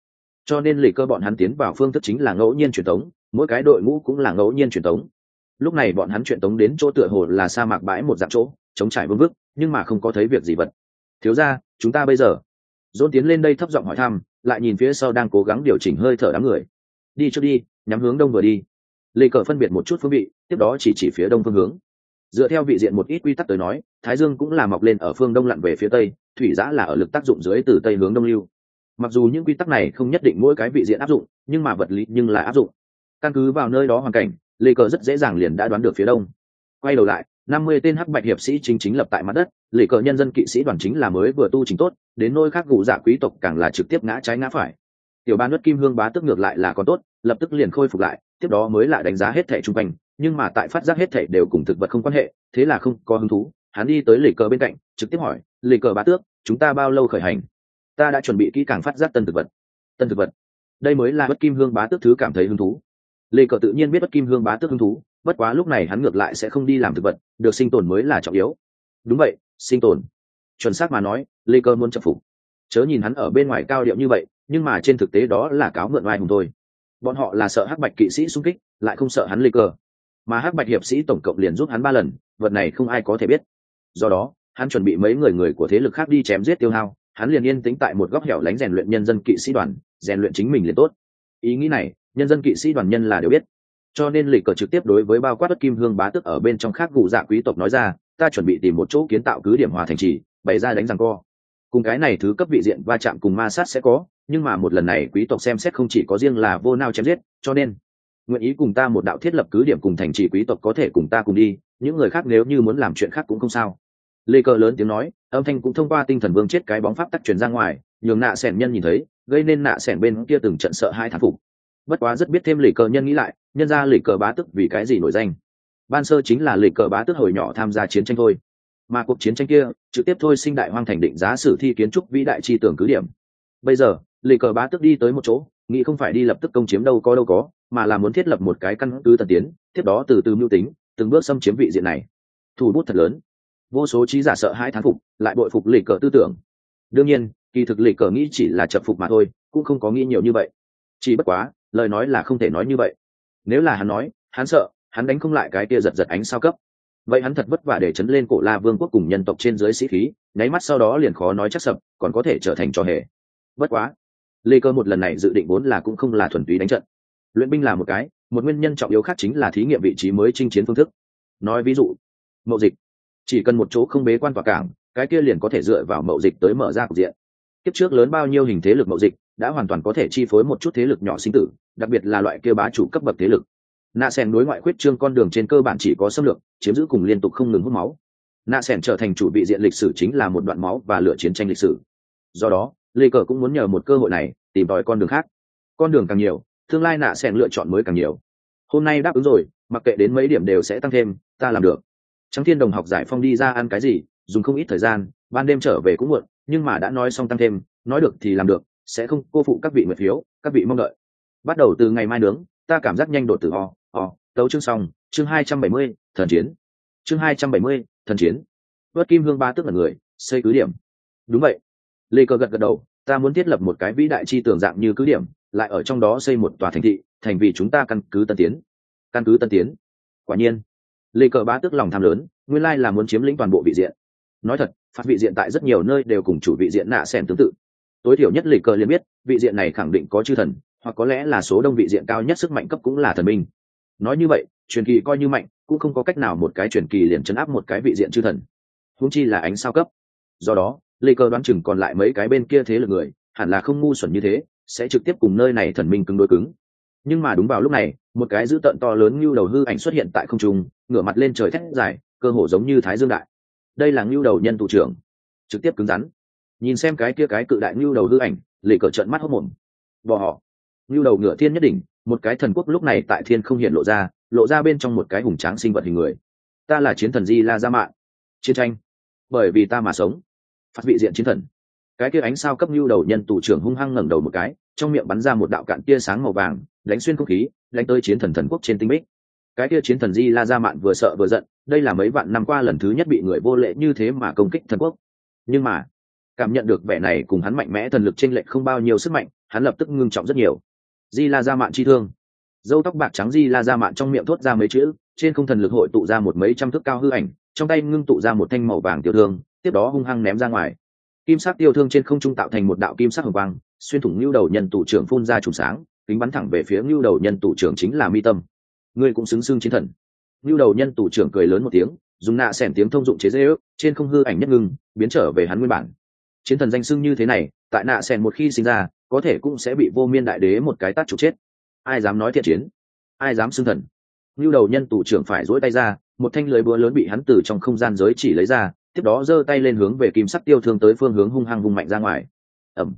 Cho nên lì cơ bọn hắn tiến vào phương thức chính là ngẫu nhiên truyền tống, mỗi cái đội ngũ cũng là ngẫu nhiên truyền tống. Lúc này bọn hắn truyền tống đến chỗ tựa hồ là sa mạc bãi một dạng chỗ chống trải vương vức, nhưng mà không có thấy việc gì vật. Thiếu ra chúng ta bây giờ. Dôn tiến lên đây thấp giọng hỏi thăm, lại nhìn phía sau đang cố gắng điều chỉnh hơi thở đám người. Đi trước đi, nhắm hướng đông vừa đi. Lê cờ phân biệt một chút phương vị, tiếp đó chỉ chỉ phía đông phương hướng. Dựa theo vị diện một ít quy tắc tới nói, thái dương cũng là mọc lên ở phương đông lặn về phía tây, thủy giã là ở lực tác dụng dưới từ tây hướng đông lưu. Mặc dù những quy tắc này không nhất định mỗi cái vị diện áp dụng, nhưng mà vật lý nhưng là áp dụng. Căn cứ vào nơi đó hoàn cảnh, lê cờ rất dễ dàng liền đã đoán được phía đông. Quay đầu lại năm mươi tên hắc bạch hiệp sĩ chính chính lập tại mặt đất lê cờ nhân dân kỵ sĩ đoàn chính là mới vừa tu chính tốt, đến nơi khác gù dạ quý tộc càng là trực tiếp ngã trái ngã phải. Tiểu ban đất kim hương bá tức ngược lại là còn tốt, lập tức liền khôi phục lại, tiếp đó mới lại đánh giá hết thẻ chung quanh, nhưng mà tại phát giác hết thảy đều cùng thực vật không quan hệ, thế là không có hứng thú, hắn đi tới lì cờ bên cạnh, trực tiếp hỏi, lì cờ bá tước, chúng ta bao lâu khởi hành? Ta đã chuẩn bị kỹ càng phát giác tân thực vật. Tân thực vật? Đây mới là bất kim hương bá tước thứ cảm thấy hứng thú. Lê cờ tự nhiên biết bất kim hương bá tước hứng thú bất quá lúc này hắn ngược lại sẽ không đi làm thực vật, được sinh tồn mới là trọng yếu. Đúng vậy, sinh tồn. Chuẩn xác mà nói lê cơ muốn chập phục. Chớ nhìn hắn ở bên ngoài cao điệu như vậy, nhưng mà trên thực tế đó là cáo mượn oai hùng thôi. Bọn họ là sợ hắc bạch kỵ sĩ xung kích, lại không sợ hắn lê cơ mà hắc bạch hiệp sĩ tổng cộng liền giúp hắn ba lần, vật này không ai có thể biết. Do đó, hắn chuẩn bị mấy người người của thế lực khác đi chém giết tiêu hao, hắn liền yên tĩnh tại một góc hẻo lánh rèn luyện nhân dân kỵ sĩ đoàn, rèn luyện chính mình liền tốt. Ý nghĩ này, nhân dân kỵ sĩ đoàn nhân là đều biết cho nên lịch cờ trực tiếp đối với bao quát đất kim hương bá tức ở bên trong khác gù dạ quý tộc nói ra, ta chuẩn bị tìm một chỗ kiến tạo cứ điểm hòa thành trì, bày ra đánh rằng co. Cùng cái này thứ cấp vị diện va chạm cùng ma sát sẽ có, nhưng mà một lần này quý tộc xem xét không chỉ có riêng là vô nao chém giết, cho nên nguyện ý cùng ta một đạo thiết lập cứ điểm cùng thành trì quý tộc có thể cùng ta cùng đi, những người khác nếu như muốn làm chuyện khác cũng không sao. Lê cờ lớn tiếng nói, âm thanh cũng thông qua tinh thần vương chết cái bóng pháp tắc truyền ra ngoài, nhường nạ sẻn nhân nhìn thấy, gây nên nạ sẻn bên kia từng trận sợ hai thán phục. Bất quá rất biết thêm lì cờ nhân nghĩ lại nhân ra lịch cờ bá tức vì cái gì nổi danh? Ban sơ chính là lịch cờ bá tức hồi nhỏ tham gia chiến tranh thôi. Mà cuộc chiến tranh kia, trực tiếp thôi sinh đại hoang thành định giá sử thi kiến trúc vĩ đại chi tưởng cứ điểm. Bây giờ, lịch cờ bá tức đi tới một chỗ, nghĩ không phải đi lập tức công chiếm đâu có đâu có, mà là muốn thiết lập một cái căn cứ tần tiến, tiếp đó từ từ mưu tính, từng bước xâm chiếm vị diện này. Thủ bút thật lớn. Vô số trí giả sợ hai thán phục, lại bội phục lịch cờ tư tưởng. Đương nhiên, kỳ thực lịch cờ nghĩ chỉ là chập phục mà thôi, cũng không có nghĩ nhiều như vậy. Chỉ bất quá, lời nói là không thể nói như vậy nếu là hắn nói, hắn sợ, hắn đánh không lại cái kia giật giật ánh sao cấp. Vậy hắn thật vất vả để chấn lên cổ la vương quốc cùng nhân tộc trên dưới sĩ khí, nháy mắt sau đó liền khó nói chắc sập, còn có thể trở thành trò hề. Bất quá, lê cơ một lần này dự định vốn là cũng không là thuần túy đánh trận. Luyện binh là một cái, một nguyên nhân trọng yếu khác chính là thí nghiệm vị trí mới chinh chiến phương thức. Nói ví dụ, mậu dịch. Chỉ cần một chỗ không bế quan tòa cảng, cái kia liền có thể dựa vào mậu dịch tới mở ra cục diện. Kiếp trước lớn bao nhiêu hình thế lực mậu dịch đã hoàn toàn có thể chi phối một chút thế lực nhỏ sinh tử, đặc biệt là loại kia bá chủ cấp bậc thế lực. Nạ sen đối ngoại khuyết trương con đường trên cơ bản chỉ có xâm lược, chiếm giữ cùng liên tục không ngừng hút máu. Nạ sen trở thành chủ bị diện lịch sử chính là một đoạn máu và lửa chiến tranh lịch sử. Do đó, lê cờ cũng muốn nhờ một cơ hội này, tìm tòi con đường khác. Con đường càng nhiều, tương lai nạ sen lựa chọn mới càng nhiều. Hôm nay đáp ứng rồi, mặc kệ đến mấy điểm đều sẽ tăng thêm, ta làm được. Trắng thiên đồng học giải phong đi ra ăn cái gì, dùng không ít thời gian, ban đêm trở về cũng muộn, nhưng mà đã nói xong tăng thêm, nói được thì làm được sẽ không cô phụ các vị nguyện phiếu, các vị mong đợi. Bắt đầu từ ngày mai nướng, ta cảm giác nhanh đột từ ho ho tấu chương xong, chương hai trăm bảy mươi, thần chiến. Chương hai trăm bảy mươi, thần chiến. Vớt kim hương ba tức là người, xây cứ điểm. Đúng vậy. Lê cơ gật gật đầu, ta muốn thiết lập một cái vĩ đại chi tưởng dạng như cứ điểm, lại ở trong đó xây một tòa thành thị, thành vì chúng ta căn cứ tân tiến. Căn cứ tân tiến. Quả nhiên, lê cờ bá tức lòng tham lớn, nguyên lai là muốn chiếm lĩnh toàn bộ vị diện. Nói thật, phát vị diện tại rất nhiều nơi đều cùng chủ vị diện nạ sen tương tự tối thiểu nhất lịch cờ liền biết, vị diện này khẳng định có chư thần, hoặc có lẽ là số đông vị diện cao nhất sức mạnh cấp cũng là thần minh. Nói như vậy, truyền kỳ coi như mạnh, cũng không có cách nào một cái truyền kỳ liền chấn áp một cái vị diện chư thần. Húng chi là ánh sao cấp. Do đó lê cơ đoán chừng còn lại mấy cái bên kia thế lực người, hẳn là không ngu xuẩn như thế, sẽ trực tiếp cùng nơi này thần minh cứng đối cứng. Nhưng mà đúng vào lúc này, một cái dữ tợn to lớn như đầu hư ảnh xuất hiện tại không trung, ngửa mặt lên trời thét dài, cơ hồ giống như thái dương đại. Đây là ngưu đầu nhân thủ trưởng. Trực tiếp cứng rắn nhìn xem cái kia cái cự đại nhu đầu hư ảnh lệ cờ trận mắt hốc mồm. Bò họ. Nhu đầu ngựa thiên nhất đỉnh, một cái thần quốc lúc này tại thiên không hiện lộ ra lộ ra bên trong một cái hùng tráng sinh vật hình người. Ta là chiến thần di la gia mạng chiến tranh. Bởi vì ta mà sống. Phát vị diện chiến thần. Cái kia ánh sao cấp nhu đầu nhân tù trưởng hung hăng ngẩng đầu một cái, trong miệng bắn ra một đạo cạn tia sáng màu vàng, đánh xuyên không khí, đánh tới chiến thần thần quốc trên tinh bích. Cái kia chiến thần di la gia mạn vừa sợ vừa giận, đây là mấy vạn năm qua lần thứ nhất bị người vô lệ như thế mà công kích thần quốc. Nhưng mà cảm nhận được vẻ này cùng hắn mạnh mẽ thần lực t r ê n lệch không bao nhiêu sức mạnh, hắn lập tức ngưng trọng rất nhiều. Di la gia mạn chi thương. Dâu tóc bạc trắng di la gia mạn trong miệng thốt ra mấy chữ, trên không thần lực hội tụ ra một mấy trăm thước cao hư ảnh, trong tay ngưng tụ ra một thanh màu vàng tiểu thương, tiếp đó hung hăng ném ra ngoài. Kim sắc tiêu thương trên không trung tạo thành một đạo kim sắc hồng quang, xuyên thủng lưu đầu nhân tủ trưởng phun ra trùng sáng, kính bắn thẳng về phía lưu đầu nhân tủ trưởng chính là mi tâm. Ngươi cũng xứng xưng chiến thần. Lưu đầu nhân tủ trưởng cười lớn một tiếng, dùng nạ xẻn tiếng thông dụng chế dễ ước trên không hư ảnh nhất ngưng, biến trở về hắn nguyên bản chiến thần danh sưng như thế này, tại nạ xẻn một khi sinh ra, có thể cũng sẽ bị vô miên đại đế một cái tát trục chết. Ai dám nói thiện chiến? Ai dám xưng thần? Như đầu nhân tù trưởng phải dỗi tay ra, một thanh lưới búa lớn bị hắn từ trong không gian giới chỉ lấy ra, tiếp đó giơ tay lên hướng về kim sắc tiêu thương tới phương hướng hung hăng hung mạnh ra ngoài. Ẩm.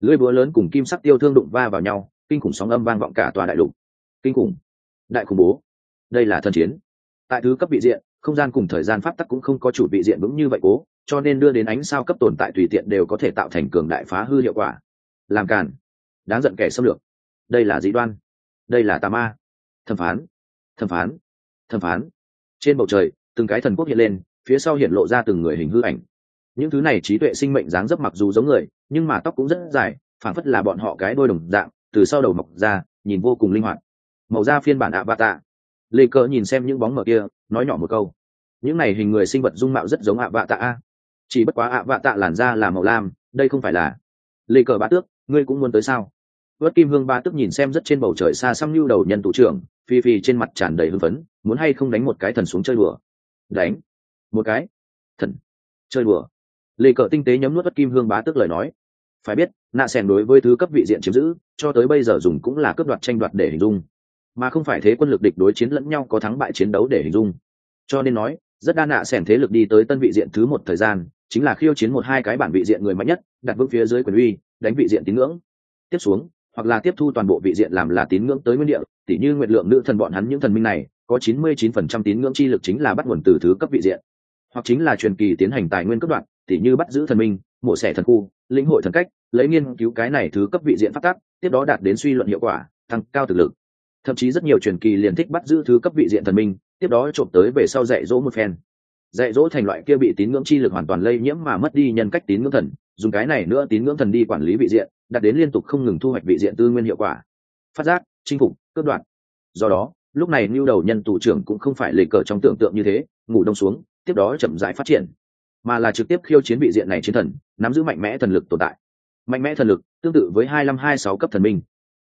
Lưới búa lớn cùng kim sắc tiêu thương đụng va vào nhau, kinh khủng sóng âm vang vọng cả tòa đại lục. Kinh khủng. Đại khủng bố. Đây là thần chiến. Tại thứ cấp vị diện không gian cùng thời gian pháp tắc cũng không có chủ vị diện vững như vậy cố, cho nên đưa đến ánh sao cấp tồn tại tùy tiện đều có thể tạo thành cường đại phá hư hiệu quả. Làm càn. Đáng giận kẻ xâm lược. Đây là dị đoan. Đây là tà ma. Thẩm phán. Thẩm phán. Thẩm phán. Trên bầu trời, từng cái thần quốc hiện lên, phía sau hiện lộ ra từng người hình hư ảnh. Những thứ này trí tuệ sinh mệnh dáng dấp mặc dù giống người, nhưng mà tóc cũng rất dài, phảng phất là bọn họ cái đôi đồng dạng, từ sau đầu mọc ra, nhìn vô cùng linh hoạt. Màu da phiên bản ạ ba tạ lê cờ nhìn xem những bóng mở kia nói nhỏ một câu. Những này hình người sinh vật dung mạo rất giống ạ vạ tạ a. Chỉ bất quá ạ vạ tạ làn da là màu lam, đây không phải là. Lê cờ bá tước, ngươi cũng muốn tới sao? Vớt kim hương ba tước nhìn xem rất trên bầu trời xa xăm lưu đầu nhân thủ trưởng phi phi trên mặt tràn đầy hưng phấn, muốn hay không đánh một cái thần xuống chơi đùa? Đánh. Một cái. Thần. Chơi đùa. Lê cờ tinh tế nhấm nuốt vớt kim hương bá tước lời nói. Phải biết, nạ sẻn đối với thứ cấp vị diện chiếm giữ, cho tới bây giờ dùng cũng là cướp đoạt tranh đoạt để hình dung mà không phải thế quân lực địch đối chiến lẫn nhau có thắng bại chiến đấu để hình dung. Cho nên nói, rất đa nạ xẻn thế lực đi tới tân vị diện thứ một thời gian, chính là khiêu chiến một hai cái bản vị diện người mạnh nhất, đặt vững phía dưới quyền uy, đánh vị diện tín ngưỡng. Tiếp xuống, hoặc là tiếp thu toàn bộ vị diện làm là tín ngưỡng tới nguyên địa, tỉ như nguyện lượng nữ thần bọn hắn những thần minh này, có chín mươi chín phần trăm tín ngưỡng chi lực chính là bắt nguồn từ thứ cấp vị diện. Hoặc chính là truyền kỳ tiến hành tài nguyên cấp đoạn, tỉ như bắt giữ thần minh, mổ xẻ thần khu, lĩnh hội thần cách, lấy nghiên cứu cái này thứ cấp vị diện phát tác, tiếp đó đạt đến suy luận hiệu quả, tăng cao thực lực thậm chí rất nhiều truyền kỳ liền thích bắt giữ thứ cấp vị diện thần minh, tiếp đó trộm tới về sau dạy dỗ một phen. Dạy dỗ thành loại kia bị tín ngưỡng chi lực hoàn toàn lây nhiễm mà mất đi nhân cách tín ngưỡng thần, dùng cái này nữa tín ngưỡng thần đi quản lý vị diện, đạt đến liên tục không ngừng thu hoạch vị diện tư nguyên hiệu quả. Phát giác, chinh phục, cướp đoạt. Do đó, lúc này lưu đầu nhân tù trưởng cũng không phải lề cờ trong tưởng tượng như thế, ngủ đông xuống, tiếp đó chậm rãi phát triển, mà là trực tiếp khiêu chiến vị diện này chiến thần, nắm giữ mạnh mẽ thần lực tồn tại. Mạnh mẽ thần lực tương tự với hai năm hai sáu cấp thần minh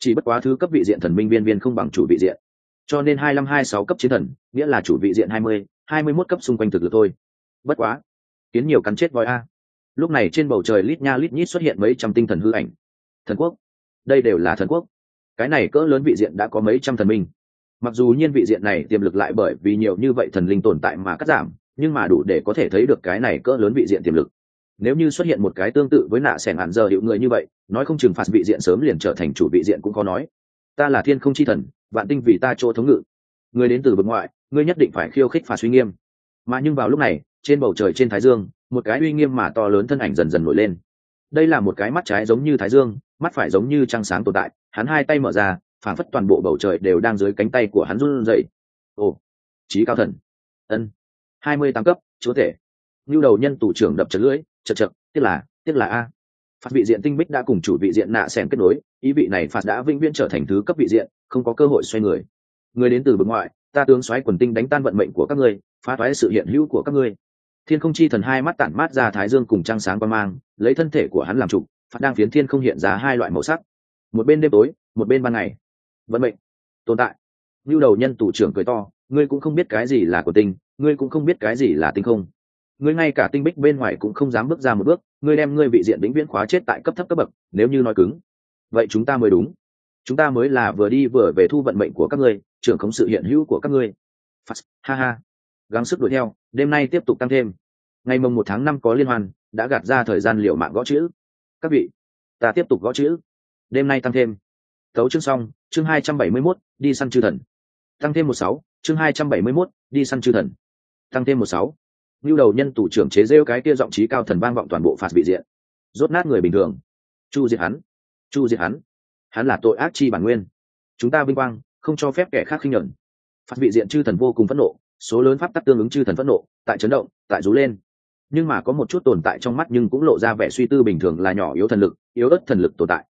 chỉ bất quá thứ cấp vị diện thần minh viên viên không bằng chủ vị diện. Cho nên hai năm hai sáu cấp chiến thần, nghĩa là chủ vị diện hai mươi hai mươi mốt cấp xung quanh thực lực thôi. Bất quá, kiến nhiều cắn chết voi a. Lúc này trên bầu trời lít nha lít nhít xuất hiện mấy trăm tinh thần hư ảnh. Thần quốc, đây đều là thần quốc. Cái này cỡ lớn vị diện đã có mấy trăm thần minh. Mặc dù nhiên vị diện này tiềm lực lại bởi vì nhiều như vậy thần linh tồn tại mà cắt giảm, nhưng mà đủ để có thể thấy được cái này cỡ lớn vị diện tiềm lực nếu như xuất hiện một cái tương tự với nạ sẻn hạn giờ hiệu người như vậy, nói không chừng phạt vị diện sớm liền trở thành chủ vị diện cũng có nói. Ta là thiên không chi thần, vạn tinh vì ta chỗ thống ngự. Người đến từ vực ngoại, ngươi nhất định phải khiêu khích phạt suy nghiêm. Mà nhưng vào lúc này, trên bầu trời trên thái dương, một cái uy nghiêm mà to lớn thân ảnh dần dần nổi lên. Đây là một cái mắt trái giống như thái dương, mắt phải giống như trăng sáng tồn tại. Hắn hai tay mở ra, phảng phất toàn bộ bầu trời đều đang dưới cánh tay của hắn run rẩy. Ồ trí cao thần. Ân. Hai mươi tám cấp, chúa thể như đầu nhân tù trưởng đập chật lưỡi chật chật, tiếc là tiếc là a. Phạt vị diện tinh bích đã cùng chủ vị diện nạ xẻn kết nối, ý vị này phạt đã vĩnh viễn trở thành thứ cấp vị diện, không có cơ hội xoay người. Người đến từ bực ngoại, ta tướng xoáy quần tinh đánh tan vận mệnh của các ngươi, phá toái sự hiện hữu của các ngươi. Thiên không chi thần hai mắt tản mát ra thái dương cùng trăng sáng qua mang, lấy thân thể của hắn làm trục phạt đang phiến thiên không hiện ra hai loại màu sắc. Một bên đêm tối, một bên ban ngày. Vận mệnh, tồn tại. Lưu đầu nhân tủ trưởng cười to, ngươi cũng không biết cái gì là của tinh, ngươi cũng không biết cái gì là tinh không ngươi ngay cả tinh bích bên ngoài cũng không dám bước ra một bước ngươi đem ngươi vị diện vĩnh viễn khóa chết tại cấp thấp cấp bậc nếu như nói cứng. Vậy chúng ta mới đúng. Chúng ta mới là vừa đi vừa về thu vận mệnh của các ngươi trưởng khống sự hiện hữu của các ngươi. Ha ha. Gắng sức đuổi theo đêm nay tiếp tục tăng thêm. Ngày mồng một tháng năm có liên hoan đã gạt ra thời gian liệu mạng gõ chữ. Các vị ta tiếp tục gõ chữ. Đêm nay tăng thêm. Tấu chương xong chương hai trăm bảy mươi 271, đi săn chư thần. Tăng thêm một sáu chương hai trăm bảy mươi 271, đi săn chư thần. Tăng thêm một sáu như đầu nhân tủ trưởng chế rêu cái kia giọng trí cao thần vang vọng toàn bộ phạt bị diện. Rốt nát người bình thường. Chu diệt hắn. Chu diệt hắn. Hắn là tội ác chi bản nguyên. Chúng ta vinh quang, không cho phép kẻ khác khinh nhẫn. Phạt bị diện chư thần vô cùng phẫn nộ, số lớn pháp tắc tương ứng chư thần phẫn nộ, tại chấn động, tại rú lên. Nhưng mà có một chút tồn tại trong mắt nhưng cũng lộ ra vẻ suy tư bình thường là nhỏ yếu thần lực, yếu ớt thần lực tồn tại.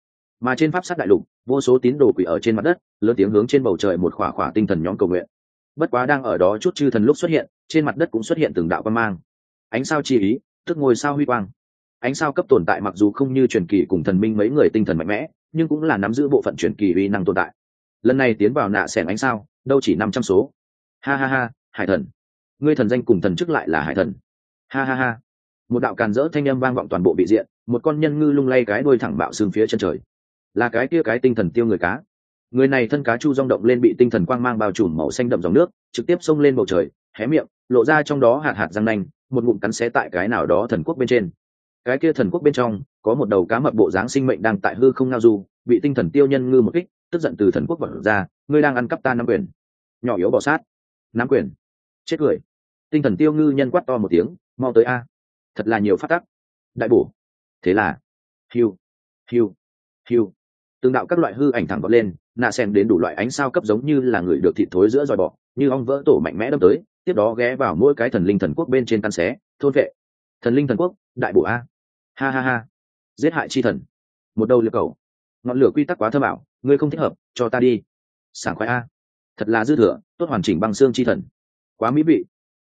Mà trên pháp sát đại lục, vô số tín đồ quỷ ở trên mặt đất, lớn tiếng hướng trên bầu trời một khỏa khỏa tinh thần nhóm cầu nguyện bất quá đang ở đó chút chư thần lúc xuất hiện, trên mặt đất cũng xuất hiện từng đạo quan mang. Ánh sao chi ý, tức ngôi sao huy quang. Ánh sao cấp tồn tại mặc dù không như truyền kỳ cùng thần minh mấy người tinh thần mạnh mẽ, nhưng cũng là nắm giữ bộ phận truyền kỳ uy năng tồn tại. Lần này tiến vào nạ xẻng ánh sao, đâu chỉ năm trăm số. Ha ha ha, hải thần. Ngươi thần danh cùng thần chức lại là hải thần. Ha ha ha. Một đạo càn rỡ thanh âm vang vọng toàn bộ bị diện, một con nhân ngư lung lay cái đuôi thẳng bạo xương phía chân trời. Là cái kia cái tinh thần tiêu người cá người này thân cá chu rong động lên bị tinh thần quang mang bao trùm màu xanh đậm dòng nước, trực tiếp xông lên bầu trời, hé miệng, lộ ra trong đó hạt hạt răng nanh, một ngụm cắn xé tại cái nào đó thần quốc bên trên. Cái kia thần quốc bên trong, có một đầu cá mập bộ dáng sinh mệnh đang tại hư không ngao du, bị tinh thần tiêu nhân ngư một kích, tức giận từ thần quốc vật ra, ngươi đang ăn cắp ta nắm quyền. Nhỏ yếu bỏ sát. Nắm quyền. Chết cười. Tinh thần tiêu ngư nhân quát to một tiếng, mau tới a. Thật là nhiều phát tắc. Đại bổ. Thế là, hiu hiu hiu. Từng đạo các loại hư ảnh thẳng vọt lên nạ sen đến đủ loại ánh sao cấp giống như là người được thịt thối giữa dòi bọ, như ong vỡ tổ mạnh mẽ đâm tới, tiếp đó ghé vào mỗi cái thần linh thần quốc bên trên căn xé, thôn vệ. Thần linh thần quốc, đại bổ a. Ha ha ha. Giết hại chi thần. Một đầu liệt cầu. Ngọn lửa quy tắc quá thơ bảo ngươi không thích hợp, cho ta đi. Sảng khoái a. Thật là dư thừa, tốt hoàn chỉnh bằng xương chi thần. Quá mỹ vị.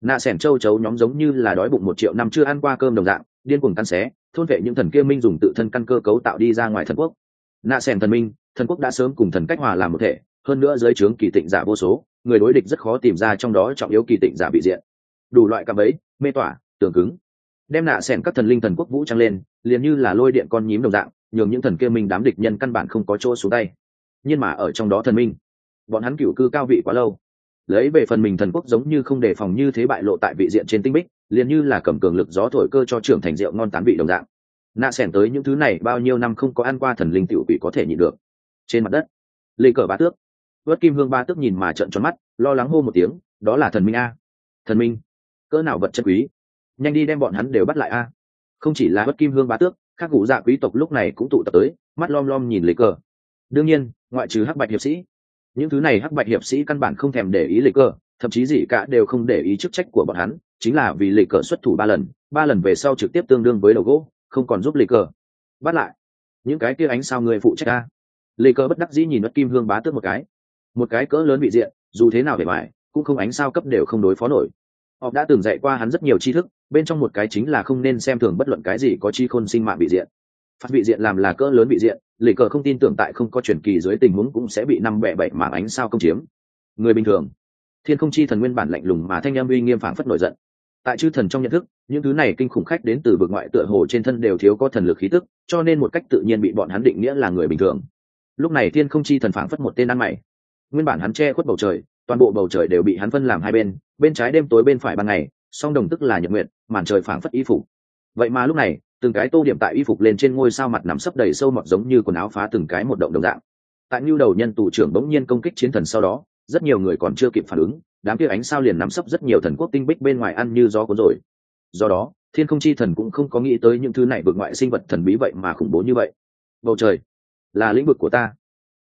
Nạ sẻn châu chấu nhóm giống như là đói bụng một triệu năm chưa ăn qua cơm đồng dạng, điên cuồng căn xé, thôn vệ những thần kia minh dùng tự thân căn cơ cấu tạo đi ra ngoài thần quốc. Nạ sẻn thần minh thần quốc đã sớm cùng thần cách hòa làm một thể, hơn nữa dưới trướng kỳ tịnh giả vô số, người đối địch rất khó tìm ra trong đó trọng yếu kỳ tịnh giả bị diện. Đủ loại cạm ấy mê tỏa tường cứng. Đem nạ xẻn các thần linh thần quốc vũ trang lên, liền như là lôi điện con nhím đồng dạng, nhường những thần kia minh đám địch nhân căn bản không có chỗ xuống tay. Nhưng mà ở trong đó thần minh, bọn hắn cựu cư cao vị quá lâu. Lấy về phần mình thần quốc giống như không đề phòng như thế bại lộ tại vị diện trên tinh bích, liền như là cầm cường lực gió thổi cơ cho trưởng thành rượu ngon tán vị đồng dạng. Nạ xẻn tới những thứ này bao nhiêu năm không có ăn qua thần linh tiểu quỷ có thể nhịn được trên mặt đất. Lê cờ ba tước. Vớt kim hương ba tước nhìn mà trợn tròn mắt, lo lắng hô một tiếng, đó là thần minh a. Thần minh? Cỡ nào vật chất quý? Nhanh đi đem bọn hắn đều bắt lại a. Không chỉ là vớt kim hương ba tước các cụ dạ quý tộc lúc này cũng tụ tập tới, mắt lom lom nhìn lê cờ. Đương nhiên, ngoại trừ hắc bạch hiệp sĩ, những thứ này hắc bạch hiệp sĩ căn bản không thèm để ý lê cờ, thậm chí gì cả đều không để ý chức trách của bọn hắn, chính là vì lê cờ xuất thủ ba lần ba lần về sau trực tiếp tương đương với đầu gỗ, không còn giúp lê cờ. Bắt lại. Những cái kia ánh sao người phụ trách a lê cờ bất đắc dĩ nhìn mất kim hương bá tước một cái. Một cái cỡ lớn bị diện, dù thế nào để mải cũng không ánh sao cấp đều không đối phó nổi. Họ đã từng dạy qua hắn rất nhiều tri thức, bên trong một cái chính là không nên xem thường bất luận cái gì có chi khôn sinh mạng bị diện. Phát bị diện làm là cỡ lớn bị diện lệ cờ không tin tưởng tại không có truyền kỳ dưới tình huống cũng sẽ bị năm bẻ bảy mảng ánh sao công chiếm. Người bình thường, thiên không chi thần nguyên bản lạnh lùng mà thanh em uy nghiêm phảng phất nổi giận. Tại chư thần trong nhận thức, những thứ này kinh khủng khách đến từ vực ngoại tựa hồ trên thân đều thiếu có thần lực khí tức, cho nên một cách tự nhiên bị bọn hắn định nghĩa là người bình thường lúc này thiên không chi thần phảng phất một tên ăn mày. Nguyên bản hắn che khuất bầu trời, toàn bộ bầu trời đều bị hắn phân làm hai bên bên trái đêm tối bên phải ban ngày, song đồng tức là nhật nguyện màn trời phảng phất y phục. Vậy mà lúc này, từng cái tô điểm tại y phục lên trên ngôi sao mặt nằm sấp đầy sâu mọt giống như quần áo phá từng cái một động đồng dạng. Tại nhu đầu nhân tù trưởng bỗng nhiên công kích chiến thần sau đó, rất nhiều người còn chưa kịp phản ứng, đám kia ánh sao liền nằm sấp rất nhiều thần quốc tinh bích bên ngoài ăn như gió cuốn rồi. Do đó, thiên không chi thần cũng không có nghĩ tới những thứ này vượt ngoại sinh vật thần bí vậy mà khủng bố như vậy. Bầu trời là lĩnh vực của ta.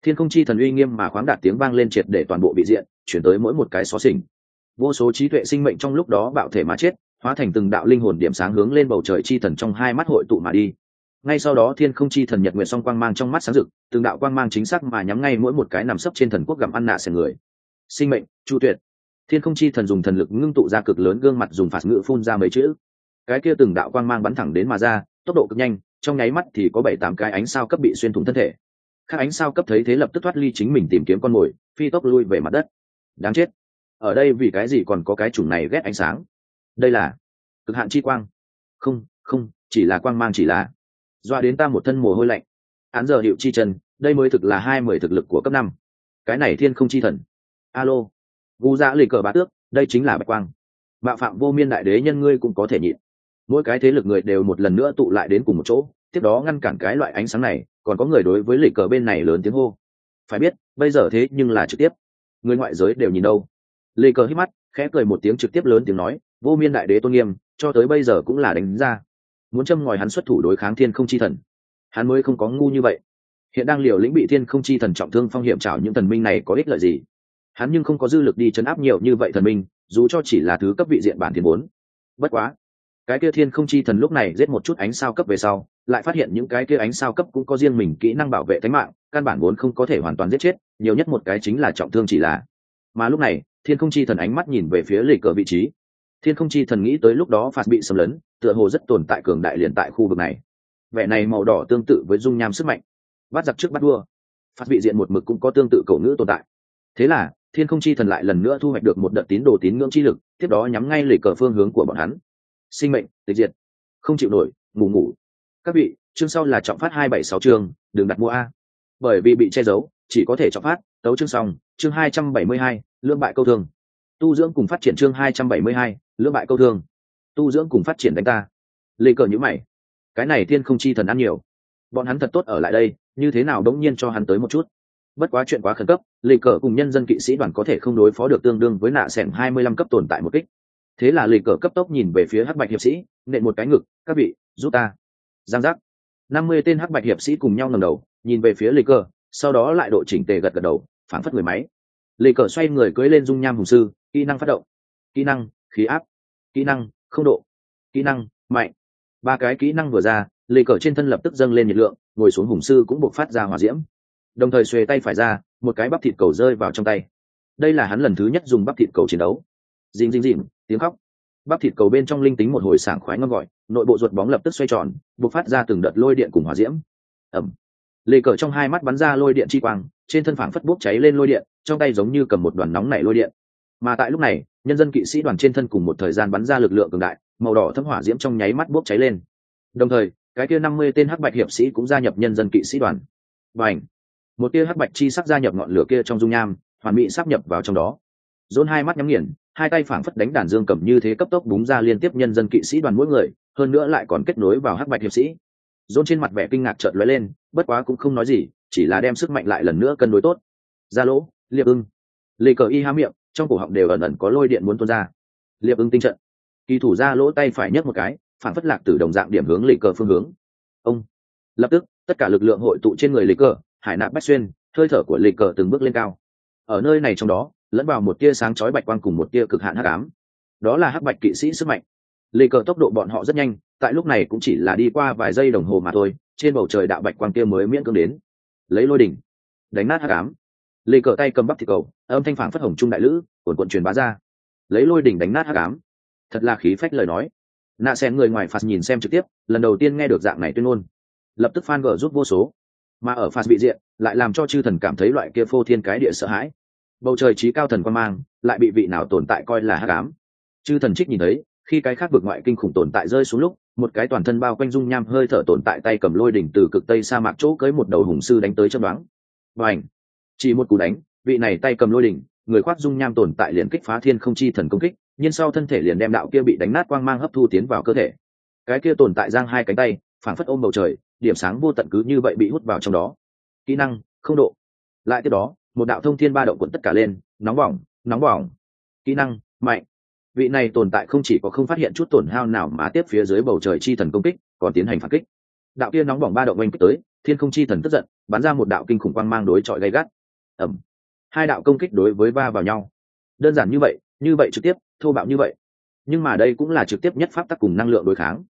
Thiên không chi thần uy nghiêm mà khoáng đạt tiếng vang lên triệt để toàn bộ bị diện, chuyển tới mỗi một cái xó xỉnh. Vô số trí tuệ sinh mệnh trong lúc đó bạo thể mà chết, hóa thành từng đạo linh hồn điểm sáng hướng lên bầu trời chi thần trong hai mắt hội tụ mà đi. Ngay sau đó thiên không chi thần nhật nguyện song quang mang trong mắt sáng rực, từng đạo quang mang chính xác mà nhắm ngay mỗi một cái nằm sấp trên thần quốc gặm ăn nạ xẻ người. Sinh mệnh, chu tuyệt. Thiên không chi thần dùng thần lực ngưng tụ ra cực lớn gương mặt dùng phạt ngự phun ra mấy chữ. Cái kia từng đạo quang mang bắn thẳng đến mà ra, tốc độ cực nhanh, trong nháy mắt thì có bảy tám cái ánh sao cấp bị xuyên thủng thân thể các ánh sao cấp thấy thế lập tức thoát ly chính mình tìm kiếm con mồi, phi tốc lui về mặt đất. Đáng chết. Ở đây vì cái gì còn có cái chủng này ghét ánh sáng? Đây là cực hạn chi quang. Không không, chỉ là quang mang chỉ là. Doa đến ta một thân mồ hôi lạnh. Án giờ hiệu chi trần đây mới thực là hai mười thực lực của cấp năm. Cái này thiên không chi thần. Alo. Gu dạ lì cờ bá tước, đây chính là bạch quang. Bạo phạm vô miên đại đế nhân ngươi cũng có thể nhịn. Mỗi cái thế lực người đều một lần nữa tụ lại đến cùng một chỗ tiếp đó ngăn cản cái loại ánh sáng này, còn có người đối với lì cờ bên này lớn tiếng hô. Phải biết, bây giờ thế nhưng là trực tiếp. Người ngoại giới đều nhìn đâu. Lì cờ hít mắt, khẽ cười một tiếng trực tiếp lớn tiếng nói, vô miên đại đế tôn nghiêm, cho tới bây giờ cũng là đánh ra. Muốn châm ngòi hắn xuất thủ đối kháng thiên không chi thần. Hắn mới không có ngu như vậy. Hiện đang liều lĩnh bị thiên không chi thần trọng thương phong hiểm trảo những thần minh này có ích lợi gì? Hắn nhưng không có dư lực đi chấn áp nhiều như vậy thần minh, dù cho chỉ là thứ cấp vị diện bản thiên bốn. Bất quá, cái kia thiên không chi thần lúc này giết một chút ánh sao cấp về sau lại phát hiện những cái kia ánh sao cấp cũng có riêng mình kỹ năng bảo vệ tính mạng, căn bản vốn không có thể hoàn toàn giết chết, nhiều nhất một cái chính là trọng thương chỉ là. Mà lúc này, thiên không chi thần ánh mắt nhìn về phía lì cờ vị trí. Thiên không chi thần nghĩ tới lúc đó phạt bị xâm lấn, tựa hồ rất tồn tại cường đại liền tại khu vực này. Vẻ này màu đỏ tương tự với dung nham sức mạnh. Bắt giặc trước bắt đua phạt bị diện một mực cũng có tương tự cầu ngữ tồn tại. Thế là, thiên không chi thần lại lần nữa thu hoạch được một đợt tín đồ tín ngưỡng chi lực, tiếp đó nhắm ngay lì cờ phương hướng của bọn hắn. Sinh mệnh, tịch diệt. Không chịu nổi, ngủ ngủ các vị, chương sau là trọng phát hai bảy sáu chương, đừng đặt mua a. Bởi vì bị che giấu, chỉ có thể trọng phát, tấu chương xong, chương hai trăm bảy mươi hai lương bại câu thương. Tu dưỡng cùng phát triển chương hai trăm bảy mươi hai lương bại câu thương. Tu dưỡng cùng phát triển đánh ta. Lê cờ nhữ mày. Cái này thiên không chi thần ăn nhiều. Bọn hắn thật tốt ở lại đây, như thế nào đống nhiên cho hắn tới một chút. Bất quá chuyện quá khẩn cấp, lê cờ cùng nhân dân kỵ sĩ đoàn có thể không đối phó được tương đương với nạ sẻng hai mươi lăm cấp tồn tại một kích. Thế là lê cờ cấp tốc nhìn về phía hắc bạch hiệp sĩ, nện một cái ngực, các vị, giúp ta giang giác. Năm mươi tên hắc bạch hiệp sĩ cùng nhau ngầm đầu, nhìn về phía lê cờ, sau đó lại độ chỉnh tề gật gật đầu phản phất người máy. Lê cờ xoay người cưới lên dung nham hùng sư, kỹ năng phát động. Kỹ năng, khí áp. Kỹ năng, không độ. Kỹ năng, mạnh. Ba cái kỹ năng vừa ra, lê cờ trên thân lập tức dâng lên nhiệt lượng, ngồi xuống hùng sư cũng buộc phát ra hỏa diễm. Đồng thời xuề tay phải ra, một cái bắp thịt cầu rơi vào trong tay. Đây là hắn lần thứ nhất dùng bắp thịt cầu chiến đấu. Dìm dìm dìm tiếng khóc bắp thịt cầu bên trong linh tính một hồi sảng khoái ngon gọi, nội bộ ruột bóng lập tức xoay tròn buộc phát ra từng đợt lôi điện cùng hỏa diễm. Ẩm lê cờ trong hai mắt bắn ra lôi điện chi quang, trên thân phảng phất bốc cháy lên lôi điện, trong tay giống như cầm một đoàn nóng nảy lôi điện. Mà tại lúc này, nhân dân kỵ sĩ đoàn trên thân cùng một thời gian bắn ra lực lượng cường đại, màu đỏ thấm hỏa diễm trong nháy mắt bốc cháy lên. Đồng thời, cái kia năm mươi tên hắc bạch hiệp sĩ cũng gia nhập nhân dân kỵ sĩ đoàn. Và ảnh một tia hắc bạch chi sắc gia nhập ngọn lửa kia trong dung nham, hoàn mỹ sắp nhập vào trong đó. Dồn hai mắt nhắm nghiền hai tay phảng phất đánh đàn dương cầm như thế cấp tốc búng ra liên tiếp nhân dân kỵ sĩ đoàn mỗi người, hơn nữa lại còn kết nối vào hắc bạch hiệp sĩ. Dôn trên mặt vẻ kinh ngạc trợn lóe lên, bất quá cũng không nói gì, chỉ là đem sức mạnh lại lần nữa cân đối tốt. Ra lỗ, liệp ưng. Lê cờ y há miệng, trong cổ họng đều ẩn ẩn có lôi điện muốn tuôn ra. Liệp ưng tinh trận. Kỳ thủ ra lỗ tay phải nhấc một cái phản phất lạc từ đồng dạng điểm hướng lê cờ phương hướng. Ông. Lập tức, tất cả lực lượng hội tụ trên người lê cờ, hải nạp bách xuyên, hơi thở của lê cờ từng bước lên cao. Ở nơi này trong đó lẫn vào một tia sáng chói bạch quang cùng một tia cực hạn hắc ám. Đó là hắc bạch kỵ sĩ sức mạnh. Lê cờ tốc độ bọn họ rất nhanh, tại lúc này cũng chỉ là đi qua vài giây đồng hồ mà thôi, trên bầu trời đạo bạch quang kia mới miễn cưỡng đến. Lấy lôi đỉnh, đánh nát hắc ám. Lê cờ tay cầm bắp thịt cầu, âm thanh phản phất hồng trung đại lữ cuồn cuộn truyền bá ra. Lấy lôi đỉnh đánh nát hắc ám. Thật là khí phách lời nói. Nạ sen người ngoài phạt nhìn xem trực tiếp, lần đầu tiên nghe được dạng này tuyên ngôn. Lập tức fan gờ rút vô số. Mà ở phạt bị diện, lại làm cho chư thần cảm thấy loại kia phô thiên cái địa sợ hãi bầu trời trí cao thần quan mang, lại bị vị nào tồn tại coi là hát cám chư thần trích nhìn thấy, khi cái khác vực ngoại kinh khủng tồn tại rơi xuống lúc, một cái toàn thân bao quanh dung nham hơi thở tồn tại tay cầm lôi đỉnh từ cực tây sa mạc chỗ cưới một đầu hùng sư đánh tới chân đoán và ảnh chỉ một cú đánh, vị này tay cầm lôi đỉnh, người khoác dung nham tồn tại liền kích phá thiên không chi thần công kích, nhưng sau thân thể liền đem đạo kia bị đánh nát quang mang hấp thu tiến vào cơ thể. Cái kia tồn tại giang hai cánh tay phản phất ôm bầu trời, điểm sáng vô tận cứ như vậy bị hút vào trong đó. Kỹ năng, không độ. Lại tiếp đó một đạo thông thiên ba động cuộn tất cả lên, nóng bỏng nóng bỏng. Kỹ năng, mạnh. Vị này tồn tại không chỉ có không phát hiện chút tổn hao nào mà tiếp phía dưới bầu trời chi thần công kích, còn tiến hành phản kích. Đạo kia nóng bỏng ba động oanh kích tới, thiên không chi thần tức giận, bắn ra một đạo kinh khủng quang mang đối chọi gay gắt. Ẩm hai đạo công kích đối với va vào nhau. Đơn giản như vậy như vậy trực tiếp, thô bạo như vậy. Nhưng mà đây cũng là trực tiếp nhất pháp tắc cùng năng lượng đối kháng.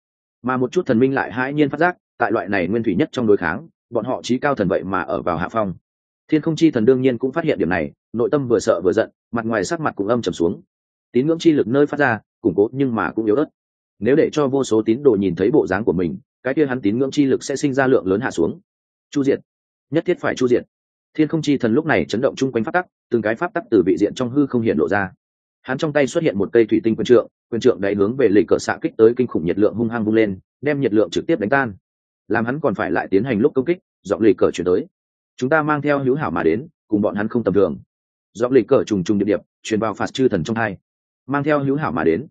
Mà một chút thần minh lại hãi nhiên phát giác, tại loại này nguyên thủy nhất trong đối kháng, bọn họ trí cao thần vậy mà ở vào hạ phong thiên không chi thần đương nhiên cũng phát hiện điểm này, nội tâm vừa sợ vừa giận, mặt ngoài sắc mặt cũng âm trầm xuống. Tín ngưỡng chi lực nơi phát ra, củng cố nhưng mà cũng yếu ớt. Nếu để cho vô số tín đồ nhìn thấy bộ dáng của mình, cái kia hắn tín ngưỡng chi lực sẽ sinh ra lượng lớn hạ xuống. Chu diệt. Nhất thiết phải chu diệt. Thiên không chi thần lúc này chấn động chung quanh pháp tắc, từng cái pháp tắc từ vị diện trong hư không hiện lộ ra. Hắn trong tay xuất hiện một cây thủy tinh quyền trượng quyền trượng đẩy hướng về lì cờ xạ kích tới kinh khủng nhiệt lượng hung hăng vung lên, đem nhiệt lượng trực tiếp đánh tan. Làm hắn còn phải lại tiến hành lúc công kích, dọn lì cờ chuyển tới chúng ta mang theo hữu hảo mà đến cùng bọn hắn không tầm thường. Dọc lịch cờ trùng trùng địa điểm, truyền vào phạt chư thần trong hai. Mang theo hữu hảo mà đến.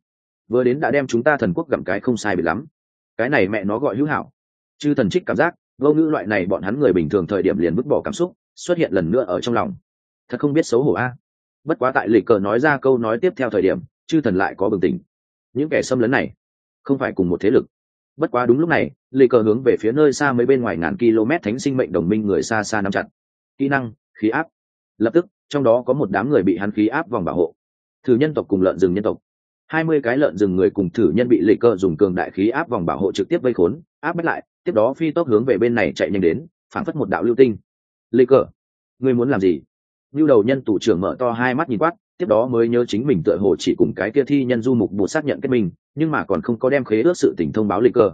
Vừa đến đã đem chúng ta thần quốc gặm cái không sai bị lắm. Cái này mẹ nó gọi hữu hảo. Chư thần trích cảm giác vô ngữ loại này bọn hắn người bình thường thời điểm liền vứt bỏ cảm xúc xuất hiện lần nữa ở trong lòng. Thật không biết xấu hổ a. Bất quá tại lịch cờ nói ra câu nói tiếp theo thời điểm chư thần lại có bừng tỉnh. Những kẻ xâm lấn này không phải cùng một thế lực bất quá đúng lúc này lì cờ hướng về phía nơi xa mấy bên ngoài ngàn km thánh sinh mệnh đồng minh người xa xa nắm chặt. Kỹ năng, khí áp. Lập tức, trong đó có một đám người bị hắn khí áp vòng bảo hộ. Thử nhân tộc cùng lợn rừng nhân tộc. Hai mươi cái lợn rừng người cùng thử nhân bị lì cờ dùng cường đại khí áp vòng bảo hộ trực tiếp vây khốn, áp bách lại, tiếp đó phi tốc hướng về bên này chạy nhanh đến, phản phất một đạo lưu tinh. Lì cờ, ngươi muốn làm gì? Lưu đầu nhân tủ trưởng mở to hai mắt nhìn quát tiếp đó mới nhớ chính mình tựa hồ chỉ cùng cái kia thi nhân du mục bột xác nhận kết minh, nhưng mà còn không có đem khế ước sự tình thông báo lịch cờ.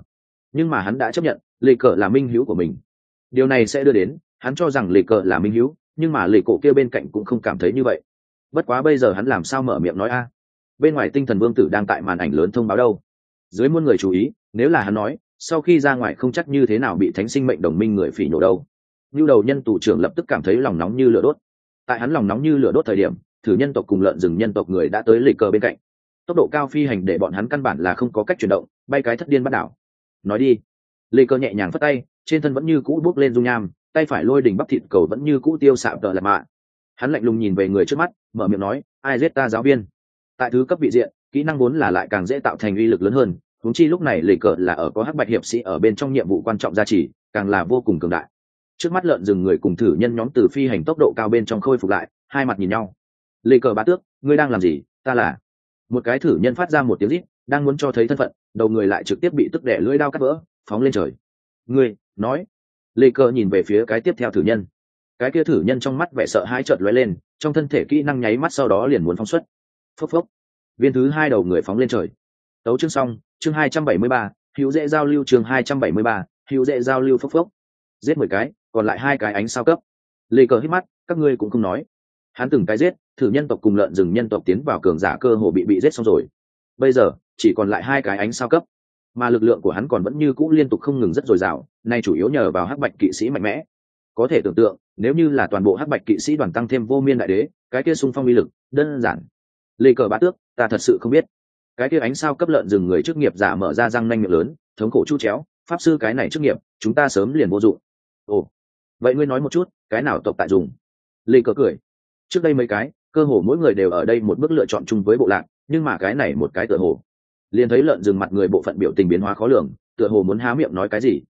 Nhưng mà hắn đã chấp nhận, lịch cờ là minh hữu của mình. Điều này sẽ đưa đến, hắn cho rằng lịch cờ là minh hữu, nhưng mà lịch cổ kia bên cạnh cũng không cảm thấy như vậy. Bất quá bây giờ hắn làm sao mở miệng nói a? Bên ngoài tinh thần vương tử đang tại màn ảnh lớn thông báo đâu? Dưới muôn người chú ý, nếu là hắn nói, sau khi ra ngoài không chắc như thế nào bị thánh sinh mệnh đồng minh người phỉ nhổ đâu. Như đầu nhân tù trưởng lập tức cảm thấy lòng nóng như lửa đốt. Tại hắn lòng nóng như lửa đốt thời điểm thử nhân tộc cùng lợn rừng nhân tộc người đã tới lịch cờ bên cạnh. Tốc độ cao phi hành để bọn hắn căn bản là không có cách chuyển động, bay cái thất điên bắt đảo. Nói đi. Lê cơ nhẹ nhàng phất tay, trên thân vẫn như cũ bước lên dung nham, tay phải lôi đỉnh bắp thịt cầu vẫn như cũ tiêu xạo tợ lạt mạ. Hắn lạnh lùng nhìn về người trước mắt, mở miệng nói, ai giết ta giáo viên? Tại thứ cấp vị diện, kỹ năng vốn là lại càng dễ tạo thành uy lực lớn hơn thúng chi lúc này lê cờ là ở có hắc bạch hiệp sĩ ở bên trong nhiệm vụ quan trọng gia trì, càng là vô cùng cường đại. Trước mắt lợn rừng người cùng thử nhân nhóm từ phi hành tốc độ cao bên trong khôi phục lại, hai mặt nhìn nhau lê cờ bá tước, ngươi đang làm gì? Ta là một cái thử nhân phát ra một tiếng rít, đang muốn cho thấy thân phận, đầu người lại trực tiếp bị tức đẻ lưỡi đao cắt vỡ, phóng lên trời. Ngươi, nói. Lê cờ nhìn về phía cái tiếp theo thử nhân. Cái kia thử nhân trong mắt vẻ sợ hãi trợn lóe lên, trong thân thể kỹ năng nháy mắt sau đó liền muốn phóng xuất. Phốc phốc. Viên thứ hai đầu người phóng lên trời. Tấu chương xong, chương hai trăm bảy mươi ba, hữu dễ giao lưu chương hai trăm bảy mươi ba, hữu dễ giao lưu phốc phốc. Giết mười cái, còn lại hai cái ánh sao cấp. Lê cờ hít mắt, các ngươi cũng không nói hắn từng cái giết, thử nhân tộc cùng lợn rừng nhân tộc tiến vào cường giả cơ hồ bị bị giết xong rồi. Bây giờ, chỉ còn lại hai cái ánh sao cấp. Mà lực lượng của hắn còn vẫn như cũ liên tục không ngừng rất dồi dào, nay chủ yếu nhờ vào hắc bạch kỵ sĩ mạnh mẽ. Có thể tưởng tượng, nếu như là toàn bộ hắc bạch kỵ sĩ đoàn tăng thêm vô miên đại đế, cái kia sung phong uy lực, đơn giản. Lê cờ bá tước, ta thật sự không biết. Cái kia ánh sao cấp lợn rừng người chức nghiệp giả mở ra răng nanh miệng lớn, thống khổ chu chéo, pháp sư cái này chức nghiệp, chúng ta sớm liền vô dụng. Ồ, vậy ngươi nói một chút, cái nào tộc tại dùng? Lê cờ cười trước đây mấy cái, cơ hồ mỗi người đều ở đây một bước lựa chọn chung với bộ lạc, nhưng mà cái này một cái tựa hồ. Liền thấy lợn rừng mặt người bộ phận biểu tình biến hóa khó lường, tựa hồ muốn há miệng nói cái gì.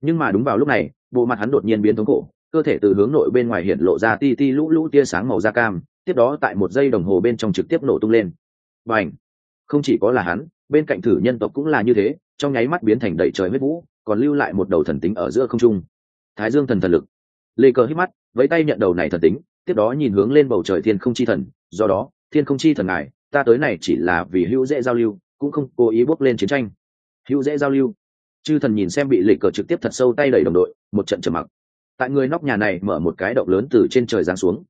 Nhưng mà đúng vào lúc này, bộ mặt hắn đột nhiên biến thống cổ cơ thể từ hướng nội bên ngoài hiện lộ ra ti ti lũ lũ tia sáng màu da cam, tiếp đó tại một giây đồng hồ bên trong trực tiếp nổ tung lên. Và ảnh không chỉ có là hắn, bên cạnh thử nhân tộc cũng là như thế, trong nháy mắt biến thành đầy trời huyết vũ, còn lưu lại một đầu thần tính ở giữa không trung. Thái dương thần thần lực. Lê cờ hít mắt, vẫy tay nhận đầu này thần tính tiếp đó nhìn hướng lên bầu trời thiên không chi thần, do đó, thiên không chi thần ngài, ta tới này chỉ là vì hữu dễ giao lưu, cũng không cố ý bước lên chiến tranh. Hữu dễ giao lưu? Chư thần nhìn xem bị lịch cờ trực tiếp thật sâu tay đẩy đồng đội, một trận trầm mặc. Tại người nóc nhà này mở một cái động lớn từ trên trời giáng xuống,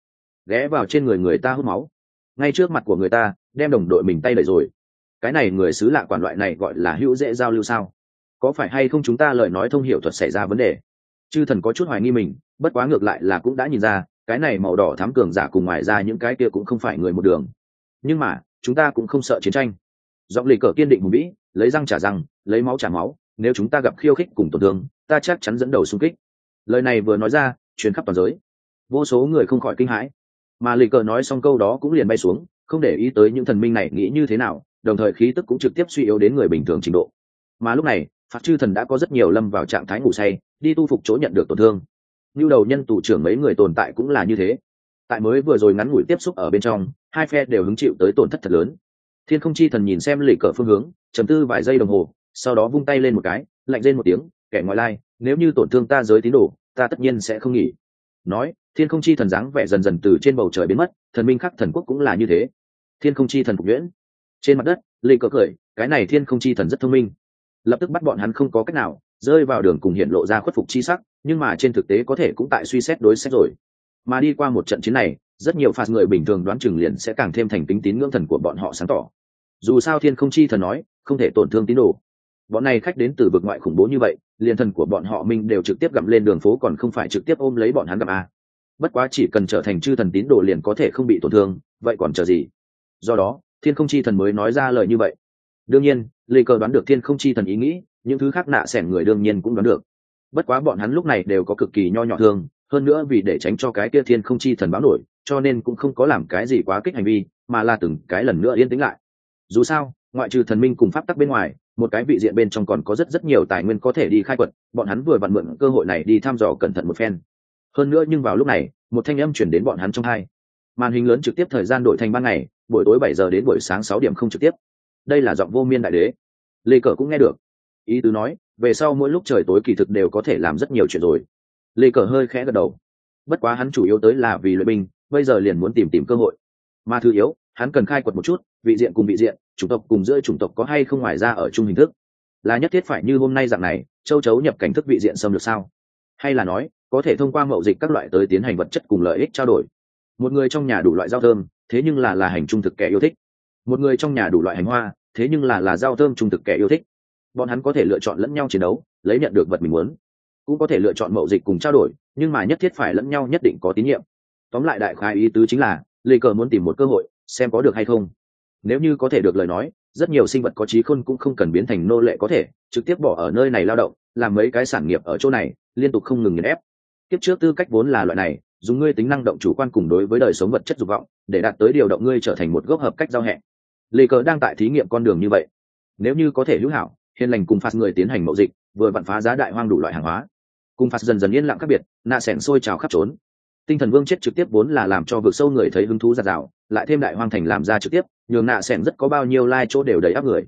ghé vào trên người người ta hút máu. Ngay trước mặt của người ta, đem đồng đội mình tay đẩy rồi. Cái này người xứ lạ quản loại này gọi là hữu dễ giao lưu sao? Có phải hay không chúng ta lời nói thông hiểu thuật xảy ra vấn đề? Chư thần có chút hoài nghi mình, bất quá ngược lại là cũng đã nhìn ra cái này màu đỏ thám cường giả cùng ngoài ra những cái kia cũng không phải người một đường. Nhưng mà, chúng ta cũng không sợ chiến tranh. Giọng lì cờ kiên định hùng vĩ, lấy răng trả răng, lấy máu trả máu, nếu chúng ta gặp khiêu khích cùng tổn thương, ta chắc chắn dẫn đầu xung kích. Lời này vừa nói ra, truyền khắp toàn giới. Vô số người không khỏi kinh hãi. Mà lì cờ nói xong câu đó cũng liền bay xuống, không để ý tới những thần minh này nghĩ như thế nào, đồng thời khí tức cũng trực tiếp suy yếu đến người bình thường trình độ. Mà lúc này, phạt chư thần đã có rất nhiều lâm vào trạng thái ngủ say, đi tu phục chỗ nhận được tổn thương như đầu nhân tù trưởng mấy người tồn tại cũng là như thế. Tại mới vừa rồi ngắn ngủi tiếp xúc ở bên trong, hai phe đều hứng chịu tới tổn thất thật lớn. Thiên không chi thần nhìn xem lì cờ phương hướng chầm tư vài giây đồng hồ, sau đó vung tay lên một cái, lạnh lên một tiếng, kẻ ngoại lai, nếu như tổn thương ta giới tín đồ, ta tất nhiên sẽ không nghỉ. Nói, thiên không chi thần dáng vẻ dần dần từ trên bầu trời biến mất, thần minh khắc thần quốc cũng là như thế. Thiên không chi thần phục nhuyễn. Trên mặt đất, lì cờ cười, cái này thiên không chi thần rất thông minh. Lập tức bắt bọn hắn không có cách nào, rơi vào đường cùng hiện lộ ra khuất phục chi sắc nhưng mà trên thực tế có thể cũng tại suy xét đối xét rồi. Mà đi qua một trận chiến này, rất nhiều phạt người bình thường đoán chừng liền sẽ càng thêm thành tính tín ngưỡng thần của bọn họ sáng tỏ. Dù sao thiên không chi thần nói, không thể tổn thương tín đồ. Bọn này khách đến từ vực ngoại khủng bố như vậy, liền thần của bọn họ minh đều trực tiếp gặm lên đường phố còn không phải trực tiếp ôm lấy bọn hắn gặp a à. bất quá chỉ cần trở thành chư thần tín đồ liền có thể không bị tổn thương, vậy còn chờ gì? Do đó, thiên không chi thần mới nói ra lời như vậy. Đương nhiên, lê cờ đoán được thiên không chi thần ý nghĩ, những thứ khác nạ xẻn người đương nhiên cũng đoán được bất quá bọn hắn lúc này đều có cực kỳ nho nhỏ thương, hơn nữa vì để tránh cho cái kia thiên không chi thần báo nổi, cho nên cũng không có làm cái gì quá kích hành vi, mà là từng cái lần nữa yên tĩnh lại. Dù sao, ngoại trừ thần minh cùng pháp tắc bên ngoài, một cái vị diện bên trong còn có rất rất nhiều tài nguyên có thể đi khai quật, bọn hắn vừa vặn mượn cơ hội này đi thăm dò cẩn thận một phen. Hơn nữa nhưng vào lúc này, một thanh âm chuyển đến bọn hắn trong hai. Màn hình lớn trực tiếp thời gian đổi thành ban ngày, buổi tối bảy giờ đến buổi sáng sáu điểm không trực tiếp. Đây là giọng vô miên đại đế. Lê cờ cũng nghe được. Ý tứ nói về sau mỗi lúc trời tối kỳ thực đều có thể làm rất nhiều chuyện rồi. Lê cờ hơi khẽ gật đầu. Bất quá hắn chủ yếu tới là vì luyện binh, bây giờ liền muốn tìm tìm cơ hội. Mà thứ yếu, hắn cần khai quật một chút, vị diện cùng vị diện, chủng tộc cùng giữa chủng tộc có hay không ngoài ra ở chung hình thức. Là nhất thiết phải như hôm nay dạng này, châu chấu nhập cảnh thức vị diện xâm lược sao? Hay là nói, có thể thông qua mậu dịch các loại tới tiến hành vật chất cùng lợi ích trao đổi. Một người trong nhà đủ loại rau thơm, thế nhưng là là hành trung thực kẻ yêu thích. Một người trong nhà đủ loại hành hoa, thế nhưng là là rau thơm trung thực kẻ yêu thích bọn hắn có thể lựa chọn lẫn nhau chiến đấu, lấy nhận được vật mình muốn. Cũng có thể lựa chọn mậu dịch cùng trao đổi, nhưng mà nhất thiết phải lẫn nhau nhất định có tín nhiệm. Tóm lại đại khái ý tứ chính là, lê cờ muốn tìm một cơ hội, xem có được hay không. Nếu như có thể được lời nói, rất nhiều sinh vật có trí khôn cũng không cần biến thành nô lệ có thể, trực tiếp bỏ ở nơi này lao động, làm mấy cái sản nghiệp ở chỗ này, liên tục không ngừng nghiền ép. Tiếp trước tư cách vốn là loại này, dùng ngươi tính năng động chủ quan cùng đối với đời sống vật chất dục vọng, để đạt tới điều động ngươi trở thành một gốc hợp cách giao hẹn. Lê cờ đang tại thí nghiệm con đường như vậy. Nếu như có thể hữu hảo hiền lành cùng phạt người tiến hành mậu dịch, vừa vặn phá giá đại hoang đủ loại hàng hóa. Cùng phạt dần dần yên lặng khác biệt, nạ sẻn sôi trào khắp trốn. Tinh thần vương chết trực tiếp vốn là làm cho vực sâu người thấy hứng thú giạt rào, lại thêm đại hoang thành làm ra trực tiếp, nhường nạ sẻn rất có bao nhiêu lai、like、chỗ đều đầy áp người.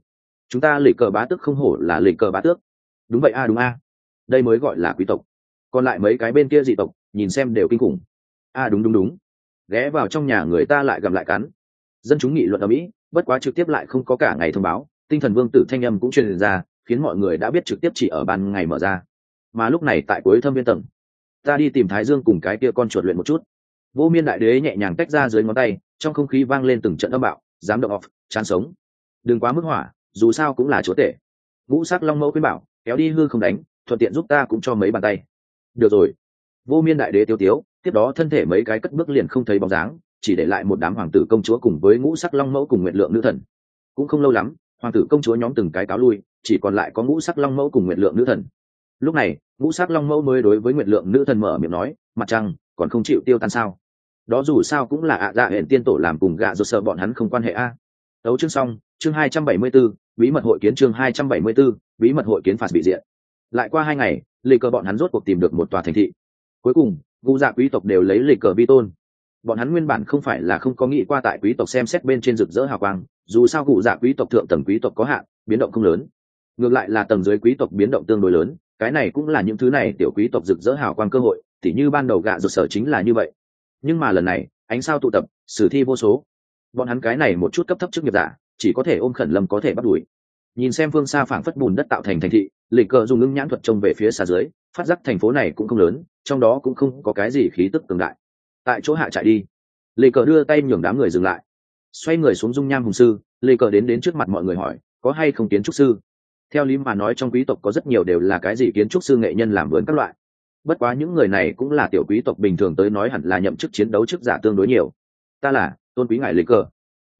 Chúng ta lì cờ bá tước không hổ là lì cờ bá tước. Đúng vậy a, đúng a. Đây mới gọi là quý tộc. Còn lại mấy cái bên kia dị tộc, nhìn xem đều kinh khủng. A, đúng đúng đúng. Ghé vào trong nhà người ta lại gặm lại cắn. Dân chúng nghị luận ở mỹ, bất quá trực tiếp lại không có cả ngày thông báo tinh thần vương tử thanh âm cũng truyền ra, khiến mọi người đã biết trực tiếp chỉ ở ban ngày mở ra. Mà lúc này tại cuối thâm viên tầng, ta đi tìm thái dương cùng cái kia con chuột luyện một chút. Vô miên đại đế nhẹ nhàng tách ra dưới ngón tay, trong không khí vang lên từng trận âm bạo, dám động off chán sống. Đừng quá mức hỏa, dù sao cũng là chúa tể. Ngũ sắc long mẫu khuyên bảo, kéo đi hư không đánh, thuận tiện giúp ta cũng cho mấy bàn tay. Được rồi. Vô miên đại đế tiêu tiếu, tiếp đó thân thể mấy cái cất bước liền không thấy bóng dáng, chỉ để lại một đám hoàng tử công chúa cùng với ngũ sắc long mẫu cùng nguyện lượng nữ thần. Cũng không lâu lắm hoàng tử công chúa nhóm từng cái cáo lui chỉ còn lại có ngũ sắc long mẫu cùng nguyện lượng nữ thần. Lúc này ngũ sắc long mẫu mới đối với nguyện lượng nữ thần mở miệng nói mặt trăng còn không chịu tiêu tan sao? Đó dù sao cũng là ạ dạ hẹn tiên tổ làm cùng gạ rột sợ bọn hắn không quan hệ a. Đấu chương xong chương hai trăm bảy mươi 274, bí mật hội kiến chương hai trăm bảy mươi 274, bí mật hội kiến phạt bị diện. Lại qua hai ngày lì cờ bọn hắn rốt cuộc tìm được một tòa thành thị. Cuối cùng gu dạ quý tộc đều lấy lì cờ vi tôn bọn hắn nguyên bản không phải là không có nghĩ qua tại quý tộc xem xét bên trên rực rỡ hào quang, dù sao cụ dạ quý tộc thượng tầng quý tộc có hạn, biến động không lớn. Ngược lại là tầng dưới quý tộc biến động tương đối lớn, cái này cũng là những thứ này tiểu quý tộc rực rỡ hào quang cơ hội, tỉ như ban đầu gạ rụt sở chính là như vậy. Nhưng mà lần này, ánh sao tụ tập, sử thi vô số. Bọn hắn cái này một chút cấp thấp chức nghiệp giả, chỉ có thể ôm khẩn lâm có thể bắt đuổi. Nhìn xem phương xa phảng phất bùn đất tạo thành thành thị, lịch cờ dùng ngưng nhãn thuật trông về phía xa dưới, phát giác thành phố này cũng không lớn, trong đó cũng không có cái gì khí tức cường đại tại chỗ hạ chạy đi. Lê cờ đưa tay nhường đám người dừng lại. Xoay người xuống dung nham hùng sư, lê cờ đến đến trước mặt mọi người hỏi, có hay không kiến trúc sư? Theo lý mà nói trong quý tộc có rất nhiều đều là cái gì kiến trúc sư nghệ nhân làm vườn các loại. Bất quá những người này cũng là tiểu quý tộc bình thường tới nói hẳn là nhậm chức chiến đấu chức giả tương đối nhiều. Ta là tôn quý ngài lê cờ.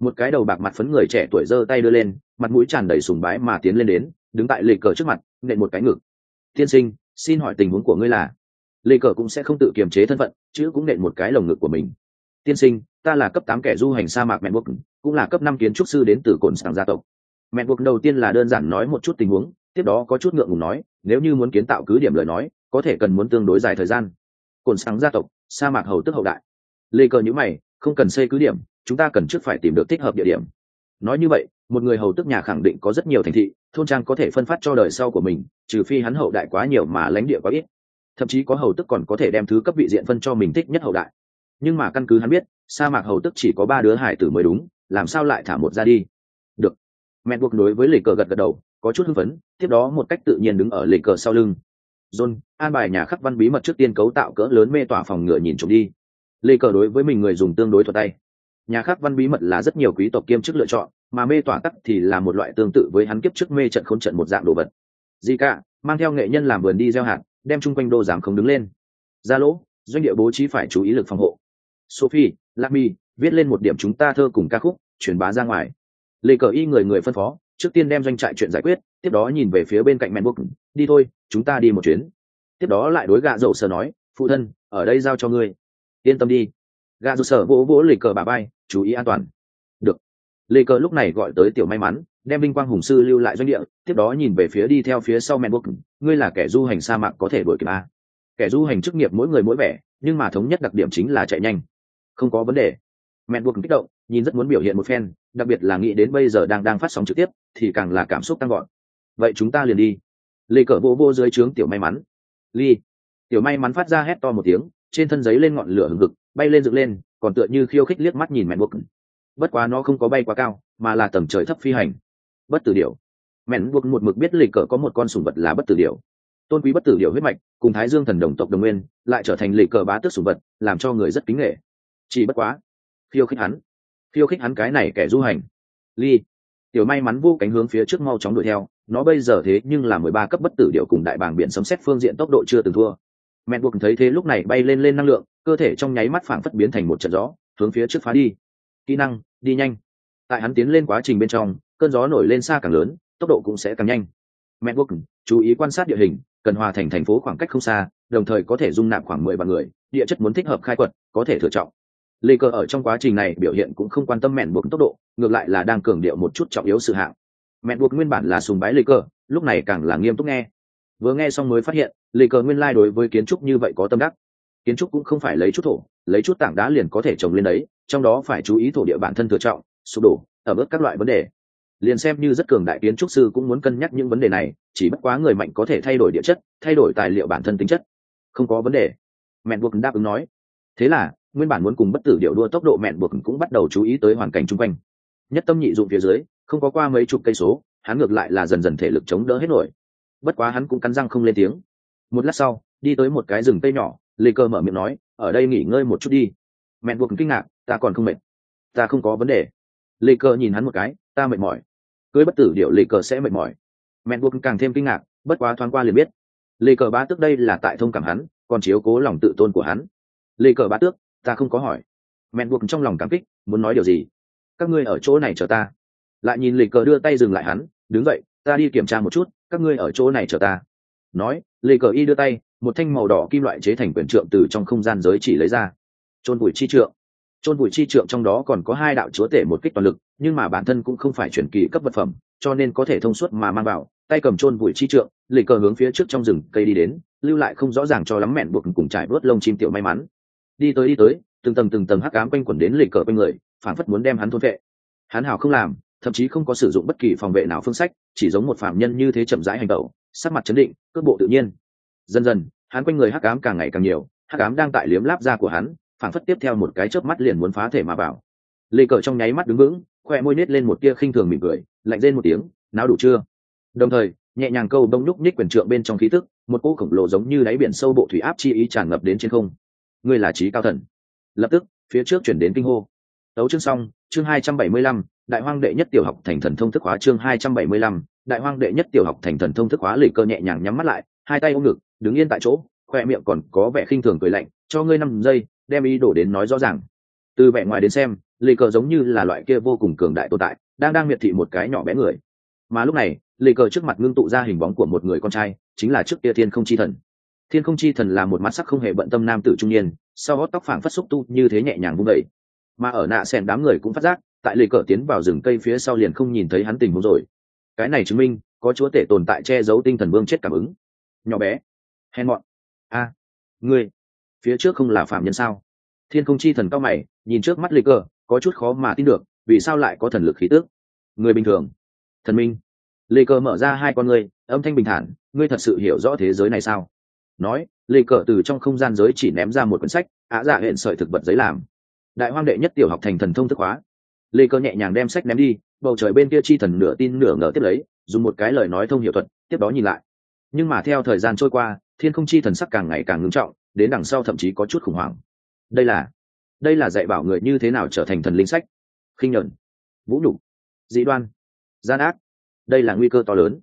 Một cái đầu bạc mặt phấn người trẻ tuổi giơ tay đưa lên, mặt mũi tràn đầy sùng bái mà tiến lên đến, đứng tại lê cờ trước mặt, nện một cái ngực. Tiên sinh, xin hỏi tình huống của ngươi là lê cờ cũng sẽ không tự kiềm chế thân phận, chứ cũng nện một cái lồng ngực của mình. Tiên sinh, ta là cấp tám kẻ du hành sa mạc mẹ buộc cũng là cấp năm kiến trúc sư đến từ cồn sàng gia tộc. Mẹ buộc đầu tiên là đơn giản nói một chút tình huống, tiếp đó có chút ngượng ngùng nói, nếu như muốn kiến tạo cứ điểm lời nói, có thể cần muốn tương đối dài thời gian. Cồn sáng gia tộc, sa mạc hầu tức hậu đại. Lê cờ nhữ mày, không cần xây cứ điểm, chúng ta cần trước phải tìm được thích hợp địa điểm. Nói như vậy, một người hầu tức nhà khẳng định có rất nhiều thành thị, thôn trang có thể phân phát cho đời sau của mình, trừ phi hắn hậu đại quá nhiều mà lãnh địa quá ít thậm chí có hầu tức còn có thể đem thứ cấp vị diện phân cho mình thích nhất hậu đại. Nhưng mà căn cứ hắn biết, sa mạc hầu tức chỉ có ba đứa hải tử mới đúng, làm sao lại thả một ra đi? Được. Mẹ buộc đối với lì cờ gật gật đầu, có chút hưng phấn, tiếp đó một cách tự nhiên đứng ở lì cờ sau lưng. John, an bài nhà khắc văn bí mật trước tiên cấu tạo cỡ lớn mê tỏa phòng ngựa nhìn trộm đi. Lì cờ đối với mình người dùng tương đối thuật tay. Nhà khắc văn bí mật là rất nhiều quý tộc kiêm chức lựa chọn, mà mê tỏa tắc thì là một loại tương tự với hắn kiếp trước mê trận khốn trận một dạng đồ vật. Gì cả mang theo nghệ nhân làm vườn đi gieo hạt đem chung quanh đô giám không đứng lên. Ra lỗ, doanh địa bố trí phải chú ý lực phòng hộ. Sophie lami viết lên một điểm chúng ta thơ cùng ca khúc, truyền bá ra ngoài. Lê cờ y người người phân phó, trước tiên đem doanh trại chuyện giải quyết, tiếp đó nhìn về phía bên cạnh mẹn bốc đi thôi, chúng ta đi một chuyến. Tiếp đó lại đối gạ dậu sờ nói, phụ thân, ở đây giao cho ngươi. Yên tâm đi. Gạ dậu sờ vỗ vỗ lê cờ bà bay chú ý an toàn. Được. Lê cờ lúc này gọi tới tiểu may mắn đem vinh quang hùng sư lưu lại doanh địa, tiếp đó nhìn về phía đi theo phía sau men bốc ngươi là kẻ du hành sa mạc có thể đuổi kịp a. Kẻ du hành chức nghiệp mỗi người mỗi vẻ, nhưng mà thống nhất đặc điểm chính là chạy nhanh. Không có vấn đề. Men buộc kích động, nhìn rất muốn biểu hiện một phen, đặc biệt là nghĩ đến bây giờ đang đang phát sóng trực tiếp, thì càng là cảm xúc tăng gọn vậy chúng ta liền đi. Lê cờ vô vô dưới trướng tiểu may mắn. Ly. Tiểu may mắn phát ra hét to một tiếng, trên thân giấy lên ngọn lửa hừng hực, bay lên dựng lên, còn tựa như khiêu khích liếc mắt nhìn men buộc bất quá nó không có bay quá cao, mà là tầm trời thấp phi hành bất tử điểu. Mẹn buộc một mực biết lịch cờ có một con sùng vật là bất tử điểu. Tôn quý bất tử điểu huyết mạch, cùng thái dương thần đồng tộc đồng nguyên, lại trở thành lịch cờ bá tước sùng vật, làm cho người rất kính nghệ. Chỉ bất quá, khiêu khích hắn. Khiêu khích hắn cái này kẻ du hành. Ly, tiểu may mắn vô cánh hướng phía trước mau chóng đuổi theo, nó bây giờ thế nhưng là mười ba cấp bất tử điệu cùng đại bàng biển sấm xét phương diện tốc độ chưa từng thua. Mẹ buộc thấy thế lúc này bay lên lên năng lượng, cơ thể trong nháy mắt phảng phất biến thành một trận gió, hướng phía trước phá đi. Kỹ năng, đi nhanh. Tại hắn tiến lên quá trình bên trong cơn gió nổi lên xa càng lớn, tốc độ cũng sẽ càng nhanh. Mẹ buộc chú ý quan sát địa hình, cần hòa thành thành phố khoảng cách không xa, đồng thời có thể dung nạp khoảng mười vạn người, địa chất muốn thích hợp khai quật, có thể thừa trọng. Lê cờ ở trong quá trình này biểu hiện cũng không quan tâm mẹn buộc tốc độ, ngược lại là đang cường điệu một chút trọng yếu sự hạng. Mẹn buộc nguyên bản là sùng bái lê cờ lúc này càng là nghiêm túc nghe. Vừa nghe xong mới phát hiện, lê cờ nguyên lai đối với kiến trúc như vậy có tâm đắc. Kiến trúc cũng không phải lấy chút thổ, lấy chút tảng đá liền có thể trồng lên đấy, trong đó phải chú ý thổ địa bản thân thừa trọng, sụp đổ ở ướt các loại vấn đề liền xem như rất cường đại kiến trúc sư cũng muốn cân nhắc những vấn đề này, chỉ bất quá người mạnh có thể thay đổi địa chất, thay đổi tài liệu bản thân tính chất. Không có vấn đề. Mẹn buộc đáp ứng nói. Thế là, nguyên bản muốn cùng bất tử điệu đua tốc độ mẹn buộc cũng bắt đầu chú ý tới hoàn cảnh chung quanh. Nhất tâm nhị dụng phía dưới, không có qua mấy chục cây số, hắn ngược lại là dần dần thể lực chống đỡ hết nổi. Bất quá hắn cũng cắn răng không lên tiếng. Một lát sau, đi tới một cái rừng cây nhỏ, lê cơ mở miệng nói, ở đây nghỉ ngơi một chút đi. Mẹn buộc kinh ngạc, ta còn không mệt. Ta không có vấn đề. Lê cơ nhìn hắn một cái ta mệt mỏi. Cưới bất tử điệu lê cờ sẽ mệt mỏi. Mẹ buộc càng thêm kinh ngạc, bất quá thoáng qua liền biết. Lê cờ ba tước đây là tại thông cảm hắn, còn chiếu cố lòng tự tôn của hắn. Lê cờ ba tước, ta không có hỏi. Mẹ buộc trong lòng cảm kích, muốn nói điều gì? Các ngươi ở chỗ này chờ ta. Lại nhìn lê cờ đưa tay dừng lại hắn, đứng dậy, ta đi kiểm tra một chút, các ngươi ở chỗ này chờ ta. Nói lê cờ y đưa tay, một thanh màu đỏ kim loại chế thành quyển trượng từ trong không gian giới chỉ lấy ra. Trôn bụi chi trượng chôn bụi chi trượng trong đó còn có hai đạo chúa tể một kích toàn lực, nhưng mà bản thân cũng không phải chuyển kỳ cấp vật phẩm, cho nên có thể thông suốt mà mang vào, tay cầm chôn bụi chi trượng lê cờ hướng phía trước trong rừng cây đi đến, lưu lại không rõ ràng cho lắm mẹn buộc cùng trải bớt lông chim tiểu may mắn. Đi tới đi tới, từng tầng từng tầng hắc ám quanh quẩn đến lịch cờ quanh người phản phất muốn đem hắn thôn vệ. Hắn hào không làm, thậm chí không có sử dụng bất kỳ phòng vệ nào phương sách, chỉ giống một phạm nhân như thế chậm rãi hành tẩu sắc mặt chấn định, cước bộ tự nhiên. Dần dần, hắn quanh người hắc ám càng ngày càng nhiều, hắc ám đang tại liếm láp da của hắn phản phất tiếp theo một cái chớp mắt liền muốn phá thể mà vào. Lê cờ trong nháy mắt đứng vững, khoe môi nết lên một tia khinh thường mỉm cười, lạnh lên một tiếng, náo đủ chưa? Đồng thời, nhẹ nhàng câu đông nhúc nhích quyền trượng bên trong khí tức, một cỗ khổng lồ giống như đáy biển sâu bộ thủy áp chi ý tràn ngập đến trên không. Ngươi là trí cao thần. Lập tức, phía trước chuyển đến kinh hô. Tấu chương xong, chương hai trăm bảy mươi lăm, đại hoang đệ nhất tiểu học thành thần thông thức hóa chương hai trăm bảy mươi lăm, đại hoang đệ nhất tiểu học thành thần thông thức hóa lì cơ nhẹ nhàng nhắm mắt lại, hai tay ôm ngực, đứng yên tại chỗ, khoe miệng còn có vẻ khinh thường cười lạnh, cho ngươi năm giây đem ý đổ đến nói rõ ràng. Từ vẻ ngoài đến xem lì cờ giống như là loại kia vô cùng cường đại tồn tại, đang đang miệt thị một cái nhỏ bé người. Mà lúc này lì cờ trước mặt ngưng tụ ra hình bóng của một người con trai, chính là trước kia thiên không chi thần. Thiên không chi thần là một mắt sắc không hề bận tâm nam tử trung niên, sau gót tóc phảng phất xúc tu như thế nhẹ nhàng vung vẩy mà ở nạ sen đám người cũng phát giác, tại lì cờ tiến vào rừng cây phía sau liền không nhìn thấy hắn tình huống rồi. Cái này chứng minh, có chúa tể tồn tại che giấu tinh thần vương chết cảm ứng. Nhỏ bé, hèn mọn. A, ngươi phía trước không là phạm nhân sao? Thiên không chi thần cao mày, nhìn trước mắt lịch cờ có chút khó mà tin được, vì sao lại có thần lực khí tước người bình thường. Thần minh. Lê cờ mở ra hai con ngươi, âm thanh bình thản, ngươi thật sự hiểu rõ thế giới này sao? Nói lê cờ từ trong không gian giới chỉ ném ra một cuốn sách ạ dạ hẹn sợi thực vật giấy làm. Đại hoang đệ nhất tiểu học thành thần thông thức hóa. Lê cờ nhẹ nhàng đem sách ném đi, bầu trời bên kia chi thần nửa tin nửa ngờ tiếp lấy, dùng một cái lời nói thông hiệu thuật, tiếp đó nhìn lại. Nhưng mà theo thời gian trôi qua, thiên không chi thần sắc càng ngày càng ngưng trọng đến đằng sau thậm chí có chút khủng hoảng. Đây là đây là dạy bảo người như thế nào trở thành thần linh sách. Khinh nhẫn, vũ nhục, dị đoan, gian ác. Đây là nguy cơ to lớn.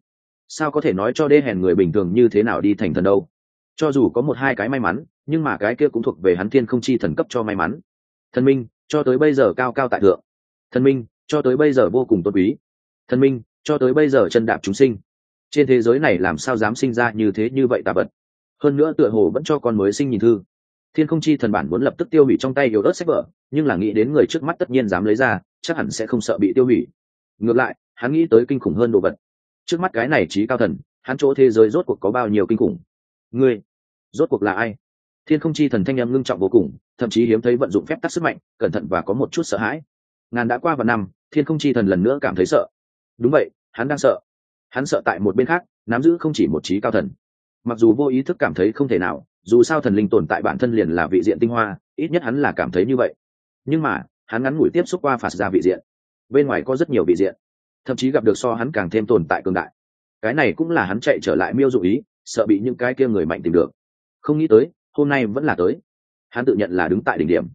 Sao có thể nói cho đê hèn người bình thường như thế nào đi thành thần đâu? Cho dù có một hai cái may mắn, nhưng mà cái kia cũng thuộc về hắn thiên không chi thần cấp cho may mắn. Thần minh, cho tới bây giờ cao cao tại thượng. Thần minh, cho tới bây giờ vô cùng tôn quý. Thần minh, cho tới bây giờ chân đạp chúng sinh. Trên thế giới này làm sao dám sinh ra như thế như vậy tà vật? Hơn nữa tựa hồ vẫn cho con mới sinh nhìn thư. Thiên không chi thần bản muốn lập tức tiêu hủy trong tay yếu ớt sách vở, nhưng là nghĩ đến người trước mắt tất nhiên dám lấy ra, chắc hẳn sẽ không sợ bị tiêu hủy. Ngược lại, hắn nghĩ tới kinh khủng hơn đồ vật. Trước mắt cái này trí cao thần, hắn chỗ thế giới rốt cuộc có bao nhiêu kinh khủng? Ngươi, rốt cuộc là ai? Thiên không chi thần thanh em ngưng trọng vô cùng, thậm chí hiếm thấy vận dụng phép tắc sức mạnh, cẩn thận và có một chút sợ hãi. Ngàn đã qua vào năm, thiên không chi thần lần nữa cảm thấy sợ. Đúng vậy, hắn đang sợ. Hắn sợ tại một bên khác, nắm giữ không chỉ một trí cao thần mặc dù vô ý thức cảm thấy không thể nào, dù sao thần linh tồn tại bản thân liền là vị diện tinh hoa, ít nhất hắn là cảm thấy như vậy. Nhưng mà, hắn ngắn ngủi tiếp xúc qua phạt ra vị diện. Bên ngoài có rất nhiều vị diện. Thậm chí gặp được so hắn càng thêm tồn tại cường đại. Cái này cũng là hắn chạy trở lại miêu dụ ý, sợ bị những cái kia người mạnh tìm được. Không nghĩ tới, hôm nay vẫn là tới. Hắn tự nhận là đứng tại đỉnh điểm.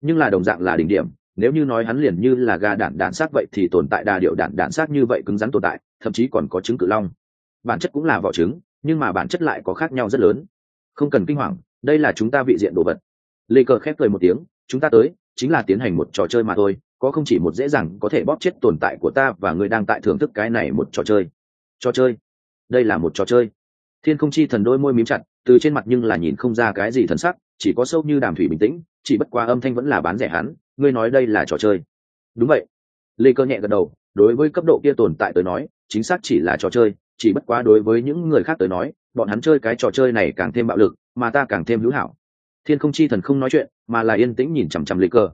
Nhưng là đồng dạng là đỉnh điểm, nếu như nói hắn liền như là gà đạn đạn sát vậy thì tồn tại đà điệu đạn đạn sát như vậy cứng rắn tồn tại, thậm chí còn có trứng cự long. Bản chất cũng là vỏ trứng nhưng mà bản chất lại có khác nhau rất lớn. Không cần kinh hoàng, đây là chúng ta vị diện đồ vật. Lê cờ khép cười một tiếng, chúng ta tới, chính là tiến hành một trò chơi mà thôi, có không chỉ một dễ dàng có thể bóp chết tồn tại của ta và người đang tại thưởng thức cái này một trò chơi. Trò chơi? Đây là một trò chơi. Thiên không chi thần đôi môi mím chặt, từ trên mặt nhưng là nhìn không ra cái gì thần sắc, chỉ có sâu như đàm thủy bình tĩnh, chỉ bất quá âm thanh vẫn là bán rẻ hắn, ngươi nói đây là trò chơi. Đúng vậy. Lê cơ nhẹ gật đầu, đối với cấp độ kia tồn tại tới nói, chính xác chỉ là trò chơi chỉ bất quá đối với những người khác tới nói, bọn hắn chơi cái trò chơi này càng thêm bạo lực, mà ta càng thêm hữu hảo. Thiên không chi thần không nói chuyện, mà là yên tĩnh nhìn chằm chằm lê cơ.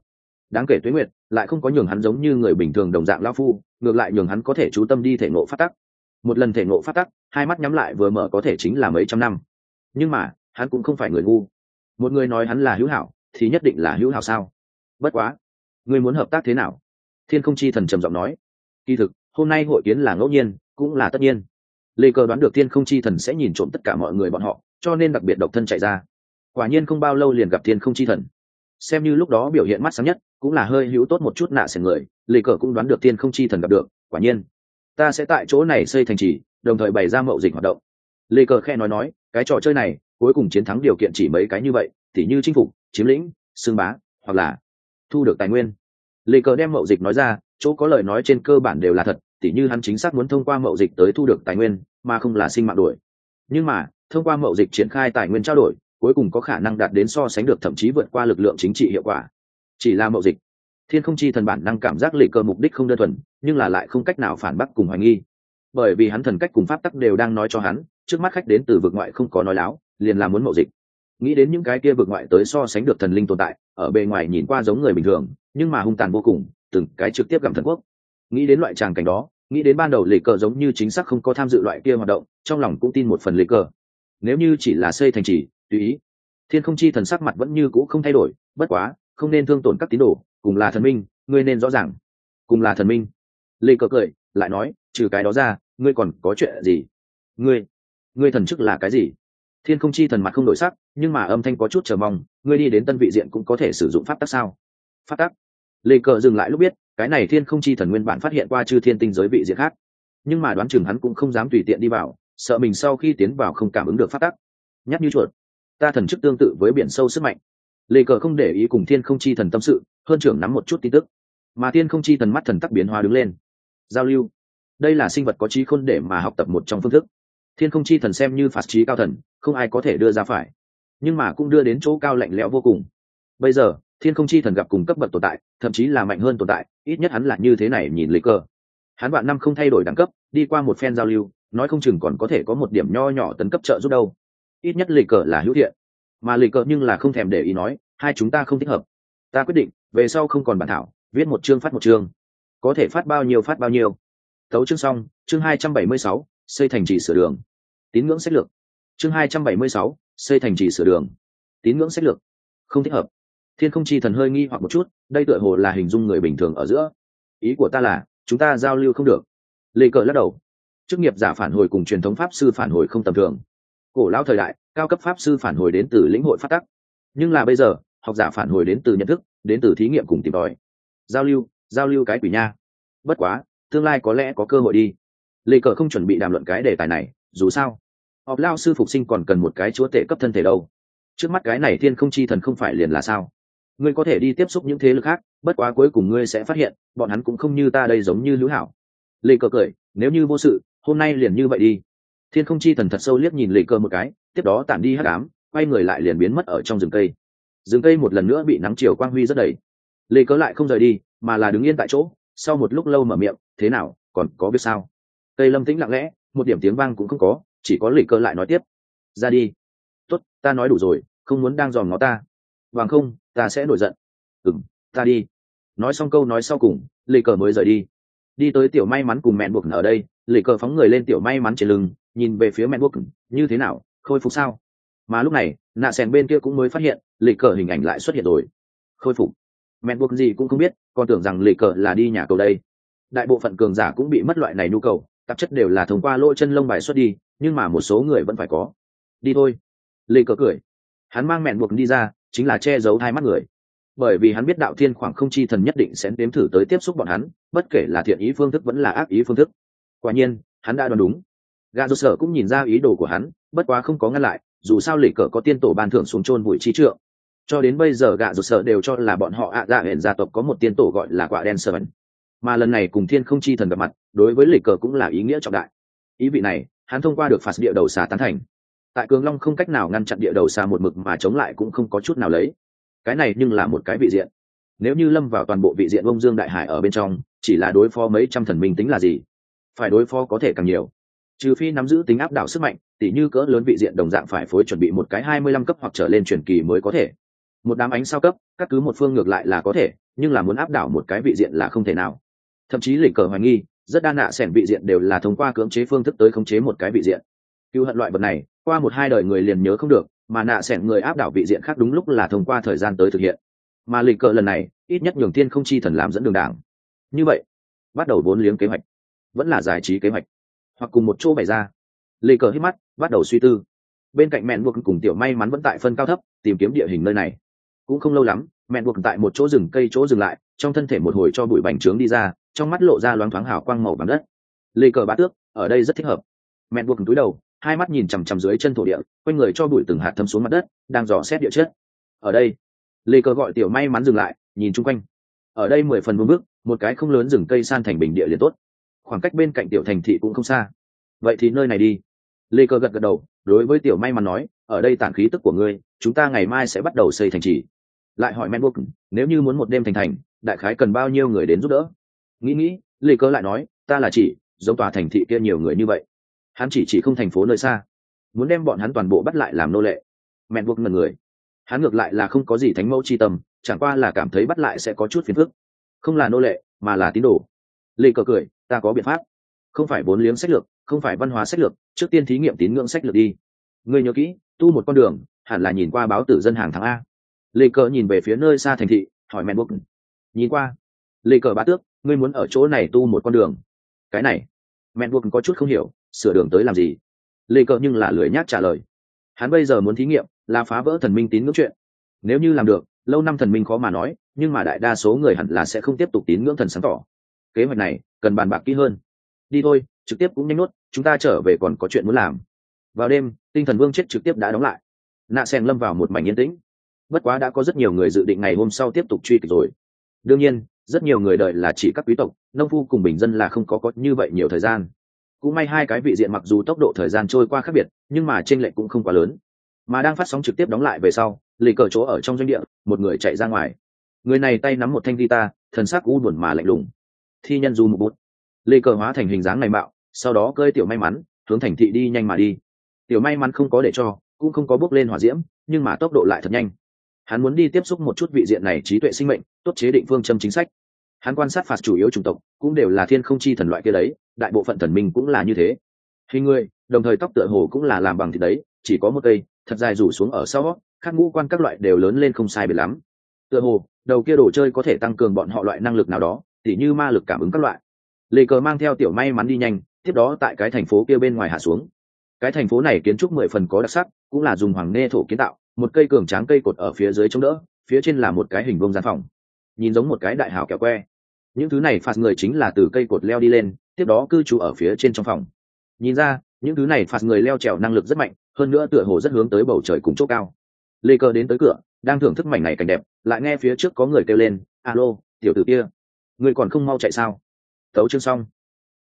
Đáng kể tuế nguyệt, lại không có nhường hắn giống như người bình thường đồng dạng lao phu, ngược lại nhường hắn có thể chú tâm đi thể ngộ phát tắc. Một lần thể ngộ phát tắc, hai mắt nhắm lại vừa mở có thể chính là mấy trăm năm. Nhưng mà, hắn cũng không phải người ngu. Một người nói hắn là hữu hảo, thì nhất định là hữu hảo sao? Bất quá người muốn hợp tác thế nào? Thiên không chi thần trầm giọng nói. Kỳ thực, hôm nay hội kiến là ngẫu nhiên, cũng là tất nhiên lê cơ đoán được thiên không chi thần sẽ nhìn trộm tất cả mọi người bọn họ, cho nên đặc biệt độc thân chạy ra. Quả nhiên không bao lâu liền gặp thiên không chi thần. Xem như lúc đó biểu hiện mắt sáng nhất, cũng là hơi hữu tốt một chút nạ sẻ người, lê cờ cũng đoán được thiên không chi thần gặp được, quả nhiên, ta sẽ tại chỗ này xây thành trì, đồng thời bày ra mậu dịch hoạt động. Lê cờ khe nói nói, cái trò chơi này, cuối cùng chiến thắng điều kiện chỉ mấy cái như vậy thì như chinh phục, chiếm lĩnh xương bá, hoặc là thu được tài nguyên. Lê cờ đem mậu dịch nói ra, chỗ có lời nói trên cơ bản đều là thật, tỉ như hắn chính xác muốn thông qua mậu dịch tới thu được tài nguyên mà không là sinh mạng đổi, nhưng mà thông qua mậu dịch triển khai tài nguyên trao đổi cuối cùng có khả năng đạt đến so sánh được thậm chí vượt qua lực lượng chính trị hiệu quả. Chỉ là mậu dịch thiên không chi thần bản năng cảm giác lệ cơ mục đích không đơn thuần nhưng là lại không cách nào phản bác cùng hoài nghi. Bởi vì hắn thần cách cùng pháp tắc đều đang nói cho hắn trước mắt khách đến từ vực ngoại không có nói láo liền là muốn mậu dịch. Nghĩ đến những cái kia vực ngoại tới so sánh được thần linh tồn tại ở bề ngoài nhìn qua giống người bình thường nhưng mà hung tàn vô cùng từng cái trực tiếp gặm thần quốc. Nghĩ đến loại tràng cảnh đó nghĩ đến ban đầu lịch cờ giống như chính xác không có tham dự loại kia hoạt động, trong lòng cũng tin một phần lịch cờ. Nếu như chỉ là xây thành trì tùy ý, thiên không chi thần sắc mặt vẫn như cũ không thay đổi, bất quá, không nên thương tổn các tín đồ, cùng là thần minh, ngươi nên rõ ràng. Cùng là thần minh. Lê cờ cười, lại nói, trừ cái đó ra, ngươi còn có chuyện gì? Ngươi ngươi thần chức là cái gì? Thiên không chi thần mặt không đổi sắc, nhưng mà âm thanh có chút chờ mong, ngươi đi đến tân vị diện cũng có thể sử dụng pháp tắc sao? Pháp tắc? Lê cờ dừng lại lúc biết, cái này thiên không chi thần nguyên bản phát hiện qua chư thiên tinh giới vị diện khác. Nhưng mà đoán chừng hắn cũng không dám tùy tiện đi vào, sợ mình sau khi tiến vào không cảm ứng được phát tắc. Nhắc như chuột. Ta thần chức tương tự với biển sâu sức mạnh. Lê cờ không để ý cùng thiên không chi thần tâm sự, hơn trưởng nắm một chút tin tức. Mà thiên không chi thần mắt thần tắc biến hóa đứng lên. Giao lưu. Đây là sinh vật có trí khôn để mà học tập một trong phương thức. Thiên không chi thần xem như phạt trí cao thần, không ai có thể đưa ra phải. Nhưng mà cũng đưa đến chỗ cao lạnh lẽo vô cùng. Bây giờ thiên không chi thần gặp cùng cấp bậc tồn tại, thậm chí là mạnh hơn tồn tại, ít nhất hắn là như thế này nhìn lấy cơ. Hắn bạn năm không thay đổi đẳng cấp, đi qua một phen giao lưu, nói không chừng còn có thể có một điểm nho nhỏ tấn cấp trợ giúp đâu. Ít nhất lì cờ là hữu thiện. Mà lì cờ nhưng là không thèm để ý nói, hai chúng ta không thích hợp. Ta quyết định, về sau không còn bản thảo, viết một chương phát một chương. Có thể phát bao nhiêu phát bao nhiêu. Tấu chương xong, chương hai trăm bảy mươi sáu, xây thành trì sửa đường. Tín ngưỡng sách lược. Chương hai trăm bảy mươi sáu, xây thành trì sửa đường. Tín ngưỡng sách lược. Không thích hợp thiên không chi thần hơi nghi hoặc một chút, đây tựa hồ là hình dung người bình thường ở giữa. Ý của ta là, chúng ta giao lưu không được. Lê cờ lắc đầu. Chức nghiệp giả phản hồi cùng truyền thống pháp sư phản hồi không tầm thường. Cổ lão thời đại, cao cấp pháp sư phản hồi đến từ lĩnh hội phát tắc. Nhưng là bây giờ, học giả phản hồi đến từ nhận thức, đến từ thí nghiệm cùng tìm tòi. Giao lưu giao lưu cái quỷ nha. Bất quá, tương lai có lẽ có cơ hội đi. Lê cờ không chuẩn bị đàm luận cái đề tài này, dù sao họp lao sư phục sinh còn cần một cái chúa tể cấp thân thể đâu. Trước mắt cái này thiên không chi thần không phải liền là sao? Ngươi có thể đi tiếp xúc những thế lực khác, bất quá cuối cùng ngươi sẽ phát hiện, bọn hắn cũng không như ta đây giống như lữ hảo. Lê cờ cười, nếu như vô sự, hôm nay liền như vậy đi. Thiên không chi thần thật sâu liếc nhìn lê cờ một cái, tiếp đó tản đi hắc ám, quay người lại liền biến mất ở trong rừng cây. Rừng cây một lần nữa bị nắng chiều quang huy rất đầy. Lê cớ lại không rời đi, mà là đứng yên tại chỗ, sau một lúc lâu mở miệng, thế nào, còn có biết sao? Cây lâm tĩnh lặng lẽ, một điểm tiếng vang cũng không có, chỉ có lê cơ lại nói tiếp, ra đi. Tốt, ta nói đủ rồi, không muốn đang dòm ngó ta bằng không, ta sẽ nổi giận. Ừ m ta đi. Nói xong câu nói sau cùng lì cờ mới rời đi. Đi tới tiểu may mắn cùng mẹn buộc ở đây lì cờ phóng người lên tiểu may mắn trên lưng, nhìn về phía mẹn buộc, như thế nào? Khôi phục sao? Mà lúc này, nạ sèn bên kia cũng mới phát hiện lì cờ hình ảnh lại xuất hiện rồi. Khôi phục. Mẹn buộc gì cũng không biết, còn tưởng rằng lì cờ là đi nhà cầu đây. Đại bộ phận cường giả cũng bị mất loại này nhu cầu, tạp chất đều là thông qua lỗ chân lông bài xuất đi, nhưng mà một số người vẫn phải có. Đi thôi. Lì cờ cười. Hắn mang mẹn buộc đi ra chính là che giấu hai mắt người. Bởi vì hắn biết đạo thiên khoảng không chi thần nhất định sẽ đếm thử tới tiếp xúc bọn hắn, bất kể là thiện ý phương thức vẫn là ác ý phương thức. Quả nhiên, hắn đã đoán đúng. Gà dô sở cũng nhìn ra ý đồ của hắn, bất quá không có ngăn lại, dù sao lỉ cờ có tiên tổ ban thưởng xuống chôn bụi trí trượng. Cho đến bây giờ gạ rột sở đều cho là bọn họ ạ dạ hẹn gia tộc có một tiên tổ gọi là quả đen sơ mà lần này cùng thiên không chi thần gặp mặt, đối với lì cờ cũng là ý nghĩa trọng đại. Ý vị này, hắn thông qua được phạt địa đầu xà tán thành tại cường long không cách nào ngăn chặn địa đầu xa một mực mà chống lại cũng không có chút nào lấy. Cái này nhưng là một cái vị diện. Nếu như lâm vào toàn bộ vị diện ông dương đại hải ở bên trong, chỉ là đối phó mấy trăm thần minh tính là gì? Phải đối phó có thể càng nhiều. Trừ phi nắm giữ tính áp đảo sức mạnh, tỉ như cỡ lớn vị diện đồng dạng phải phối chuẩn bị một cái hai mươi lăm cấp hoặc trở lên truyền kỳ mới có thể. Một đám ánh sao cấp, các cứ một phương ngược lại là có thể, nhưng là muốn áp đảo một cái vị diện là không thể nào. Thậm chí lịch cờ hoài nghi, rất đa nạ xẻn vị diện đều là thông qua cưỡng chế phương thức tới khống chế một cái vị diện. Cựu hận loại vật này qua một hai đời người liền nhớ không được, mà nạ xẻn người áp đảo vị diện khác đúng lúc là thông qua thời gian tới thực hiện. Mà lịch cờ lần này, ít nhất nhường tiên không chi thần làm dẫn đường đảng. Như vậy, bắt đầu vốn liếng kế hoạch. Vẫn là giải trí kế hoạch. Hoặc cùng một chỗ bày ra. Lì cờ hít mắt, bắt đầu suy tư. Bên cạnh mẹn buộc cùng tiểu may mắn vẫn tại phân cao thấp, tìm kiếm địa hình nơi này. Cũng không lâu lắm, mẹn buộc tại một chỗ rừng cây chỗ dừng lại, trong thân thể một hồi cho bụi bành trướng đi ra, trong mắt lộ ra loáng thoáng hào quang màu bằng đất. Lê cờ bá tước, ở đây rất thích hợp. Mẹn buộc túi đầu hai mắt nhìn chằm chằm dưới chân thổ địa, quanh người cho bụi từng hạt thấm xuống mặt đất, đang dò xét địa chất. Ở đây, lê cơ gọi tiểu may mắn dừng lại, nhìn chung quanh. Ở đây mười phần vương bước, một cái không lớn rừng cây san thành bình địa liền tốt. Khoảng cách bên cạnh tiểu thành thị cũng không xa. Vậy thì nơi này đi. Lê cơ gật gật đầu, đối với tiểu may mắn nói, ở đây tản khí tức của ngươi, chúng ta ngày mai sẽ bắt đầu xây thành trì. Lại hỏi men book nếu như muốn một đêm thành thành, đại khái cần bao nhiêu người đến giúp đỡ? Nghĩ nghĩ, lê cơ lại nói, ta là chỉ, giống tòa thành thị kia nhiều người như vậy hắn chỉ chỉ không thành phố nơi xa. Muốn đem bọn hắn toàn bộ bắt lại làm nô lệ. Mẹn buộc ngần người. Hắn ngược lại là không có gì thánh mẫu chi tâm, chẳng qua là cảm thấy bắt lại sẽ có chút phiền phức. Không là nô lệ, mà là tín đồ. Lê cờ cười, ta có biện pháp. Không phải bốn liếng sách lược, không phải văn hóa sách lược, trước tiên thí nghiệm tín ngưỡng sách lược đi. Người nhớ kỹ, tu một con đường, hẳn là nhìn qua báo tử dân hàng tháng a. Lê cờ nhìn về phía nơi xa thành thị, hỏi men buộc. nhìn qua. Lê cờ bá tước, ngươi muốn ở chỗ này tu một con đường. Cái này. Men buộc có chút không hiểu sửa đường tới làm gì? Lê cờ nhưng là lười nhác trả lời. Hắn bây giờ muốn thí nghiệm là phá vỡ thần minh tín ngưỡng chuyện. Nếu như làm được, lâu năm thần minh khó mà nói, nhưng mà đại đa số người hẳn là sẽ không tiếp tục tín ngưỡng thần sáng tỏ. Kế hoạch này cần bàn bạc kỹ hơn. Đi thôi, trực tiếp cũng nhanh nuốt chúng ta trở về còn có chuyện muốn làm. Vào đêm, tinh thần vương chết trực tiếp đã đóng lại. Nạ sen lâm vào một mảnh yên tĩnh. Bất quá đã có rất nhiều người dự định ngày hôm sau tiếp tục truy kịch rồi. Đương nhiên, rất nhiều người đợi là chỉ các quý tộc, nông phu cùng bình dân là không có có như vậy nhiều thời gian cũng may hai cái vị diện mặc dù tốc độ thời gian trôi qua khác biệt, nhưng mà t r ê n lệch cũng không quá lớn. Mà đang phát sóng trực tiếp đóng lại về sau, lì cờ chỗ ở trong doanh địa, một người chạy ra ngoài. Người này tay nắm một thanh guitar, thần sắc u buồn mà lạnh lùng. Thi nhân du một bút. Lê cờ hóa thành hình dáng này mạo, sau đó cơi tiểu may mắn, hướng thành thị đi nhanh mà đi. Tiểu may mắn không có để cho, cũng không có bước lên hỏa diễm, nhưng mà tốc độ lại thật nhanh. Hắn muốn đi tiếp xúc một chút vị diện này trí tuệ sinh mệnh, tốt chế định phương châm chính sách hắn quan sát phạt chủ yếu chủng tộc, cũng đều là thiên không chi thần loại kia đấy, đại bộ phận thần minh cũng là như thế. Hình người, đồng thời tóc tựa hồ cũng là làm bằng thịt đấy, chỉ có một cây, thật dài rủ xuống ở sau khác ngũ quan các loại đều lớn lên không sai biệt lắm. Tựa hồ, đầu kia đồ chơi có thể tăng cường bọn họ loại năng lực nào đó, tỉ như ma lực cảm ứng các loại. Lê cờ mang theo tiểu may mắn đi nhanh, tiếp đó tại cái thành phố kia bên ngoài hạ xuống. Cái thành phố này kiến trúc mười phần có đặc sắc, cũng là dùng hoàng nê thổ kiến tạo, một cây cường tráng cây cột ở phía dưới chống đỡ, phía trên là một cái hình vông gian phòng nhìn giống một cái đại hào kẹo que. Những thứ này phạt người chính là từ cây cột leo đi lên, tiếp đó cư trú ở phía trên trong phòng. Nhìn ra, những thứ này phạt người leo trèo năng lực rất mạnh, hơn nữa tựa hồ rất hướng tới bầu trời cùng chỗ cao. Lê cơ đến tới cửa, đang thưởng thức mảnh này cảnh đẹp, lại nghe phía trước có người kêu lên, alo, tiểu tử kia người còn không mau chạy sao? Tấu chương xong.